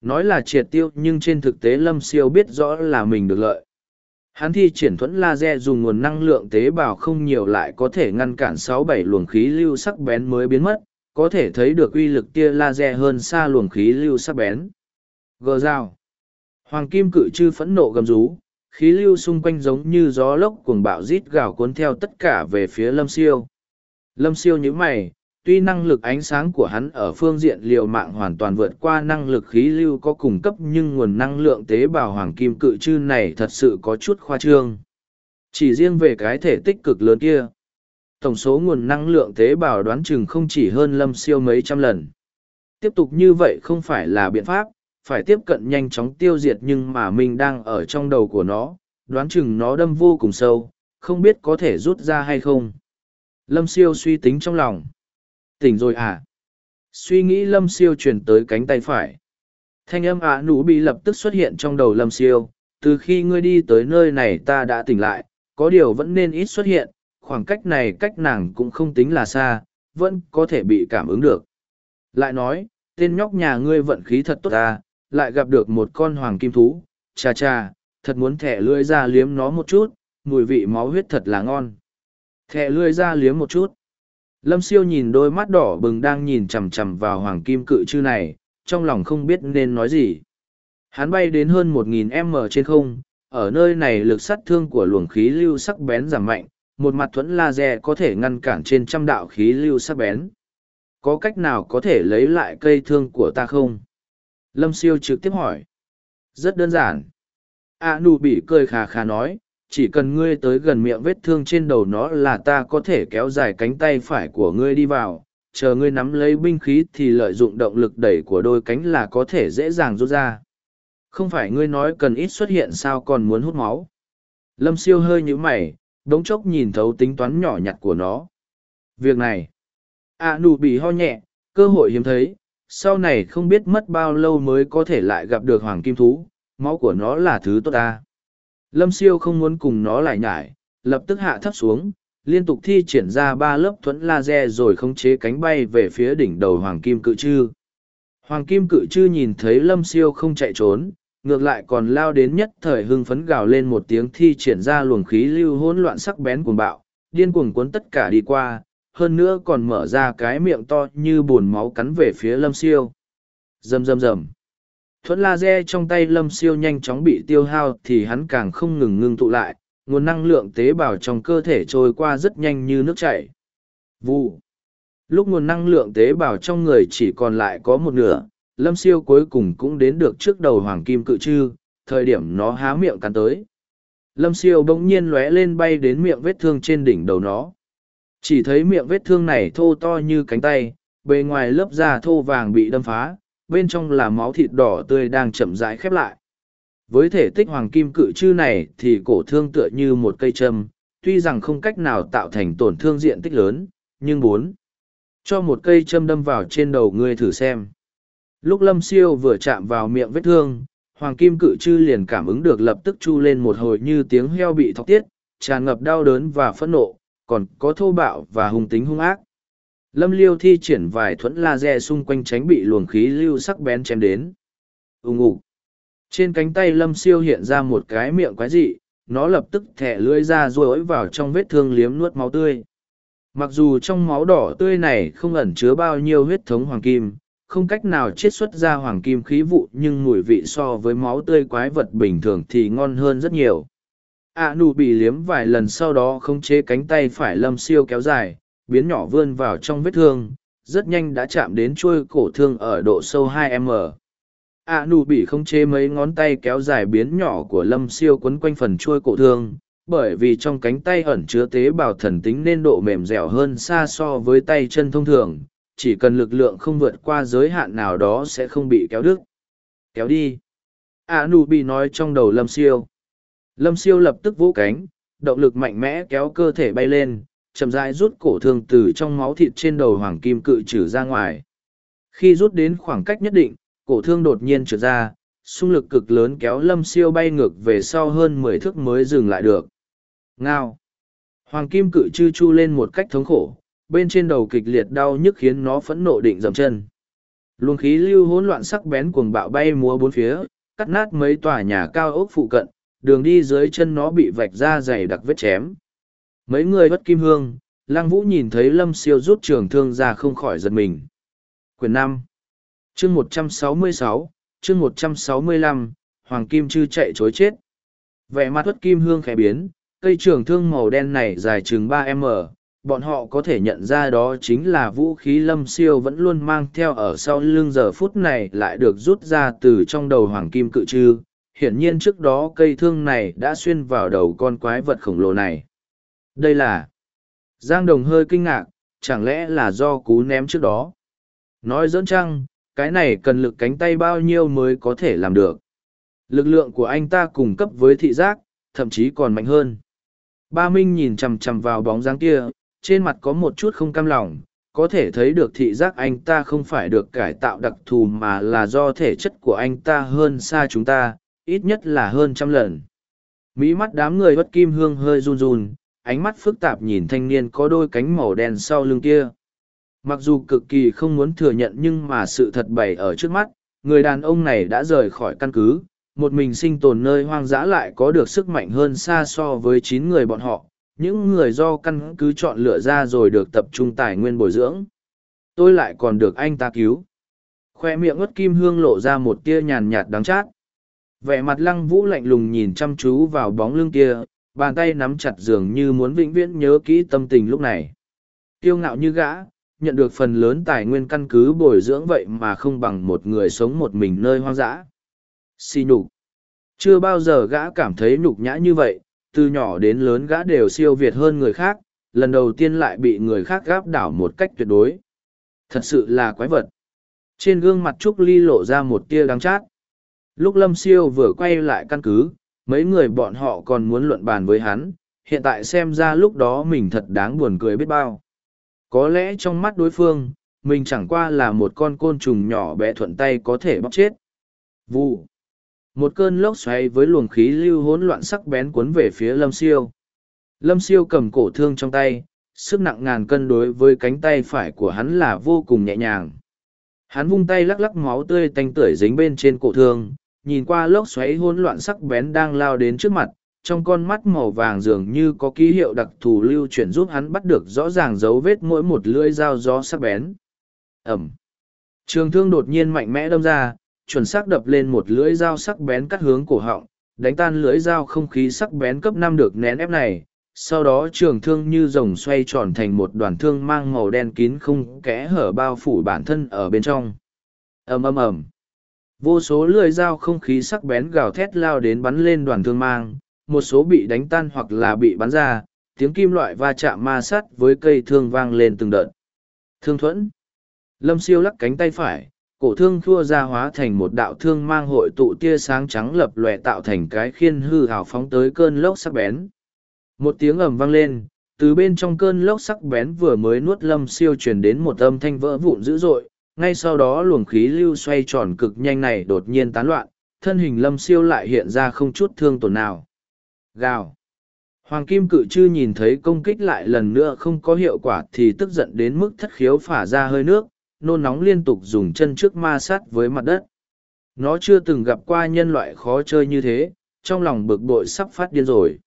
Nói là triệt tiêu nhưng trên thực tế lâm siêu biết rõ là mình được lợi hắn thi triển thuẫn laser dùng nguồn năng lượng tế bào không nhiều lại có thể ngăn cản sáu bảy luồng khí lưu sắc bén mới biến mất, có thể thấy được uy lực tia laser hơn xa luồng khí lưu sắc bén. Gờ rào hoàng kim cự chư phẫn nộ gầm rú, khí lưu xung quanh giống như gió lốc cuồng bạo rít gào cuốn theo tất cả về phía lâm siêu. Lâm siêu nhíu mày tuy năng lực ánh sáng của hắn ở phương diện liều mạng hoàn toàn vượt qua năng lực khí lưu có cung cấp nhưng nguồn năng lượng tế bào hoàng kim cự chư này thật sự có chút khoa trương. Chỉ riêng về cái thể tích cực lớn kia, tổng số nguồn năng lượng tế bào đoán chừng không chỉ hơn lâm siêu mấy trăm lần. Tiếp tục như vậy không phải là biện pháp, phải tiếp cận nhanh chóng tiêu diệt nhưng mà mình đang ở trong đầu của nó, đoán chừng nó đâm vô cùng sâu, không biết có thể rút ra hay không. Lâm siêu suy tính trong lòng tỉnh rồi à? Suy nghĩ lâm siêu chuyển tới cánh tay phải. Thanh âm ạ nụ bị lập tức xuất hiện trong đầu lâm siêu. Từ khi ngươi đi tới nơi này ta đã tỉnh lại. Có điều vẫn nên ít xuất hiện. Khoảng cách này cách nàng cũng không tính là xa. Vẫn có thể bị cảm ứng được. Lại nói, tên nhóc nhà ngươi vận khí thật tốt ta lại gặp được một con hoàng kim thú. Chà chà, thật muốn thẻ lưỡi ra liếm nó một chút. Mùi vị máu huyết thật là ngon. Thẻ lưỡi ra liếm một chút lâm siêu nhìn đôi mắt đỏ bừng đang nhìn chằm chằm vào hoàng kim cự chư này, trong lòng không biết nên nói gì. Hắn bay đến hơn một nghìn m trên không, ở nơi này lực sát thương của luồng khí lưu sắc bén giảm mạnh, một mặt thuẫn laser có thể ngăn cản trên trăm đạo khí lưu sắc bén. Có cách nào có thể lấy lại cây thương của ta không? Lâm siêu trực tiếp hỏi. Rất đơn giản. A nụ bị cười khà khà nói chỉ cần ngươi tới gần miệng vết thương trên đầu nó là ta có thể kéo dài cánh tay phải của ngươi đi vào. Chờ ngươi nắm lấy binh khí thì lợi dụng động lực đẩy của đôi cánh là có thể dễ dàng rút ra. Không phải ngươi nói cần ít xuất hiện sao còn muốn hút máu? Lâm siêu hơi nhũ mày, đống chốc nhìn thấu tính toán nhỏ nhặt của nó. Việc này. A nụ bị ho nhẹ, cơ hội hiếm thấy. Sau này không biết mất bao lâu mới có thể lại gặp được hoàng kim thú. Máu của nó là thứ tốt ta lâm siêu không muốn cùng nó lại nhải, lập tức hạ thấp xuống, liên tục thi triển ra ba lớp thuẫn laser rồi khống chế cánh bay về phía đỉnh đầu hoàng kim cự trư hoàng kim cự trư nhìn thấy lâm siêu không chạy trốn, ngược lại còn lao đến nhất thời hưng phấn gào lên một tiếng thi triển ra luồng khí lưu hỗn loạn sắc bén cuồng bạo, điên cuồng cuốn tất cả đi qua, hơn nữa còn mở ra cái miệng to như bồn máu cắn về phía lâm siêu. Rầm rầm rầm thuẫn laser trong tay lâm siêu nhanh chóng bị tiêu hao thì hắn càng không ngừng ngưng tụ lại, nguồn năng lượng tế bào trong cơ thể trôi qua rất nhanh như nước chảy. Vu lúc nguồn năng lượng tế bào trong người chỉ còn lại có một nửa, lâm siêu cuối cùng cũng đến được trước đầu hoàng kim cự trư, thời điểm nó há miệng cắn tới. Lâm siêu bỗng nhiên lóe lên bay đến miệng vết thương trên đỉnh đầu nó. Chỉ thấy miệng vết thương này thô to như cánh tay, bề ngoài lớp da thô vàng bị đâm phá bên trong là máu thịt đỏ tươi đang chậm rãi khép lại. Với thể tích hoàng kim cự chư này thì cổ thương tựa như một cây châm, tuy rằng không cách nào tạo thành tổn thương diện tích lớn, nhưng bốn. Cho một cây châm đâm vào trên đầu ngươi thử xem. Lúc lâm siêu vừa chạm vào miệng vết thương, hoàng kim cự chư liền cảm ứng được lập tức chu lên một hồi như tiếng heo bị thọc tiết, tràn ngập đau đớn và phẫn nộ, còn có thô bạo và hung tính hung ác lâm liêu thi triển vài thuẫn laser xung quanh tránh bị luồng khí lưu sắc bén chém đến. Ù ngụ trên cánh tay lâm siêu hiện ra một cái miệng quái dị, nó lập tức thẻ lưỡi ra rối vào trong vết thương liếm nuốt máu tươi. Mặc dù trong máu đỏ tươi này không ẩn chứa bao nhiêu huyết thống hoàng kim, không cách nào chiết xuất ra hoàng kim khí vụ nhưng mùi vị so với máu tươi quái vật bình thường thì ngon hơn rất nhiều. A nụ bị liếm vài lần sau đó không chế cánh tay phải lâm siêu kéo dài biến nhỏ vươn vào trong vết thương rất nhanh đã chạm đến chuôi cổ thương ở độ sâu 2 m a nụ bị không chế mấy ngón tay kéo dài biến nhỏ của lâm siêu quấn quanh phần chuôi cổ thương bởi vì trong cánh tay ẩn chứa tế bào thần tính nên độ mềm dẻo hơn xa so với tay chân thông thường chỉ cần lực lượng không vượt qua giới hạn nào đó sẽ không bị kéo đứt. Kéo đi. A nụ bị nói trong đầu Lâm Siêu. Lâm Siêu lập tức vỗ cánh, động lực mạnh mẽ kéo cơ thể bay lên, chậm rãi rút cổ thương từ trong máu thịt trên đầu hoàng kim cự trừ ra ngoài. Khi rút đến khoảng cách nhất định, cổ thương đột nhiên trượt ra, xung lực cực lớn kéo lâm siêu bay ngược về sau hơn mười thước mới dừng lại được. Ngao! Hoàng kim cự chư chu lên một cách thống khổ, bên trên đầu kịch liệt đau nhức khiến nó phẫn nộ định dầm chân. Luồng khí lưu hỗn loạn sắc bén cuồng bạo bay múa bốn phía, cắt nát mấy tòa nhà cao ốc phụ cận, đường đi dưới chân nó bị vạch ra dày đặc vết chém. Mấy người bất kim hương, Lăng Vũ nhìn thấy Lâm Siêu rút trường thương ra không khỏi giật mình. Quyền năm chương một trăm sáu mươi sáu chương một trăm sáu mươi lăm Hoàng Kim Chư chạy chối chết. Vẻ mặt bất kim hương khẽ biến, cây trường thương màu đen này dài chừng ba m bọn họ có thể nhận ra đó chính là vũ khí lâm siêu vẫn luôn mang theo ở sau lưng giờ phút này lại được rút ra từ trong đầu hoàng kim cự trư hiển nhiên trước đó cây thương này đã xuyên vào đầu con quái vật khổng lồ này đây là. Giang đồng hơi kinh ngạc, chẳng lẽ là do cú ném trước đó? Nói dẫn chăng, cái này cần lực cánh tay bao nhiêu mới có thể làm được? Lực lượng của anh ta cùng cấp với thị giác, thậm chí còn mạnh hơn. Ba minh nhìn chằm chằm vào bóng dáng kia, trên mặt có một chút không cam lòng, có thể thấy được thị giác anh ta không phải được cải tạo đặc thù mà là do thể chất của anh ta hơn xa chúng ta, ít nhất là hơn trăm lần. Mỹ mắt đám người bất kim hương hơi run run ánh mắt phức tạp nhìn thanh niên có đôi cánh màu đen sau lưng kia. Mặc dù cực kỳ không muốn thừa nhận nhưng mà sự thật bày ở trước mắt, người đàn ông này đã rời khỏi căn cứ, một mình sinh tồn nơi hoang dã lại có được sức mạnh hơn xa so với chín người bọn họ, những người do căn cứ chọn lựa ra rồi được tập trung tài nguyên bồi dưỡng. Tôi lại còn được anh ta cứu. Khoe miệng ớt kim hương lộ ra một tia nhàn nhạt đắng chát. Vẻ mặt lăng vũ lạnh lùng nhìn chăm chú vào bóng lưng kia bàn tay nắm chặt dường như muốn vĩnh viễn nhớ kỹ tâm tình lúc này. Kiêu ngạo như gã, nhận được phần lớn tài nguyên căn cứ bồi dưỡng vậy mà không bằng một người sống một mình nơi hoang dã. Xì nhục. Chưa bao giờ gã cảm thấy nhục nhã như vậy, từ nhỏ đến lớn gã đều siêu việt hơn người khác, lần đầu tiên lại bị người khác gáp đảo một cách tuyệt đối. Thật sự là quái vật. Trên gương mặt trúc ly lộ ra một tia đắng chát. Lúc lâm siêu vừa quay lại căn cứ mấy người bọn họ còn muốn luận bàn với hắn, hiện tại xem ra lúc đó mình thật đáng buồn cười biết bao. Có lẽ trong mắt đối phương, mình chẳng qua là một con côn trùng nhỏ bé thuận tay có thể bóc chết. Vụ. một cơn lốc xoáy với luồng khí lưu hỗn loạn sắc bén cuốn về phía lâm siêu. Lâm siêu cầm cổ thương trong tay, sức nặng ngàn cân đối với cánh tay phải của hắn là vô cùng nhẹ nhàng. Hắn vung tay lắc lắc máu tươi tanh tưởi dính bên trên cổ thương nhìn qua lốc xoáy hỗn loạn sắc bén đang lao đến trước mặt trong con mắt màu vàng dường như có ký hiệu đặc thù lưu chuyển giúp hắn bắt được rõ ràng dấu vết mỗi một lưỡi dao gió sắc bén ẩm trường thương đột nhiên mạnh mẽ đâm ra chuẩn xác đập lên một lưỡi dao sắc bén cắt hướng cổ họng, đánh tan lưỡi dao không khí sắc bén cấp năm được nén ép này. Sau đó trường thương như rồng xoay tròn thành một đoàn thương mang màu đen kín không kẽ hở bao phủ bản thân ở bên trong. ầm ầm ầm Vô số lưỡi dao không khí sắc bén gào thét lao đến bắn lên đoàn thương mang, một số bị đánh tan hoặc là bị bắn ra, tiếng kim loại va chạm ma sát với cây thương vang lên từng đợt. Thương thuẫn. Lâm siêu lắc cánh tay phải, cổ thương thua ra hóa thành một đạo thương mang hội tụ tia sáng trắng lập lòe tạo thành cái khiên hư hào phóng tới cơn lốc sắc bén. Một tiếng ầm vang lên, từ bên trong cơn lốc sắc bén vừa mới nuốt lâm siêu truyền đến một âm thanh vỡ vụn dữ dội, ngay sau đó luồng khí lưu xoay tròn cực nhanh này đột nhiên tán loạn, thân hình lâm siêu lại hiện ra không chút thương tổn nào. Gào! Hoàng Kim Cự Chư nhìn thấy công kích lại lần nữa không có hiệu quả thì tức giận đến mức thất khiếu phả ra hơi nước, nôn nóng liên tục dùng chân trước ma sát với mặt đất. Nó chưa từng gặp qua nhân loại khó chơi như thế, trong lòng bực bội sắp phát điên rồi.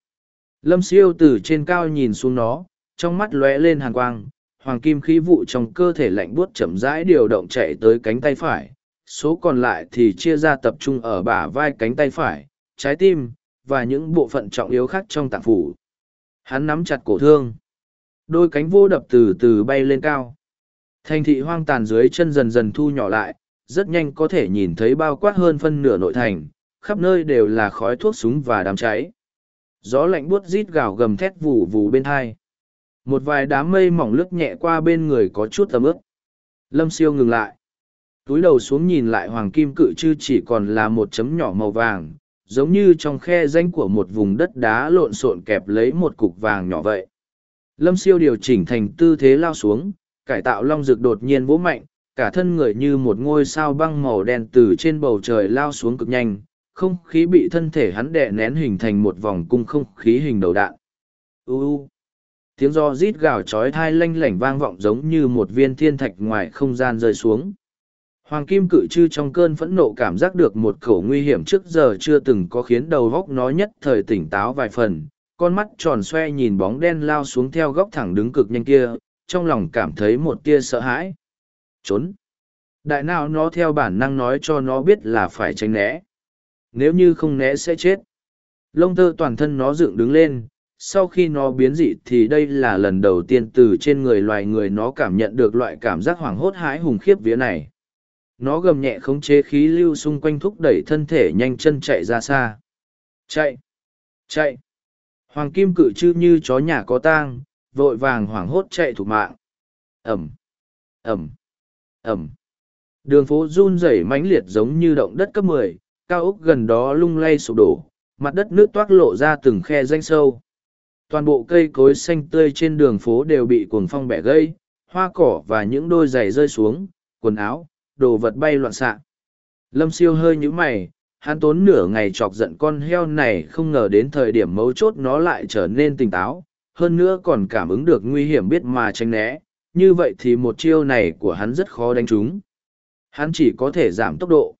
Lâm siêu từ trên cao nhìn xuống nó, trong mắt lóe lên hàn quang, hoàng kim khí vụ trong cơ thể lạnh buốt chậm rãi điều động chạy tới cánh tay phải, số còn lại thì chia ra tập trung ở bả vai cánh tay phải, trái tim, và những bộ phận trọng yếu khác trong tạng phủ. Hắn nắm chặt cổ thương. Đôi cánh vô đập từ từ bay lên cao. Thành thị hoang tàn dưới chân dần dần thu nhỏ lại, rất nhanh có thể nhìn thấy bao quát hơn phân nửa nội thành, khắp nơi đều là khói thuốc súng và đám cháy. Gió lạnh buốt rít gào gầm thét vù vù bên hai. Một vài đám mây mỏng lướt nhẹ qua bên người có chút tầm ướp. Lâm siêu ngừng lại. Túi đầu xuống nhìn lại hoàng kim cự chư chỉ còn là một chấm nhỏ màu vàng, giống như trong khe danh của một vùng đất đá lộn xộn kẹp lấy một cục vàng nhỏ vậy. Lâm siêu điều chỉnh thành tư thế lao xuống, cải tạo long rực đột nhiên vỗ mạnh, cả thân người như một ngôi sao băng màu đen từ trên bầu trời lao xuống cực nhanh, không khí bị thân thể hắn đè nén hình thành một vòng cung không khí hình đầu đạn. U tiếng do rít gào chói thai lanh lảnh vang vọng giống như một viên thiên thạch ngoài không gian rơi xuống. Hoàng kim cự chư trong cơn phẫn nộ cảm giác được một khẩu nguy hiểm trước giờ chưa từng có khiến đầu góc nó nhất thời tỉnh táo vài phần, con mắt tròn xoe nhìn bóng đen lao xuống theo góc thẳng đứng cực nhanh kia, trong lòng cảm thấy một tia sợ hãi. Trốn! Đại nào nó theo bản năng nói cho nó biết là phải tránh né. Nếu như không né sẽ chết. Lông tơ toàn thân nó dựng đứng lên, sau khi nó biến dị thì đây là lần đầu tiên từ trên người loài người nó cảm nhận được loại cảm giác hoảng hốt hãi hùng khiếp vía này. Nó gầm nhẹ khống chế khí lưu xung quanh thúc đẩy thân thể nhanh chân chạy ra xa. Chạy! Chạy! Hoàng kim cự chư như chó nhà có tang, vội vàng hoảng hốt chạy thủ mạng. Ẩm! Ẩm! Ẩm! Đường phố run rẩy mãnh liệt giống như động đất cấp mười, cao ốc gần đó lung lay sụp đổ, mặt đất nước toát lộ ra từng khe danh sâu toàn bộ cây cối xanh tươi trên đường phố đều bị cuồng phong bẻ gây hoa cỏ và những đôi giày rơi xuống, quần áo, đồ vật bay loạn xạ. Lâm siêu hơi nhũ mày, hắn tốn nửa ngày chọc giận con heo này không ngờ đến thời điểm mấu chốt nó lại trở nên tỉnh táo, hơn nữa còn cảm ứng được nguy hiểm biết mà tránh né, như vậy thì một chiêu này của hắn rất khó đánh trúng. Hắn chỉ có thể giảm tốc độ.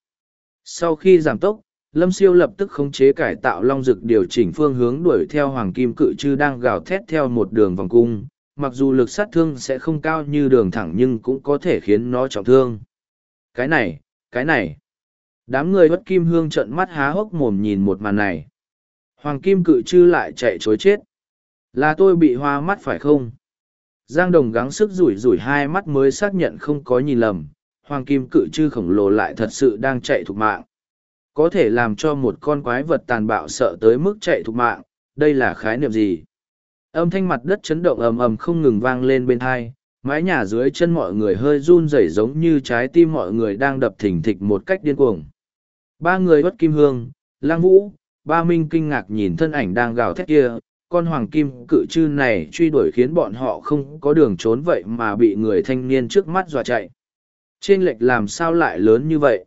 Sau khi giảm tốc lâm siêu lập tức khống chế cải tạo long dực điều chỉnh phương hướng đuổi theo hoàng kim cự chư đang gào thét theo một đường vòng cung. Mặc dù lực sát thương sẽ không cao như đường thẳng nhưng cũng có thể khiến nó trọng thương. Cái này cái này. Đám người bất kim hương trận mắt há hốc mồm nhìn một màn này. Hoàng kim cự chư lại chạy chối chết. Là tôi bị hoa mắt phải không? Giang đồng gắng sức rủi rủi hai mắt mới xác nhận không có nhìn lầm. Hoàng kim cự chư khổng lồ lại thật sự đang chạy thục mạng có thể làm cho một con quái vật tàn bạo sợ tới mức chạy thục mạng, đây là khái niệm gì? Âm thanh mặt đất chấn động ầm ầm không ngừng vang lên bên thai mái nhà dưới chân mọi người hơi run rẩy giống như trái tim mọi người đang đập thình thịch một cách điên cuồng. Ba người bất kim hương, lang vũ, ba minh kinh ngạc nhìn thân ảnh đang gào thét kia, con hoàng kim cự chư này truy đuổi khiến bọn họ không có đường trốn vậy mà bị người thanh niên trước mắt dọa chạy. Trên lệch làm sao lại lớn như vậy?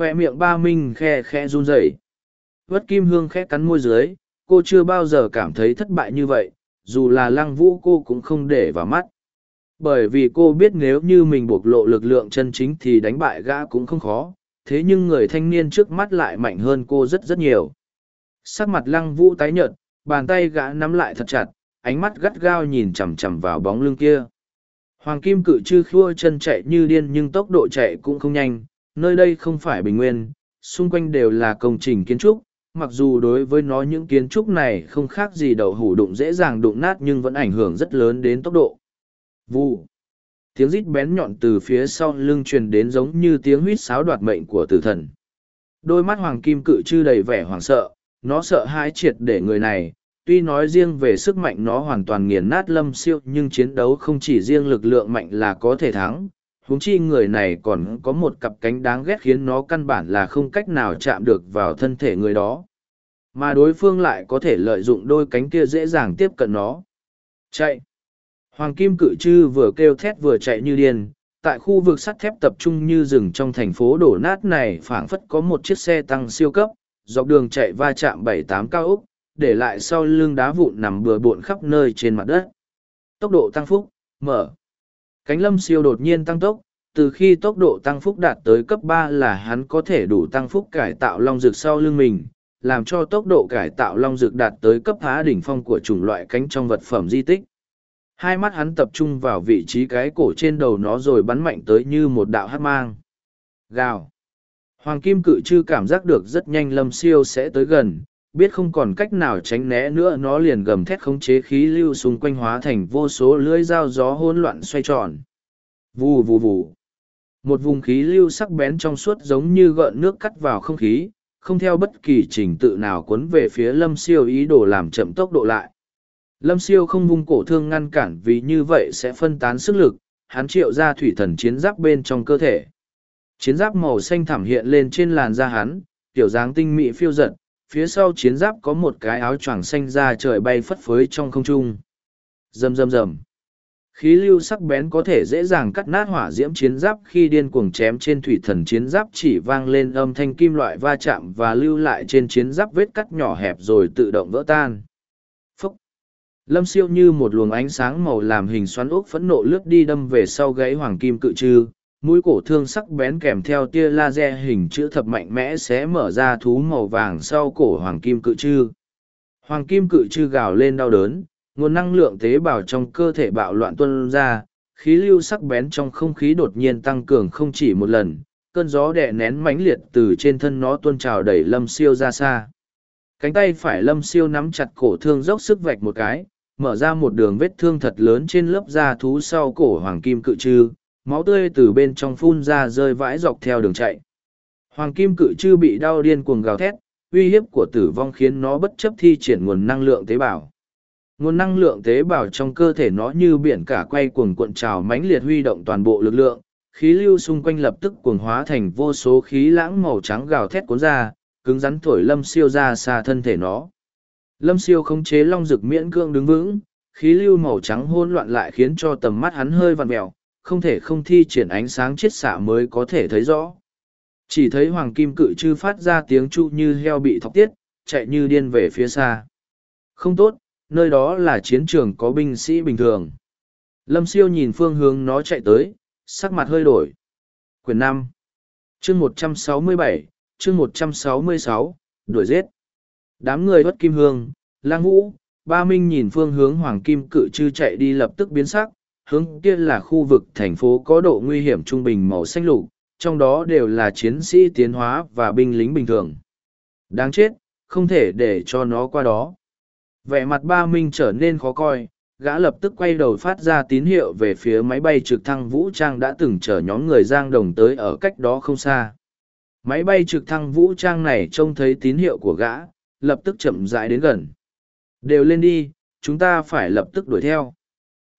Khoe miệng ba minh khe khe run rẩy. Vất kim hương khẽ cắn môi dưới, cô chưa bao giờ cảm thấy thất bại như vậy, dù là lăng vũ cô cũng không để vào mắt. Bởi vì cô biết nếu như mình bộc lộ lực lượng chân chính thì đánh bại gã cũng không khó, thế nhưng người thanh niên trước mắt lại mạnh hơn cô rất rất nhiều. Sắc mặt lăng vũ tái nhợt, bàn tay gã nắm lại thật chặt, ánh mắt gắt gao nhìn chằm chằm vào bóng lưng kia. Hoàng kim cự chư khua chân chạy như điên nhưng tốc độ chạy cũng không nhanh nơi đây không phải bình nguyên xung quanh đều là công trình kiến trúc mặc dù đối với nó những kiến trúc này không khác gì đậu hủ đụng dễ dàng đụng nát nhưng vẫn ảnh hưởng rất lớn đến tốc độ Vụ. Tiếng rít bén nhọn từ phía sau lưng truyền đến giống như tiếng huýt sáo đoạt mệnh của tử thần. Đôi mắt hoàng kim cự chư đầy vẻ hoảng sợ, nó sợ hãi triệt để người này. Tuy nói riêng về sức mạnh nó hoàn toàn nghiền nát lâm siêu nhưng chiến đấu không chỉ riêng lực lượng mạnh là có thể thắng huống chi người này còn có một cặp cánh đáng ghét khiến nó căn bản là không cách nào chạm được vào thân thể người đó. Mà đối phương lại có thể lợi dụng đôi cánh kia dễ dàng tiếp cận nó. Chạy! Hoàng Kim Cự chư vừa kêu thét vừa chạy như điên, tại khu vực sắt thép tập trung như rừng trong thành phố đổ nát này phảng phất có một chiếc xe tăng siêu cấp, dọc đường chạy va chạm bảy tám cao ốc, để lại sau lưng đá vụn nằm bừa bộn khắp nơi trên mặt đất. Tốc độ tăng phúc, mở. Cánh lâm siêu đột nhiên tăng tốc, từ khi tốc độ tăng phúc đạt tới cấp ba là hắn có thể đủ tăng phúc cải tạo long dược sau lưng mình, làm cho tốc độ cải tạo long dược đạt tới cấp há đỉnh phong của chủng loại cánh trong vật phẩm di tích. Hai mắt hắn tập trung vào vị trí cái cổ trên đầu nó rồi bắn mạnh tới như một đạo hát mang. Gào. Hoàng kim cự chư cảm giác được rất nhanh lâm siêu sẽ tới gần biết không còn cách nào tránh né nữa nó liền gầm thét khống chế khí lưu xung quanh hóa thành vô số lưỡi dao gió hỗn loạn xoay tròn. Vù vù vù. Một vùng khí lưu sắc bén trong suốt giống như gợn nước cắt vào không khí không theo bất kỳ trình tự nào cuốn về phía lâm siêu ý đồ làm chậm tốc độ lại. Lâm siêu không vung cổ thương ngăn cản vì như vậy sẽ phân tán sức lực, hắn triệu ra thủy thần chiến giáp bên trong cơ thể. Chiến giáp màu xanh thảm hiện lên trên làn da hắn, tiểu dáng tinh mỹ phiêu giật, phía sau chiến giáp có một cái áo choàng xanh ra trời bay phất phới trong không trung. Rầm rầm rầm. Khí lưu sắc bén có thể dễ dàng cắt nát hỏa diễm chiến giáp khi điên cuồng chém trên thủy thần chiến giáp chỉ vang lên âm thanh kim loại va chạm và lưu lại trên chiến giáp vết cắt nhỏ hẹp rồi tự động vỡ tan. Phúc! Lâm siêu như một luồng ánh sáng màu làm hình xoắn ốc phẫn nộ lướt đi đâm về sau gáy hoàng kim cự trư, mũi cổ thương sắc bén kèm theo tia laser hình chữ thập mạnh mẽ sẽ mở ra thú màu vàng sau cổ hoàng kim cự trư. Hoàng kim cự trư gào lên đau đớn, nguồn năng lượng tế bào trong cơ thể bạo loạn tuân ra, khí lưu sắc bén trong không khí đột nhiên tăng cường không chỉ một lần, cơn gió đè nén mãnh liệt từ trên thân nó tuôn trào đẩy lâm siêu ra xa. Cánh tay phải lâm siêu nắm chặt cổ thương dốc sức vạch một cái, mở ra một đường vết thương thật lớn trên lớp da thú sau cổ hoàng kim cự trư, máu tươi từ bên trong phun ra rơi vãi dọc theo đường chạy. Hoàng kim cự chư bị đau điên cuồng gào thét, uy hiếp của tử vong khiến nó bất chấp thi triển nguồn năng lượng tế bào nguồn năng lượng tế bào trong cơ thể nó như biển cả quay cuồng cuộn trào mãnh liệt huy động toàn bộ lực lượng khí lưu xung quanh lập tức cuồng hóa thành vô số khí lãng màu trắng gào thét cuốn ra cứng rắn thổi lâm siêu ra xa thân thể nó lâm siêu khống chế long dực miễn cương đứng vững khí lưu màu trắng hôn loạn lại khiến cho tầm mắt hắn hơi vặn mèo, không thể không thi triển ánh sáng chiết xạ mới có thể thấy rõ chỉ thấy hoàng kim cự chư phát ra tiếng chu như heo bị thọc tiết chạy như điên về phía xa không tốt nơi đó là chiến trường có binh sĩ bình thường. Lâm siêu nhìn phương hướng nó chạy tới, sắc mặt hơi đổi. Quyền năm chương một trăm sáu mươi bảy chương một trăm sáu mươi sáu đuổi giết. Đám người bất kim hương, lang vũ, ba minh nhìn phương hướng hoàng kim cự chư chạy đi lập tức biến sắc, hướng kia là khu vực thành phố có độ nguy hiểm trung bình màu xanh lục, trong đó đều là chiến sĩ tiến hóa và binh lính bình thường. Đáng chết, không thể để cho nó qua đó. Vẻ mặt ba minh trở nên khó coi gã lập tức quay đầu phát ra tín hiệu về phía máy bay trực thăng vũ trang đã từng chở nhóm người giang đồng tới ở cách đó không xa. Máy bay trực thăng vũ trang này trông thấy tín hiệu của gã lập tức chậm rãi đến gần. Đều lên đi chúng ta phải lập tức đuổi theo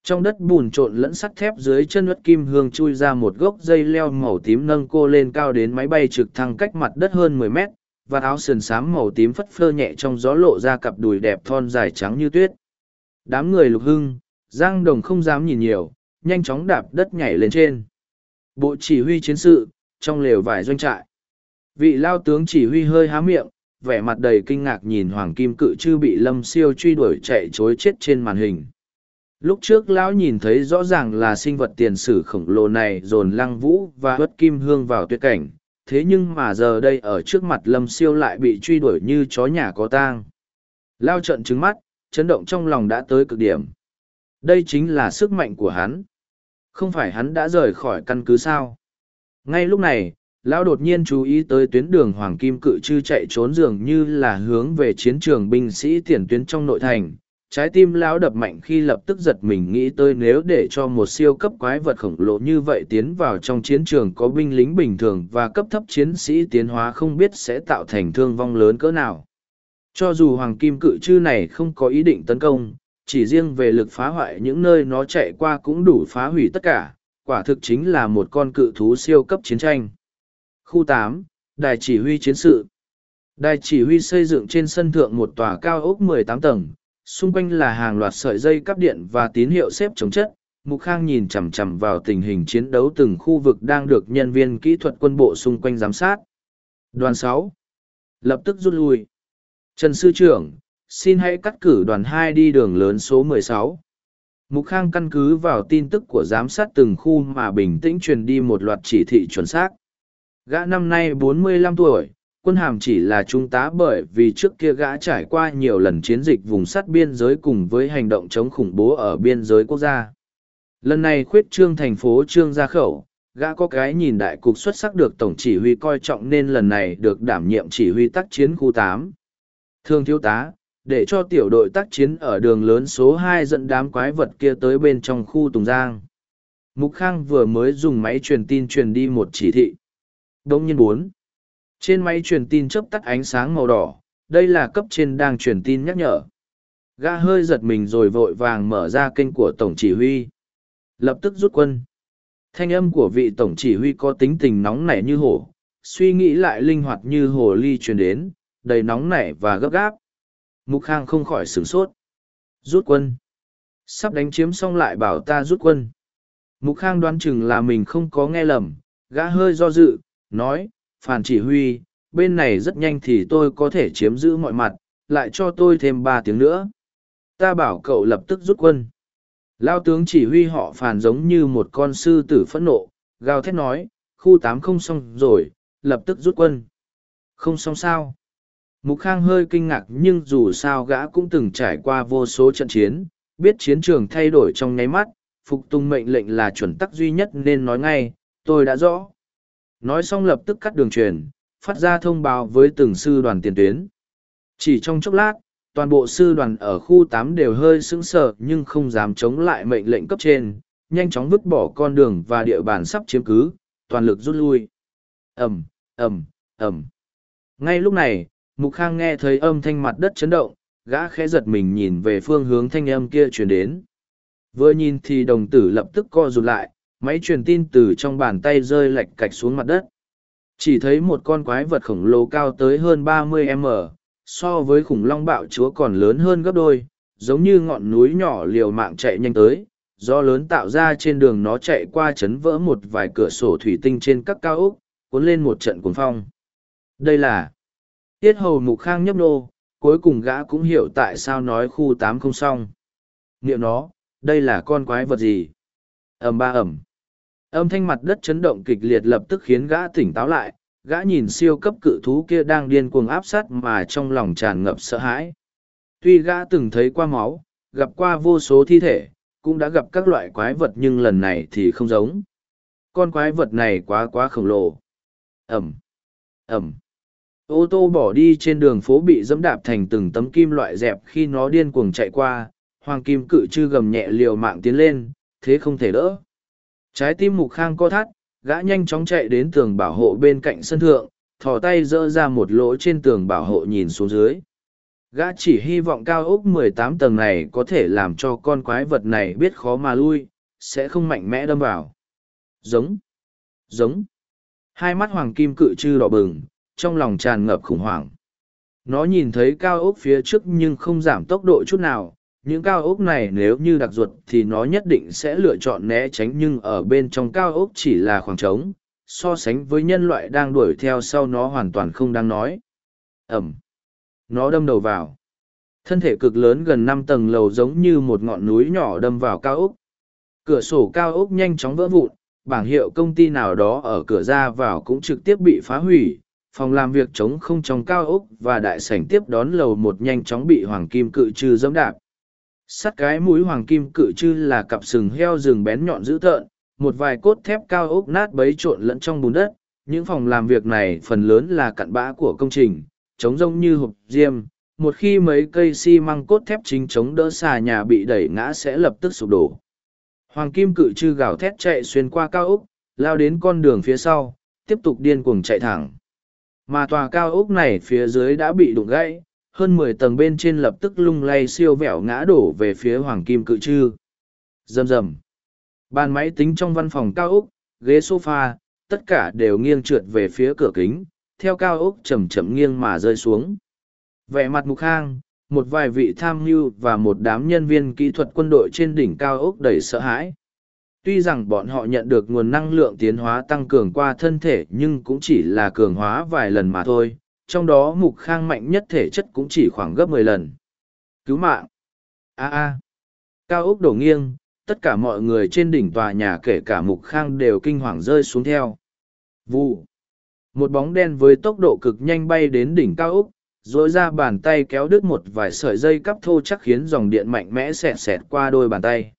trong đất bùn trộn lẫn sắt thép dưới chân ất kim hương chui ra một gốc dây leo màu tím nâng cô lên cao đến máy bay trực thăng cách mặt đất hơn mười mét và áo sườn xám màu tím phất phơ nhẹ trong gió lộ ra cặp đùi đẹp thon dài trắng như tuyết. Đám người lục hưng, Giang Đồng không dám nhìn nhiều, nhanh chóng đạp đất nhảy lên trên. Bộ chỉ huy chiến sự, trong lều vải doanh trại. Vị lao tướng chỉ huy hơi há miệng, vẻ mặt đầy kinh ngạc nhìn Hoàng Kim Cự Chư bị Lâm Siêu truy đuổi chạy chối chết trên màn hình. Lúc trước lão nhìn thấy rõ ràng là sinh vật tiền sử khổng lồ này dồn lăng vũ và hất kim hương vào tuyệt cảnh, thế nhưng mà giờ đây ở trước mặt lâm siêu lại bị truy đuổi như chó nhà có tang. Lao trận trứng mắt chấn động trong lòng đã tới cực điểm. Đây chính là sức mạnh của hắn. Không phải hắn đã rời khỏi căn cứ sao? Ngay lúc này lão đột nhiên chú ý tới tuyến đường hoàng kim cự chư chạy trốn dường như là hướng về chiến trường binh sĩ tiền tuyến trong nội thành trái tim lão đập mạnh khi lập tức giật mình nghĩ tới nếu để cho một siêu cấp quái vật khổng lồ như vậy tiến vào trong chiến trường có binh lính bình thường và cấp thấp chiến sĩ tiến hóa không biết sẽ tạo thành thương vong lớn cỡ nào. Cho dù hoàng kim cự chư này không có ý định tấn công, chỉ riêng về lực phá hoại những nơi nó chạy qua cũng đủ phá hủy tất cả, quả thực chính là một con cự thú siêu cấp chiến tranh. Khu tám Đài chỉ huy chiến sự Đài chỉ huy xây dựng trên sân thượng một tòa cao ốc 18 tầng, xung quanh là hàng loạt sợi dây cắp điện và tín hiệu xếp chống chất. Mục khang nhìn chằm chằm vào tình hình chiến đấu từng khu vực đang được nhân viên kỹ thuật quân bộ xung quanh giám sát. Đoàn sáu. Lập tức rút lui. Trần sư trưởng, xin hãy cắt cử đoàn hai đi đường lớn số 16. mục khang căn cứ vào tin tức của giám sát từng khu mà bình tĩnh truyền đi một loạt chỉ thị chuẩn xác. Gã năm nay 45 tuổi quân hàm chỉ là trung tá bởi vì trước kia gã trải qua nhiều lần chiến dịch vùng sắt biên giới cùng với hành động chống khủng bố ở biên giới quốc gia. Lần này khuyết trương thành phố trương gia khẩu, gã có cái nhìn đại cục xuất sắc được tổng chỉ huy coi trọng nên lần này được đảm nhiệm chỉ huy tác chiến khu tám. Thương thiếu tá, để cho tiểu đội tác chiến ở đường lớn số hai dẫn đám quái vật kia tới bên trong khu Tùng Giang. Mục Khang vừa mới dùng máy truyền tin truyền đi một chỉ thị. Đông nhiên bốn trên máy truyền tin chớp tắt ánh sáng màu đỏ, đây là cấp trên đang truyền tin nhắc nhở. Gã hơi giật mình rồi vội vàng mở ra kênh của Tổng chỉ huy. Lập tức rút quân. Thanh âm của vị tổng chỉ huy có tính tình nóng nảy như hổ, suy nghĩ lại linh hoạt như hồ ly truyền đến, đầy nóng nảy và gấp gáp. Mục Khang không khỏi sửng sốt. Rút quân. Sắp đánh chiếm xong lại bảo ta rút quân. Mục Khang đoán chừng là mình không có nghe lầm, gã hơi do dự, nói, phản chỉ huy, bên này rất nhanh thì tôi có thể chiếm giữ mọi mặt, lại cho tôi thêm ba tiếng nữa. Ta bảo cậu lập tức rút quân. Lao tướng chỉ huy họ phản giống như một con sư tử phẫn nộ, gào thét nói, khu tám không xong rồi, lập tức rút quân. Không xong sao. Mục Khang hơi kinh ngạc nhưng dù sao gã cũng từng trải qua vô số trận chiến, biết chiến trường thay đổi trong nháy mắt, phục tùng mệnh lệnh là chuẩn tắc duy nhất nên nói ngay, tôi đã rõ. Nói xong lập tức cắt đường truyền, phát ra thông báo với từng sư đoàn tiền tuyến. Chỉ trong chốc lát, toàn bộ sư đoàn ở khu tám đều hơi sững sờ nhưng không dám chống lại mệnh lệnh cấp trên, nhanh chóng vứt bỏ con đường và địa bàn sắp chiếm cứ, toàn lực rút lui. Ẩm, Ẩm, Ẩm. Ngay lúc này, Mục Khang nghe thấy âm thanh mặt đất chấn động, gã khẽ giật mình nhìn về phương hướng thanh âm kia truyền đến. Vừa nhìn thì đồng tử lập tức co rụt lại, máy truyền tin từ trong bàn tay rơi lạch cạch xuống mặt đất. Chỉ thấy một con quái vật khổng lồ cao tới hơn 30m, so với khủng long bạo chúa còn lớn hơn gấp đôi, giống như ngọn núi nhỏ liều mạng chạy nhanh tới. Do lớn tạo ra trên đường nó chạy qua chấn vỡ một vài cửa sổ thủy tinh trên các cao ốc, cuốn lên một trận cuồng phong. Đây là Tiết hầu mục khang nhấp nô, cuối cùng gã cũng hiểu tại sao nói khu tám không xong. Niệm nó, đây là con quái vật gì? ầm ba ầm. Âm thanh mặt đất chấn động kịch liệt lập tức khiến gã tỉnh táo lại, gã nhìn siêu cấp cự thú kia đang điên cuồng áp sát mà trong lòng tràn ngập sợ hãi. Tuy gã từng thấy qua máu, gặp qua vô số thi thể, cũng đã gặp các loại quái vật nhưng lần này thì không giống. Con quái vật này quá quá khổng lồ. Ẩm, Ẩm. Ô tô bỏ đi trên đường phố bị dẫm đạp thành từng tấm kim loại dẹp khi nó điên cuồng chạy qua, hoàng kim cự chư gầm nhẹ liều mạng tiến lên, thế không thể đỡ. Trái tim mục khang co thắt, gã nhanh chóng chạy đến tường bảo hộ bên cạnh sân thượng, thò tay dỡ ra một lỗ trên tường bảo hộ nhìn xuống dưới. Gã chỉ hy vọng cao ốc 18 tầng này có thể làm cho con quái vật này biết khó mà lui, sẽ không mạnh mẽ đâm vào. Giống, giống. Hai mắt hoàng kim cự trư đỏ bừng, trong lòng tràn ngập khủng hoảng. Nó nhìn thấy cao ốc phía trước nhưng không giảm tốc độ chút nào, những cao ốc này nếu như đặc ruột thì nó nhất định sẽ lựa chọn né tránh nhưng ở bên trong cao ốc chỉ là khoảng trống, so sánh với nhân loại đang đuổi theo sau nó hoàn toàn không đáng nói. Ẩm. Nó đâm đầu vào. Thân thể cực lớn gần năm tầng lầu giống như một ngọn núi nhỏ đâm vào cao ốc. Cửa sổ cao ốc nhanh chóng vỡ vụn, bảng hiệu công ty nào đó ở cửa ra vào cũng trực tiếp bị phá hủy. Phòng làm việc trống không trong cao ốc và đại sảnh tiếp đón lầu một nhanh chóng bị hoàng kim cự trừ dẫm đạp sắt cái mũi hoàng kim cự chư là cặp sừng heo rừng bén nhọn dữ tợn, một vài cốt thép cao ốc nát bấy trộn lẫn trong bùn đất. Những phòng làm việc này phần lớn là cặn bã của công trình chống rông như hộp diêm. Một khi mấy cây xi măng cốt thép chính chống đỡ xà nhà bị đẩy ngã sẽ lập tức sụp đổ. Hoàng kim cự chư gào thét chạy xuyên qua cao ốc, lao đến con đường phía sau, tiếp tục điên cuồng chạy thẳng. Mà tòa cao ốc này phía dưới đã bị đụng gãy hơn mười tầng bên trên lập tức lung lay siêu vẹo ngã đổ về phía hoàng kim cự trư. Rầm rầm. Bàn máy tính trong văn phòng cao ốc, ghế sofa, tất cả đều nghiêng trượt về phía cửa kính, theo cao ốc chậm chậm nghiêng mà rơi xuống. Vẻ mặt mục hang, một vài vị tham mưu và một đám nhân viên kỹ thuật quân đội trên đỉnh cao ốc đầy sợ hãi. Tuy rằng bọn họ nhận được nguồn năng lượng tiến hóa tăng cường qua thân thể nhưng cũng chỉ là cường hóa vài lần mà thôi, trong đó mục khang mạnh nhất thể chất cũng chỉ khoảng gấp mười lần. Cứu mạng! a a Cao ốc đổ nghiêng, tất cả mọi người trên đỉnh tòa nhà kể cả mục khang đều kinh hoàng rơi xuống theo. Vụ! Một bóng đen với tốc độ cực nhanh bay đến đỉnh cao ốc, rồi ra bàn tay kéo đứt một vài sợi dây cắp thô chắc khiến dòng điện mạnh mẽ xẹt xẹt qua đôi bàn tay.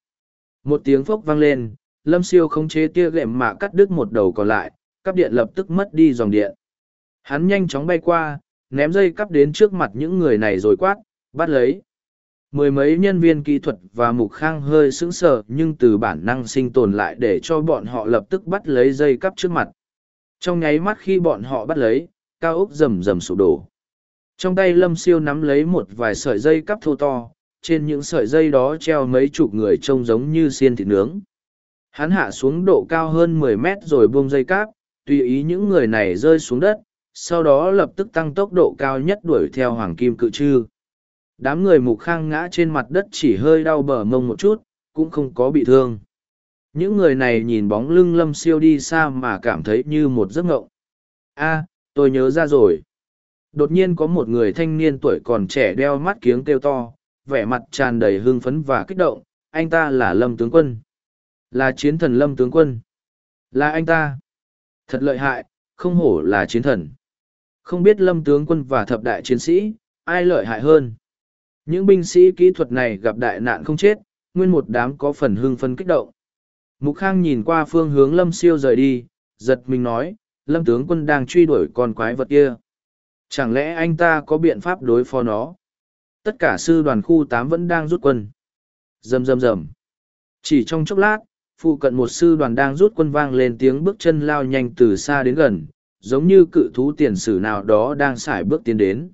Một tiếng phốc vang lên, lâm siêu không chế tia gệm mạ cắt đứt một đầu còn lại, cắp điện lập tức mất đi dòng điện. Hắn nhanh chóng bay qua, ném dây cắp đến trước mặt những người này rồi quát, bắt lấy. Mười mấy nhân viên kỹ thuật và mục khang hơi sững sờ nhưng từ bản năng sinh tồn lại để cho bọn họ lập tức bắt lấy dây cắp trước mặt. Trong nháy mắt khi bọn họ bắt lấy, cao ốc rầm rầm sụp đổ. Trong tay lâm siêu nắm lấy một vài sợi dây cắp thô to, trên những sợi dây đó treo mấy chục người trông giống như xiên thịt nướng. Hắn hạ xuống độ cao hơn mười mét rồi buông dây cáp, tùy ý những người này rơi xuống đất, sau đó lập tức tăng tốc độ cao nhất đuổi theo hoàng kim cự trư. Đám người mục khang ngã trên mặt đất chỉ hơi đau bờ mông một chút, cũng không có bị thương. Những người này nhìn bóng lưng lâm siêu đi xa mà cảm thấy như một giấc ngộng. a tôi nhớ ra rồi. Đột nhiên có một người thanh niên tuổi còn trẻ đeo mắt kiếng kêu to, vẻ mặt tràn đầy hưng phấn và kích động, anh ta là Lâm Tướng Quân. Là chiến thần Lâm Tướng Quân. Là anh ta. Thật lợi hại, không hổ là chiến thần. Không biết Lâm Tướng Quân và thập đại chiến sĩ, ai lợi hại hơn. Những binh sĩ kỹ thuật này gặp đại nạn không chết, nguyên một đám có phần hưng phấn kích động. Mục Khang nhìn qua phương hướng Lâm Siêu rời đi, giật mình nói, Lâm Tướng Quân đang truy đuổi con quái vật kia. Chẳng lẽ anh ta có biện pháp đối phó nó? Tất cả sư đoàn khu tám vẫn đang rút quân. Rầm rầm rầm. Chỉ trong chốc lát, phụ cận một sư đoàn đang rút quân vang lên tiếng bước chân lao nhanh từ xa đến gần, giống như cự thú tiền sử nào đó đang xài bước tiến đến.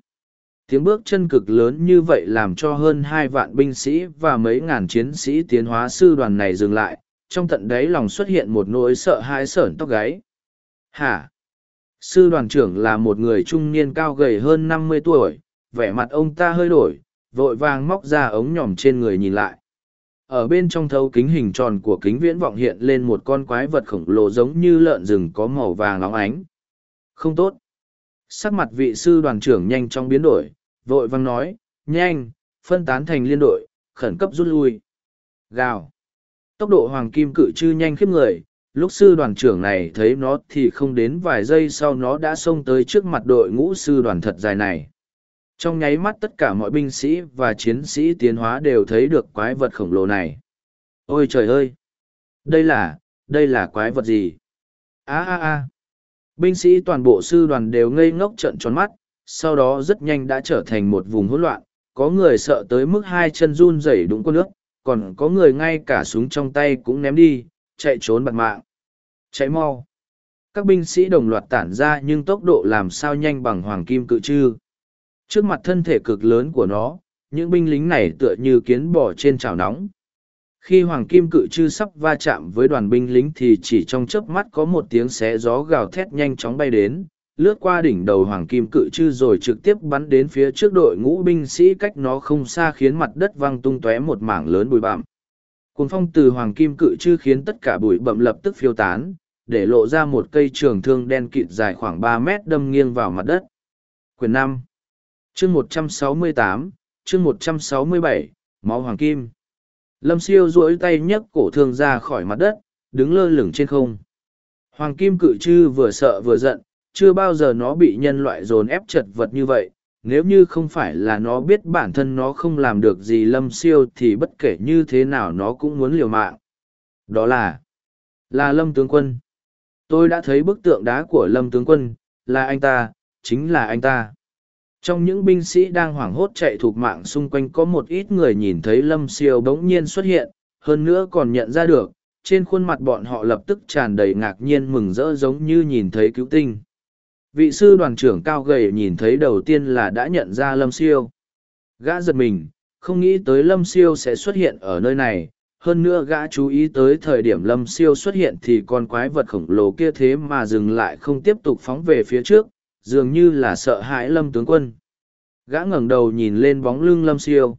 Tiếng bước chân cực lớn như vậy làm cho hơn hai vạn binh sĩ và mấy ngàn chiến sĩ tiến hóa sư đoàn này dừng lại, trong tận đáy lòng xuất hiện một nỗi sợ hãi sởn tóc gáy. Hả? Sư đoàn trưởng là một người trung niên cao gầy hơn năm mươi tuổi, vẻ mặt ông ta hơi đổi, vội vàng móc ra ống nhỏm trên người nhìn lại. Ở bên trong thấu kính hình tròn của kính viễn vọng hiện lên một con quái vật khổng lồ giống như lợn rừng có màu vàng óng ánh. Không tốt. Sắc mặt vị sư đoàn trưởng nhanh chóng biến đổi, vội vàng nói, nhanh, phân tán thành liên đội, khẩn cấp rút lui. Gào. Tốc độ hoàng kim cự chư nhanh khiếp người, lúc sư đoàn trưởng này thấy nó thì không đến vài giây sau nó đã xông tới trước mặt đội ngũ sư đoàn thật dài này trong nháy mắt tất cả mọi binh sĩ và chiến sĩ tiến hóa đều thấy được quái vật khổng lồ này ôi trời ơi đây là đây là quái vật gì a a a binh sĩ toàn bộ sư đoàn đều ngây ngốc trận tròn mắt sau đó rất nhanh đã trở thành một vùng hỗn loạn có người sợ tới mức hai chân run rẩy đúng con nước còn có người ngay cả súng trong tay cũng ném đi chạy trốn bật mạng. Chạy mau. Các binh sĩ đồng loạt tản ra nhưng tốc độ làm sao nhanh bằng hoàng kim cự trư. Trước mặt thân thể cực lớn của nó, những binh lính này tựa như kiến bò trên chảo nóng. Khi Hoàng Kim Cự Trư sắp va chạm với đoàn binh lính thì chỉ trong chớp mắt có một tiếng xé gió gào thét nhanh chóng bay đến, lướt qua đỉnh đầu Hoàng Kim Cự Trư rồi trực tiếp bắn đến phía trước đội ngũ binh sĩ cách nó không xa khiến mặt đất văng tung tóe một mảng lớn bụi bặm. Cuốn phong từ Hoàng Kim Cự Trư khiến tất cả bụi bậm lập tức phiêu tán, để lộ ra một cây trường thương đen kịt dài khoảng ba mét đâm nghiêng vào mặt đất. Quyền năm chương một trăm sáu mươi tám chương một trăm sáu mươi bảy máu hoàng kim lâm siêu duỗi tay nhấc cổ thương ra khỏi mặt đất, đứng lơ lửng trên không. Hoàng kim cự chư vừa sợ vừa giận, chưa bao giờ nó bị nhân loại dồn ép chật vật như vậy. Nếu như không phải là nó biết bản thân nó không làm được gì lâm siêu thì bất kể như thế nào nó cũng muốn liều mạng. Đó là là lâm tướng quân. Tôi đã thấy bức tượng đá của lâm tướng quân, là anh ta, chính là anh ta trong những binh sĩ đang hoảng hốt chạy thục mạng xung quanh có một ít người nhìn thấy lâm siêu bỗng nhiên xuất hiện, hơn nữa còn nhận ra được, trên khuôn mặt bọn họ lập tức tràn đầy ngạc nhiên mừng rỡ giống như nhìn thấy cứu tinh. Vị sư đoàn trưởng cao gầy nhìn thấy đầu tiên là đã nhận ra lâm siêu. Gã giật mình, không nghĩ tới lâm siêu sẽ xuất hiện ở nơi này, hơn nữa gã chú ý tới thời điểm lâm siêu xuất hiện thì con quái vật khổng lồ kia thế mà dừng lại không tiếp tục phóng về phía trước dường như là sợ hãi lâm tướng quân. Gã ngẩng đầu nhìn lên bóng lưng lâm siêu.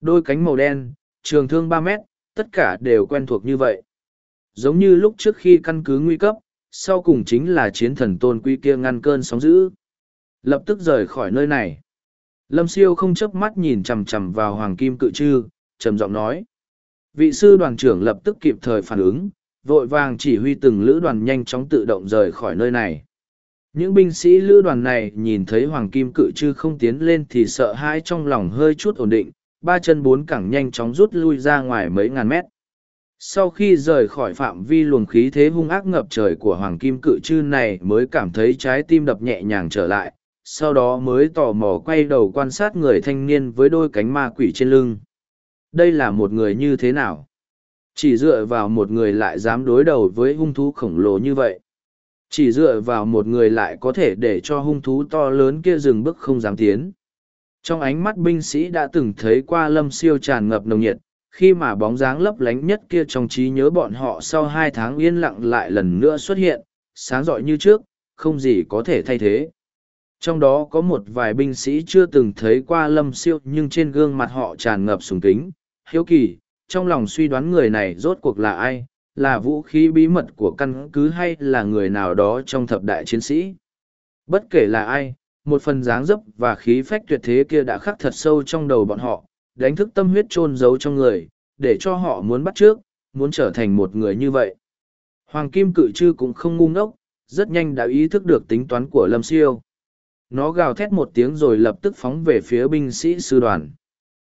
Đôi cánh màu đen, trường thương ba mét, tất cả đều quen thuộc như vậy. Giống như lúc trước khi căn cứ nguy cấp, sau cùng chính là chiến thần tôn quy kia ngăn cơn sóng dữ. Lập tức rời khỏi nơi này. Lâm siêu không chớp mắt nhìn chằm chằm vào hoàng kim cự trư, trầm giọng nói. Vị sư đoàn trưởng lập tức kịp thời phản ứng, vội vàng chỉ huy từng lữ đoàn nhanh chóng tự động rời khỏi nơi này những binh sĩ lữ đoàn này nhìn thấy hoàng kim cự chư không tiến lên thì sợ hãi trong lòng hơi chút ổn định, ba chân bốn cẳng nhanh chóng rút lui ra ngoài mấy ngàn mét. Sau khi rời khỏi phạm vi luồng khí thế hung ác ngập trời của hoàng kim cự chư này mới cảm thấy trái tim đập nhẹ nhàng trở lại, sau đó mới tò mò quay đầu quan sát người thanh niên với đôi cánh ma quỷ trên lưng. Đây là một người như thế nào? Chỉ dựa vào một người lại dám đối đầu với hung thú khổng lồ như vậy chỉ dựa vào một người lại có thể để cho hung thú to lớn kia dừng bước không dám tiến. Trong ánh mắt binh sĩ đã từng thấy qua lâm siêu tràn ngập nồng nhiệt, khi mà bóng dáng lấp lánh nhất kia trong trí nhớ bọn họ sau hai tháng yên lặng lại lần nữa xuất hiện, sáng rọi như trước, không gì có thể thay thế. Trong đó có một vài binh sĩ chưa từng thấy qua lâm siêu nhưng trên gương mặt họ tràn ngập sùng kính, hiếu kỳ, trong lòng suy đoán người này rốt cuộc là ai là vũ khí bí mật của căn cứ hay là người nào đó trong thập đại chiến sĩ? Bất kể là ai, một phần dáng dấp và khí phách tuyệt thế kia đã khắc thật sâu trong đầu bọn họ, đánh thức tâm huyết chôn giấu trong người, để cho họ muốn bắt trước, muốn trở thành một người như vậy. Hoàng kim cự Trư cũng không ngu ngốc, rất nhanh đã ý thức được tính toán của lâm siêu. Nó gào thét một tiếng rồi lập tức phóng về phía binh sĩ sư đoàn.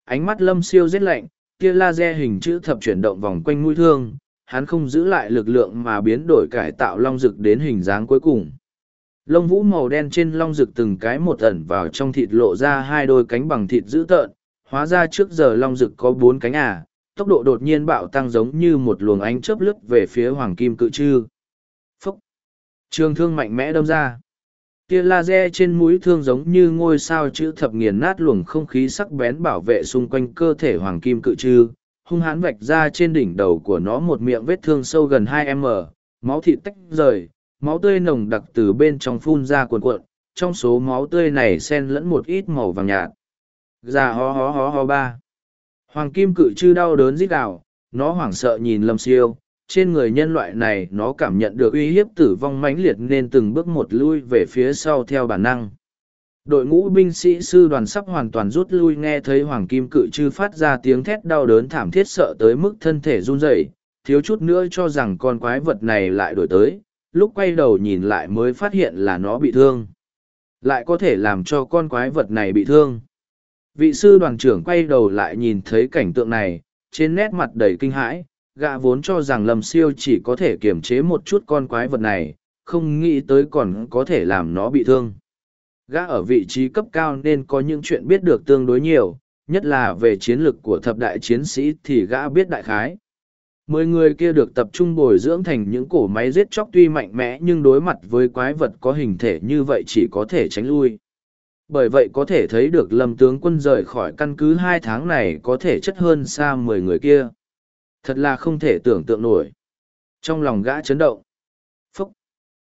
Ánh mắt lâm siêu rét lạnh, tia laser hình chữ thập chuyển động vòng quanh mũi thương hắn không giữ lại lực lượng mà biến đổi cải tạo long rực đến hình dáng cuối cùng. Lông vũ màu đen trên long rực từng cái một ẩn vào trong thịt lộ ra hai đôi cánh bằng thịt dữ tợn, hóa ra trước giờ long rực có bốn cánh à tốc độ đột nhiên bạo tăng giống như một luồng ánh chớp lướt về phía hoàng kim cự trư. Phúc! Trường thương mạnh mẽ đâm ra. Tia laser trên mũi thương giống như ngôi sao chữ thập nghiền nát luồng không khí sắc bén bảo vệ xung quanh cơ thể hoàng kim cự trư hung hãn vạch ra trên đỉnh đầu của nó một miệng vết thương sâu gần hai m máu thịt tách rời máu tươi nồng đặc từ bên trong phun ra cuồn cuộn trong số máu tươi này xen lẫn một ít màu vàng nhạt. Già ho ho ho ho ba. Hoàng kim cự chư đau đớn rít đảo, nó hoảng sợ nhìn lâm siêu trên người nhân loại này nó cảm nhận được uy hiếp tử vong mãnh liệt nên từng bước một lui về phía sau theo bản năng đội ngũ binh sĩ sư đoàn sắp hoàn toàn rút lui nghe thấy hoàng kim cự chư phát ra tiếng thét đau đớn thảm thiết sợ tới mức thân thể run rẩy, thiếu chút nữa cho rằng con quái vật này lại đổi tới, lúc quay đầu nhìn lại mới phát hiện là nó bị thương. Lại có thể làm cho con quái vật này bị thương. Vị sư đoàn trưởng quay đầu lại nhìn thấy cảnh tượng này, trên nét mặt đầy kinh hãi, gã vốn cho rằng lâm siêu chỉ có thể kiềm chế một chút con quái vật này, không nghĩ tới còn có thể làm nó bị thương gã ở vị trí cấp cao nên có những chuyện biết được tương đối nhiều, nhất là về chiến lược của thập đại chiến sĩ thì gã biết đại khái. Mười người kia được tập trung bồi dưỡng thành những cổ máy giết chóc tuy mạnh mẽ nhưng đối mặt với quái vật có hình thể như vậy chỉ có thể tránh lui. Bởi vậy có thể thấy được lâm tướng quân rời khỏi căn cứ hai tháng này có thể chất hơn xa mười người kia. Thật là không thể tưởng tượng nổi. Trong lòng gã chấn động. Phúc!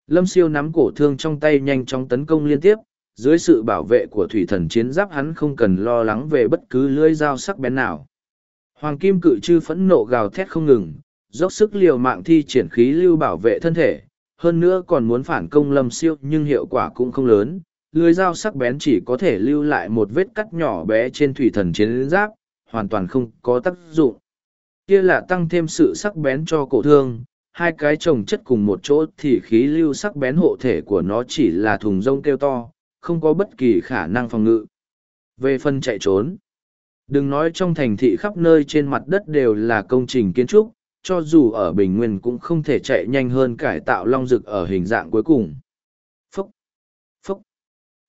Lâm siêu nắm cổ thương trong tay nhanh chóng tấn công liên tiếp dưới sự bảo vệ của thủy thần chiến giáp hắn không cần lo lắng về bất cứ lưỡi dao sắc bén nào. Hoàng kim cự chư phẫn nộ gào thét không ngừng, dốc sức liều mạng thi triển khí lưu bảo vệ thân thể, hơn nữa còn muốn phản công lâm siêu nhưng hiệu quả cũng không lớn. Lưới dao sắc bén chỉ có thể lưu lại một vết cắt nhỏ bé trên thủy thần chiến giáp, hoàn toàn không có tác dụng. Kia là tăng thêm sự sắc bén cho cổ thương, hai cái chồng chất cùng một chỗ thì khí lưu sắc bén hộ thể của nó chỉ là thùng rông kêu to không có bất kỳ khả năng phòng ngự. Về phần chạy trốn đừng nói trong thành thị khắp nơi trên mặt đất đều là công trình kiến trúc cho dù ở bình nguyên cũng không thể chạy nhanh hơn cải tạo long rực ở hình dạng cuối cùng. Phúc phúc.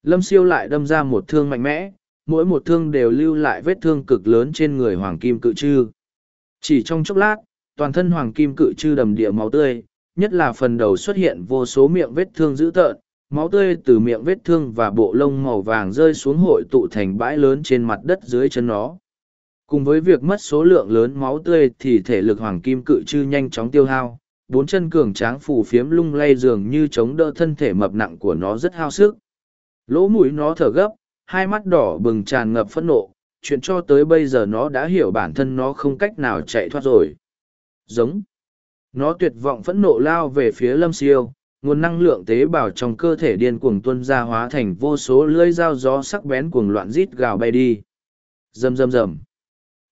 Lâm siêu lại đâm ra một thương mạnh mẽ mỗi một thương đều lưu lại vết thương cực lớn trên người hoàng kim cự trư. Chỉ trong chốc lát, toàn thân hoàng kim cự Trư đầm địa máu tươi, nhất là phần đầu xuất hiện vô số miệng vết thương dữ tợn, máu tươi từ miệng vết thương và bộ lông màu vàng rơi xuống hội tụ thành bãi lớn trên mặt đất dưới chân nó. Cùng với việc mất số lượng lớn máu tươi thì thể lực hoàng kim cự chư nhanh chóng tiêu hao, bốn chân cường tráng phủ phiếm lung lay dường như chống đỡ thân thể mập nặng của nó rất hao sức. Lỗ mũi nó thở gấp, hai mắt đỏ bừng tràn ngập phẫn nộ, chuyện cho tới bây giờ nó đã hiểu bản thân nó không cách nào chạy thoát rồi. Giống. Nó tuyệt vọng phẫn nộ lao về phía lâm siêu, nguồn năng lượng tế bào trong cơ thể điên cuồng tuân ra hóa thành vô số lưỡi dao gió sắc bén cuồng loạn rít gào bay đi. Rầm rầm rầm.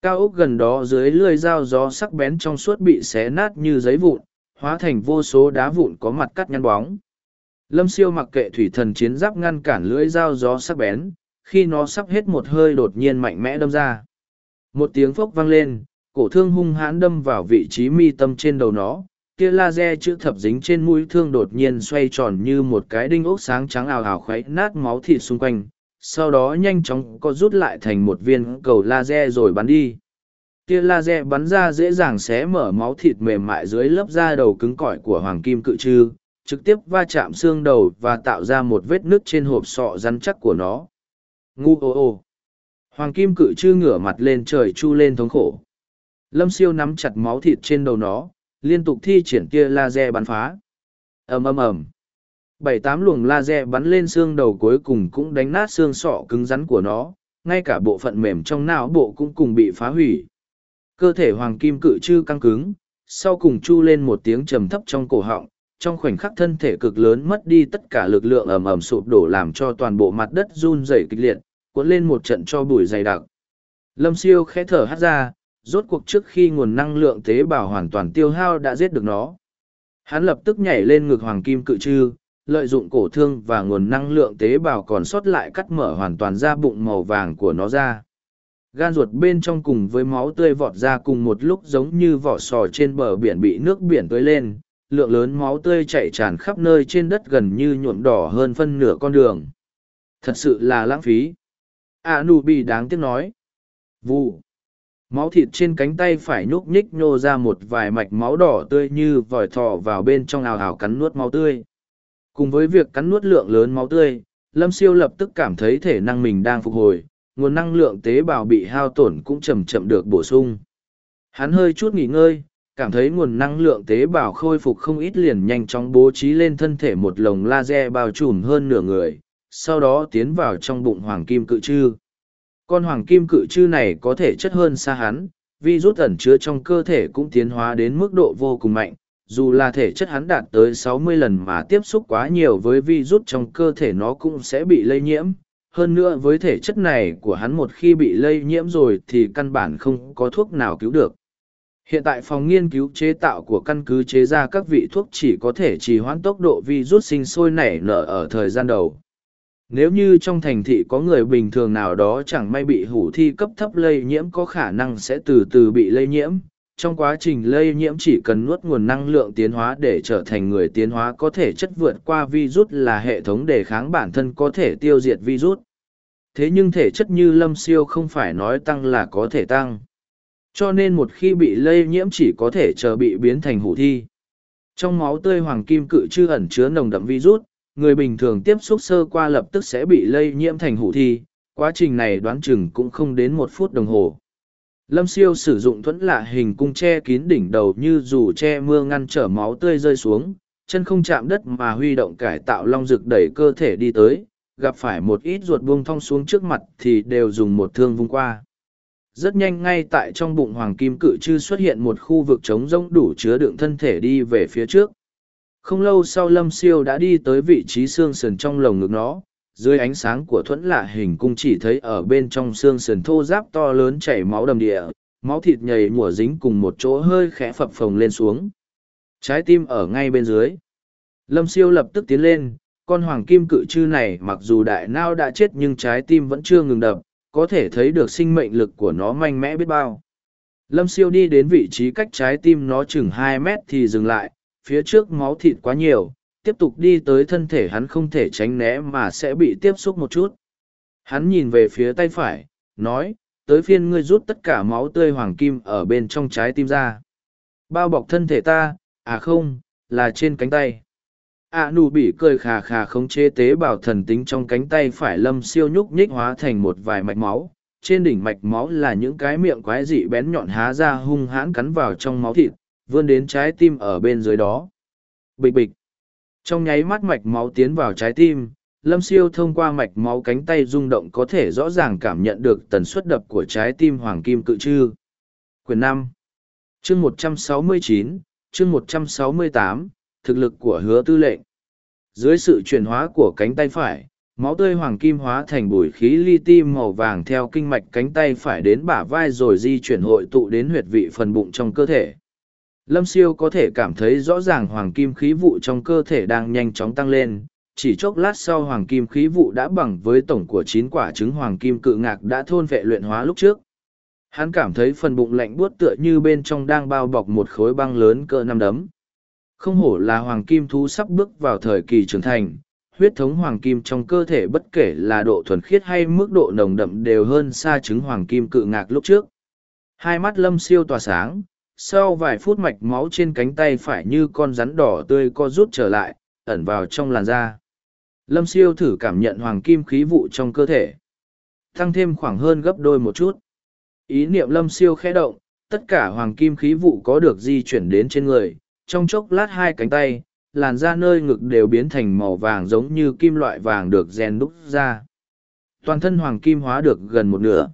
Cao ốc gần đó dưới lưỡi dao gió sắc bén trong suốt bị xé nát như giấy vụn, hóa thành vô số đá vụn có mặt cắt nhăn bóng. Lâm siêu mặc kệ thủy thần chiến giáp ngăn cản lưỡi dao gió sắc bén, khi nó sắp hết một hơi đột nhiên mạnh mẽ đâm ra. Một tiếng phốc vang lên, cổ thương hung hãn đâm vào vị trí mi tâm trên đầu nó, tia laser chữ thập dính trên mũi thương đột nhiên xoay tròn như một cái đinh ốc sáng trắng ào ào khuấy nát máu thịt xung quanh, sau đó nhanh chóng có rút lại thành một viên cầu laser rồi bắn đi. Tia laser bắn ra dễ dàng xé mở máu thịt mềm mại dưới lớp da đầu cứng cỏi của hoàng kim cự trư, trực tiếp va chạm xương đầu và tạo ra một vết nứt trên hộp sọ rắn chắc của nó. Ngu ô ô. Hoàng kim cự chư ngửa mặt lên trời chu lên thống khổ. Lâm siêu nắm chặt máu thịt trên đầu nó liên tục thi triển tia laser bắn phá. Ầm ầm ầm. Bảy tám luồng laser bắn lên xương đầu cuối cùng cũng đánh nát xương sọ cứng rắn của nó, ngay cả bộ phận mềm trong não bộ cũng cùng bị phá hủy. Cơ thể hoàng kim cự chư căng cứng, sau cùng chu lên một tiếng trầm thấp trong cổ họng, trong khoảnh khắc thân thể cực lớn mất đi tất cả lực lượng ầm ầm sụp đổ làm cho toàn bộ mặt đất run rẩy kịch liệt, cuốn lên một trận cho bụi dày đặc. Lâm siêu khẽ thở hắt ra rốt cuộc trước khi nguồn năng lượng tế bào hoàn toàn tiêu hao đã giết được nó. Hắn lập tức nhảy lên ngực hoàng kim cự trư, lợi dụng cổ thương và nguồn năng lượng tế bào còn sót lại cắt mở hoàn toàn ra bụng màu vàng của nó ra. Gan ruột bên trong cùng với máu tươi vọt ra cùng một lúc giống như vỏ sò trên bờ biển bị nước biển tưới lên, lượng lớn máu tươi chảy tràn khắp nơi trên đất gần như nhuộm đỏ hơn phân nửa con đường. Thật sự là lãng phí. A bị đáng tiếc nói. Vụ máu thịt trên cánh tay phải nhúc nhích nhô ra một vài mạch máu đỏ tươi như vòi thọ vào bên trong ào ào cắn nuốt máu tươi. Cùng với việc cắn nuốt lượng lớn máu tươi, lâm siêu lập tức cảm thấy thể năng mình đang phục hồi, nguồn năng lượng tế bào bị hao tổn cũng chầm chậm được bổ sung. Hắn hơi chút nghỉ ngơi, cảm thấy nguồn năng lượng tế bào khôi phục không ít liền nhanh chóng bố trí lên thân thể một lồng laser bao trùm hơn nửa người, sau đó tiến vào trong bụng hoàng kim cự trư con hoàng kim cự chư này có thể chất hơn xa hắn vi rút ẩn chứa trong cơ thể cũng tiến hóa đến mức độ vô cùng mạnh, dù là thể chất hắn đạt tới 60 lần mà tiếp xúc quá nhiều với vi rút trong cơ thể nó cũng sẽ bị lây nhiễm. Hơn nữa với thể chất này của hắn một khi bị lây nhiễm rồi thì căn bản không có thuốc nào cứu được. Hiện tại phòng nghiên cứu chế tạo của căn cứ chế ra các vị thuốc chỉ có thể trì hoãn tốc độ vi rút sinh sôi nảy nở ở thời gian đầu nếu như trong thành thị có người bình thường nào đó chẳng may bị hủ thi cấp thấp lây nhiễm có khả năng sẽ từ từ bị lây nhiễm. Trong quá trình lây nhiễm chỉ cần nuốt nguồn năng lượng tiến hóa để trở thành người tiến hóa có thể chất vượt qua virus là hệ thống đề kháng bản thân có thể tiêu diệt virus. Thế nhưng thể chất như lâm siêu không phải nói tăng là có thể tăng. Cho nên một khi bị lây nhiễm chỉ có thể chờ bị biến thành hủ thi. Trong máu tươi hoàng kim cự chư ẩn chứa nồng đậm virus người bình thường tiếp xúc sơ qua lập tức sẽ bị lây nhiễm thành hủ thi, quá trình này đoán chừng cũng không đến một phút đồng hồ. Lâm siêu sử dụng thuẫn lạ hình cung che kín đỉnh đầu như dù che mưa ngăn trở máu tươi rơi xuống, chân không chạm đất mà huy động cải tạo long rực đẩy cơ thể đi tới, gặp phải một ít ruột buông thong xuống trước mặt thì đều dùng một thương vung qua. Rất nhanh ngay tại trong bụng hoàng kim cự chư xuất hiện một khu vực trống rỗng đủ chứa đựng thân thể đi về phía trước không lâu sau lâm siêu đã đi tới vị trí xương sườn trong lồng ngực nó, dưới ánh sáng của thuẫn lạ hình cung chỉ thấy ở bên trong xương sườn thô giáp to lớn chảy máu đầm địa, máu thịt nhầy mùa dính cùng một chỗ hơi khẽ phập phồng lên xuống. Trái tim ở ngay bên dưới. Lâm siêu lập tức tiến lên, con hoàng kim cự chư này mặc dù đại nao đã chết nhưng trái tim vẫn chưa ngừng đập, có thể thấy được sinh mệnh lực của nó mạnh mẽ biết bao. Lâm siêu đi đến vị trí cách trái tim nó chừng hai mét thì dừng lại phía trước máu thịt quá nhiều, tiếp tục đi tới thân thể hắn không thể tránh né mà sẽ bị tiếp xúc một chút. Hắn nhìn về phía tay phải, nói, tới phiên ngươi rút tất cả máu tươi hoàng kim ở bên trong trái tim ra. Bao bọc thân thể ta à không, là trên cánh tay. À nụ bị cười khà khà khống chế tế bào thần tính trong cánh tay phải lâm siêu nhúc nhích hóa thành một vài mạch máu. Trên đỉnh mạch máu là những cái miệng quái dị bén nhọn há ra hung hãn cắn vào trong máu thịt vươn đến trái tim ở bên dưới đó bịch bịch trong nháy mắt mạch máu tiến vào trái tim lâm siêu thông qua mạch máu cánh tay rung động có thể rõ ràng cảm nhận được tần suất đập của trái tim hoàng kim cự trư quyền năm chương một trăm sáu mươi chín chương một trăm sáu mươi tám thực lực của hứa tư lệnh. Dưới sự chuyển hóa của cánh tay phải, máu tươi hoàng kim hóa thành bụi khí li ti màu vàng theo kinh mạch cánh tay phải đến bả vai rồi di chuyển hội tụ đến huyệt vị phần bụng trong cơ thể. Lâm siêu có thể cảm thấy rõ ràng hoàng kim khí vụ trong cơ thể đang nhanh chóng tăng lên, chỉ chốc lát sau hoàng kim khí vụ đã bằng với tổng của chín quả trứng hoàng kim cự ngạc đã thôn vệ luyện hóa lúc trước. Hắn cảm thấy phần bụng lạnh buốt tựa như bên trong đang bao bọc một khối băng lớn cỡ năm đấm. Không hổ là hoàng kim thú sắp bước vào thời kỳ trưởng thành, huyết thống hoàng kim trong cơ thể bất kể là độ thuần khiết hay mức độ nồng đậm đều hơn xa trứng hoàng kim cự ngạc lúc trước. Hai mắt lâm siêu tỏa sáng, sau vài phút mạch máu trên cánh tay phải như con rắn đỏ tươi co rút trở lại, ẩn vào trong làn da. Lâm siêu thử cảm nhận hoàng kim khí vụ trong cơ thể. Tăng thêm khoảng hơn gấp đôi một chút. Ý niệm lâm siêu khẽ động, tất cả hoàng kim khí vụ có được di chuyển đến trên người, trong chốc lát hai cánh tay, làn da nơi ngực đều biến thành màu vàng giống như kim loại vàng được rèn đúc ra. Toàn thân hoàng kim hóa được gần một nửa.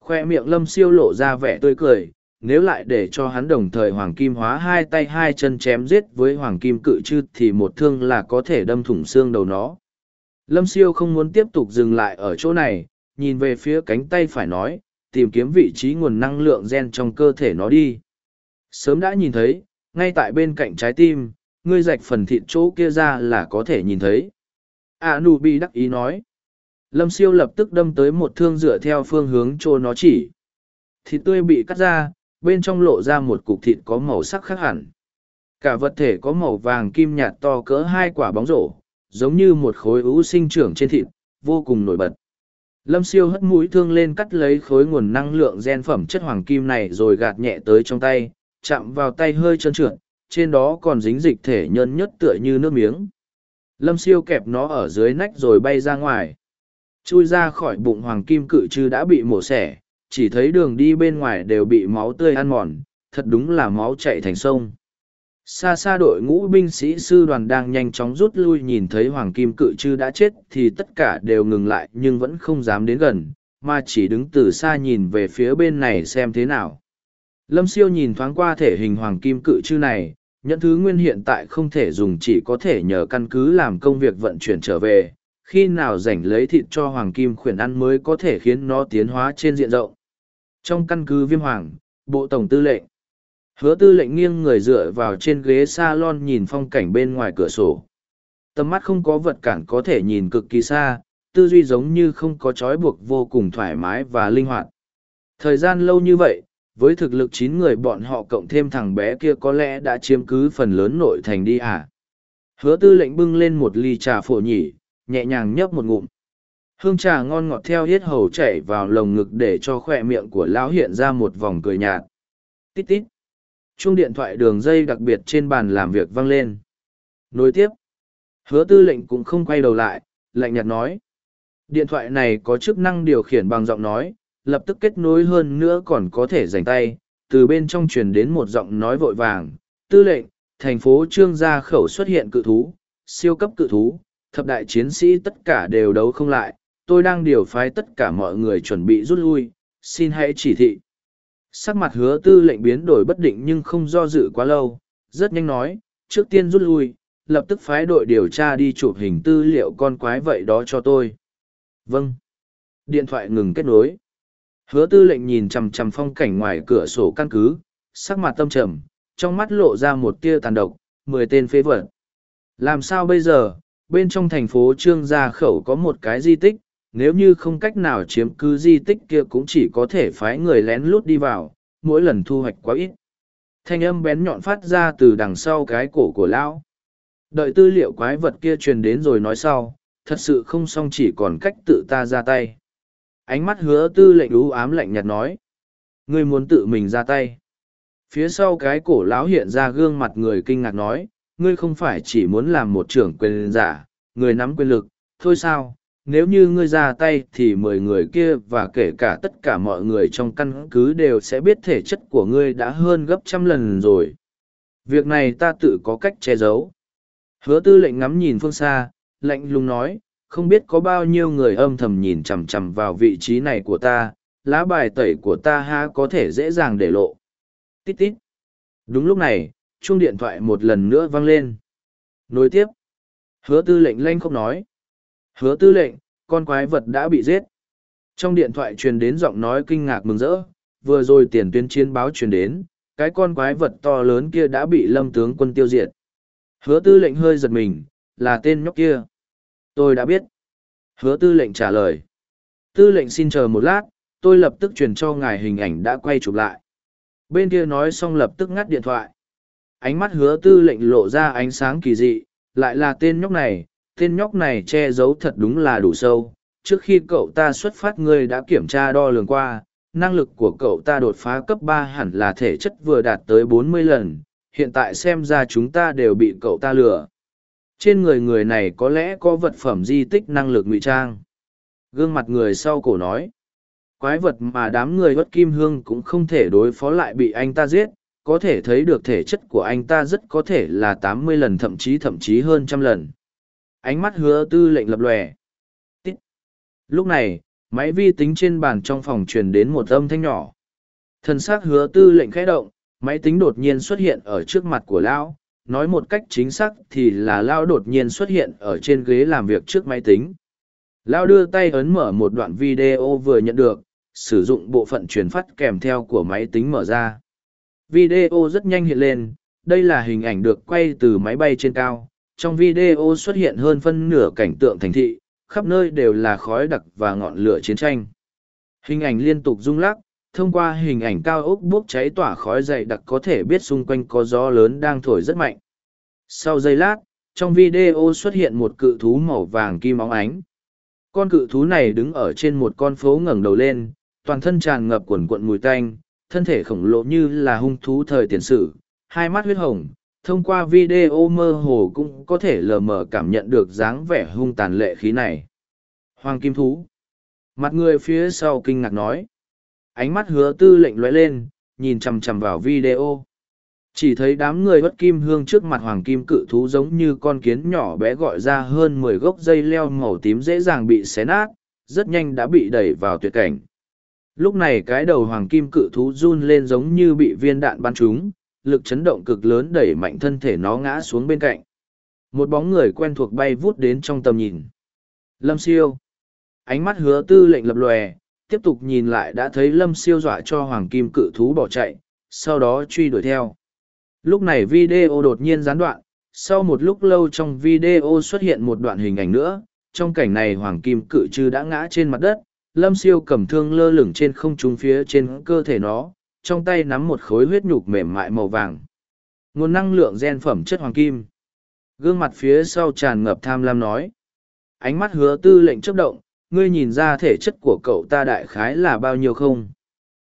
Khoe miệng lâm siêu lộ ra vẻ tươi cười, nếu lại để cho hắn đồng thời hoàng kim hóa hai tay hai chân chém giết với hoàng kim cự chư thì một thương là có thể đâm thủng xương đầu nó. Lâm siêu không muốn tiếp tục dừng lại ở chỗ này, nhìn về phía cánh tay phải nói, tìm kiếm vị trí nguồn năng lượng gen trong cơ thể nó đi. Sớm đã nhìn thấy, ngay tại bên cạnh trái tim, ngươi rạch phần thịt chỗ kia ra là có thể nhìn thấy. A Nu Bi đắc ý nói. Lâm siêu lập tức đâm tới một thương dựa theo phương hướng chỗ nó chỉ. Thịt tươi bị cắt ra, bên trong lộ ra một cục thịt có màu sắc khác hẳn. Cả vật thể có màu vàng kim nhạt to cỡ hai quả bóng rổ, giống như một khối ú sinh trưởng trên thịt, vô cùng nổi bật. Lâm siêu hất mũi thương lên cắt lấy khối nguồn năng lượng gen phẩm chất hoàng kim này rồi gạt nhẹ tới trong tay, chạm vào tay hơi trơn trượt, trên đó còn dính dịch thể nhân nhất tựa như nước miếng. Lâm siêu kẹp nó ở dưới nách rồi bay ra ngoài. Chui ra khỏi bụng hoàng kim cự trư đã bị mổ xẻ, chỉ thấy đường đi bên ngoài đều bị máu tươi ăn mòn, thật đúng là máu chạy thành sông. Xa xa đội ngũ binh sĩ sư đoàn đang nhanh chóng rút lui nhìn thấy Hoàng Kim Cự Trư đã chết thì tất cả đều ngừng lại nhưng vẫn không dám đến gần, mà chỉ đứng từ xa nhìn về phía bên này xem thế nào. Lâm siêu nhìn thoáng qua thể hình Hoàng Kim Cự Trư này, nhận thứ nguyên hiện tại không thể dùng chỉ có thể nhờ căn cứ làm công việc vận chuyển trở về, khi nào rảnh lấy thịt cho Hoàng Kim khuyển ăn mới có thể khiến nó tiến hóa trên diện rộng. Trong căn cứ viêm hoàng, bộ tổng tư lệnh, hứa tư lệnh nghiêng người dựa vào trên ghế salon nhìn phong cảnh bên ngoài cửa sổ. Tầm mắt không có vật cản có thể nhìn cực kỳ xa, tư duy giống như không có trói buộc vô cùng thoải mái và linh hoạt. Thời gian lâu như vậy, với thực lực chín người bọn họ cộng thêm thằng bé kia có lẽ đã chiếm cứ phần lớn nội thành đi à. Hứa tư lệnh bưng lên một ly trà phổ nhỉ, nhẹ nhàng nhấp một ngụm. Hương trà ngon ngọt theo hết hầu chảy vào lồng ngực để cho khoe miệng của lão hiện ra một vòng cười nhạt. Tít tít. Chuông điện thoại đường dây đặc biệt trên bàn làm việc vang lên. Nối tiếp. Hứa tư lệnh cũng không quay đầu lại, lạnh nhạt nói. Điện thoại này có chức năng điều khiển bằng giọng nói, lập tức kết nối hơn nữa còn có thể dành tay. Từ bên trong truyền đến một giọng nói vội vàng. Tư lệnh, thành phố Trương Gia Khẩu xuất hiện cự thú, siêu cấp cự thú, thập đại chiến sĩ tất cả đều đấu không lại, tôi đang điều phái tất cả mọi người chuẩn bị rút lui, xin hãy chỉ thị. Sắc mặt hứa tư lệnh biến đổi bất định nhưng không do dự quá lâu, rất nhanh nói, trước tiên rút lui, lập tức phái đội điều tra đi chụp hình tư liệu con quái vậy đó cho tôi. Vâng. Điện thoại ngừng kết nối. Hứa tư lệnh nhìn chằm chằm phong cảnh ngoài cửa sổ căn cứ, sắc mặt tâm trầm, trong mắt lộ ra một tia tàn độc, mười tên phế vật. Làm sao bây giờ, bên trong thành phố Trương Gia Khẩu có một cái di tích, nếu như không cách nào chiếm cứ di tích kia cũng chỉ có thể phái người lén lút đi vào, mỗi lần thu hoạch quá ít. Thanh âm bén nhọn phát ra từ đằng sau cái cổ của lão. Đợi tư liệu quái vật kia truyền đến rồi nói sau, thật sự không xong chỉ còn cách tự ta ra tay. Ánh mắt hứa tư lệnh ú ám lạnh nhạt nói, ngươi muốn tự mình ra tay? Phía sau cái cổ lão hiện ra gương mặt người kinh ngạc nói, ngươi không phải chỉ muốn làm một trưởng quyền giả, người nắm quyền lực, thôi sao? Nếu như ngươi ra tay thì mười người kia và kể cả tất cả mọi người trong căn cứ đều sẽ biết thể chất của ngươi đã hơn gấp trăm lần rồi. Việc này ta tự có cách che giấu. Hứa tư lệnh ngắm nhìn phương xa, lạnh lùng nói, không biết có bao nhiêu người âm thầm nhìn chằm chằm vào vị trí này của ta, lá bài tẩy của ta ha có thể dễ dàng để lộ. Tít tít. Đúng lúc này, chuông điện thoại một lần nữa vang lên. Nối tiếp. Hứa tư lệnh lanh không nói Hứa tư lệnh, con quái vật đã bị giết. Trong điện thoại truyền đến giọng nói kinh ngạc mừng rỡ, vừa rồi tiền tuyên chiến báo truyền đến, cái con quái vật to lớn kia đã bị lâm tướng quân tiêu diệt. Hứa tư lệnh hơi giật mình, là tên nhóc kia. Tôi đã biết. Hứa tư lệnh trả lời. Tư lệnh xin chờ một lát, tôi lập tức truyền cho ngài hình ảnh đã quay chụp lại. Bên kia nói xong lập tức ngắt điện thoại. Ánh mắt hứa tư lệnh lộ ra ánh sáng kỳ dị, lại là tên nhóc này, tên nhóc này che giấu thật đúng là đủ sâu. Trước khi cậu ta xuất phát ngươi đã kiểm tra đo lường qua năng lực của cậu ta đột phá cấp ba hẳn là thể chất vừa đạt tới bốn mươi lần. Hiện tại xem ra chúng ta đều bị cậu ta lừa. Trên người người này có lẽ có vật phẩm di tích năng lực ngụy trang. Gương mặt người sau cổ nói Quái vật mà đám người bất kim hương cũng không thể đối phó lại bị anh ta giết, có thể thấy được thể chất của anh ta rất có thể là tám mươi lần thậm chí thậm chí hơn trăm lần. Ánh mắt hứa tư lệnh lập lòe. Lúc này, máy vi tính trên bàn trong phòng truyền đến một âm thanh nhỏ. Thân xác hứa tư lệnh khẽ động, máy tính đột nhiên xuất hiện ở trước mặt của lão. Nói một cách chính xác thì là lão đột nhiên xuất hiện ở trên ghế làm việc trước máy tính. Lão đưa tay ấn mở một đoạn video vừa nhận được sử dụng bộ phận truyền phát kèm theo của máy tính mở ra. Video rất nhanh hiện lên đây là hình ảnh được quay từ máy bay trên cao trong video xuất hiện hơn phân nửa cảnh tượng thành thị, khắp nơi đều là khói đặc và ngọn lửa chiến tranh. Hình ảnh liên tục rung lắc, thông qua hình ảnh cao ốc bốc cháy tỏa khói dày đặc có thể biết xung quanh có gió lớn đang thổi rất mạnh. Sau giây lát, trong video xuất hiện một cự thú màu vàng kim óng ánh. Con cự thú này đứng ở trên một con phố ngẩng đầu lên, toàn thân tràn ngập quần quận mùi tanh, thân thể khổng lồ như là hung thú thời tiền sử, hai mắt huyết hồng thông qua video mơ hồ cũng có thể lờ mờ cảm nhận được dáng vẻ hung tàn lệ khí này. Hoàng kim thú. Mặt người phía sau kinh ngạc nói. Ánh mắt hứa tư lệnh lóe lên, nhìn chằm chằm vào video. Chỉ thấy đám người bất kim hương trước mặt hoàng kim cự thú giống như con kiến nhỏ bé gọi ra hơn mười gốc dây leo màu tím dễ dàng bị xé nát, rất nhanh đã bị đẩy vào tuyệt cảnh. Lúc này cái đầu hoàng kim cự thú run lên giống như bị viên đạn bắn trúng lực chấn động cực lớn đẩy mạnh thân thể nó ngã xuống bên cạnh. Một bóng người quen thuộc bay vút đến trong tầm nhìn. Lâm siêu. Ánh mắt hứa tư lệnh lập lòe, tiếp tục nhìn lại đã thấy lâm siêu dọa cho hoàng kim cự thú bỏ chạy, sau đó truy đuổi theo. Lúc này video đột nhiên gián đoạn, sau một lúc lâu trong video xuất hiện một đoạn hình ảnh nữa, trong cảnh này hoàng kim cự trư đã ngã trên mặt đất, lâm siêu cầm thương lơ lửng trên không trung phía trên cơ thể nó trong tay nắm một khối huyết nhục mềm mại màu vàng nguồn năng lượng gen phẩm chất hoàng kim gương mặt phía sau tràn ngập tham lam nói ánh mắt hứa tư lệnh chấp động ngươi nhìn ra thể chất của cậu ta đại khái là bao nhiêu không?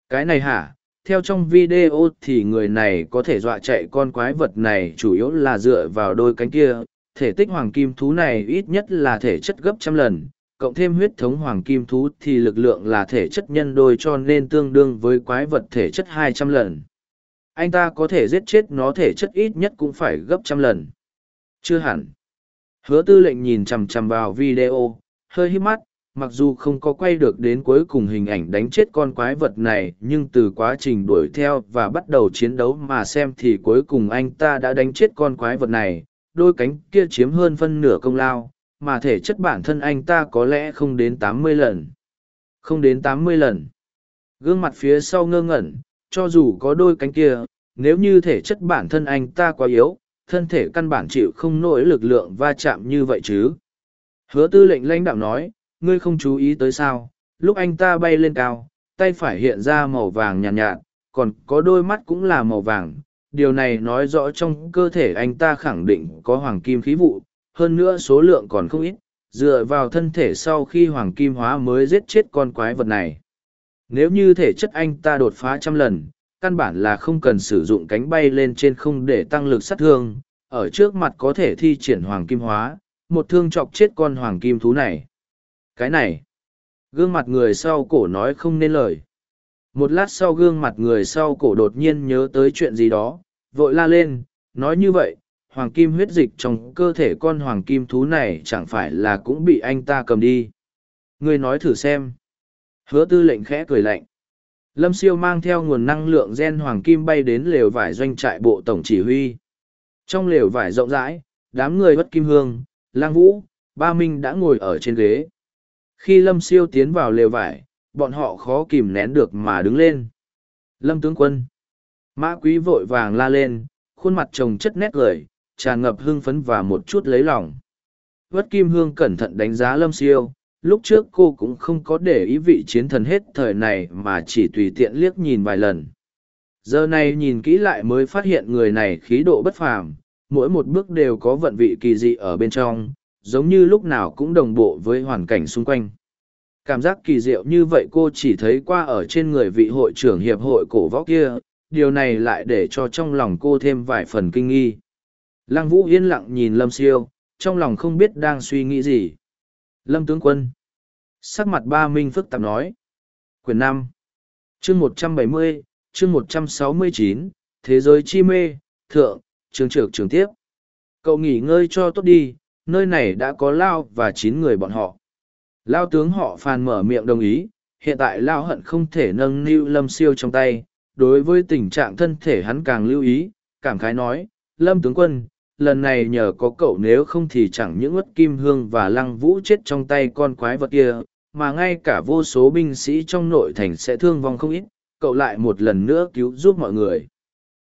Cái này hả? Theo trong video thì người này có thể dọa chạy con quái vật này chủ yếu là dựa vào đôi cánh kia. Thể tích hoàng kim thú này ít nhất là thể chất gấp trăm lần, cộng thêm huyết thống hoàng kim thú thì lực lượng là thể chất nhân đôi cho nên tương đương với quái vật thể chất hai trăm lần. Anh ta có thể giết chết nó thể chất ít nhất cũng phải gấp trăm lần. Chưa hẳn. Hứa tư lệnh nhìn chằm chằm vào video, hơi hít mắt, mặc dù không có quay được đến cuối cùng hình ảnh đánh chết con quái vật này nhưng từ quá trình đuổi theo và bắt đầu chiến đấu mà xem thì cuối cùng anh ta đã đánh chết con quái vật này đôi cánh kia chiếm hơn phân nửa công lao mà thể chất bản thân anh ta có lẽ không đến tám mươi lần. Không đến tám mươi lần. Gương mặt phía sau ngơ ngẩn cho dù có đôi cánh kia nếu như thể chất bản thân anh ta quá yếu thân thể căn bản chịu không nổi lực lượng va chạm như vậy chứ. Hứa tư lệnh lãnh đạo nói ngươi không chú ý tới sao, lúc anh ta bay lên cao, tay phải hiện ra màu vàng nhàn nhạt, nhạt, còn có đôi mắt cũng là màu vàng. Điều này nói rõ trong cơ thể anh ta khẳng định có hoàng kim khí vụ, hơn nữa số lượng còn không ít, dựa vào thân thể sau khi hoàng kim hóa mới giết chết con quái vật này. Nếu như thể chất anh ta đột phá trăm lần, căn bản là không cần sử dụng cánh bay lên trên không để tăng lực sát thương, ở trước mặt có thể thi triển hoàng kim hóa, một thương chọc chết con hoàng kim thú này. Cái này, gương mặt người sau cổ nói không nên lời. Một lát sau gương mặt người sau cổ đột nhiên nhớ tới chuyện gì đó, vội la lên, nói như vậy, hoàng kim huyết dịch trong cơ thể con hoàng kim thú này chẳng phải là cũng bị anh ta cầm đi. Ngươi nói thử xem. Hứa tư lệnh khẽ cười lạnh. Lâm siêu mang theo nguồn năng lượng gen hoàng kim bay đến lều vải doanh trại bộ tổng chỉ huy. Trong lều vải rộng rãi, đám người bất kim hương, lang vũ, ba minh đã ngồi ở trên ghế. Khi Lâm Siêu tiến vào lều vải, bọn họ khó kìm nén được mà đứng lên. Lâm tướng quân. Mã quý vội vàng la lên, khuôn mặt trồng chất nét cười, tràn ngập hưng phấn và một chút lấy lòng. Vất Kim Hương cẩn thận đánh giá Lâm Siêu, lúc trước cô cũng không có để ý vị chiến thần hết thời này mà chỉ tùy tiện liếc nhìn vài lần. Giờ này nhìn kỹ lại mới phát hiện người này khí độ bất phàm, mỗi một bước đều có vận vị kỳ dị ở bên trong, giống như lúc nào cũng đồng bộ với hoàn cảnh xung quanh. Cảm giác kỳ diệu như vậy cô chỉ thấy qua ở trên người vị hội trưởng hiệp hội cổ võ kia, điều này lại để cho trong lòng cô thêm vài phần kinh nghi. Lăng Vũ yên lặng nhìn Lâm Siêu, trong lòng không biết đang suy nghĩ gì. Lâm tướng quân. Sắc mặt ba minh phức tạp nói. Quyền năm chương một trăm bảy mươi chương một trăm sáu mươi chín Thế giới chi mê, thượng, trường trưởng trường tiếp. Cậu nghỉ ngơi cho tốt đi, nơi này đã có Lao và chín người bọn họ. Lao tướng họ phàn mở miệng đồng ý, hiện tại Lao hận không thể nâng niu lâm siêu trong tay. Đối với tình trạng thân thể hắn càng lưu ý, cảm khái nói, Lâm tướng quân, lần này nhờ có cậu nếu không thì chẳng những ất kim hương và lăng vũ chết trong tay con quái vật kia, mà ngay cả vô số binh sĩ trong nội thành sẽ thương vong không ít, cậu lại một lần nữa cứu giúp mọi người.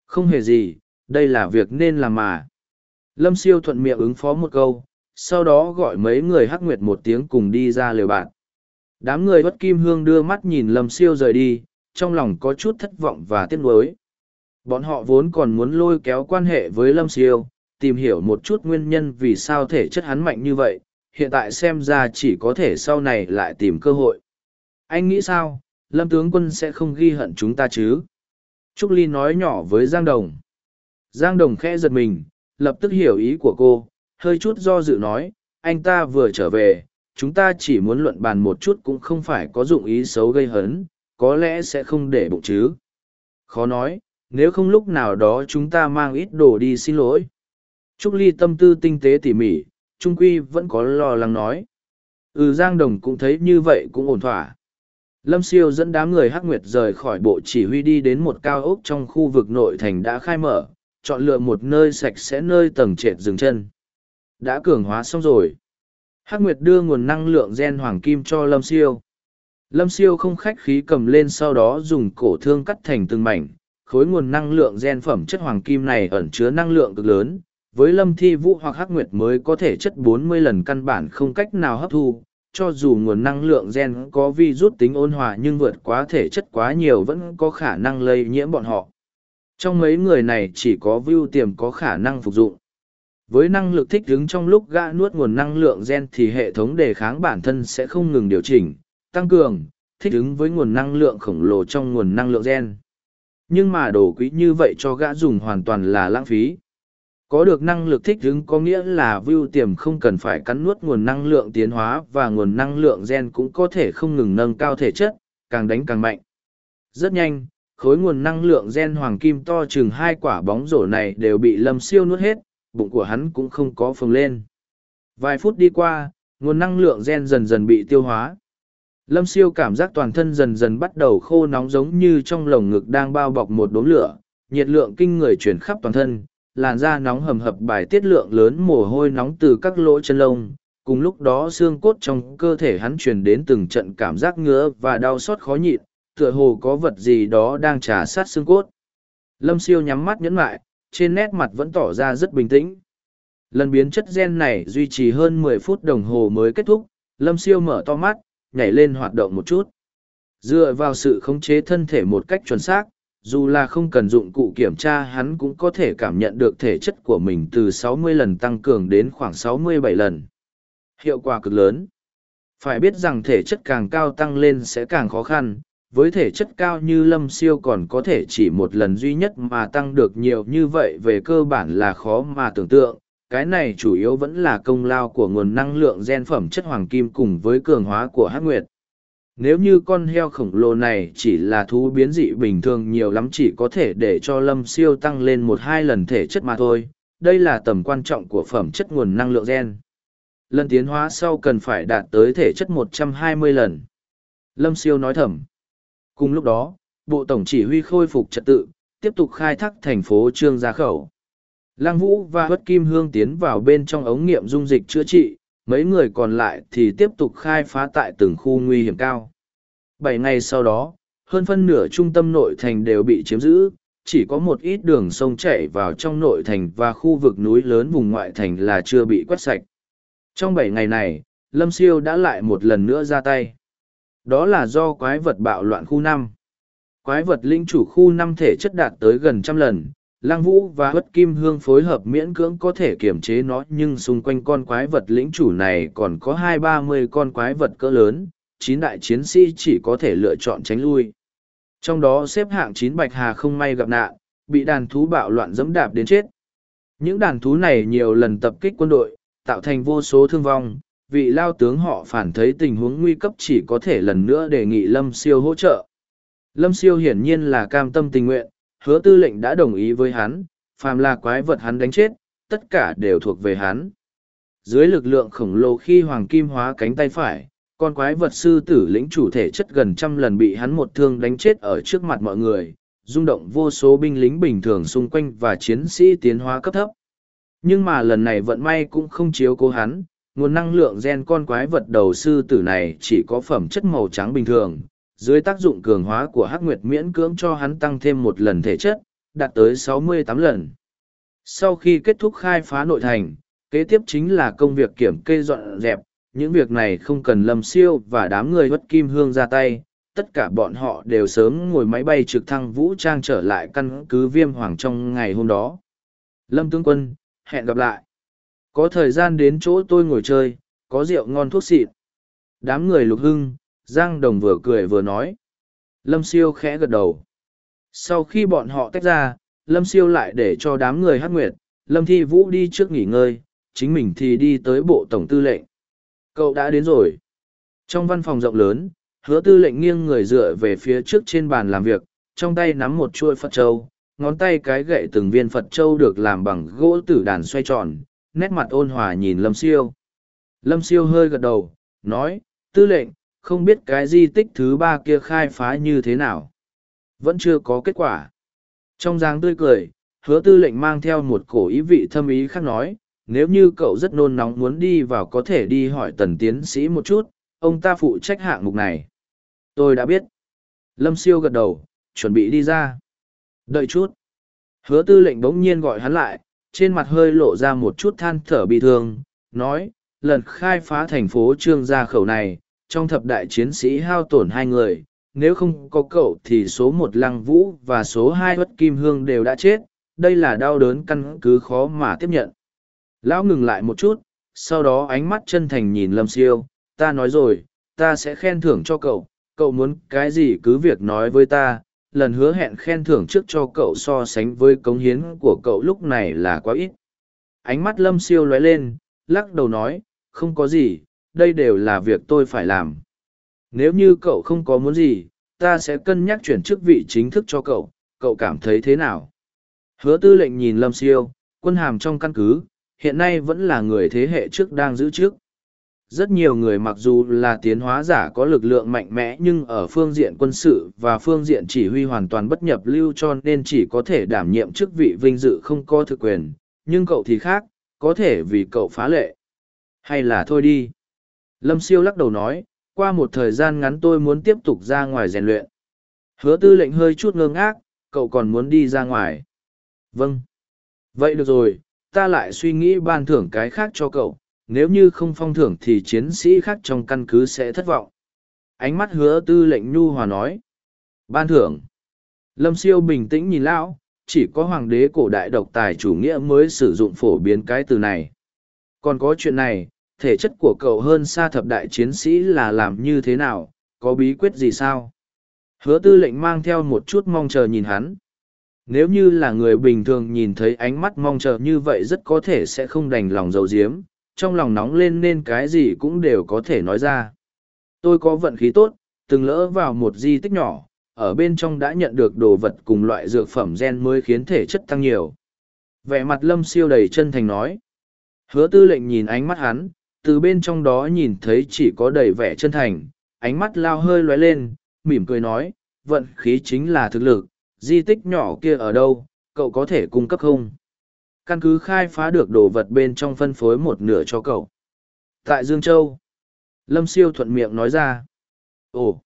Không hề gì, đây là việc nên làm mà. Lâm siêu thuận miệng ứng phó một câu, sau đó gọi mấy người hắc nguyệt một tiếng cùng đi ra lều bạn. Đám người bất kim hương đưa mắt nhìn Lâm siêu rời đi, trong lòng có chút thất vọng và tiếc nuối. Bọn họ vốn còn muốn lôi kéo quan hệ với Lâm siêu, tìm hiểu một chút nguyên nhân vì sao thể chất hắn mạnh như vậy, hiện tại xem ra chỉ có thể sau này lại tìm cơ hội. Anh nghĩ sao, Lâm tướng quân sẽ không ghi hận chúng ta chứ? Trúc Ly nói nhỏ với Giang Đồng. Giang Đồng khẽ giật mình, lập tức hiểu ý của cô, hơi chút do dự nói, anh ta vừa trở về, chúng ta chỉ muốn luận bàn một chút cũng không phải có dụng ý xấu gây hấn, có lẽ sẽ không để bụng chứ. Khó nói, nếu không lúc nào đó chúng ta mang ít đồ đi xin lỗi. Trúc Ly tâm tư tinh tế tỉ mỉ, Trung Quy vẫn có lo lắng nói. Ừ Giang Đồng cũng thấy như vậy cũng ổn thỏa. Lâm Siêu dẫn đám người Hắc Nguyệt rời khỏi bộ chỉ huy đi đến một cao ốc trong khu vực nội thành đã khai mở, chọn lựa một nơi sạch sẽ nơi tầng trệt dừng chân. Đã cường hóa xong rồi. Hắc Nguyệt đưa nguồn năng lượng gen hoàng kim cho Lâm Siêu. Lâm Siêu không khách khí cầm lên sau đó dùng cổ thương cắt thành từng mảnh. Khối nguồn năng lượng gen phẩm chất hoàng kim này ẩn chứa năng lượng cực lớn, với lâm thi vũ hoặc hắc nguyệt mới có thể chất 40 lần căn bản không cách nào hấp thu, cho dù nguồn năng lượng gen có vi rút tính ôn hòa nhưng vượt quá thể chất quá nhiều vẫn có khả năng lây nhiễm bọn họ. Trong mấy người này chỉ có view tiềm có khả năng phục dụng. Với năng lực thích ứng trong lúc gã nuốt nguồn năng lượng gen thì hệ thống đề kháng bản thân sẽ không ngừng điều chỉnh, tăng cường, thích ứng với nguồn năng lượng khổng lồ trong nguồn năng lượng gen. Nhưng mà đồ quý như vậy cho gã dùng hoàn toàn là lãng phí có được năng lực thích ứng có nghĩa là view tiềm không cần phải cắn nuốt nguồn năng lượng tiến hóa và nguồn năng lượng gen cũng có thể không ngừng nâng cao thể chất, càng đánh càng mạnh. Rất nhanh, khối nguồn năng lượng gen hoàng kim to chừng hai quả bóng rổ này đều bị lâm siêu nuốt hết, bụng của hắn cũng không có phồng lên. Vài phút đi qua, nguồn năng lượng gen dần dần bị tiêu hóa. Lâm siêu cảm giác toàn thân dần dần bắt đầu khô nóng giống như trong lồng ngực đang bao bọc một đốm lửa, nhiệt lượng kinh người chuyển khắp toàn thân, làn da nóng hầm hập bài tiết lượng lớn mồ hôi nóng từ các lỗ chân lông, cùng lúc đó xương cốt trong cơ thể hắn truyền đến từng trận cảm giác ngứa và đau xót khó nhịn, tựa hồ có vật gì đó đang trả sát xương cốt. Lâm siêu nhắm mắt nhẫn lại, trên nét mặt vẫn tỏ ra rất bình tĩnh. Lần biến chất gen này duy trì hơn mười phút đồng hồ mới kết thúc, lâm siêu mở to mắt, nhảy lên hoạt động một chút. Dựa vào sự khống chế thân thể một cách chuẩn xác dù là không cần dụng cụ kiểm tra hắn cũng có thể cảm nhận được thể chất của mình từ 60 lần tăng cường đến khoảng 67 lần. Hiệu quả cực lớn. Phải biết rằng thể chất càng cao tăng lên sẽ càng khó khăn, với thể chất cao như lâm siêu còn có thể chỉ một lần duy nhất mà tăng được nhiều như vậy về cơ bản là khó mà tưởng tượng. Cái này chủ yếu vẫn là công lao của nguồn năng lượng gen phẩm chất hoàng kim cùng với cường hóa của hắc nguyệt nếu như con heo khổng lồ này chỉ là thú biến dị bình thường nhiều lắm chỉ có thể để cho lâm siêu tăng lên một hai lần thể chất mà thôi, đây là tầm quan trọng của phẩm chất nguồn năng lượng gen. Lần tiến hóa sau cần phải đạt tới thể chất 120 lần. Lâm siêu nói thầm. Cùng lúc đó, bộ tổng chỉ huy khôi phục trật tự, tiếp tục khai thác thành phố trương gia khẩu. Lăng vũ và hất kim hương tiến vào bên trong ống nghiệm dung dịch chữa trị mấy người còn lại thì tiếp tục khai phá tại từng khu nguy hiểm cao. Bảy ngày sau đó, hơn phân nửa trung tâm nội thành đều bị chiếm giữ, chỉ có một ít đường sông chảy vào trong nội thành và khu vực núi lớn vùng ngoại thành là chưa bị quét sạch. Trong bảy ngày này, Lâm Siêu đã lại một lần nữa ra tay. Đó là do quái vật bạo loạn khu năm. Quái vật linh chủ khu năm thể chất đạt tới gần trăm lần, Lăng Vũ và Hất Kim Hương phối hợp miễn cưỡng có thể kiểm chế nó nhưng xung quanh con quái vật lĩnh chủ này còn có hai ba mươi con quái vật cỡ lớn, chín đại chiến sĩ chỉ có thể lựa chọn tránh lui. Trong đó xếp hạng chín Bạch Hà không may gặp nạn, bị đàn thú bạo loạn dẫm đạp đến chết. Những đàn thú này nhiều lần tập kích quân đội, tạo thành vô số thương vong, vị lao tướng họ phản thấy tình huống nguy cấp chỉ có thể lần nữa đề nghị lâm siêu hỗ trợ lâm siêu hiển nhiên là cam tâm tình nguyện hứa tư lệnh đã đồng ý với hắn, phàm là quái vật hắn đánh chết, tất cả đều thuộc về hắn. Dưới lực lượng khổng lồ khi hoàng kim hóa cánh tay phải, con quái vật sư tử lĩnh chủ thể chất gần trăm lần bị hắn một thương đánh chết ở trước mặt mọi người, rung động vô số binh lính bình thường xung quanh và chiến sĩ tiến hóa cấp thấp. Nhưng mà lần này vận may cũng không chiếu cố hắn, nguồn năng lượng gen con quái vật đầu sư tử này chỉ có phẩm chất màu trắng bình thường dưới tác dụng cường hóa của hắc nguyệt miễn cưỡng cho hắn tăng thêm một lần thể chất, đạt tới 68 lần. Sau khi kết thúc khai phá nội thành, kế tiếp chính là công việc kiểm kê dọn dẹp, những việc này không cần lâm siêu và đám người bất kim hương ra tay, tất cả bọn họ đều sớm ngồi máy bay trực thăng vũ trang trở lại căn cứ viêm hoàng trong ngày hôm đó. Lâm tướng quân, hẹn gặp lại. Có thời gian đến chỗ tôi ngồi chơi, có rượu ngon thuốc xịn đám người lục hưng giang đồng vừa cười vừa nói. Lâm siêu khẽ gật đầu. Sau khi bọn họ tách ra lâm siêu lại để cho đám người hát nguyệt. Lâm thi vũ đi trước nghỉ ngơi chính mình thì đi tới bộ tổng tư lệnh. Cậu đã đến rồi. Trong văn phòng rộng lớn hứa tư lệnh nghiêng người dựa về phía trước trên bàn làm việc trong tay nắm một chuôi phật châu, ngón tay cái gậy từng viên phật châu được làm bằng gỗ tử đàn xoay tròn nét mặt ôn hòa nhìn lâm siêu. Lâm siêu hơi gật đầu nói tư lệnh không biết cái di tích thứ ba kia khai phá như thế nào. Vẫn chưa có kết quả. Trong dáng tươi cười, hứa tư lệnh mang theo một cổ ý vị thâm ý khác nói, nếu như cậu rất nôn nóng muốn đi vào có thể đi hỏi tần tiến sĩ một chút, ông ta phụ trách hạng mục này. Tôi đã biết. Lâm siêu gật đầu, chuẩn bị đi ra. Đợi chút. Hứa tư lệnh bỗng nhiên gọi hắn lại, trên mặt hơi lộ ra một chút than thở bị thương, nói, lần khai phá thành phố trương gia khẩu này trong thập đại chiến sĩ hao tổn hai người, nếu không có cậu thì số một lăng vũ và số hai bất kim hương đều đã chết, đây là đau đớn căn cứ khó mà tiếp nhận. Lão ngừng lại một chút, sau đó ánh mắt chân thành nhìn lâm siêu, ta nói rồi, ta sẽ khen thưởng cho cậu cậu muốn cái gì cứ việc nói với ta, lần hứa hẹn khen thưởng trước cho cậu so sánh với cống hiến của cậu lúc này là quá ít. Ánh mắt lâm siêu lóe lên, lắc đầu nói, không có gì đây đều là việc tôi phải làm. Nếu như cậu không có muốn gì, ta sẽ cân nhắc chuyển chức vị chính thức cho cậu cậu cảm thấy thế nào? Hứa tư lệnh nhìn lâm siêu, quân hàm trong căn cứ, hiện nay vẫn là người thế hệ trước đang giữ chức. rất nhiều người mặc dù là tiến hóa giả có lực lượng mạnh mẽ nhưng ở phương diện quân sự và phương diện chỉ huy hoàn toàn bất nhập lưu cho nên chỉ có thể đảm nhiệm chức vị vinh dự không có thực quyền, nhưng cậu thì khác, có thể vì cậu phá lệ. Hay là thôi đi lâm siêu lắc đầu nói, qua một thời gian ngắn tôi muốn tiếp tục ra ngoài rèn luyện. Hứa tư lệnh hơi chút ngơ ngác, cậu còn muốn đi ra ngoài. Vâng. Vậy được rồi, ta lại suy nghĩ ban thưởng cái khác cho cậu, nếu như không phong thưởng thì chiến sĩ khác trong căn cứ sẽ thất vọng. Ánh mắt hứa tư lệnh nhu hòa nói. Ban thưởng. Lâm siêu bình tĩnh nhìn lão, chỉ có hoàng đế cổ đại độc tài chủ nghĩa mới sử dụng phổ biến cái từ này. Còn có chuyện này thể chất của cậu hơn xa thập đại chiến sĩ là làm như thế nào có bí quyết gì sao hứa tư lệnh mang theo một chút mong chờ nhìn hắn nếu như là người bình thường nhìn thấy ánh mắt mong chờ như vậy rất có thể sẽ không đành lòng dầu diếm trong lòng nóng lên nên cái gì cũng đều có thể nói ra. Tôi có vận khí tốt, từng lỡ vào một di tích nhỏ, ở bên trong đã nhận được đồ vật cùng loại dược phẩm gen mới khiến thể chất tăng nhiều. Vẻ mặt lâm siêu đầy chân thành nói. Hứa tư lệnh nhìn ánh mắt hắn, từ bên trong đó nhìn thấy chỉ có đầy vẻ chân thành, ánh mắt lao hơi lóe lên, mỉm cười nói, vận khí chính là thực lực, di tích nhỏ kia ở đâu, cậu có thể cung cấp không? căn cứ khai phá được đồ vật bên trong phân phối một nửa cho cậu. Tại Dương Châu, Lâm Siêu thuận miệng nói ra. Ồ,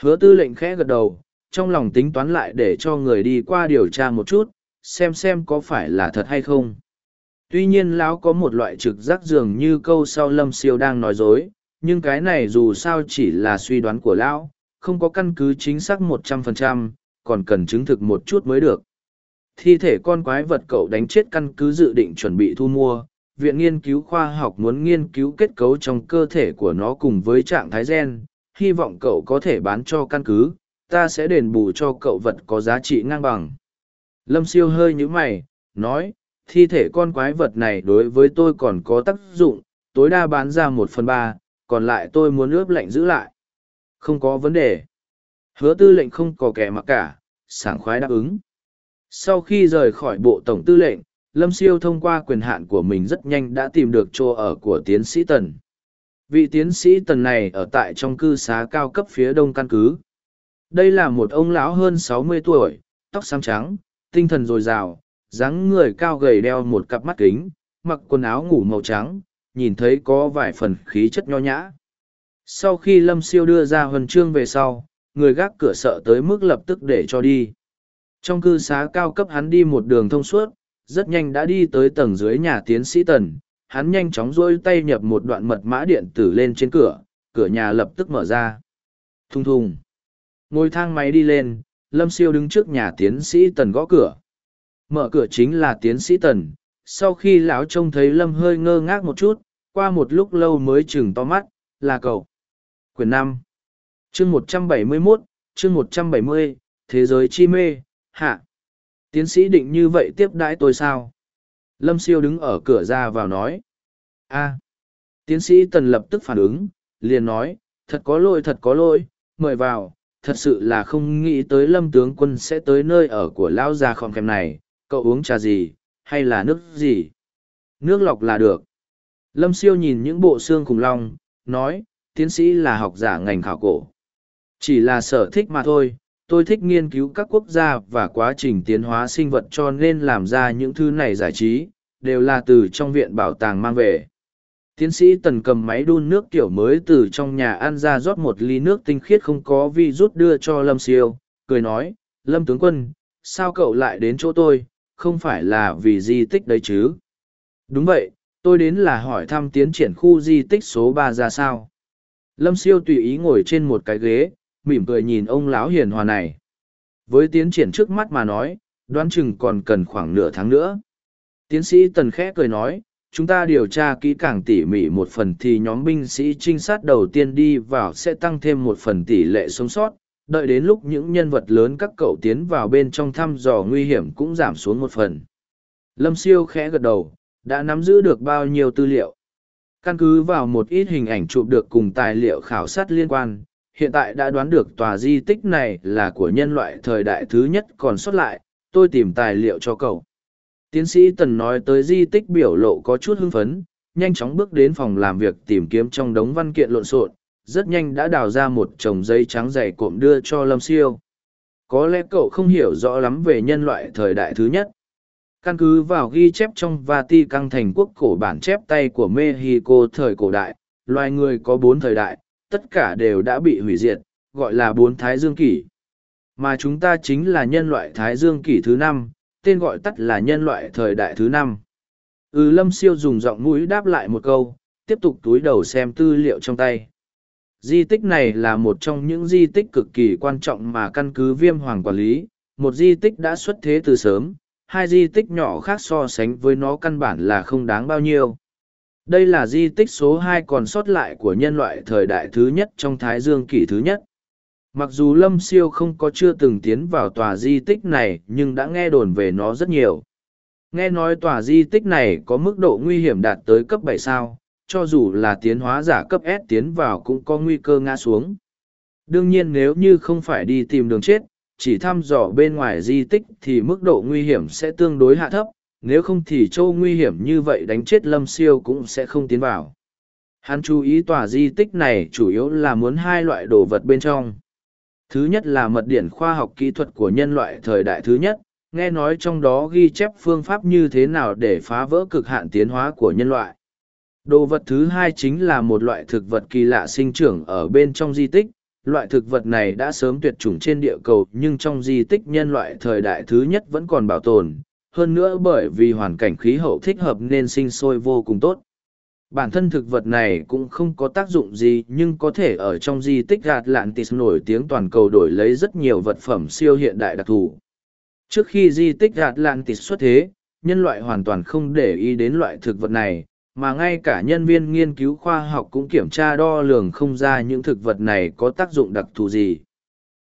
hứa tư lệnh khẽ gật đầu, trong lòng tính toán lại để cho người đi qua điều tra một chút, xem xem có phải là thật hay không. Tuy nhiên lão có một loại trực giác dường như câu sau Lâm Siêu đang nói dối, nhưng cái này dù sao chỉ là suy đoán của lão, không có căn cứ chính xác một trăm phần trăm, còn cần chứng thực một chút mới được. Thi thể con quái vật cậu đánh chết căn cứ dự định chuẩn bị thu mua viện nghiên cứu khoa học muốn nghiên cứu kết cấu trong cơ thể của nó cùng với trạng thái gen hy vọng cậu có thể bán cho căn cứ ta sẽ đền bù cho cậu vật có giá trị ngang bằng. Lâm siêu hơi nhữ mày nói thi thể con quái vật này đối với tôi còn có tác dụng tối đa bán ra một phần ba, còn lại tôi muốn ướp lạnh giữ lại. Không có vấn đề. Hứa tư lệnh không có kẻ mặc cả, sảng khoái đáp ứng. Sau khi rời khỏi bộ tổng tư lệnh, Lâm Siêu thông qua quyền hạn của mình rất nhanh đã tìm được chỗ ở của tiến sĩ Tần. Vị tiến sĩ Tần này ở tại trong cư xá cao cấp phía đông căn cứ. Đây là một ông lão hơn sáu mươi tuổi, tóc xám trắng, tinh thần dồi dào, dáng người cao gầy đeo một cặp mắt kính, mặc quần áo ngủ màu trắng, nhìn thấy có vài phần khí chất nho nhã. Sau khi Lâm Siêu đưa ra huân chương về sau, người gác cửa sợ tới mức lập tức để cho đi. Trong cư xá cao cấp hắn đi một đường thông suốt, rất nhanh đã đi tới tầng dưới nhà tiến sĩ Tần. Hắn nhanh chóng rôi tay nhập một đoạn mật mã điện tử lên trên cửa, cửa nhà lập tức mở ra. Thùng thùng. Ngồi thang máy đi lên, Lâm Siêu đứng trước nhà tiến sĩ Tần gõ cửa. Mở cửa chính là tiến sĩ Tần. Sau khi lão trông thấy Lâm hơi ngơ ngác một chút, qua một lúc lâu mới chừng to mắt, là cậu. quyển năm chương một trăm bảy mươi mốt chương một trăm bảy mươi Thế giới chi mê, hạ. Tiến sĩ định như vậy tiếp đãi tôi sao? Lâm siêu đứng ở cửa ra vào nói. a Tiến sĩ tần lập tức phản ứng, liền nói, thật có lỗi thật có lỗi, mời vào, thật sự là không nghĩ tới lâm tướng quân sẽ tới nơi ở của lão già khom kèm này, cậu uống trà gì, hay là nước gì? Nước lọc là được. Lâm siêu nhìn những bộ xương khủng long, nói, tiến sĩ là học giả ngành khảo cổ. Chỉ là sở thích mà thôi, tôi thích nghiên cứu các quốc gia và quá trình tiến hóa sinh vật cho nên làm ra những thứ này giải trí, đều là từ trong viện bảo tàng mang về. Tiến sĩ tần cầm máy đun nước kiểu mới từ trong nhà ăn ra rót một ly nước tinh khiết không có vi rút đưa cho Lâm Siêu, cười nói, Lâm tướng quân, sao cậu lại đến chỗ tôi, không phải là vì di tích đấy chứ? Đúng vậy, tôi đến là hỏi thăm tiến triển khu di tích số ba ra sao. Lâm Siêu tùy ý ngồi trên một cái ghế, mỉm cười nhìn ông lão hiền hòa này. Với tiến triển trước mắt mà nói, đoán chừng còn cần khoảng nửa tháng nữa. Tiến sĩ Tần khẽ cười nói, chúng ta điều tra kỹ càng tỉ mỉ một phần thì nhóm binh sĩ trinh sát đầu tiên đi vào sẽ tăng thêm một phần tỷ lệ sống sót, đợi đến lúc những nhân vật lớn các cậu tiến vào bên trong thăm dò nguy hiểm cũng giảm xuống một phần. Lâm Siêu khẽ gật đầu, đã nắm giữ được bao nhiêu tư liệu. Căn cứ vào một ít hình ảnh chụp được cùng tài liệu khảo sát liên quan, hiện tại đã đoán được tòa di tích này là của nhân loại thời đại thứ nhất còn sót lại, tôi tìm tài liệu cho cậu. Tiến sĩ Tần nói tới di tích biểu lộ có chút hưng phấn, nhanh chóng bước đến phòng làm việc tìm kiếm trong đống văn kiện lộn xộn, rất nhanh đã đào ra một chồng giấy trắng dày cộm đưa cho Lâm Siêu. Có lẽ cậu không hiểu rõ lắm về nhân loại thời đại thứ nhất. Căn cứ vào ghi chép trong Vatican thành quốc cổ bản chép tay của Mexico thời cổ đại, loài người có bốn thời đại, tất cả đều đã bị hủy diệt, gọi là bốn thái dương kỷ. Mà chúng ta chính là nhân loại thái dương kỷ thứ năm, tên gọi tắt là nhân loại thời đại thứ năm. Ừ lâm siêu dùng giọng mũi đáp lại một câu, tiếp tục túi đầu xem tư liệu trong tay. Di tích này là một trong những di tích cực kỳ quan trọng mà căn cứ viêm hoàng quản lý, một di tích đã xuất thế từ sớm, hai di tích nhỏ khác so sánh với nó căn bản là không đáng bao nhiêu. Đây là di tích số hai còn sót lại của nhân loại thời đại thứ nhất trong Thái Dương kỷ thứ nhất. Mặc dù Lâm Siêu không có chưa từng tiến vào tòa di tích này nhưng đã nghe đồn về nó rất nhiều. Nghe nói tòa di tích này có mức độ nguy hiểm đạt tới cấp bảy sao, cho dù là tiến hóa giả cấp S tiến vào cũng có nguy cơ ngã xuống. Đương nhiên nếu như không phải đi tìm đường chết, chỉ thăm dò bên ngoài di tích thì mức độ nguy hiểm sẽ tương đối hạ thấp, nếu không thì châu nguy hiểm như vậy đánh chết lâm siêu cũng sẽ không tiến vào. Hắn chú ý tòa di tích này chủ yếu là muốn hai loại đồ vật bên trong. Thứ nhất là mật điển khoa học kỹ thuật của nhân loại thời đại thứ nhất, nghe nói trong đó ghi chép phương pháp như thế nào để phá vỡ cực hạn tiến hóa của nhân loại. Đồ vật thứ hai chính là một loại thực vật kỳ lạ sinh trưởng ở bên trong di tích. Loại thực vật này đã sớm tuyệt chủng trên địa cầu nhưng trong di tích nhân loại thời đại thứ nhất vẫn còn bảo tồn, hơn nữa bởi vì hoàn cảnh khí hậu thích hợp nên sinh sôi vô cùng tốt. Bản thân thực vật này cũng không có tác dụng gì nhưng có thể ở trong di tích gạt lạn tịt nổi tiếng toàn cầu đổi lấy rất nhiều vật phẩm siêu hiện đại đặc thù. Trước khi di tích gạt lạn tịt xuất thế, nhân loại hoàn toàn không để ý đến loại thực vật này, mà ngay cả nhân viên nghiên cứu khoa học cũng kiểm tra đo lường không ra những thực vật này có tác dụng đặc thù gì.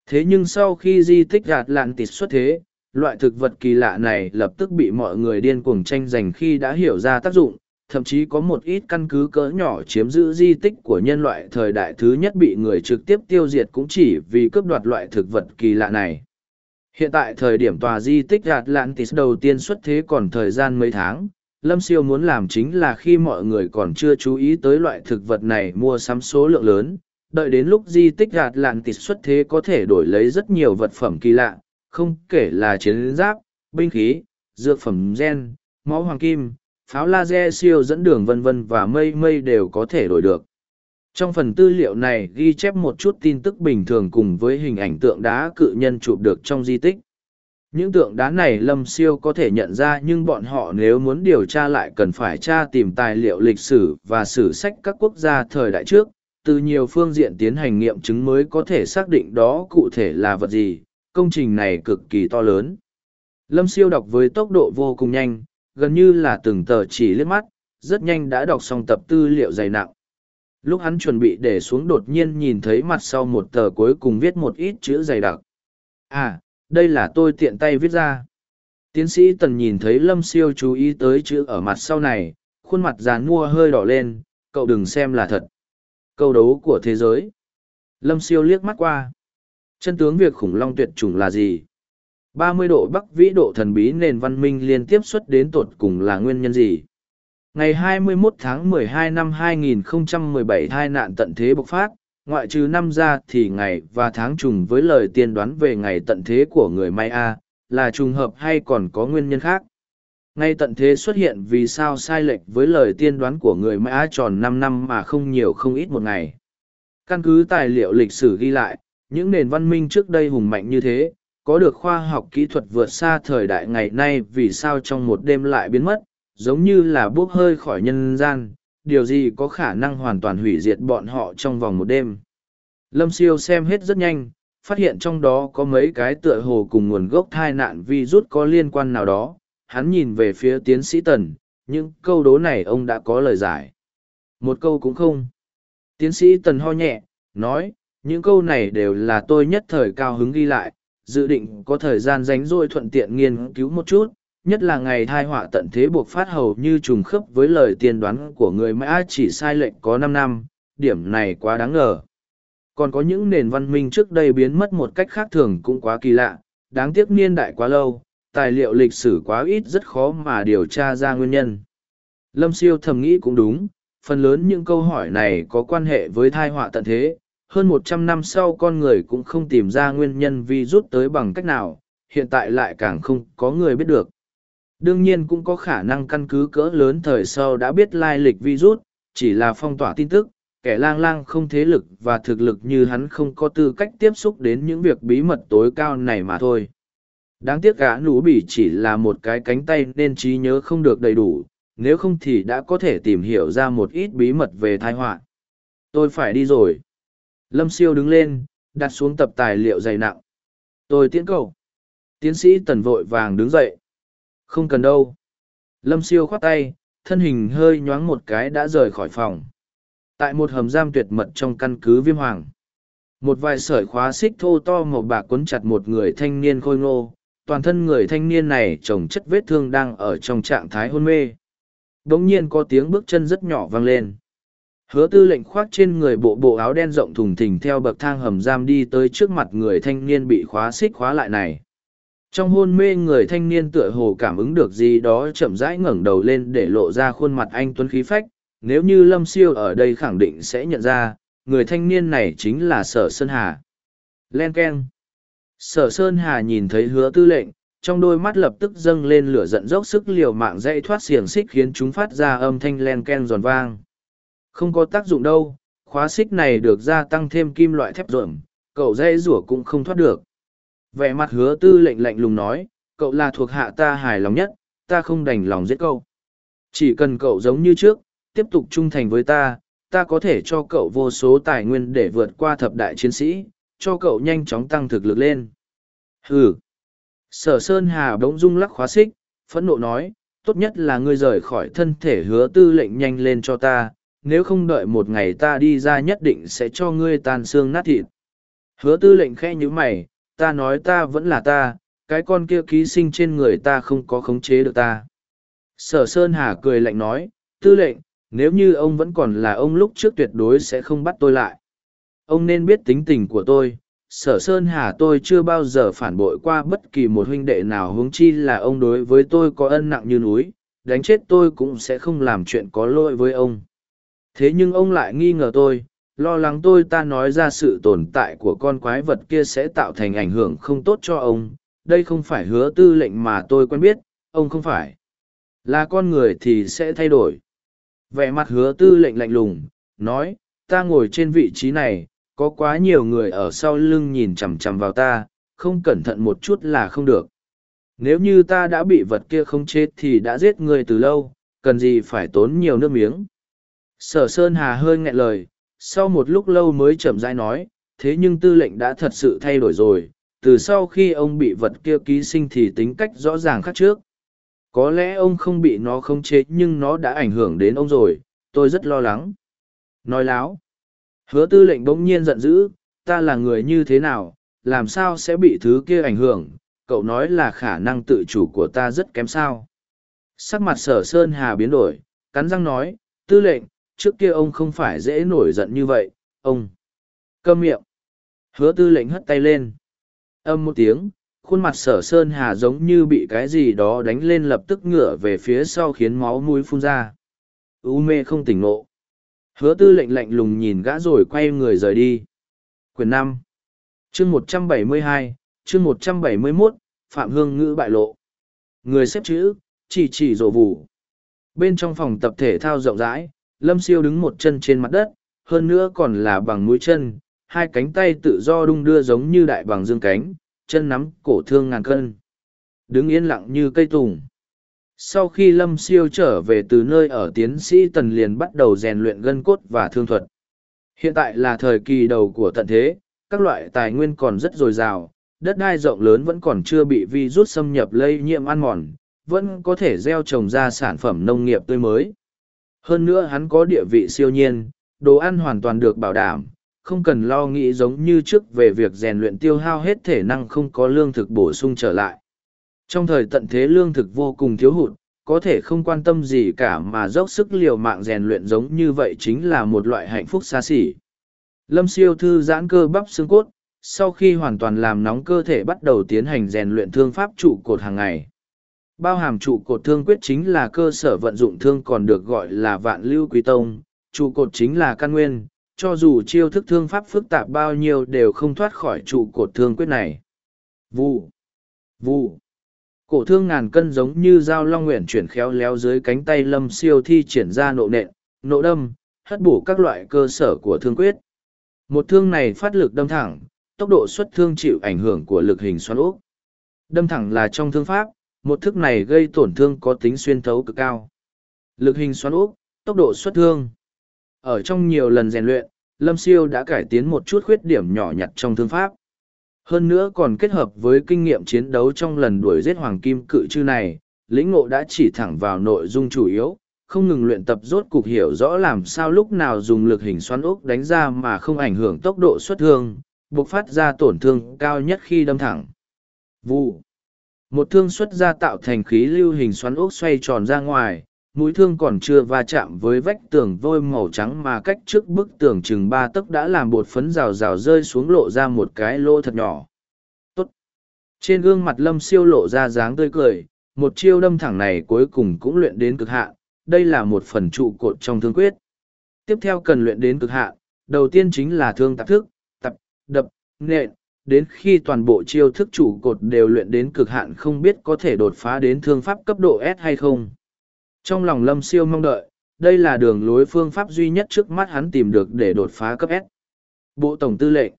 Thế nhưng sau khi di tích gạt lạn tịt xuất thế, loại thực vật kỳ lạ này lập tức bị mọi người điên cuồng tranh giành khi đã hiểu ra tác dụng, thậm chí có một ít căn cứ cỡ nhỏ chiếm giữ di tích của nhân loại thời đại thứ nhất bị người trực tiếp tiêu diệt cũng chỉ vì cướp đoạt loại thực vật kỳ lạ này. Hiện tại thời điểm tòa di tích Atlantis đầu tiên xuất thế còn thời gian mấy tháng, Lâm Siêu muốn làm chính là khi mọi người còn chưa chú ý tới loại thực vật này mua sắm số lượng lớn, đợi đến lúc di tích gạt lạn tịt xuất thế có thể đổi lấy rất nhiều vật phẩm kỳ lạ, không kể là chiến giáp, binh khí, dược phẩm gen, máu hoàng kim, pháo laser siêu dẫn đường vân vân và mây mây đều có thể đổi được. Trong phần tư liệu này ghi chép một chút tin tức bình thường cùng với hình ảnh tượng đá cự nhân chụp được trong di tích. Những tượng đá này Lâm Siêu có thể nhận ra nhưng bọn họ nếu muốn điều tra lại cần phải tra tìm tài liệu lịch sử và sử sách các quốc gia thời đại trước, từ nhiều phương diện tiến hành nghiệm chứng mới có thể xác định đó cụ thể là vật gì. Công trình này cực kỳ to lớn. Lâm Siêu đọc với tốc độ vô cùng nhanh, gần như là từng tờ chỉ liếc mắt, rất nhanh đã đọc xong tập tư liệu dày nặng. Lúc hắn chuẩn bị để xuống đột nhiên nhìn thấy mặt sau một tờ cuối cùng viết một ít chữ dày đặc. À, đây là tôi tiện tay viết ra. Tiến sĩ Tần nhìn thấy Lâm Siêu chú ý tới chữ ở mặt sau này, khuôn mặt dàn mua hơi đỏ lên, cậu đừng xem là thật. Câu đấu của thế giới. Lâm Siêu liếc mắt qua. Chân tướng việc khủng long tuyệt chủng là gì? 30 độ bắc vĩ độ thần bí nền văn minh liên tiếp xuất đến tột cùng là nguyên nhân gì? Ngày 21 tháng 12 năm 2017 hai nạn tận thế bộc phát, ngoại trừ năm ra thì ngày và tháng trùng với lời tiên đoán về ngày tận thế của người Maya, là trùng hợp hay còn có nguyên nhân khác. Ngày tận thế xuất hiện vì sao sai lệch với lời tiên đoán của người Maya tròn năm năm mà không nhiều không ít một ngày. Căn cứ tài liệu lịch sử ghi lại, những nền văn minh trước đây hùng mạnh như thế, có được khoa học kỹ thuật vượt xa thời đại ngày nay vì sao trong một đêm lại biến mất, giống như là buốc hơi khỏi nhân gian, điều gì có khả năng hoàn toàn hủy diệt bọn họ trong vòng một đêm. Lâm siêu xem hết rất nhanh, phát hiện trong đó có mấy cái tựa hồ cùng nguồn gốc thai nạn virus có liên quan nào đó. Hắn nhìn về phía tiến sĩ Tần, những câu đố này ông đã có lời giải. Một câu cũng không. Tiến sĩ Tần ho nhẹ, nói, những câu này đều là tôi nhất thời cao hứng ghi lại, dự định có thời gian rảnh rỗi thuận tiện nghiên cứu một chút, nhất là ngày thai họa tận thế buộc phát hầu như trùng khớp với lời tiên đoán của người mã chỉ sai lệch có năm năm, điểm này quá đáng ngờ. Còn có những nền văn minh trước đây biến mất một cách khác thường cũng quá kỳ lạ, đáng tiếc niên đại quá lâu, tài liệu lịch sử quá ít rất khó mà điều tra ra nguyên nhân. Lâm siêu thầm nghĩ cũng đúng, phần lớn những câu hỏi này có quan hệ với thai họa tận thế. Hơn một trăm năm sau con người cũng không tìm ra nguyên nhân vi rút tới bằng cách nào, hiện tại lại càng không có người biết được. Đương nhiên cũng có khả năng căn cứ cỡ lớn thời sau đã biết lai lịch virus, chỉ là phong tỏa tin tức, kẻ lang lang không thế lực và thực lực như hắn không có tư cách tiếp xúc đến những việc bí mật tối cao này mà thôi. Đáng tiếc gã nụ bỉ chỉ là một cái cánh tay nên trí nhớ không được đầy đủ, nếu không thì đã có thể tìm hiểu ra một ít bí mật về thai họa. Tôi phải đi rồi. Lâm siêu đứng lên, đặt xuống tập tài liệu dày nặng. Tôi tiễn cầu. Tiến sĩ tần vội vàng đứng dậy. Không cần đâu. Lâm siêu khoác tay, thân hình hơi nhoáng một cái đã rời khỏi phòng. Tại một hầm giam tuyệt mật trong căn cứ viêm hoàng. Một vài sợi khóa xích thô to màu bạc quấn chặt một người thanh niên khôi ngô. Toàn thân người thanh niên này trồng chất vết thương đang ở trong trạng thái hôn mê. Đống nhiên có tiếng bước chân rất nhỏ vang lên. Hứa tư lệnh khoác trên người bộ bộ áo đen rộng thùng thình theo bậc thang hầm giam đi tới trước mặt người thanh niên bị khóa xích khóa lại này trong hôn mê người thanh niên tựa hồ cảm ứng được gì đó chậm rãi ngẩng đầu lên để lộ ra khuôn mặt anh tuấn khí phách. Nếu như lâm siêu ở đây khẳng định sẽ nhận ra, người thanh niên này chính là sở sơn hà. Len k e n sở sơn hà nhìn thấy hứa tư lệnh, trong đôi mắt lập tức dâng lên lửa giận dốc sức liều mạng dãy thoát xiềng xích khiến chúng phát ra âm thanh len ken giòn vang. Không có tác dụng đâu, khóa xích này được gia tăng thêm kim loại thép rộm cậu dây rủa cũng không thoát được vẻ mặt hứa tư lệnh lạnh lùng nói, cậu là thuộc hạ ta hài lòng nhất, ta không đành lòng giết cậu. Chỉ cần cậu giống như trước, tiếp tục trung thành với ta ta có thể cho cậu vô số tài nguyên để vượt qua thập đại chiến sĩ, cho cậu nhanh chóng tăng thực lực lên. Ừ sở sơn hà bỗng rung lắc khóa xích, phẫn nộ nói, tốt nhất là ngươi rời khỏi thân thể hứa tư lệnh nhanh lên cho ta, nếu không đợi một ngày ta đi ra nhất định sẽ cho ngươi tan xương nát thịt. Hứa tư lệnh khe nhữ mày ta nói ta vẫn là ta, cái con kia ký sinh trên người ta không có khống chế được ta. Sở Sơn Hà cười lạnh nói, tư lệnh, nếu như ông vẫn còn là ông lúc trước tuyệt đối sẽ không bắt tôi lại. Ông nên biết tính tình của tôi, sở sơn hà tôi chưa bao giờ phản bội qua bất kỳ một huynh đệ nào huống chi là ông đối với tôi có ân nặng như núi, đánh chết tôi cũng sẽ không làm chuyện có lỗi với ông. Thế nhưng ông lại nghi ngờ tôi, lo lắng tôi ta nói ra sự tồn tại của con quái vật kia sẽ tạo thành ảnh hưởng không tốt cho ông. Đây không phải hứa tư lệnh mà tôi quen biết, ông không phải. Là con người thì sẽ thay đổi. Vẻ mặt hứa tư lệnh lạnh lùng, nói, ta ngồi trên vị trí này, có quá nhiều người ở sau lưng nhìn chằm chằm vào ta, không cẩn thận một chút là không được. Nếu như ta đã bị vật kia không chết thì đã giết người từ lâu, cần gì phải tốn nhiều nước miếng. Sở Sơn Hà hơi nghẹn lời, sau một lúc lâu mới chậm rãi nói, thế nhưng tư lệnh đã thật sự thay đổi rồi, từ sau khi ông bị vật kia ký sinh thì tính cách rõ ràng khác trước. Có lẽ ông không bị nó khống chế nhưng nó đã ảnh hưởng đến ông rồi, tôi rất lo lắng. Nói láo. Hứa tư lệnh bỗng nhiên giận dữ, ta là người như thế nào, làm sao sẽ bị thứ kia ảnh hưởng, cậu nói là khả năng tự chủ của ta rất kém sao. Sắc mặt sở sơn hà biến đổi, cắn răng nói, tư lệnh, trước kia ông không phải dễ nổi giận như vậy, ông. Câm miệng. Hứa tư lệnh hất tay lên. Âm một tiếng, khuôn mặt sở sơn hà giống như bị cái gì đó đánh lên lập tức ngửa về phía sau khiến máu mũi phun ra. U mê không tỉnh ngộ. Hứa tư lệnh lạnh lùng nhìn gã rồi quay người rời đi. Quyền năm chương một trăm bảy mươi hai chương một trăm bảy mươi 171, Phạm Hương Ngữ bại lộ. Người xếp chữ, chỉ chỉ rổ vụ. Bên trong phòng tập thể thao rộng rãi, Lâm Siêu đứng một chân trên mặt đất, hơn nữa còn là bằng mũi chân, hai cánh tay tự do đung đưa giống như đại bằng dương cánh, chân nắm cổ thương ngàn cân. Đứng yên lặng như cây tùng. Sau khi Lâm Siêu trở về từ nơi ở tiến sĩ Tần liền bắt đầu rèn luyện gân cốt và thương thuật. Hiện tại là thời kỳ đầu của tận thế, các loại tài nguyên còn rất dồi dào, đất đai rộng lớn vẫn còn chưa bị virus xâm nhập lây nhiễm ăn mòn, vẫn có thể gieo trồng ra sản phẩm nông nghiệp tươi mới. Hơn nữa hắn có địa vị siêu nhiên, đồ ăn hoàn toàn được bảo đảm, không cần lo nghĩ giống như trước về việc rèn luyện tiêu hao hết thể năng không có lương thực bổ sung trở lại. Trong thời tận thế lương thực vô cùng thiếu hụt, có thể không quan tâm gì cả mà dốc sức liều mạng rèn luyện giống như vậy chính là một loại hạnh phúc xa xỉ. Lâm siêu thư giãn cơ bắp xương cốt, sau khi hoàn toàn làm nóng cơ thể bắt đầu tiến hành rèn luyện thương pháp trụ cột hàng ngày. Bao hàm trụ cột thương quyết chính là cơ sở vận dụng thương còn được gọi là vạn lưu quý tông, trụ cột chính là căn nguyên, cho dù chiêu thức thương pháp phức tạp bao nhiêu đều không thoát khỏi trụ cột thương quyết này. Vụ, vụ, cổ thương ngàn cân giống như dao long nguyện chuyển khéo léo dưới cánh tay lâm siêu thi triển ra nộ nện, nộ đâm, hất bổ các loại cơ sở của thương quyết. Một thương này phát lực đâm thẳng, tốc độ xuất thương chịu ảnh hưởng của lực hình xoắn ốc. Đâm thẳng là trong thương pháp, một thức này gây tổn thương có tính xuyên thấu cực cao. Lực hình xoắn úp, tốc độ xuất thương. Ở trong nhiều lần rèn luyện, Lâm Siêu đã cải tiến một chút khuyết điểm nhỏ nhặt trong thương pháp. Hơn nữa còn kết hợp với kinh nghiệm chiến đấu trong lần đuổi giết hoàng kim cự chư này, lĩnh ngộ đã chỉ thẳng vào nội dung chủ yếu, không ngừng luyện tập rốt cục hiểu rõ làm sao lúc nào dùng lực hình xoắn ốc đánh ra mà không ảnh hưởng tốc độ xuất thương, buộc phát ra tổn thương cao nhất khi đâm thẳng. Vụ một thương xuất ra tạo thành khí lưu hình xoắn ốc xoay tròn ra ngoài, mũi thương còn chưa va chạm với vách tường vôi màu trắng mà cách trước bức tường chừng ba tấc đã làm bột phấn rào rào rơi xuống lộ ra một cái lỗ thật nhỏ Tốt. trên gương mặt lâm siêu lộ ra dáng tươi cười, một chiêu đâm thẳng này cuối cùng cũng luyện đến cực hạn, đây là một phần trụ cột trong thương quyết tiếp theo cần luyện đến cực hạn, đầu tiên chính là thương tạp thức tập đập, nện đến khi toàn bộ chiêu thức chủ cột đều luyện đến cực hạn không biết có thể đột phá đến thương pháp cấp độ S hay không. Trong lòng Lâm Siêu mong đợi, đây là đường lối phương pháp duy nhất trước mắt hắn tìm được để đột phá cấp S. Bộ Tổng Tư lệnh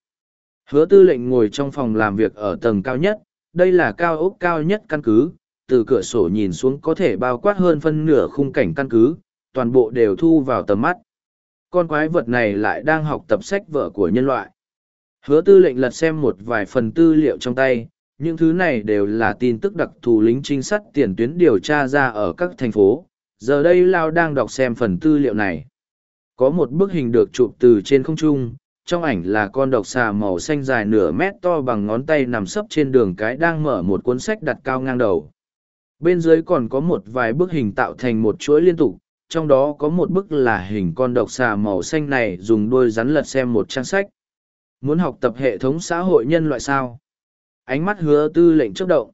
Hứa tư lệnh ngồi trong phòng làm việc ở tầng cao nhất, đây là cao ốc cao nhất căn cứ, từ cửa sổ nhìn xuống có thể bao quát hơn phân nửa khung cảnh căn cứ, toàn bộ đều thu vào tầm mắt. Con quái vật này lại đang học tập sách vở của nhân loại. Hứa tư lệnh lật xem một vài phần tư liệu trong tay, những thứ này đều là tin tức đặc thù lính trinh sát tiền tuyến điều tra ra ở các thành phố. Giờ đây Lao đang đọc xem phần tư liệu này. Có một bức hình được chụp từ trên không trung, trong ảnh là con độc xà màu xanh dài nửa mét to bằng ngón tay nằm sấp trên đường cái đang mở một cuốn sách đặt cao ngang đầu. Bên dưới còn có một vài bức hình tạo thành một chuỗi liên tục, trong đó có một bức là hình con độc xà màu xanh này dùng đôi rắn lật xem một trang sách. Muốn học tập hệ thống xã hội nhân loại sao? Ánh mắt hứa tư lệnh chấp động.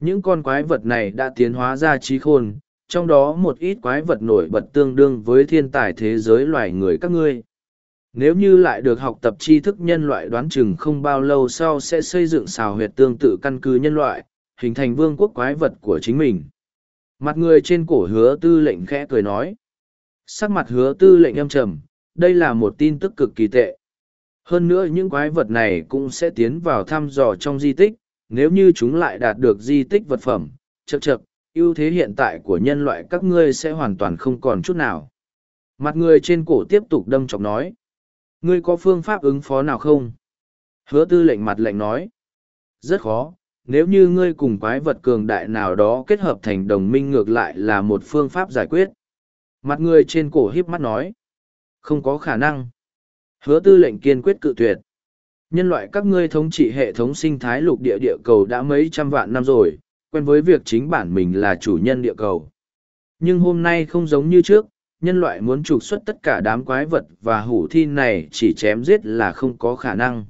Những con quái vật này đã tiến hóa ra trí khôn, trong đó một ít quái vật nổi bật tương đương với thiên tài thế giới loài người các ngươi. Nếu như lại được học tập tri thức nhân loại đoán chừng không bao lâu sau sẽ xây dựng xào huyệt tương tự căn cứ nhân loại, hình thành vương quốc quái vật của chính mình. Mặt người trên cổ hứa tư lệnh khẽ cười nói. Sắc mặt hứa tư lệnh âm trầm, đây là một tin tức cực kỳ tệ. Hơn nữa những quái vật này cũng sẽ tiến vào thăm dò trong di tích, nếu như chúng lại đạt được di tích vật phẩm, chậc chậc, ưu thế hiện tại của nhân loại các ngươi sẽ hoàn toàn không còn chút nào. Mặt người trên cổ tiếp tục đâm chọc nói. Ngươi có phương pháp ứng phó nào không? Hứa tư lệnh mặt lệnh nói. Rất khó, nếu như ngươi cùng quái vật cường đại nào đó kết hợp thành đồng minh ngược lại là một phương pháp giải quyết. Mặt người trên cổ híp mắt nói. Không có khả năng. Hứa tư lệnh kiên quyết cự tuyệt. Nhân loại các ngươi thống trị hệ thống sinh thái lục địa địa cầu đã mấy trăm vạn năm rồi, quen với việc chính bản mình là chủ nhân địa cầu. Nhưng hôm nay không giống như trước, nhân loại muốn trục xuất tất cả đám quái vật và hủ thi này chỉ chém giết là không có khả năng.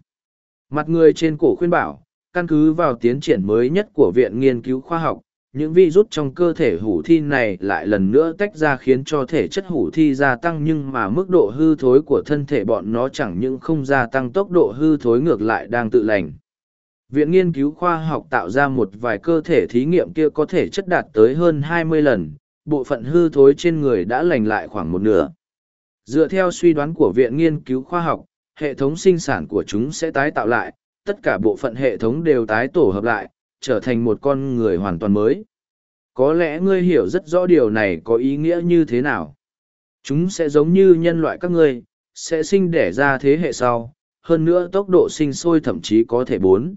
Mặt người trên cổ khuyên bảo, căn cứ vào tiến triển mới nhất của Viện Nghiên cứu Khoa học, những vi rút trong cơ thể hủ thi này lại lần nữa tách ra khiến cho thể chất hủ thi gia tăng nhưng mà mức độ hư thối của thân thể bọn nó chẳng những không gia tăng tốc độ hư thối ngược lại đang tự lành. Viện nghiên cứu khoa học tạo ra một vài cơ thể thí nghiệm kia có thể chất đạt tới hơn 20 lần, bộ phận hư thối trên người đã lành lại khoảng một nửa. Dựa theo suy đoán của Viện nghiên cứu khoa học, hệ thống sinh sản của chúng sẽ tái tạo lại, tất cả bộ phận hệ thống đều tái tổ hợp lại, trở thành một con người hoàn toàn mới. Có lẽ ngươi hiểu rất rõ điều này có ý nghĩa như thế nào. Chúng sẽ giống như nhân loại các ngươi, sẽ sinh đẻ ra thế hệ sau, hơn nữa tốc độ sinh sôi thậm chí có thể bốn.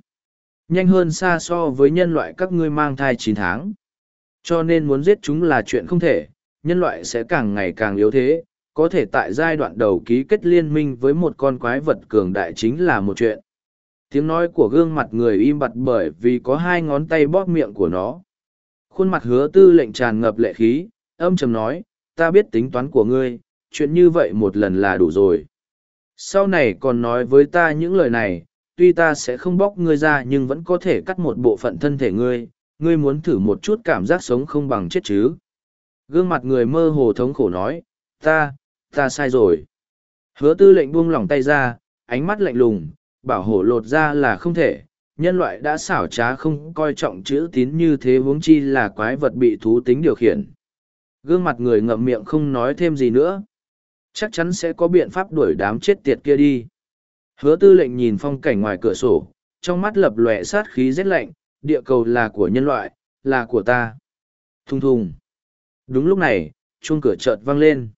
Nhanh hơn xa so với nhân loại các ngươi mang thai chín tháng. Cho nên muốn giết chúng là chuyện không thể, nhân loại sẽ càng ngày càng yếu thế, có thể tại giai đoạn đầu ký kết liên minh với một con quái vật cường đại chính là một chuyện tiếng nói của gương mặt người im bặt bởi vì có hai ngón tay bóp miệng của nó. Khuôn mặt hứa tư lệnh tràn ngập lệ khí, âm trầm nói, ta biết tính toán của ngươi, chuyện như vậy một lần là đủ rồi. Sau này còn nói với ta những lời này, tuy ta sẽ không bóc ngươi ra nhưng vẫn có thể cắt một bộ phận thân thể ngươi. Ngươi muốn thử một chút cảm giác sống không bằng chết chứ? Gương mặt người mơ hồ thống khổ nói, ta ta sai rồi. Hứa tư lệnh buông lỏng tay ra, ánh mắt lạnh lùng bảo hộ lột ra là không thể, nhân loại đã xảo trá không coi trọng chữ tín như thế huống chi là quái vật bị thú tính điều khiển. Gương mặt người ngậm miệng không nói thêm gì nữa. Chắc chắn sẽ có biện pháp đuổi đám chết tiệt kia đi. Hứa tư lệnh nhìn phong cảnh ngoài cửa sổ, trong mắt lập lòe sát khí rét lạnh, địa cầu là của nhân loại, là của ta. Thùng thùng. Đúng lúc này, chuông cửa chợt vang lên.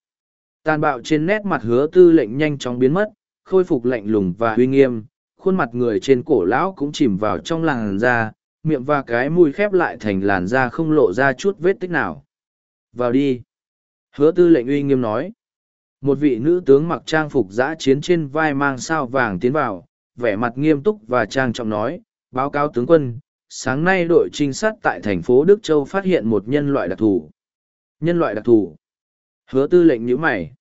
Tàn bạo trên nét mặt hứa tư lệnh nhanh chóng biến mất, khôi phục lạnh lùng và uy nghiêm, khuôn mặt người trên cổ lão cũng chìm vào trong làn da, miệng và cái mũi khép lại thành làn da không lộ ra chút vết tích nào. Vào đi. Hứa tư lệnh uy nghiêm nói. Một vị nữ tướng mặc trang phục giã chiến trên vai mang sao vàng tiến vào, vẻ mặt nghiêm túc và trang trọng nói, báo cáo tướng quân, sáng nay đội trinh sát tại thành phố Đức Châu phát hiện một nhân loại đặc thù. Nhân loại đặc thù. Hứa tư lệnh nhíu mày.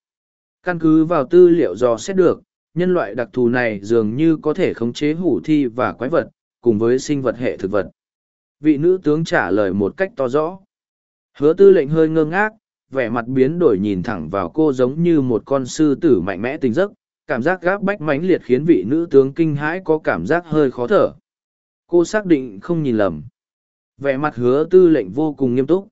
Căn cứ vào tư liệu dò xét được, nhân loại đặc thù này dường như có thể khống chế hủ thi và quái vật, cùng với sinh vật hệ thực vật. Vị nữ tướng trả lời một cách to rõ. Hứa tư lệnh hơi ngơ ngác, vẻ mặt biến đổi nhìn thẳng vào cô giống như một con sư tử mạnh mẽ tình giấc, cảm giác gáp bách mãnh liệt khiến vị nữ tướng kinh hãi có cảm giác hơi khó thở. Cô xác định không nhìn lầm. Vẻ mặt hứa tư lệnh vô cùng nghiêm túc.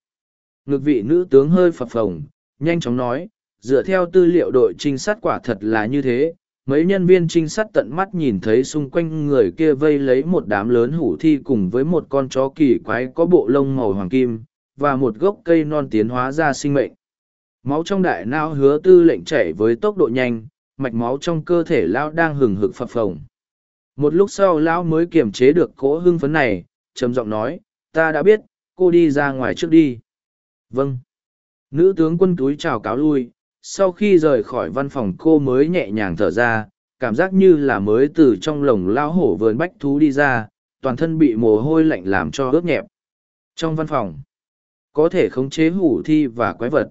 Ngực vị nữ tướng hơi phập phồng, nhanh chóng nói, dựa theo tư liệu đội trinh sát quả thật là như thế, mấy nhân viên trinh sát tận mắt nhìn thấy xung quanh người kia vây lấy một đám lớn hủ thi cùng với một con chó kỳ quái có bộ lông màu hoàng kim, và một gốc cây non tiến hóa ra sinh mệnh. Máu trong đại nao hứa tư lệnh chảy với tốc độ nhanh, mạch máu trong cơ thể lão đang hừng hực phập phồng. Một lúc sau lão mới kiềm chế được cỗ hưng phấn này, trầm giọng nói, ta đã biết, cô đi ra ngoài trước đi. Vâng. Nữ tướng quân túi chào cáo lui sau khi rời khỏi văn phòng cô mới nhẹ nhàng thở ra cảm giác như là mới từ trong lồng lao hổ vườn bách thú đi ra toàn thân bị mồ hôi lạnh làm cho ướt nhẹp trong văn phòng có thể khống chế hủ thi và quái vật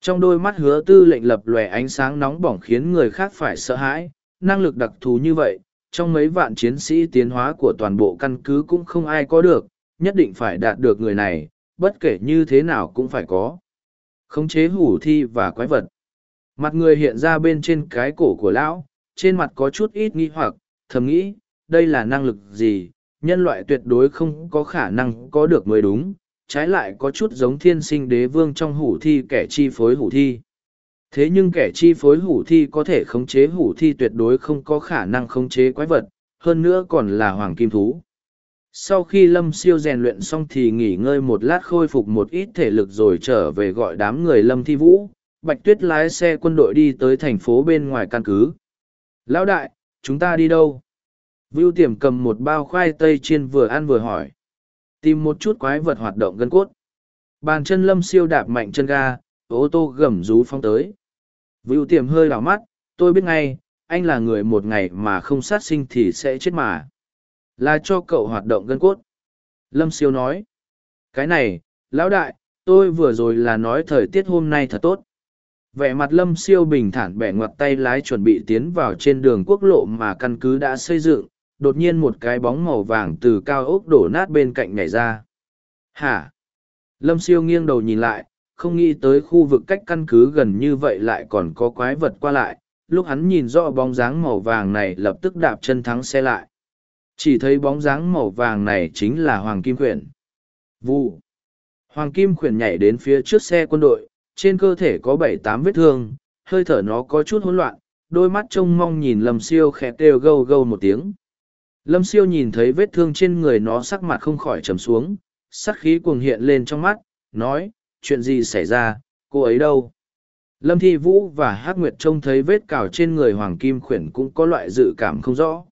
Trong đôi mắt hứa tư lệnh lập lòe ánh sáng nóng bỏng khiến người khác phải sợ hãi, năng lực đặc thù như vậy, trong mấy vạn chiến sĩ tiến hóa của toàn bộ căn cứ cũng không ai có được, nhất định phải đạt được người này, bất kể như thế nào cũng phải có. Khống chế hủ thi và quái vật. Mặt người hiện ra bên trên cái cổ của lão, trên mặt có chút ít nghi hoặc, thầm nghĩ, đây là năng lực gì, nhân loại tuyệt đối không có khả năng có được mới đúng, trái lại có chút giống thiên sinh đế vương trong hủ thi kẻ chi phối hủ thi. Thế nhưng kẻ chi phối hủ thi có thể khống chế hủ thi tuyệt đối không có khả năng khống chế quái vật, hơn nữa còn là hoàng kim thú. Sau khi Lâm siêu rèn luyện xong thì nghỉ ngơi một lát khôi phục một ít thể lực rồi trở về gọi đám người Lâm Thi Vũ, Bạch Tuyết lái xe quân đội đi tới thành phố bên ngoài căn cứ. Lão đại, chúng ta đi đâu? Vưu tiềm cầm một bao khoai tây chiên vừa ăn vừa hỏi. Tìm một chút quái vật hoạt động gân cốt. Bàn chân lâm siêu đạp mạnh chân ga, ô tô gầm rú phong tới. Vưu tiềm hơi đảo mắt, tôi biết ngay, anh là người một ngày mà không sát sinh thì sẽ chết mà. Là cho cậu hoạt động gân cốt. Lâm siêu nói. Cái này, lão đại, tôi vừa rồi là nói thời tiết hôm nay thật tốt. Vẻ mặt lâm siêu bình thản bẻ ngoặt tay lái chuẩn bị tiến vào trên đường quốc lộ mà căn cứ đã xây dựng, đột nhiên một cái bóng màu vàng từ cao ốc đổ nát bên cạnh nhảy ra. Hả? Lâm siêu nghiêng đầu nhìn lại, không nghĩ tới khu vực cách căn cứ gần như vậy lại còn có quái vật qua lại. Lúc hắn nhìn rõ bóng dáng màu vàng này lập tức đạp chân thắng xe lại. Chỉ thấy bóng dáng màu vàng này chính là Hoàng Kim Khuyển. vu Hoàng Kim Khuyển nhảy đến phía trước xe quân đội, trên cơ thể có bảy tám vết thương, hơi thở nó có chút hỗn loạn, đôi mắt trông mong nhìn Lâm Siêu khẽ kêu gâu gâu một tiếng. Lâm siêu nhìn thấy vết thương trên người nó sắc mặt không khỏi trầm xuống, sắc khí cuồng hiện lên trong mắt, nói, chuyện gì xảy ra, cô ấy đâu? Lâm Thi Vũ và Hắc Nguyệt trông thấy vết cào trên người Hoàng Kim Khuyển cũng có loại dự cảm không rõ.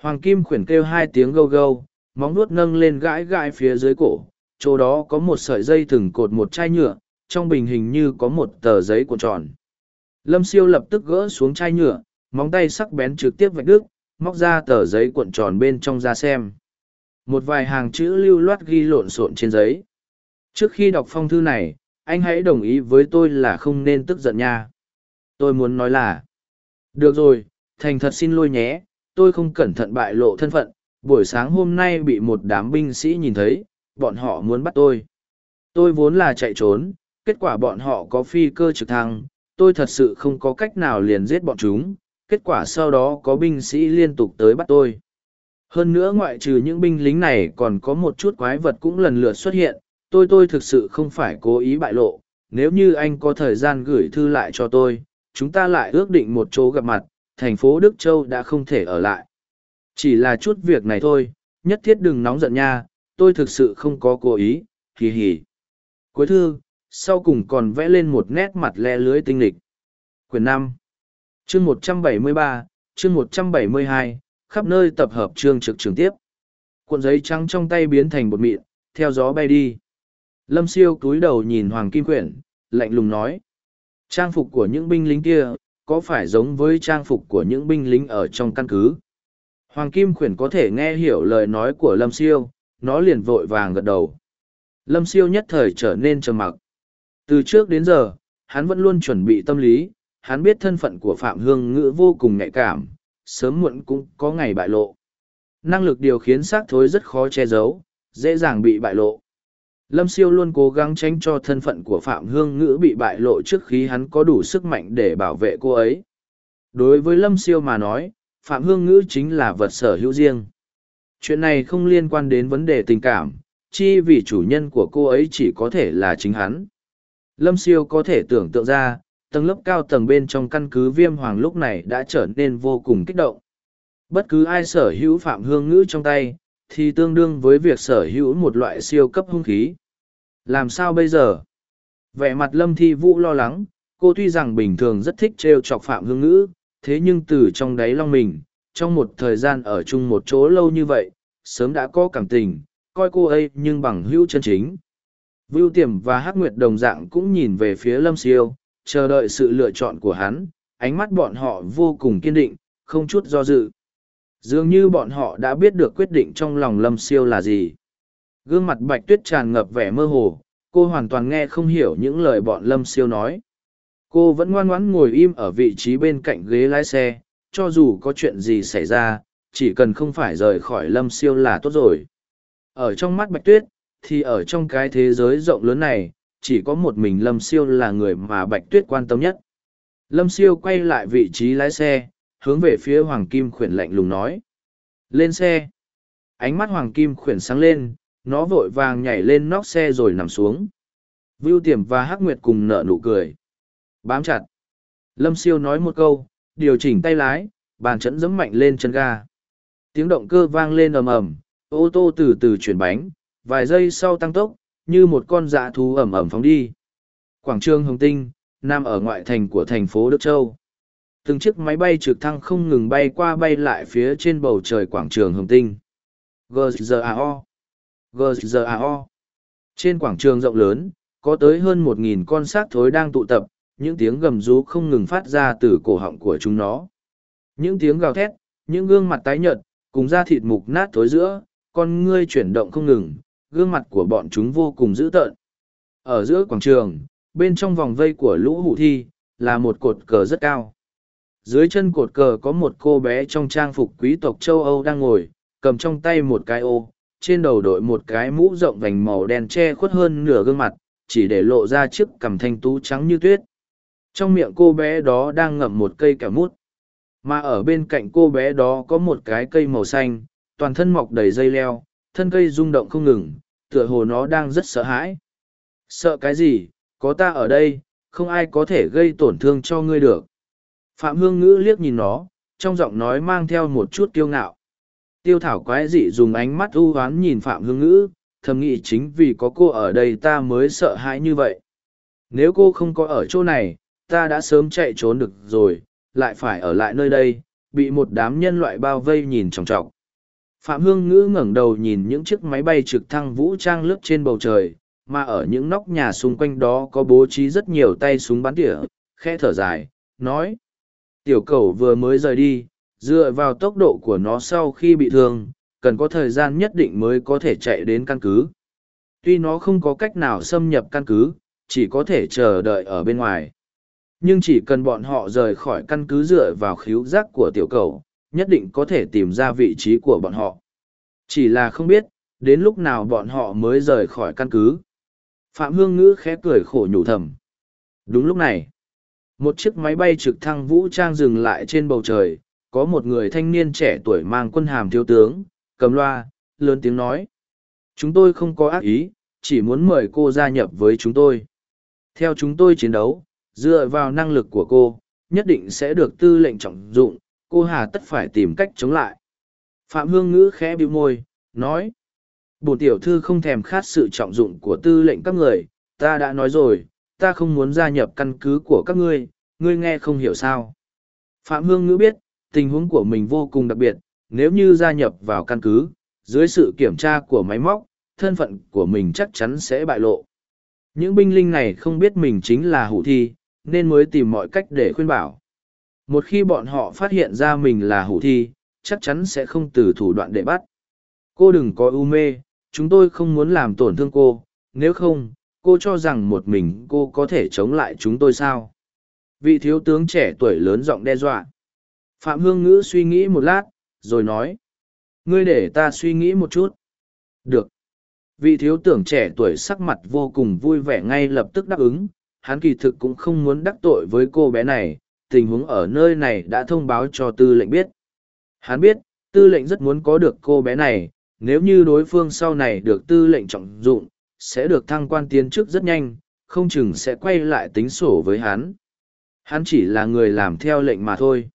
Hoàng Kim Khuyển kêu hai tiếng gâu gâu, móng nuốt nâng lên gãi gãi phía dưới cổ, chỗ đó có một sợi dây thừng cột một chai nhựa, trong bình hình như có một tờ giấy cuộn tròn. Lâm Siêu lập tức gỡ xuống chai nhựa, móng tay sắc bén trực tiếp vạch đứt, móc ra tờ giấy cuộn tròn bên trong ra xem. Một vài hàng chữ lưu loát ghi lộn xộn trên giấy. Trước khi đọc phong thư này anh hãy đồng ý với tôi là không nên tức giận nha. Tôi muốn nói là được rồi thành thật xin lỗi nhé tôi không cẩn thận bại lộ thân phận. Buổi sáng hôm nay bị một đám binh sĩ nhìn thấy bọn họ muốn bắt tôi. Tôi vốn là chạy trốn kết quả bọn họ có phi cơ trực thăng tôi thật sự không có cách nào liền giết bọn chúng kết quả sau đó có binh sĩ liên tục tới bắt tôi. Hơn nữa ngoại trừ những binh lính này còn có một chút quái vật cũng lần lượt xuất hiện, tôi tôi thực sự không phải cố ý bại lộ, nếu như anh có thời gian gửi thư lại cho tôi, chúng ta lại ước định một chỗ gặp mặt, thành phố Đức Châu đã không thể ở lại. Chỉ là chút việc này thôi, nhất thiết đừng nóng giận nha, tôi thực sự không có cố ý, hì hì. Cuối thư, sau cùng còn vẽ lên một nét mặt le lưới tinh lịch. Quyển năm, chương một trăm bảy mươi ba, chương một trăm bảy mươi hai, khắp nơi tập hợp chương trực trường tiếp. Cuộn giấy trắng trong tay biến thành bột mịn, theo gió bay đi. Lâm siêu cúi đầu nhìn hoàng kim quyển, lạnh lùng nói, trang phục của những binh lính kia có phải giống với trang phục của những binh lính ở trong căn cứ? Hoàng kim Quyển có thể nghe hiểu lời nói của lâm siêu, nó liền vội vàng gật đầu. Lâm siêu nhất thời trở nên trầm mặc từ trước đến giờ hắn vẫn luôn chuẩn bị tâm lý hắn biết thân phận của Phạm Hương Ngữ vô cùng nhạy cảm, sớm muộn cũng có ngày bại lộ. Năng lực điều khiến xác thối rất khó che giấu, dễ dàng bị bại lộ. Lâm Siêu luôn cố gắng tránh cho thân phận của Phạm Hương Ngữ bị bại lộ trước khi hắn có đủ sức mạnh để bảo vệ cô ấy. Đối với Lâm Siêu mà nói, Phạm Hương Ngữ chính là vật sở hữu riêng. Chuyện này không liên quan đến vấn đề tình cảm, chi vì chủ nhân của cô ấy chỉ có thể là chính hắn. Lâm Siêu có thể tưởng tượng ra, tầng lớp cao tầng bên trong căn cứ viêm hoàng lúc này đã trở nên vô cùng kích động. Bất cứ ai sở hữu phạm hương ngữ trong tay, thì tương đương với việc sở hữu một loại siêu cấp hung khí. Làm sao bây giờ? Vẻ mặt lâm thi vũ lo lắng, cô tuy rằng bình thường rất thích trêu chọc phạm hương ngữ, thế nhưng từ trong đáy lòng mình, trong một thời gian ở chung một chỗ lâu như vậy, sớm đã có cảm tình, coi cô ấy nhưng bằng hữu chân chính. Vưu Tiềm và Hắc Nguyệt đồng dạng cũng nhìn về phía Lâm Siêu, chờ đợi sự lựa chọn của hắn, ánh mắt bọn họ vô cùng kiên định, không chút do dự. Dường như bọn họ đã biết được quyết định trong lòng Lâm Siêu là gì. Gương mặt Bạch Tuyết tràn ngập vẻ mơ hồ, cô hoàn toàn nghe không hiểu những lời bọn Lâm Siêu nói. cô vẫn ngoan ngoãn ngồi im ở vị trí bên cạnh ghế lái xe cho dù có chuyện gì xảy ra chỉ cần không phải rời khỏi lâm siêu là tốt rồi ở trong mắt bạch tuyết thì ở trong cái thế giới rộng lớn này, chỉ có một mình lâm siêu là người mà bạch tuyết quan tâm nhất. Lâm siêu quay lại vị trí lái xe, hướng về phía hoàng kim khuyển lạnh lùng nói. Lên xe. Ánh mắt hoàng kim khuyển sáng lên, nó vội vàng nhảy lên nóc xe rồi nằm xuống. Vưu tiềm và hắc nguyệt cùng nở nụ cười. Bám chặt. Lâm siêu nói một câu, điều chỉnh tay lái, bàn chẫn dẫm mạnh lên chân ga. Tiếng động cơ vang lên ầm ầm, ô tô từ từ chuyển bánh vài giây sau tăng tốc, như một con dạ thú ẩm ẩm phóng đi. Quảng trường hồng tinh, nằm ở ngoại thành của thành phố đức châu. Từng chiếc máy bay trực thăng không ngừng bay qua bay lại phía trên bầu trời quảng trường hồng tinh. Gzao gzao trên quảng trường rộng lớn, có tới hơn một nghìn con xác thối đang tụ tập, những tiếng gầm rú không ngừng phát ra từ cổ họng của chúng nó. Những tiếng gào thét, những gương mặt tái nhợt, cùng da thịt mục nát thối giữa, con ngươi chuyển động không ngừng gương mặt của bọn chúng vô cùng dữ tợn. Ở giữa quảng trường, bên trong vòng vây của lũ hụ thi là một cột cờ rất cao. Dưới chân cột cờ có một cô bé trong trang phục quý tộc châu âu đang ngồi, cầm trong tay một cái ô, trên đầu đội một cái mũ rộng vành màu đen che khuất hơn nửa gương mặt, chỉ để lộ ra chiếc cằm thanh tú trắng như tuyết. Trong miệng cô bé đó đang ngậm một cây kẹo mút. Mà ở bên cạnh cô bé đó có một cái cây màu xanh, toàn thân mọc đầy dây leo, thân cây rung động không ngừng tựa hồ nó đang rất sợ hãi. Sợ cái gì? Có ta ở đây, không ai có thể gây tổn thương cho ngươi được. Phạm hương ngữ liếc nhìn nó, trong giọng nói mang theo một chút kiêu ngạo. Tiêu thảo quái dị dùng ánh mắt ưu hoán nhìn phạm hương ngữ, thầm nghĩ chính vì có cô ở đây ta mới sợ hãi như vậy. Nếu cô không có ở chỗ này, ta đã sớm chạy trốn được rồi, lại phải ở lại nơi đây, bị một đám nhân loại bao vây nhìn chòng chọc phạm hương ngữ ngẩng đầu nhìn những chiếc máy bay trực thăng vũ trang lướt trên bầu trời, mà ở những nóc nhà xung quanh đó có bố trí rất nhiều tay súng bắn tỉa khe thở dài, nói, tiểu cầu vừa mới rời đi, dựa vào tốc độ của nó sau khi bị thương, cần có thời gian nhất định mới có thể chạy đến căn cứ. Tuy nó không có cách nào xâm nhập căn cứ, chỉ có thể chờ đợi ở bên ngoài. Nhưng chỉ cần bọn họ rời khỏi căn cứ dựa vào khíu giác của tiểu cầu nhất định có thể tìm ra vị trí của bọn họ. Chỉ là không biết, đến lúc nào bọn họ mới rời khỏi căn cứ. Phạm hương ngữ khẽ cười khổ nhủ thầm. Đúng lúc này, một chiếc máy bay trực thăng vũ trang dừng lại trên bầu trời. Có một người thanh niên trẻ tuổi mang quân hàm thiếu tướng, cầm loa, lớn tiếng nói. Chúng tôi không có ác ý, chỉ muốn mời cô gia nhập với chúng tôi. Theo chúng tôi chiến đấu, dựa vào năng lực của cô, nhất định sẽ được tư lệnh trọng dụng cô hà tất phải tìm cách chống lại. Phạm hương ngữ khẽ bĩu môi, nói, bổn tiểu thư không thèm khát sự trọng dụng của tư lệnh các người, ta đã nói rồi, ta không muốn gia nhập căn cứ của các ngươi ngươi nghe không hiểu sao? Phạm hương ngữ biết, tình huống của mình vô cùng đặc biệt, nếu như gia nhập vào căn cứ, dưới sự kiểm tra của máy móc, thân phận của mình chắc chắn sẽ bại lộ. Những binh linh này không biết mình chính là hủ thi, nên mới tìm mọi cách để khuyên bảo một khi bọn họ phát hiện ra mình là hủ thi, chắc chắn sẽ không từ thủ đoạn để bắt. Cô đừng có u mê, chúng tôi không muốn làm tổn thương cô, nếu không, cô cho rằng một mình cô có thể chống lại chúng tôi sao? Vị thiếu tướng trẻ tuổi lớn giọng đe dọa. Phạm hương ngữ suy nghĩ một lát, rồi nói, ngươi để ta suy nghĩ một chút. Được. Vị thiếu tưởng trẻ tuổi sắc mặt vô cùng vui vẻ ngay lập tức đáp ứng, hắn kỳ thực cũng không muốn đắc tội với cô bé này tình huống ở nơi này đã thông báo cho tư lệnh biết. Hắn biết, tư lệnh rất muốn có được cô bé này, nếu như đối phương sau này được tư lệnh trọng dụng, sẽ được thăng quan tiến chức rất nhanh, không chừng sẽ quay lại tính sổ với hắn. Hắn chỉ là người làm theo lệnh mà thôi.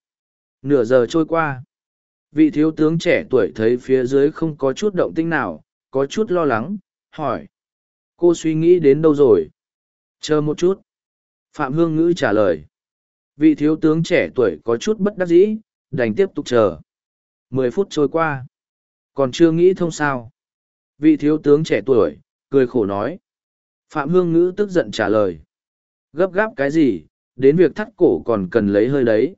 Nửa giờ trôi qua, vị thiếu tướng trẻ tuổi thấy phía dưới không có chút động tinh nào, có chút lo lắng, hỏi, cô suy nghĩ đến đâu rồi? Chờ một chút. Phạm hương ngữ trả lời vị thiếu tướng trẻ tuổi có chút bất đắc dĩ, đành tiếp tục chờ. Mười phút trôi qua. Còn chưa nghĩ thông sao. Vị thiếu tướng trẻ tuổi, cười khổ nói. Phạm hương ngữ tức giận trả lời. Gấp gáp cái gì, đến việc thắt cổ còn cần lấy hơi đấy.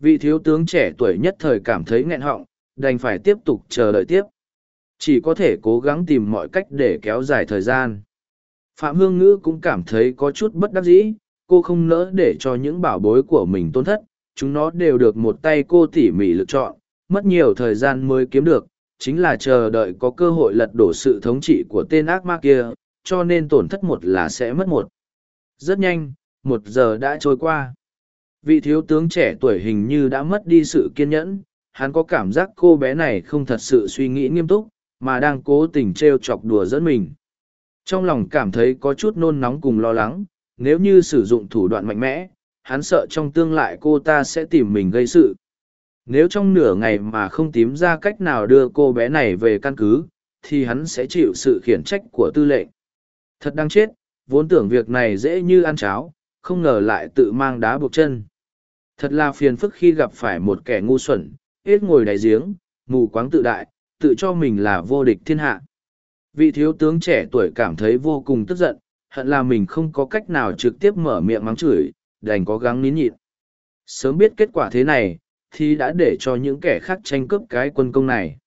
Vị thiếu tướng trẻ tuổi nhất thời cảm thấy nghẹn họng, đành phải tiếp tục chờ đợi tiếp. Chỉ có thể cố gắng tìm mọi cách để kéo dài thời gian. Phạm hương ngữ cũng cảm thấy có chút bất đắc dĩ cô không nỡ để cho những bảo bối của mình tôn thất, chúng nó đều được một tay cô tỉ mỉ lựa chọn, mất nhiều thời gian mới kiếm được, chính là chờ đợi có cơ hội lật đổ sự thống trị của tên ác ma kia, cho nên tổn thất một là sẽ mất một. Rất nhanh, một giờ đã trôi qua. Vị thiếu tướng trẻ tuổi hình như đã mất đi sự kiên nhẫn, hắn có cảm giác cô bé này không thật sự suy nghĩ nghiêm túc, mà đang cố tình t r e o chọc đùa dẫn mình. Trong lòng cảm thấy có chút nôn nóng cùng lo lắng, nếu như sử dụng thủ đoạn mạnh mẽ, hắn sợ trong tương lai cô ta sẽ tìm mình gây sự. Nếu trong nửa ngày mà không tìm ra cách nào đưa cô bé này về căn cứ, thì hắn sẽ chịu sự khiển trách của tư lệnh. Thật đáng chết, vốn tưởng việc này dễ như ăn cháo, không ngờ lại tự mang đá buộc chân. Thật là phiền phức khi gặp phải một kẻ ngu xuẩn, hết ngồi đáy giếng, mù quáng tự đại, tự cho mình là vô địch thiên hạ. Vị thiếu tướng trẻ tuổi cảm thấy vô cùng tức giận, hận là mình không có cách nào trực tiếp mở miệng mắng chửi, đành có gắng nín nhịn. Sớm biết kết quả thế này, thì đã để cho những kẻ khác tranh cướp cái quân công này.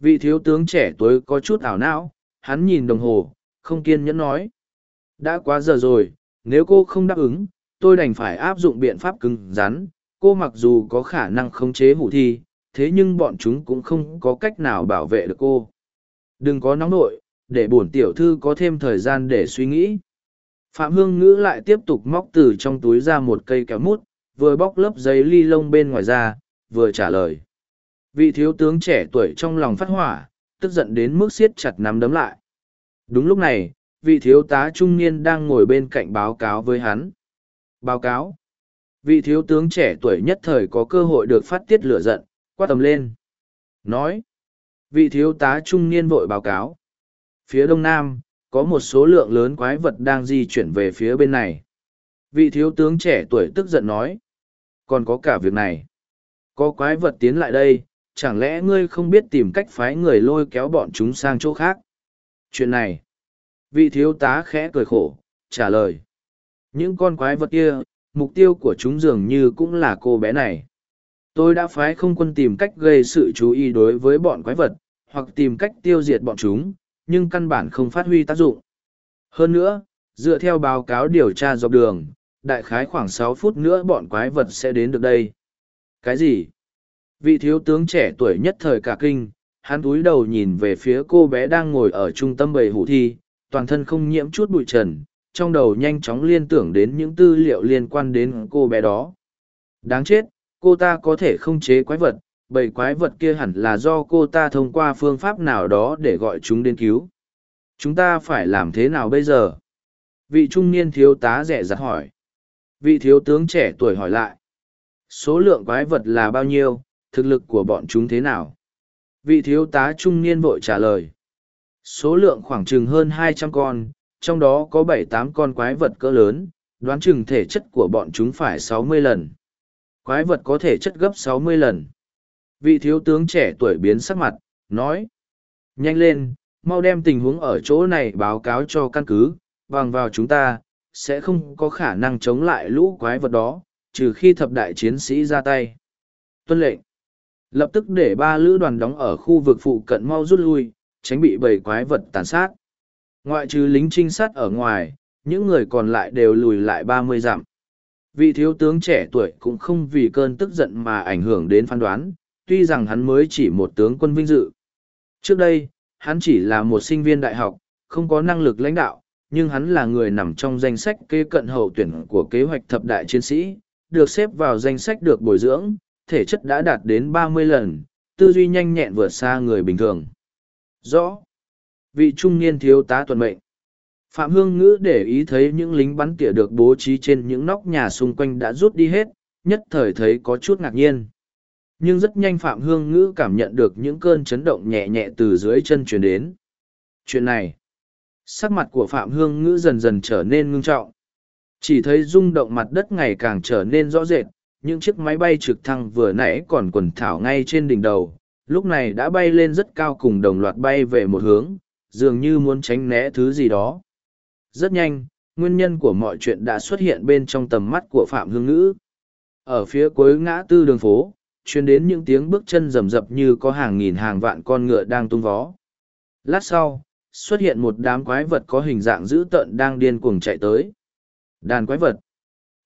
Vị thiếu tướng trẻ tuổi có chút ảo não, hắn nhìn đồng hồ, không kiên nhẫn nói. Đã quá giờ rồi, nếu cô không đáp ứng, tôi đành phải áp dụng biện pháp cứng rắn. Cô mặc dù có khả năng khống chế hủ thi, thế nhưng bọn chúng cũng không có cách nào bảo vệ được cô. Đừng có nóng nội, để bổn tiểu thư có thêm thời gian để suy nghĩ. Phạm Hương Ngữ lại tiếp tục móc từ trong túi ra một cây kéo mút, vừa bóc lớp giấy ly lông bên ngoài ra, vừa trả lời. Vị thiếu tướng trẻ tuổi trong lòng phát hỏa, tức giận đến mức siết chặt nắm đấm lại. Đúng lúc này, vị thiếu tá trung niên đang ngồi bên cạnh báo cáo với hắn. Báo cáo. Vị thiếu tướng trẻ tuổi nhất thời có cơ hội được phát tiết lửa giận, quát tầm lên. Nói. Vị thiếu tá trung niên vội báo cáo. Phía đông nam, có một số lượng lớn quái vật đang di chuyển về phía bên này. Vị thiếu tướng trẻ tuổi tức giận nói. Còn có cả việc này. Có quái vật tiến lại đây, chẳng lẽ ngươi không biết tìm cách phái người lôi kéo bọn chúng sang chỗ khác? Chuyện này, vị thiếu tá khẽ cười khổ, trả lời. Những con quái vật kia, mục tiêu của chúng dường như cũng là cô bé này. Tôi đã phái không quân tìm cách gây sự chú ý đối với bọn quái vật, hoặc tìm cách tiêu diệt bọn chúng, nhưng căn bản không phát huy tác dụng. Hơn nữa, dựa theo báo cáo điều tra dọc đường, đại khái khoảng sáu phút nữa bọn quái vật sẽ đến được đây. Cái gì? Vị thiếu tướng trẻ tuổi nhất thời cả kinh, hắn túi đầu nhìn về phía cô bé đang ngồi ở trung tâm bầy hủ thi, toàn thân không nhiễm chút bụi trần, trong đầu nhanh chóng liên tưởng đến những tư liệu liên quan đến cô bé đó. Đáng chết, cô ta có thể không chế quái vật, bầy quái vật kia hẳn là do cô ta thông qua phương pháp nào đó để gọi chúng đến cứu. Chúng ta phải làm thế nào bây giờ? Vị trung niên thiếu tá rẻ rặt hỏi. Vị thiếu tướng trẻ tuổi hỏi lại. Số lượng quái vật là bao nhiêu, thực lực của bọn chúng thế nào? Vị thiếu tá trung niên vội trả lời. Số lượng khoảng chừng hơn hai trăm con, trong đó có bảy tám con quái vật cỡ lớn, đoán chừng thể chất của bọn chúng phải sáu mươi lần. Quái vật có thể chất gấp sáu mươi lần. Vị thiếu tướng trẻ tuổi biến sắc mặt, nói. Nhanh lên, mau đem tình huống ở chỗ này báo cáo cho căn cứ, bằng vào chúng ta, sẽ không có khả năng chống lại lũ quái vật đó, trừ khi thập đại chiến sĩ ra tay. Tuân lệnh. Lập tức để ba lữ đoàn đóng ở khu vực phụ cận mau rút lui, tránh bị bầy quái vật tàn sát. Ngoại trừ lính trinh sát ở ngoài, những người còn lại đều lùi lại ba mươi dặm. Vị thiếu tướng trẻ tuổi cũng không vì cơn tức giận mà ảnh hưởng đến phán đoán, tuy rằng hắn mới chỉ một tướng quân vinh dự. Trước đây, hắn chỉ là một sinh viên đại học, không có năng lực lãnh đạo, nhưng hắn là người nằm trong danh sách kế cận hậu tuyển của kế hoạch thập đại chiến sĩ, được xếp vào danh sách được bồi dưỡng, thể chất đã đạt đến ba mươi lần, tư duy nhanh nhẹn vượt xa người bình thường. Rõ. Vị trung niên thiếu tá tuần mệnh. Phạm Hương Ngữ để ý thấy những lính bắn tỉa được bố trí trên những nóc nhà xung quanh đã rút đi hết, nhất thời thấy có chút ngạc nhiên. Nhưng rất nhanh Phạm Hương Ngữ cảm nhận được những cơn chấn động nhẹ nhẹ từ dưới chân truyền đến. Chuyện này, sắc mặt của Phạm Hương Ngữ dần dần trở nên ngưng trọng. Chỉ thấy rung động mặt đất ngày càng trở nên rõ rệt, những chiếc máy bay trực thăng vừa nãy còn quần thảo ngay trên đỉnh đầu, lúc này đã bay lên rất cao cùng đồng loạt bay về một hướng, dường như muốn tránh né thứ gì đó. Rất nhanh, nguyên nhân của mọi chuyện đã xuất hiện bên trong tầm mắt của Phạm Hương Ngữ. Ở phía cuối ngã tư đường phố, chuyên đến những tiếng bước chân rầm rập như có hàng nghìn hàng vạn con ngựa đang tung vó. Lát sau, xuất hiện một đám quái vật có hình dạng dữ tợn đang điên cuồng chạy tới. Đàn quái vật.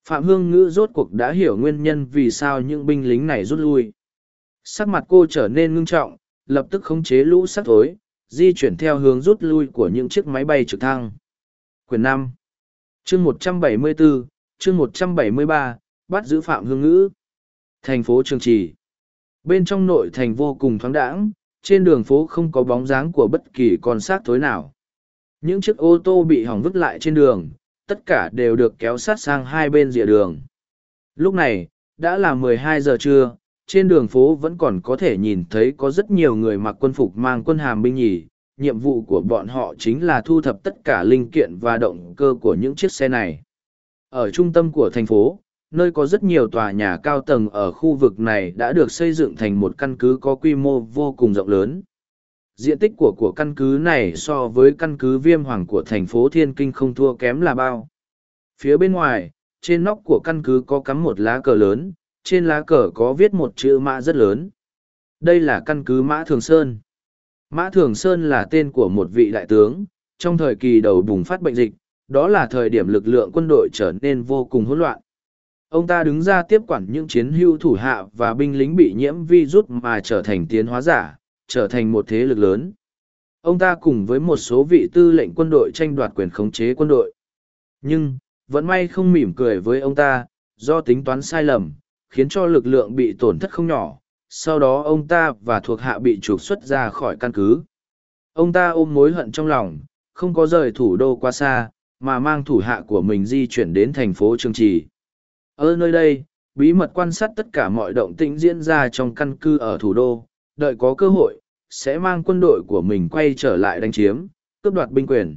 Phạm Hương Ngữ rốt cuộc đã hiểu nguyên nhân vì sao những binh lính này rút lui. Sắc mặt cô trở nên ngưng trọng, lập tức khống chế lũ sắc thối, di chuyển theo hướng rút lui của những chiếc máy bay trực thăng. Quyền năm, chương một trăm bảy mươi bốn, chương một trăm bảy mươi ba, bắt giữ Phạm Hương Ngữ. Thành phố Trường Trì. Bên trong nội thành vô cùng thoáng đãng, trên đường phố không có bóng dáng của bất kỳ con xác thối nào. Những chiếc ô tô bị hỏng vứt lại trên đường, tất cả đều được kéo sát sang hai bên rìa đường. Lúc này, đã là 12 giờ trưa, trên đường phố vẫn còn có thể nhìn thấy có rất nhiều người mặc quân phục mang quân hàm binh nhì. Nhiệm vụ của bọn họ chính là thu thập tất cả linh kiện và động cơ của những chiếc xe này. Ở trung tâm của thành phố, nơi có rất nhiều tòa nhà cao tầng ở khu vực này đã được xây dựng thành một căn cứ có quy mô vô cùng rộng lớn. Diện tích của của căn cứ này so với căn cứ viêm hoàng của thành phố Thiên Kinh không thua kém là bao. Phía bên ngoài, trên nóc của căn cứ có cắm một lá cờ lớn, trên lá cờ có viết một chữ mã rất lớn. Đây là căn cứ Mã Thường Sơn. Mã Thường Sơn là tên của một vị đại tướng, trong thời kỳ đầu bùng phát bệnh dịch, đó là thời điểm lực lượng quân đội trở nên vô cùng hỗn loạn. Ông ta đứng ra tiếp quản những chiến hưu thủ hạ và binh lính bị nhiễm virus mà trở thành tiến hóa giả, trở thành một thế lực lớn. Ông ta cùng với một số vị tư lệnh quân đội tranh đoạt quyền khống chế quân đội. Nhưng, vẫn may không mỉm cười với ông ta, do tính toán sai lầm, khiến cho lực lượng bị tổn thất không nhỏ. Sau đó ông ta và thuộc hạ bị trục xuất ra khỏi căn cứ. Ông ta ôm mối hận trong lòng, không có rời thủ đô qua xa, mà mang thủ hạ của mình di chuyển đến thành phố Trương Trì. Ở nơi đây, bí mật quan sát tất cả mọi động tĩnh diễn ra trong căn cứ ở thủ đô, đợi có cơ hội, sẽ mang quân đội của mình quay trở lại đánh chiếm, cướp đoạt binh quyền.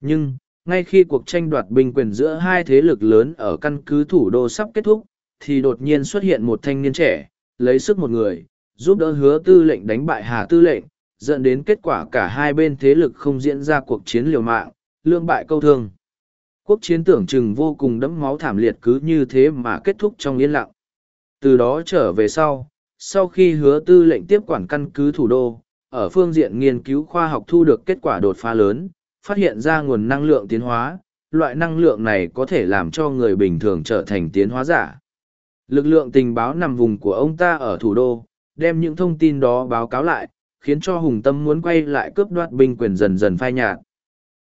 Nhưng, ngay khi cuộc tranh đoạt binh quyền giữa hai thế lực lớn ở căn cứ thủ đô sắp kết thúc, thì đột nhiên xuất hiện một thanh niên trẻ, lấy sức một người, giúp đỡ hứa tư lệnh đánh bại Hà tư lệnh, dẫn đến kết quả cả hai bên thế lực không diễn ra cuộc chiến liều mạng, lương bại câu thương. Quốc chiến tưởng chừng vô cùng đẫm máu thảm liệt cứ như thế mà kết thúc trong yên lặng. Từ đó trở về sau, sau khi hứa tư lệnh tiếp quản căn cứ thủ đô, ở phương diện nghiên cứu khoa học thu được kết quả đột phá lớn, phát hiện ra nguồn năng lượng tiến hóa, loại năng lượng này có thể làm cho người bình thường trở thành tiến hóa giả. Lực lượng tình báo nằm vùng của ông ta ở thủ đô, đem những thông tin đó báo cáo lại, khiến cho Hùng Tâm muốn quay lại cướp đoạt binh quyền dần dần phai nhạt.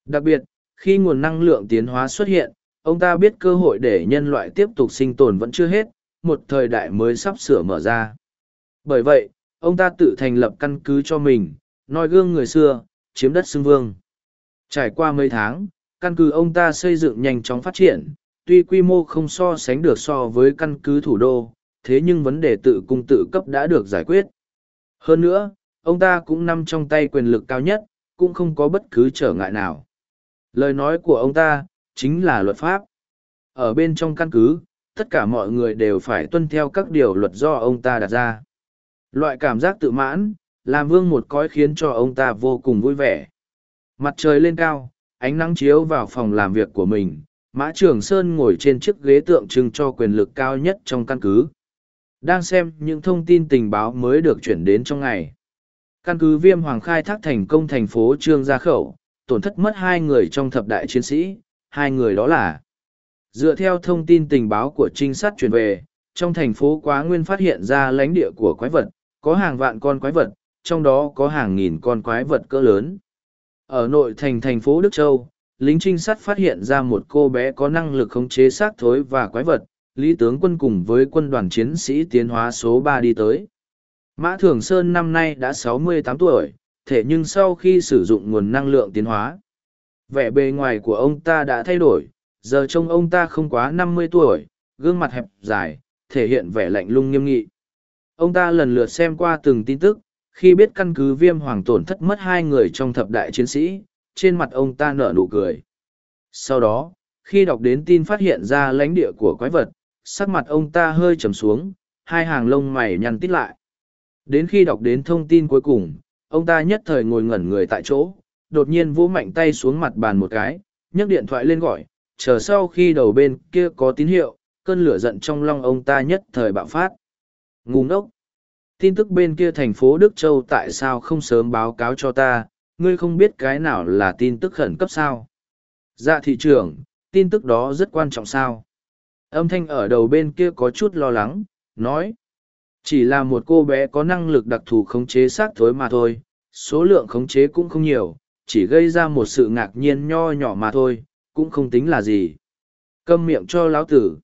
Đặc biệt, khi nguồn năng lượng tiến hóa xuất hiện, ông ta biết cơ hội để nhân loại tiếp tục sinh tồn vẫn chưa hết, một thời đại mới sắp sửa mở ra. Bởi vậy, ông ta tự thành lập căn cứ cho mình, noi gương người xưa, chiếm đất xưng vương. Trải qua mấy tháng, căn cứ ông ta xây dựng nhanh chóng phát triển, tuy quy mô không so sánh được so với căn cứ thủ đô, thế nhưng vấn đề tự cung tự cấp đã được giải quyết. Hơn nữa, ông ta cũng nằm trong tay quyền lực cao nhất, cũng không có bất cứ trở ngại nào. Lời nói của ông ta, chính là luật pháp. Ở bên trong căn cứ, tất cả mọi người đều phải tuân theo các điều luật do ông ta đặt ra. Loại cảm giác tự mãn, làm vương một cõi khiến cho ông ta vô cùng vui vẻ. Mặt trời lên cao, ánh nắng chiếu vào phòng làm việc của mình, Mã Trường Sơn ngồi trên chiếc ghế tượng trưng cho quyền lực cao nhất trong căn cứ. Đang xem những thông tin tình báo mới được chuyển đến trong ngày. Căn cứ viêm hoàng khai thác thành công thành phố Trương Gia Khẩu, tổn thất mất hai người trong thập đại chiến sĩ, hai người đó là. Dựa theo thông tin tình báo của trinh sát truyền về, trong thành phố Quá Nguyên phát hiện ra lãnh địa của quái vật, có hàng vạn con quái vật, trong đó có hàng nghìn con quái vật cỡ lớn. Ở nội thành thành phố Đức Châu, lính trinh sát phát hiện ra một cô bé có năng lực khống chế xác thối và quái vật, Lý tướng quân cùng với quân đoàn chiến sĩ tiến hóa số ba đi tới. Mã Thường Sơn năm nay đã sáu mươi tám tuổi, thể nhưng sau khi sử dụng nguồn năng lượng tiến hóa, vẻ bề ngoài của ông ta đã thay đổi, giờ trông ông ta không quá năm mươi tuổi, gương mặt hẹp dài, thể hiện vẻ lạnh lùng nghiêm nghị. Ông ta lần lượt xem qua từng tin tức, khi biết căn cứ viêm hoàng tổn thất mất hai người trong thập đại chiến sĩ, trên mặt ông ta nở nụ cười. Sau đó, khi đọc đến tin phát hiện ra lãnh địa của quái vật, sắc mặt ông ta hơi trầm xuống, hai hàng lông mày nhăn tít lại. Đến khi đọc đến thông tin cuối cùng, ông ta nhất thời ngồi ngẩn người tại chỗ, đột nhiên vỗ mạnh tay xuống mặt bàn một cái, nhấc điện thoại lên gọi, chờ sau khi đầu bên kia có tín hiệu, cơn lửa giận trong lòng ông ta nhất thời bạo phát. Ngu ngốc! Tin tức bên kia thành phố Đức Châu tại sao không sớm báo cáo cho ta, ngươi không biết cái nào là tin tức khẩn cấp sao? Dạ thị trưởng, tin tức đó rất quan trọng sao? Âm thanh ở đầu bên kia có chút lo lắng, nói. Chỉ là một cô bé có năng lực đặc thù khống chế xác thối mà thôi, số lượng khống chế cũng không nhiều, chỉ gây ra một sự ngạc nhiên nho nhỏ mà thôi, cũng không tính là gì. Câm miệng cho lão tử.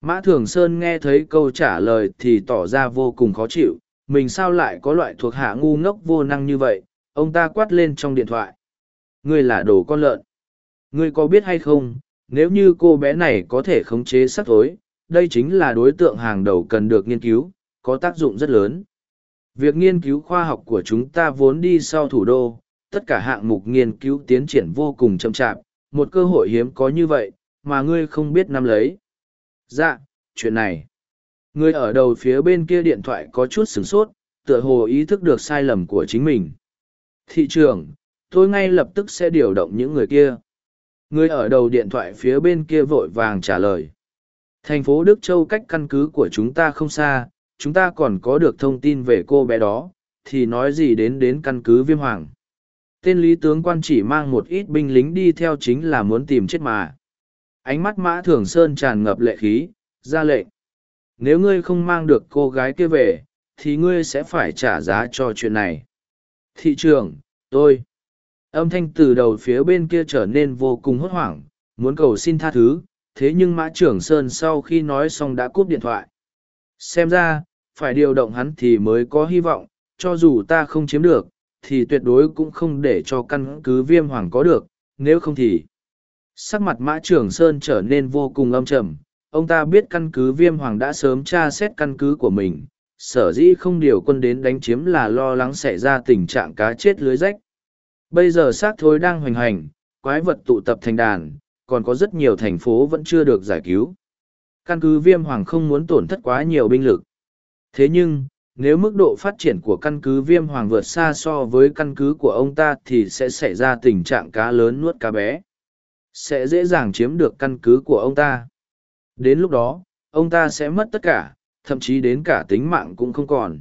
Mã Thường Sơn nghe thấy câu trả lời thì tỏ ra vô cùng khó chịu, mình sao lại có loại thuộc hạ ngu ngốc vô năng như vậy, ông ta quát lên trong điện thoại. Ngươi là đồ con lợn. Ngươi có biết hay không, nếu như cô bé này có thể khống chế sắc tối, đây chính là đối tượng hàng đầu cần được nghiên cứu, có tác dụng rất lớn. Việc nghiên cứu khoa học của chúng ta vốn đi sau thủ đô, tất cả hạng mục nghiên cứu tiến triển vô cùng chậm chạp, một cơ hội hiếm có như vậy, mà ngươi không biết nắm lấy. Dạ, chuyện này. Người ở đầu phía bên kia điện thoại có chút sửng sốt, tựa hồ ý thức được sai lầm của chính mình. Thị trường, tôi ngay lập tức sẽ điều động những người kia. Người ở đầu điện thoại phía bên kia vội vàng trả lời. Thành phố Đức Châu cách căn cứ của chúng ta không xa, chúng ta còn có được thông tin về cô bé đó, thì nói gì đến đến căn cứ viêm hoàng. Tên lý tướng quan chỉ mang một ít binh lính đi theo chính là muốn tìm chết mà. Ánh mắt mã thường sơn tràn ngập lệ khí, ra lệnh. Nếu ngươi không mang được cô gái kia về, thì ngươi sẽ phải trả giá cho chuyện này. Thị trường, tôi. Âm thanh từ đầu phía bên kia trở nên vô cùng hốt hoảng, muốn cầu xin tha thứ, thế nhưng mã trưởng Sơn sau khi nói xong đã cúp điện thoại. Xem ra, phải điều động hắn thì mới có hy vọng, cho dù ta không chiếm được, thì tuyệt đối cũng không để cho căn cứ viêm hoàng có được, nếu không thì... Sắc mặt mã trưởng Sơn trở nên vô cùng âm trầm, ông ta biết căn cứ viêm hoàng đã sớm tra xét căn cứ của mình, sở dĩ không điều quân đến đánh chiếm là lo lắng xảy ra tình trạng cá chết lưới rách. Bây giờ xác thối đang hoành hành, quái vật tụ tập thành đàn, còn có rất nhiều thành phố vẫn chưa được giải cứu. Căn cứ viêm hoàng không muốn tổn thất quá nhiều binh lực. Thế nhưng, nếu mức độ phát triển của căn cứ viêm hoàng vượt xa so với căn cứ của ông ta thì sẽ xảy ra tình trạng cá lớn nuốt cá bé. Sẽ dễ dàng chiếm được căn cứ của ông ta. Đến lúc đó, ông ta sẽ mất tất cả, thậm chí đến cả tính mạng cũng không còn.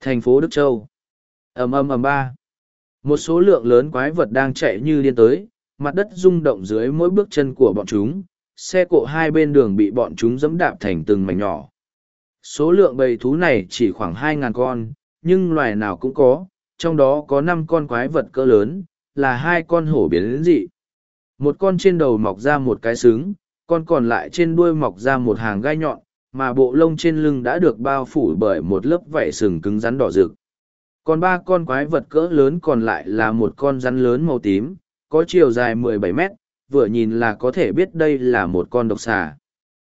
Thành phố Đức Châu ầm ầm ầm ba một số lượng lớn quái vật đang chạy như điên tới mặt đất rung động dưới mỗi bước chân của bọn chúng xe cộ hai bên đường bị bọn chúng dẫm đạp thành từng mảnh nhỏ. Số lượng bầy thú này chỉ khoảng 2.000 con, nhưng loài nào cũng có, trong đó có năm con quái vật cỡ lớn, là hai con hổ biến dị. Một con trên đầu mọc ra một cái xứng con còn lại trên đuôi mọc ra một hàng gai nhọn, mà bộ lông trên lưng đã được bao phủ bởi một lớp vảy sừng cứng rắn đỏ rực. Còn ba con quái vật cỡ lớn còn lại là một con rắn lớn màu tím, có chiều dài 17 mét vừa nhìn là có thể biết đây là một con độc xà.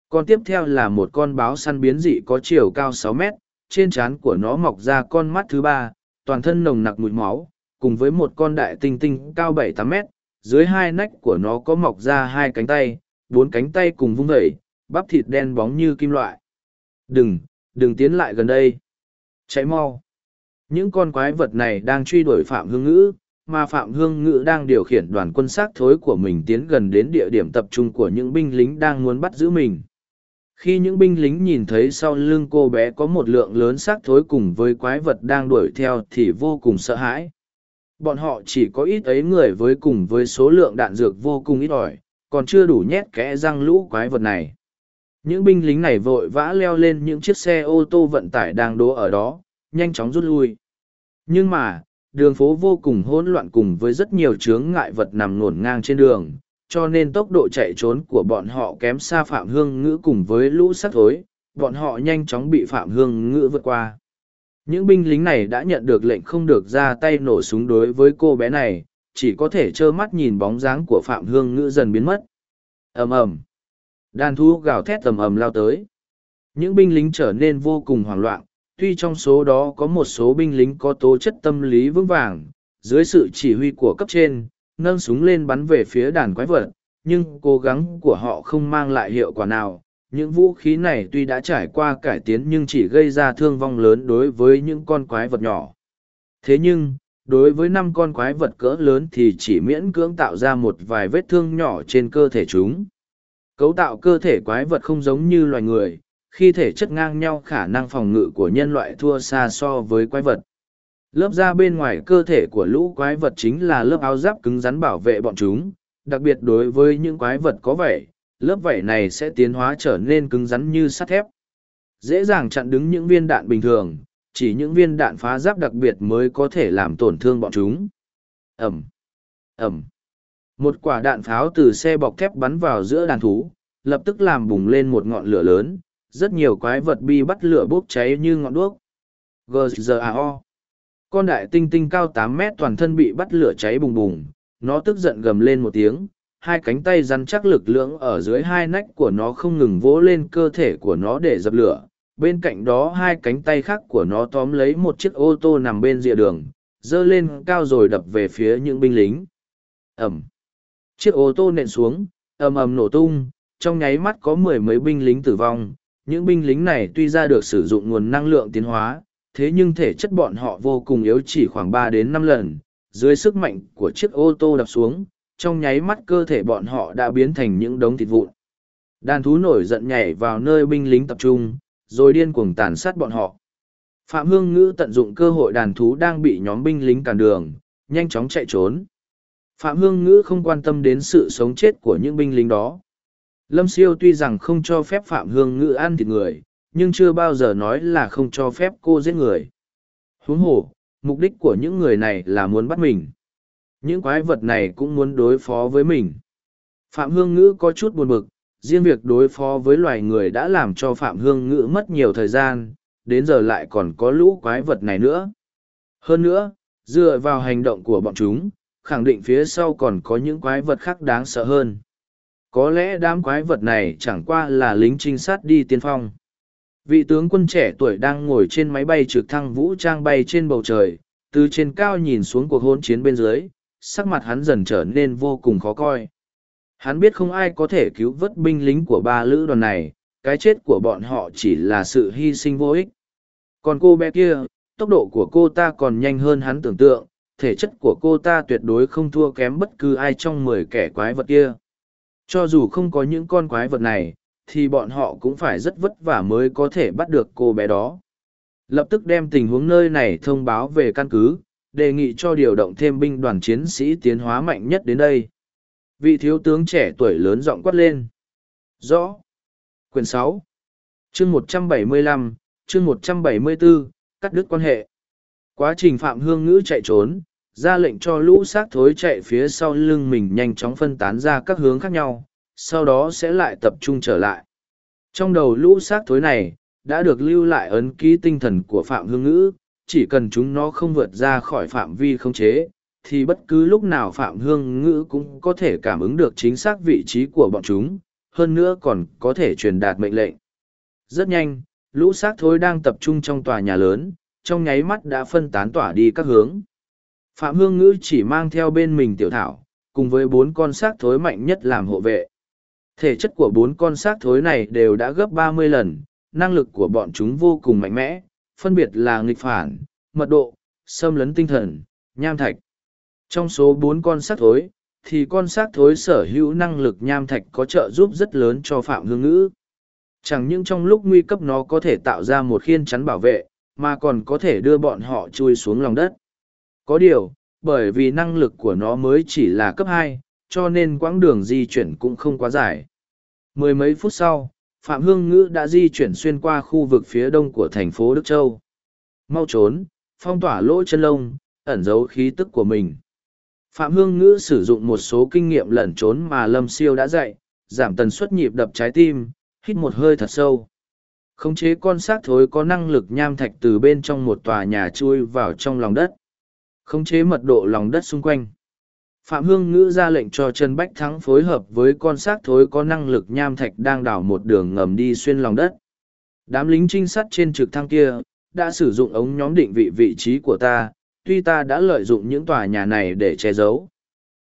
Con tiếp theo là một con báo săn biến dị có chiều cao 6 mét trên trán của nó mọc ra con mắt thứ ba toàn thân nồng nặc mùi máu cùng với một con đại tinh tinh cao 7-8 mét dưới hai nách của nó có mọc ra hai cánh tay bốn cánh tay cùng vung vẩy bắp thịt đen bóng như kim loại. Đừng đừng tiến lại gần đây. Cháy mau. Những con quái vật này đang truy đuổi Phạm Hương Ngữ, mà Phạm Hương Ngữ đang điều khiển đoàn quân sát thối của mình tiến gần đến địa điểm tập trung của những binh lính đang muốn bắt giữ mình. Khi những binh lính nhìn thấy sau lưng cô bé có một lượng lớn xác thối cùng với quái vật đang đuổi theo thì vô cùng sợ hãi. Bọn họ chỉ có ít ấy người với cùng với số lượng đạn dược vô cùng ít ỏi, còn chưa đủ nhét kẽ răng lũ quái vật này. Những binh lính này vội vã leo lên những chiếc xe ô tô vận tải đang đỗ ở đó, nhanh chóng rút lui. Nhưng mà, đường phố vô cùng hỗn loạn cùng với rất nhiều chướng ngại vật nằm ngổn ngang trên đường, cho nên tốc độ chạy trốn của bọn họ kém xa Phạm Hương Ngữ cùng với lũ sắt thối, bọn họ nhanh chóng bị Phạm Hương Ngữ vượt qua. Những binh lính này đã nhận được lệnh không được ra tay nổ súng đối với cô bé này, chỉ có thể trơ mắt nhìn bóng dáng của Phạm Hương Ngữ dần biến mất. ầm ầm, Đàn thu gào thét tầm ầm lao tới. Những binh lính trở nên vô cùng hoảng loạn, tuy trong số đó có một số binh lính có tố chất tâm lý vững vàng, dưới sự chỉ huy của cấp trên, nâng súng lên bắn về phía đàn quái vật, nhưng cố gắng của họ không mang lại hiệu quả nào. Những vũ khí này tuy đã trải qua cải tiến nhưng chỉ gây ra thương vong lớn đối với những con quái vật nhỏ. Thế nhưng, đối với năm con quái vật cỡ lớn thì chỉ miễn cưỡng tạo ra một vài vết thương nhỏ trên cơ thể chúng. Cấu tạo cơ thể quái vật không giống như loài người, khi thể chất ngang nhau khả năng phòng ngự của nhân loại thua xa so với quái vật. Lớp da bên ngoài cơ thể của lũ quái vật chính là lớp áo giáp cứng rắn bảo vệ bọn chúng, đặc biệt đối với những quái vật có vẻ, lớp vảy này sẽ tiến hóa trở nên cứng rắn như sắt thép. Dễ dàng chặn đứng những viên đạn bình thường, chỉ những viên đạn phá giáp đặc biệt mới có thể làm tổn thương bọn chúng. Ẩm, Ẩm. Một quả đạn pháo từ xe bọc thép bắn vào giữa đàn thú, lập tức làm bùng lên một ngọn lửa lớn, rất nhiều quái vật bi bắt lửa bốc cháy như ngọn đuốc. GZAO Con đại tinh tinh cao tám mét toàn thân bị bắt lửa cháy bùng bùng, nó tức giận gầm lên một tiếng, hai cánh tay rắn chắc lực lưỡng ở dưới hai nách của nó không ngừng vỗ lên cơ thể của nó để dập lửa. Bên cạnh đó hai cánh tay khác của nó tóm lấy một chiếc ô tô nằm bên rìa đường, dơ lên cao rồi đập về phía những binh lính. Ẩm. Chiếc ô tô nện xuống, ầm ầm nổ tung, trong nháy mắt có mười mấy binh lính tử vong. Những binh lính này tuy ra được sử dụng nguồn năng lượng tiến hóa, thế nhưng thể chất bọn họ vô cùng yếu chỉ khoảng ba đến năm lần. Dưới sức mạnh của chiếc ô tô đập xuống, trong nháy mắt cơ thể bọn họ đã biến thành những đống thịt vụn. Đàn thú nổi giận nhảy vào nơi binh lính tập trung, rồi điên cuồng tàn sát bọn họ. Phạm Hương Ngữ tận dụng cơ hội đàn thú đang bị nhóm binh lính cản đường, nhanh chóng chạy trốn. Phạm Hương Ngữ không quan tâm đến sự sống chết của những binh lính đó. Lâm Siêu tuy rằng không cho phép Phạm Hương Ngữ ăn thịt người, nhưng chưa bao giờ nói là không cho phép cô giết người. Huống hồ, mục đích của những người này là muốn bắt mình. Những quái vật này cũng muốn đối phó với mình. Phạm Hương Ngữ có chút buồn bực, riêng việc đối phó với loài người đã làm cho Phạm Hương Ngữ mất nhiều thời gian, đến giờ lại còn có lũ quái vật này nữa. Hơn nữa, dựa vào hành động của bọn chúng, khẳng định phía sau còn có những quái vật khác đáng sợ hơn. Có lẽ đám quái vật này chẳng qua là lính trinh sát đi tiên phong. Vị tướng quân trẻ tuổi đang ngồi trên máy bay trực thăng vũ trang bay trên bầu trời, từ trên cao nhìn xuống cuộc hôn chiến bên dưới, sắc mặt hắn dần trở nên vô cùng khó coi. Hắn biết không ai có thể cứu vớt binh lính của ba lữ đoàn này, cái chết của bọn họ chỉ là sự hy sinh vô ích. Còn cô bé kia, tốc độ của cô ta còn nhanh hơn hắn tưởng tượng, thể chất của cô ta tuyệt đối không thua kém bất cứ ai trong mười kẻ quái vật kia. Cho dù không có những con quái vật này, thì bọn họ cũng phải rất vất vả mới có thể bắt được cô bé đó. Lập tức đem tình huống nơi này thông báo về căn cứ, đề nghị cho điều động thêm binh đoàn chiến sĩ tiến hóa mạnh nhất đến đây. Vị thiếu tướng trẻ tuổi lớn giọng quát lên. Rõ. Quyền sáu Chương một trăm bảy mươi lăm chương một trăm bảy mươi bốn cắt đứt quan hệ. Quá trình Phạm Hương Ngữ chạy trốn, ra lệnh cho lũ xác thối chạy phía sau lưng mình nhanh chóng phân tán ra các hướng khác nhau, sau đó sẽ lại tập trung trở lại. Trong đầu lũ xác thối này, đã được lưu lại ấn ký tinh thần của Phạm Hương Ngữ, chỉ cần chúng nó không vượt ra khỏi phạm vi không chế, thì bất cứ lúc nào Phạm Hương Ngữ cũng có thể cảm ứng được chính xác vị trí của bọn chúng, hơn nữa còn có thể truyền đạt mệnh lệnh. Rất nhanh, lũ xác thối đang tập trung trong tòa nhà lớn, trong nháy mắt đã phân tán tỏa đi các hướng. Phạm Hương Ngữ chỉ mang theo bên mình tiểu thảo, cùng với bốn con xác thối mạnh nhất làm hộ vệ. Thể chất của bốn con xác thối này đều đã gấp ba mươi lần, năng lực của bọn chúng vô cùng mạnh mẽ, phân biệt là nghịch phản, mật độ, xâm lấn tinh thần, nham thạch. Trong số bốn con xác thối, thì con xác thối sở hữu năng lực nham thạch có trợ giúp rất lớn cho Phạm Hương Ngữ. Chẳng những trong lúc nguy cấp nó có thể tạo ra một khiên chắn bảo vệ, mà còn có thể đưa bọn họ chui xuống lòng đất. Có điều, bởi vì năng lực của nó mới chỉ là cấp hai, cho nên quãng đường di chuyển cũng không quá dài. Mười mấy phút sau, Phạm Hương Ngữ đã di chuyển xuyên qua khu vực phía đông của thành phố Đức Châu. Mau trốn, phong tỏa lỗ chân lông, ẩn giấu khí tức của mình. Phạm Hương Ngữ sử dụng một số kinh nghiệm lẩn trốn mà Lâm Siêu đã dạy, giảm tần suất nhịp đập trái tim, hít một hơi thật sâu. Khống chế con xác thối có năng lực nham thạch từ bên trong một tòa nhà chui vào trong lòng đất. Khống chế mật độ lòng đất xung quanh. Phạm Hương Ngữ ra lệnh cho Trần Bách Thắng phối hợp với con xác thối có năng lực nham thạch đang đào một đường ngầm đi xuyên lòng đất. Đám lính trinh sát trên trực thăng kia, đã sử dụng ống nhóm định vị vị trí của ta, tuy ta đã lợi dụng những tòa nhà này để che giấu.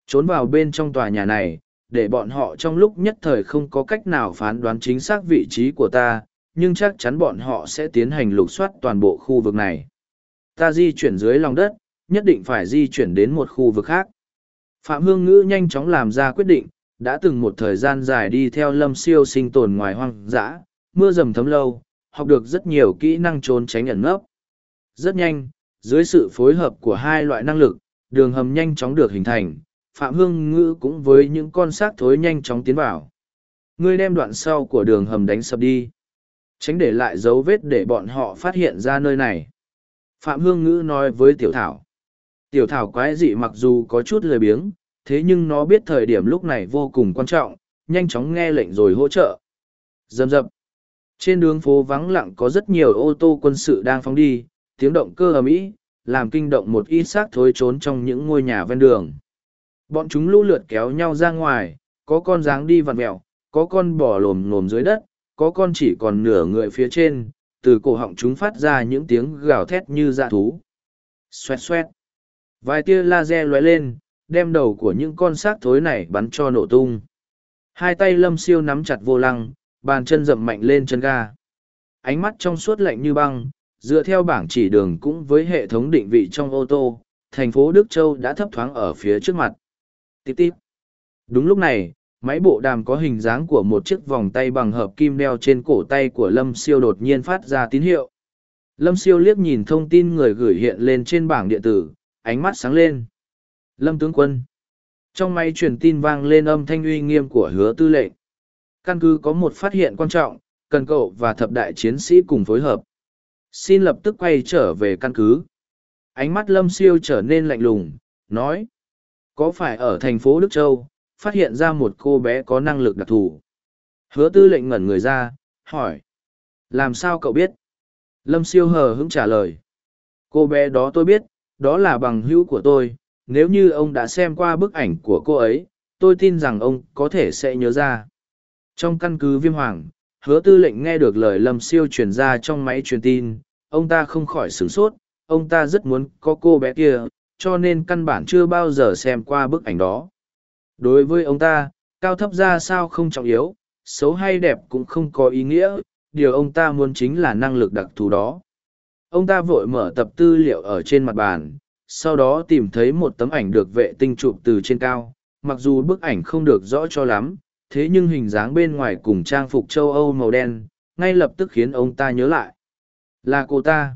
Trốn vào bên trong tòa nhà này, để bọn họ trong lúc nhất thời không có cách nào phán đoán chính xác vị trí của ta, nhưng chắc chắn bọn họ sẽ tiến hành lục soát toàn bộ khu vực này. Ta di chuyển dưới lòng đất, nhất định phải di chuyển đến một khu vực khác. Phạm Hương Ngữ nhanh chóng làm ra quyết định, đã từng một thời gian dài đi theo lâm siêu sinh tồn ngoài hoang dã, mưa dầm thấm lâu, học được rất nhiều kỹ năng trốn tránh ẩn nấp. Rất nhanh, dưới sự phối hợp của hai loại năng lực, đường hầm nhanh chóng được hình thành, Phạm Hương Ngữ cũng với những con xác thối nhanh chóng tiến vào. Ngươi đem đoạn sau của đường hầm đánh sập đi. Tránh để lại dấu vết để bọn họ phát hiện ra nơi này. Phạm Hương Ngữ nói với Tiểu Thảo. Tiểu Thảo quái dị mặc dù có chút lười biếng, thế nhưng nó biết thời điểm lúc này vô cùng quan trọng, nhanh chóng nghe lệnh rồi hỗ trợ. Dầm dập. Trên đường phố vắng lặng có rất nhiều ô tô quân sự đang phóng đi, tiếng động cơ ầm ĩ, làm kinh động một ít xác thối trốn trong những ngôi nhà ven đường. Bọn chúng lũ lượt kéo nhau ra ngoài, có con dáng đi vặn mẹo, có con bò lồm lồm dưới đất, có con chỉ còn nửa người phía trên, từ cổ họng chúng phát ra những tiếng gào thét như dạ thú. Xoẹt xoẹt. Vài tia laser lóe lên, đem đầu của những con xác thối này bắn cho nổ tung. Hai tay lâm siêu nắm chặt vô lăng, bàn chân dậm mạnh lên chân ga. Ánh mắt trong suốt lạnh như băng, dựa theo bảng chỉ đường cũng với hệ thống định vị trong ô tô, thành phố Đức Châu đã thấp thoáng ở phía trước mặt. Tiếp tiếp. Đúng lúc này, máy bộ đàm có hình dáng của một chiếc vòng tay bằng hợp kim đeo trên cổ tay của Lâm Siêu đột nhiên phát ra tín hiệu. Lâm Siêu liếc nhìn thông tin người gửi hiện lên trên bảng điện tử, ánh mắt sáng lên. Lâm tướng quân. Trong máy truyền tin vang lên âm thanh uy nghiêm của hứa tư lệnh. Căn cứ có một phát hiện quan trọng, cần cậu và thập đại chiến sĩ cùng phối hợp. Xin lập tức quay trở về căn cứ. Ánh mắt lâm siêu trở nên lạnh lùng, nói. Có phải ở thành phố Đức Châu, phát hiện ra một cô bé có năng lực đặc thù? Hứa tư lệnh ngẩn người ra, hỏi. Làm sao cậu biết? Lâm siêu hờ hững trả lời. Cô bé đó tôi biết, đó là bằng hữu của tôi. Nếu như ông đã xem qua bức ảnh của cô ấy, tôi tin rằng ông có thể sẽ nhớ ra. Trong căn cứ viêm hoàng, hứa tư lệnh nghe được lời lâm siêu truyền ra trong máy truyền tin, ông ta không khỏi sửng sốt, ông ta rất muốn có cô bé kia, cho nên căn bản chưa bao giờ xem qua bức ảnh đó. Đối với ông ta, cao thấp ra sao không trọng yếu, xấu hay đẹp cũng không có ý nghĩa, điều ông ta muốn chính là năng lực đặc thù đó. Ông ta vội mở tập tư liệu ở trên mặt bàn, sau đó tìm thấy một tấm ảnh được vệ tinh chụp từ trên cao, mặc dù bức ảnh không được rõ cho lắm, thế nhưng hình dáng bên ngoài cùng trang phục châu Âu màu đen, ngay lập tức khiến ông ta nhớ lại. Là cô ta.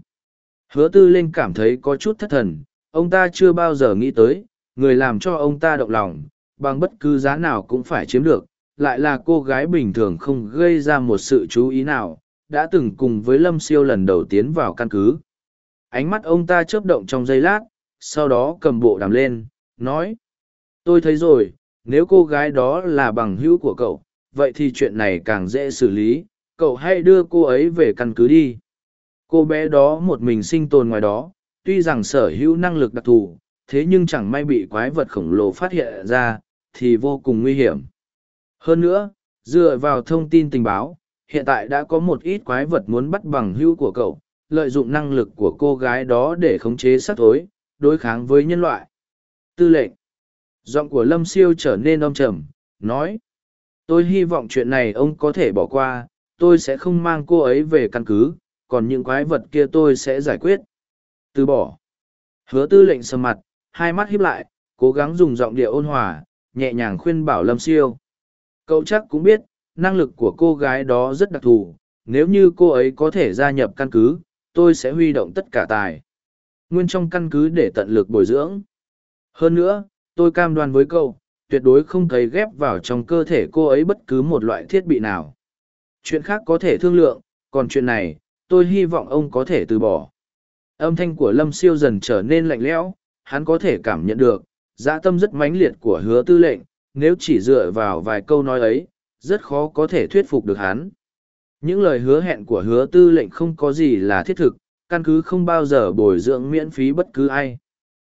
Hứa tư lên cảm thấy có chút thất thần, ông ta chưa bao giờ nghĩ tới, người làm cho ông ta động lòng, bằng bất cứ giá nào cũng phải chiếm được, lại là cô gái bình thường không gây ra một sự chú ý nào, đã từng cùng với Lâm Siêu lần đầu tiến vào căn cứ. Ánh mắt ông ta chớp động trong giây lát, sau đó cầm bộ đàm lên, nói. Tôi thấy rồi, nếu cô gái đó là bằng hữu của cậu vậy thì chuyện này càng dễ xử lý cậu hãy đưa cô ấy về căn cứ đi cô bé đó một mình sinh tồn ngoài đó tuy rằng sở hữu năng lực đặc thù thế nhưng chẳng may bị quái vật khổng lồ phát hiện ra thì vô cùng nguy hiểm hơn nữa dựa vào thông tin tình báo hiện tại đã có một ít quái vật muốn bắt bằng hữu của cậu, lợi dụng năng lực của cô gái đó để khống chế sắc thối, đối kháng với nhân loại. Tư lệnh. Giọng của lâm siêu trở nên âm trầm, nói, tôi hy vọng chuyện này ông có thể bỏ qua, tôi sẽ không mang cô ấy về căn cứ, còn những quái vật kia tôi sẽ giải quyết. Từ bỏ. Hứa tư lệnh sầm mặt, hai mắt híp lại, cố gắng dùng giọng địa ôn hòa, nhẹ nhàng khuyên bảo lâm siêu. Cậu chắc cũng biết năng lực của cô gái đó rất đặc thù, nếu như cô ấy có thể gia nhập căn cứ, tôi sẽ huy động tất cả tài nguyên trong căn cứ để tận lực bồi dưỡng. Hơn nữa, tôi cam đoan với cậu, tuyệt đối không thấy ghép vào trong cơ thể cô ấy bất cứ một loại thiết bị nào. Chuyện khác có thể thương lượng, còn chuyện này, tôi hy vọng ông có thể từ bỏ. Âm thanh của lâm siêu dần trở nên lạnh lẽo, hắn có thể cảm nhận được dã tâm rất mãnh liệt của hứa tư lệnh, nếu chỉ dựa vào vài câu nói ấy rất khó có thể thuyết phục được hắn những lời hứa hẹn của hứa tư lệnh không có gì là thiết thực căn cứ không bao giờ bồi dưỡng miễn phí bất cứ ai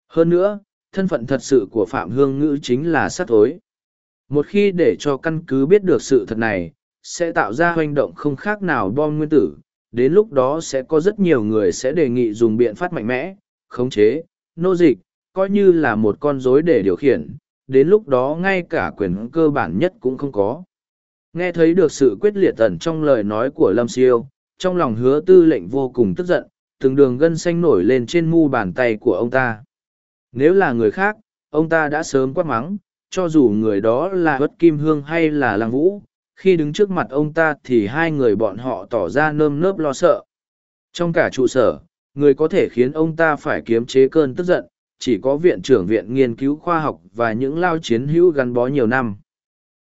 hơn nữa thân phận thật sự của Phạm Hương Ngữ chính là sát thối. Một khi để cho căn cứ biết được sự thật này, sẽ tạo ra hoành động không khác nào bom nguyên tử, đến lúc đó sẽ có rất nhiều người sẽ đề nghị dùng biện pháp mạnh mẽ, khống chế, nô dịch, coi như là một con rối để điều khiển, đến lúc đó ngay cả quyền cơ bản nhất cũng không có. Nghe thấy được sự quyết liệt tẩn trong lời nói của Lâm Siêu, trong lòng hứa tư lệnh vô cùng tức giận, từng đường gân xanh nổi lên trên mu bàn tay của ông ta. Nếu là người khác, ông ta đã sớm quát mắng, cho dù người đó là bất kim hương hay là lăng vũ, khi đứng trước mặt ông ta thì hai người bọn họ tỏ ra nơm nớp lo sợ. Trong cả trụ sở, người có thể khiến ông ta phải kiềm chế cơn tức giận, chỉ có viện trưởng viện nghiên cứu khoa học và những lao chiến hữu gắn bó nhiều năm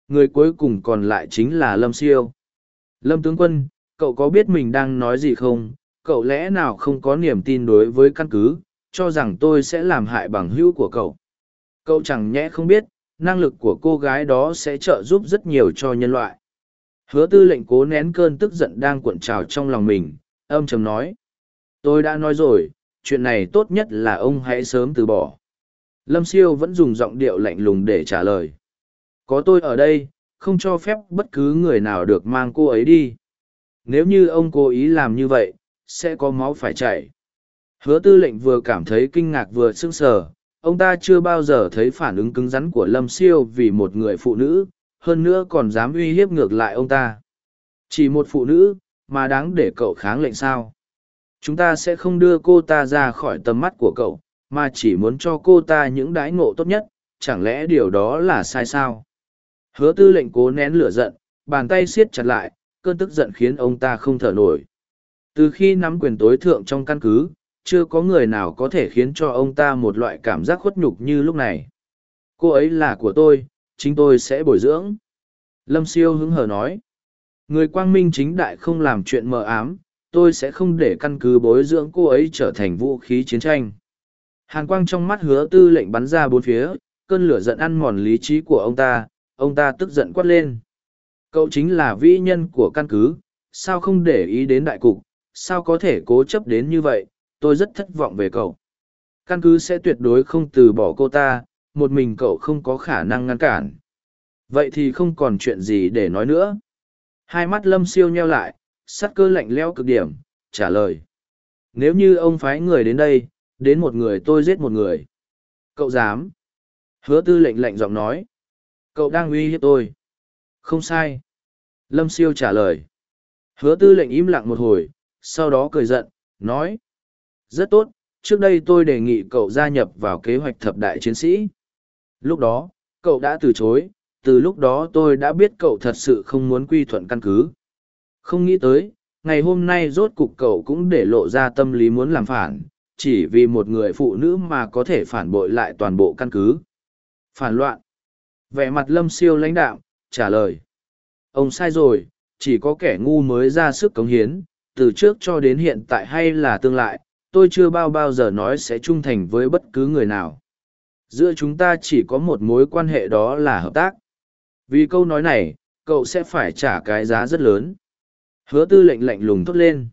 người cuối cùng còn lại chính là lâm siêu. Lâm tướng quân, cậu có biết mình đang nói gì không? Cậu lẽ nào không có niềm tin đối với căn cứ, cho rằng tôi sẽ làm hại bằng hữu của cậu? Cậu chẳng nhẽ không biết, năng lực của cô gái đó sẽ trợ giúp rất nhiều cho nhân loại. Hứa tư lệnh cố nén cơn tức giận đang cuộn trào trong lòng mình, âm trầm nói. Tôi đã nói rồi, chuyện này tốt nhất là ông hãy sớm từ bỏ. Lâm siêu vẫn dùng giọng điệu lạnh lùng để trả lời có tôi ở đây, không cho phép bất cứ người nào được mang cô ấy đi. Nếu như ông cố ý làm như vậy, sẽ có máu phải chảy. Hứa tư lệnh vừa cảm thấy kinh ngạc vừa sưng sờ. Ông ta chưa bao giờ thấy phản ứng cứng rắn của lâm siêu vì một người phụ nữ, hơn nữa còn dám uy hiếp ngược lại ông ta. Chỉ một phụ nữ, mà đáng để cậu kháng lệnh sao? Chúng ta sẽ không đưa cô ta ra khỏi tầm mắt của cậu, mà chỉ muốn cho cô ta những đãi ngộ tốt nhất. Chẳng lẽ điều đó là sai sao? Hứa tư lệnh cố nén lửa giận, bàn tay siết chặt lại, cơn tức giận khiến ông ta không thở nổi. Từ khi nắm quyền tối thượng trong căn cứ, chưa có người nào có thể khiến cho ông ta một loại cảm giác khuất nhục như lúc này. Cô ấy là của tôi, chính tôi sẽ bồi dưỡng. Lâm siêu hứng hờ nói. Người quang minh chính đại không làm chuyện mờ ám, tôi sẽ không để căn cứ bồi dưỡng cô ấy trở thành vũ khí chiến tranh. Hàn quang trong mắt hứa tư lệnh bắn ra bốn phía, cơn lửa giận ăn mòn lý trí của ông ta ông ta tức giận quát lên. Cậu chính là vĩ nhân của căn cứ, sao không để ý đến đại cục, sao có thể cố chấp đến như vậy, tôi rất thất vọng về cậu. Căn cứ sẽ tuyệt đối không từ bỏ cô ta, một mình cậu không có khả năng ngăn cản. Vậy thì không còn chuyện gì để nói nữa. Hai mắt lâm siêu nheo lại sắt cơ lạnh leo cực điểm, trả lời. Nếu như ông phái người đến đây, đến một người tôi giết một người. Cậu dám? Hứa tư lệnh lạnh giọng nói cậu đang uy hiếp tôi. Không sai. Lâm siêu trả lời. Hứa tư lệnh im lặng một hồi, sau đó cười giận, nói. Rất tốt, trước đây tôi đề nghị cậu gia nhập vào kế hoạch thập đại chiến sĩ. Lúc đó, cậu đã từ chối, từ lúc đó tôi đã biết cậu thật sự không muốn quy thuận căn cứ. Không nghĩ tới, ngày hôm nay rốt cục cậu cũng để lộ ra tâm lý muốn làm phản, chỉ vì một người phụ nữ mà có thể phản bội lại toàn bộ căn cứ. Phản loạn vẻ mặt lâm siêu lãnh đạo trả lời. Ông sai rồi, chỉ có kẻ ngu mới ra sức cống hiến, từ trước cho đến hiện tại hay là tương lại, tôi chưa bao bao giờ nói sẽ trung thành với bất cứ người nào. Giữa chúng ta chỉ có một mối quan hệ đó là hợp tác. Vì câu nói này, cậu sẽ phải trả cái giá rất lớn. Hứa tư lệnh lạnh lùng thốt lên.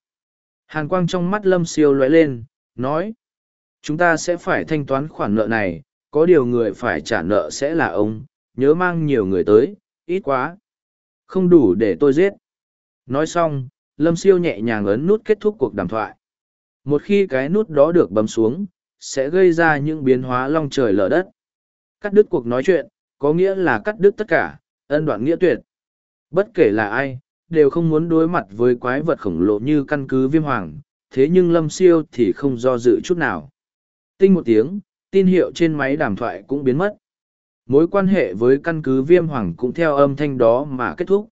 Hàn quang trong mắt lâm siêu lóe lên, nói. Chúng ta sẽ phải thanh toán khoản nợ này, có điều người phải trả nợ sẽ là ông nhớ mang nhiều người tới, ít quá. Không đủ để tôi giết. Nói xong, lâm siêu nhẹ nhàng ấn nút kết thúc cuộc đàm thoại. Một khi cái nút đó được bấm xuống, sẽ gây ra những biến hóa long trời lở đất. Cắt đứt cuộc nói chuyện, có nghĩa là cắt đứt tất cả, ân đoạn nghĩa tuyệt. Bất kể là ai, đều không muốn đối mặt với quái vật khổng lồ như căn cứ viêm hoàng, thế nhưng lâm siêu thì không do dự chút nào. Tinh một tiếng, tin hiệu trên máy đàm thoại cũng biến mất mối quan hệ với căn cứ viêm hoàng cũng theo âm thanh đó mà kết thúc.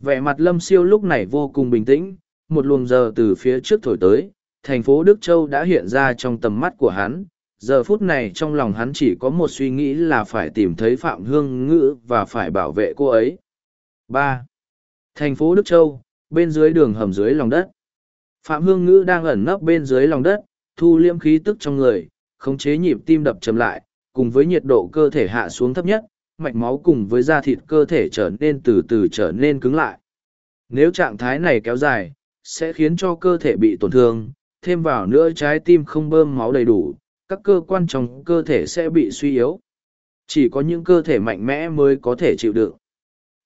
Vẻ mặt lâm siêu lúc này vô cùng bình tĩnh, một luồng giờ từ phía trước thổi tới, thành phố đức châu đã hiện ra trong tầm mắt của hắn. Giờ phút này trong lòng hắn chỉ có một suy nghĩ là phải tìm thấy phạm hương ngữ và phải bảo vệ cô ấy. Ba. Thành phố đức châu, bên dưới đường hầm dưới lòng đất. Phạm hương ngữ đang ẩn nấp bên dưới lòng đất, thu liễm khí tức trong người, khống chế nhịp tim đập chậm lại cùng với nhiệt độ cơ thể hạ xuống thấp nhất, mạch máu cùng với da thịt cơ thể trở nên từ từ trở nên cứng lại. Nếu trạng thái này kéo dài, sẽ khiến cho cơ thể bị tổn thương, thêm vào nữa trái tim không bơm máu đầy đủ, các cơ quan trong cơ thể sẽ bị suy yếu. Chỉ có những cơ thể mạnh mẽ mới có thể chịu đựng.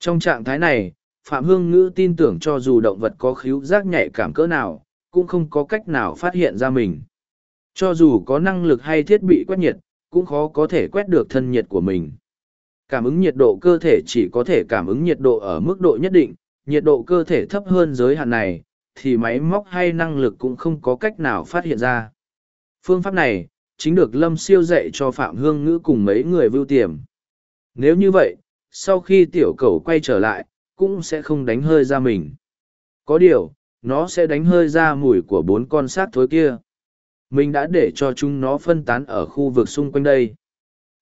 Trong trạng thái này, phạm hương ngữ tin tưởng cho dù động vật có khíu giác nhạy cảm cỡ nào, cũng không có cách nào phát hiện ra mình. Cho dù có năng lực hay thiết bị quét nhiệt cũng khó có thể quét được thân nhiệt của mình. Cảm ứng nhiệt độ cơ thể chỉ có thể cảm ứng nhiệt độ ở mức độ nhất định, nhiệt độ cơ thể thấp hơn giới hạn này, thì máy móc hay năng lực cũng không có cách nào phát hiện ra. Phương pháp này chính được lâm siêu dạy cho phạm hương ngữ cùng mấy người vưu tiềm. Nếu như vậy, sau khi tiểu cầu quay trở lại, cũng sẽ không đánh hơi ra mình. Có điều, nó sẽ đánh hơi ra mùi của bốn con sát thối kia mình đã để cho chúng nó phân tán ở khu vực xung quanh đây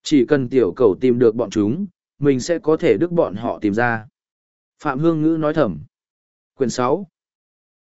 chỉ cần tiểu cầu tìm được bọn chúng, mình sẽ có thể đức bọn họ tìm ra. Phạm Hương Ngữ nói thầm. Quyển sáu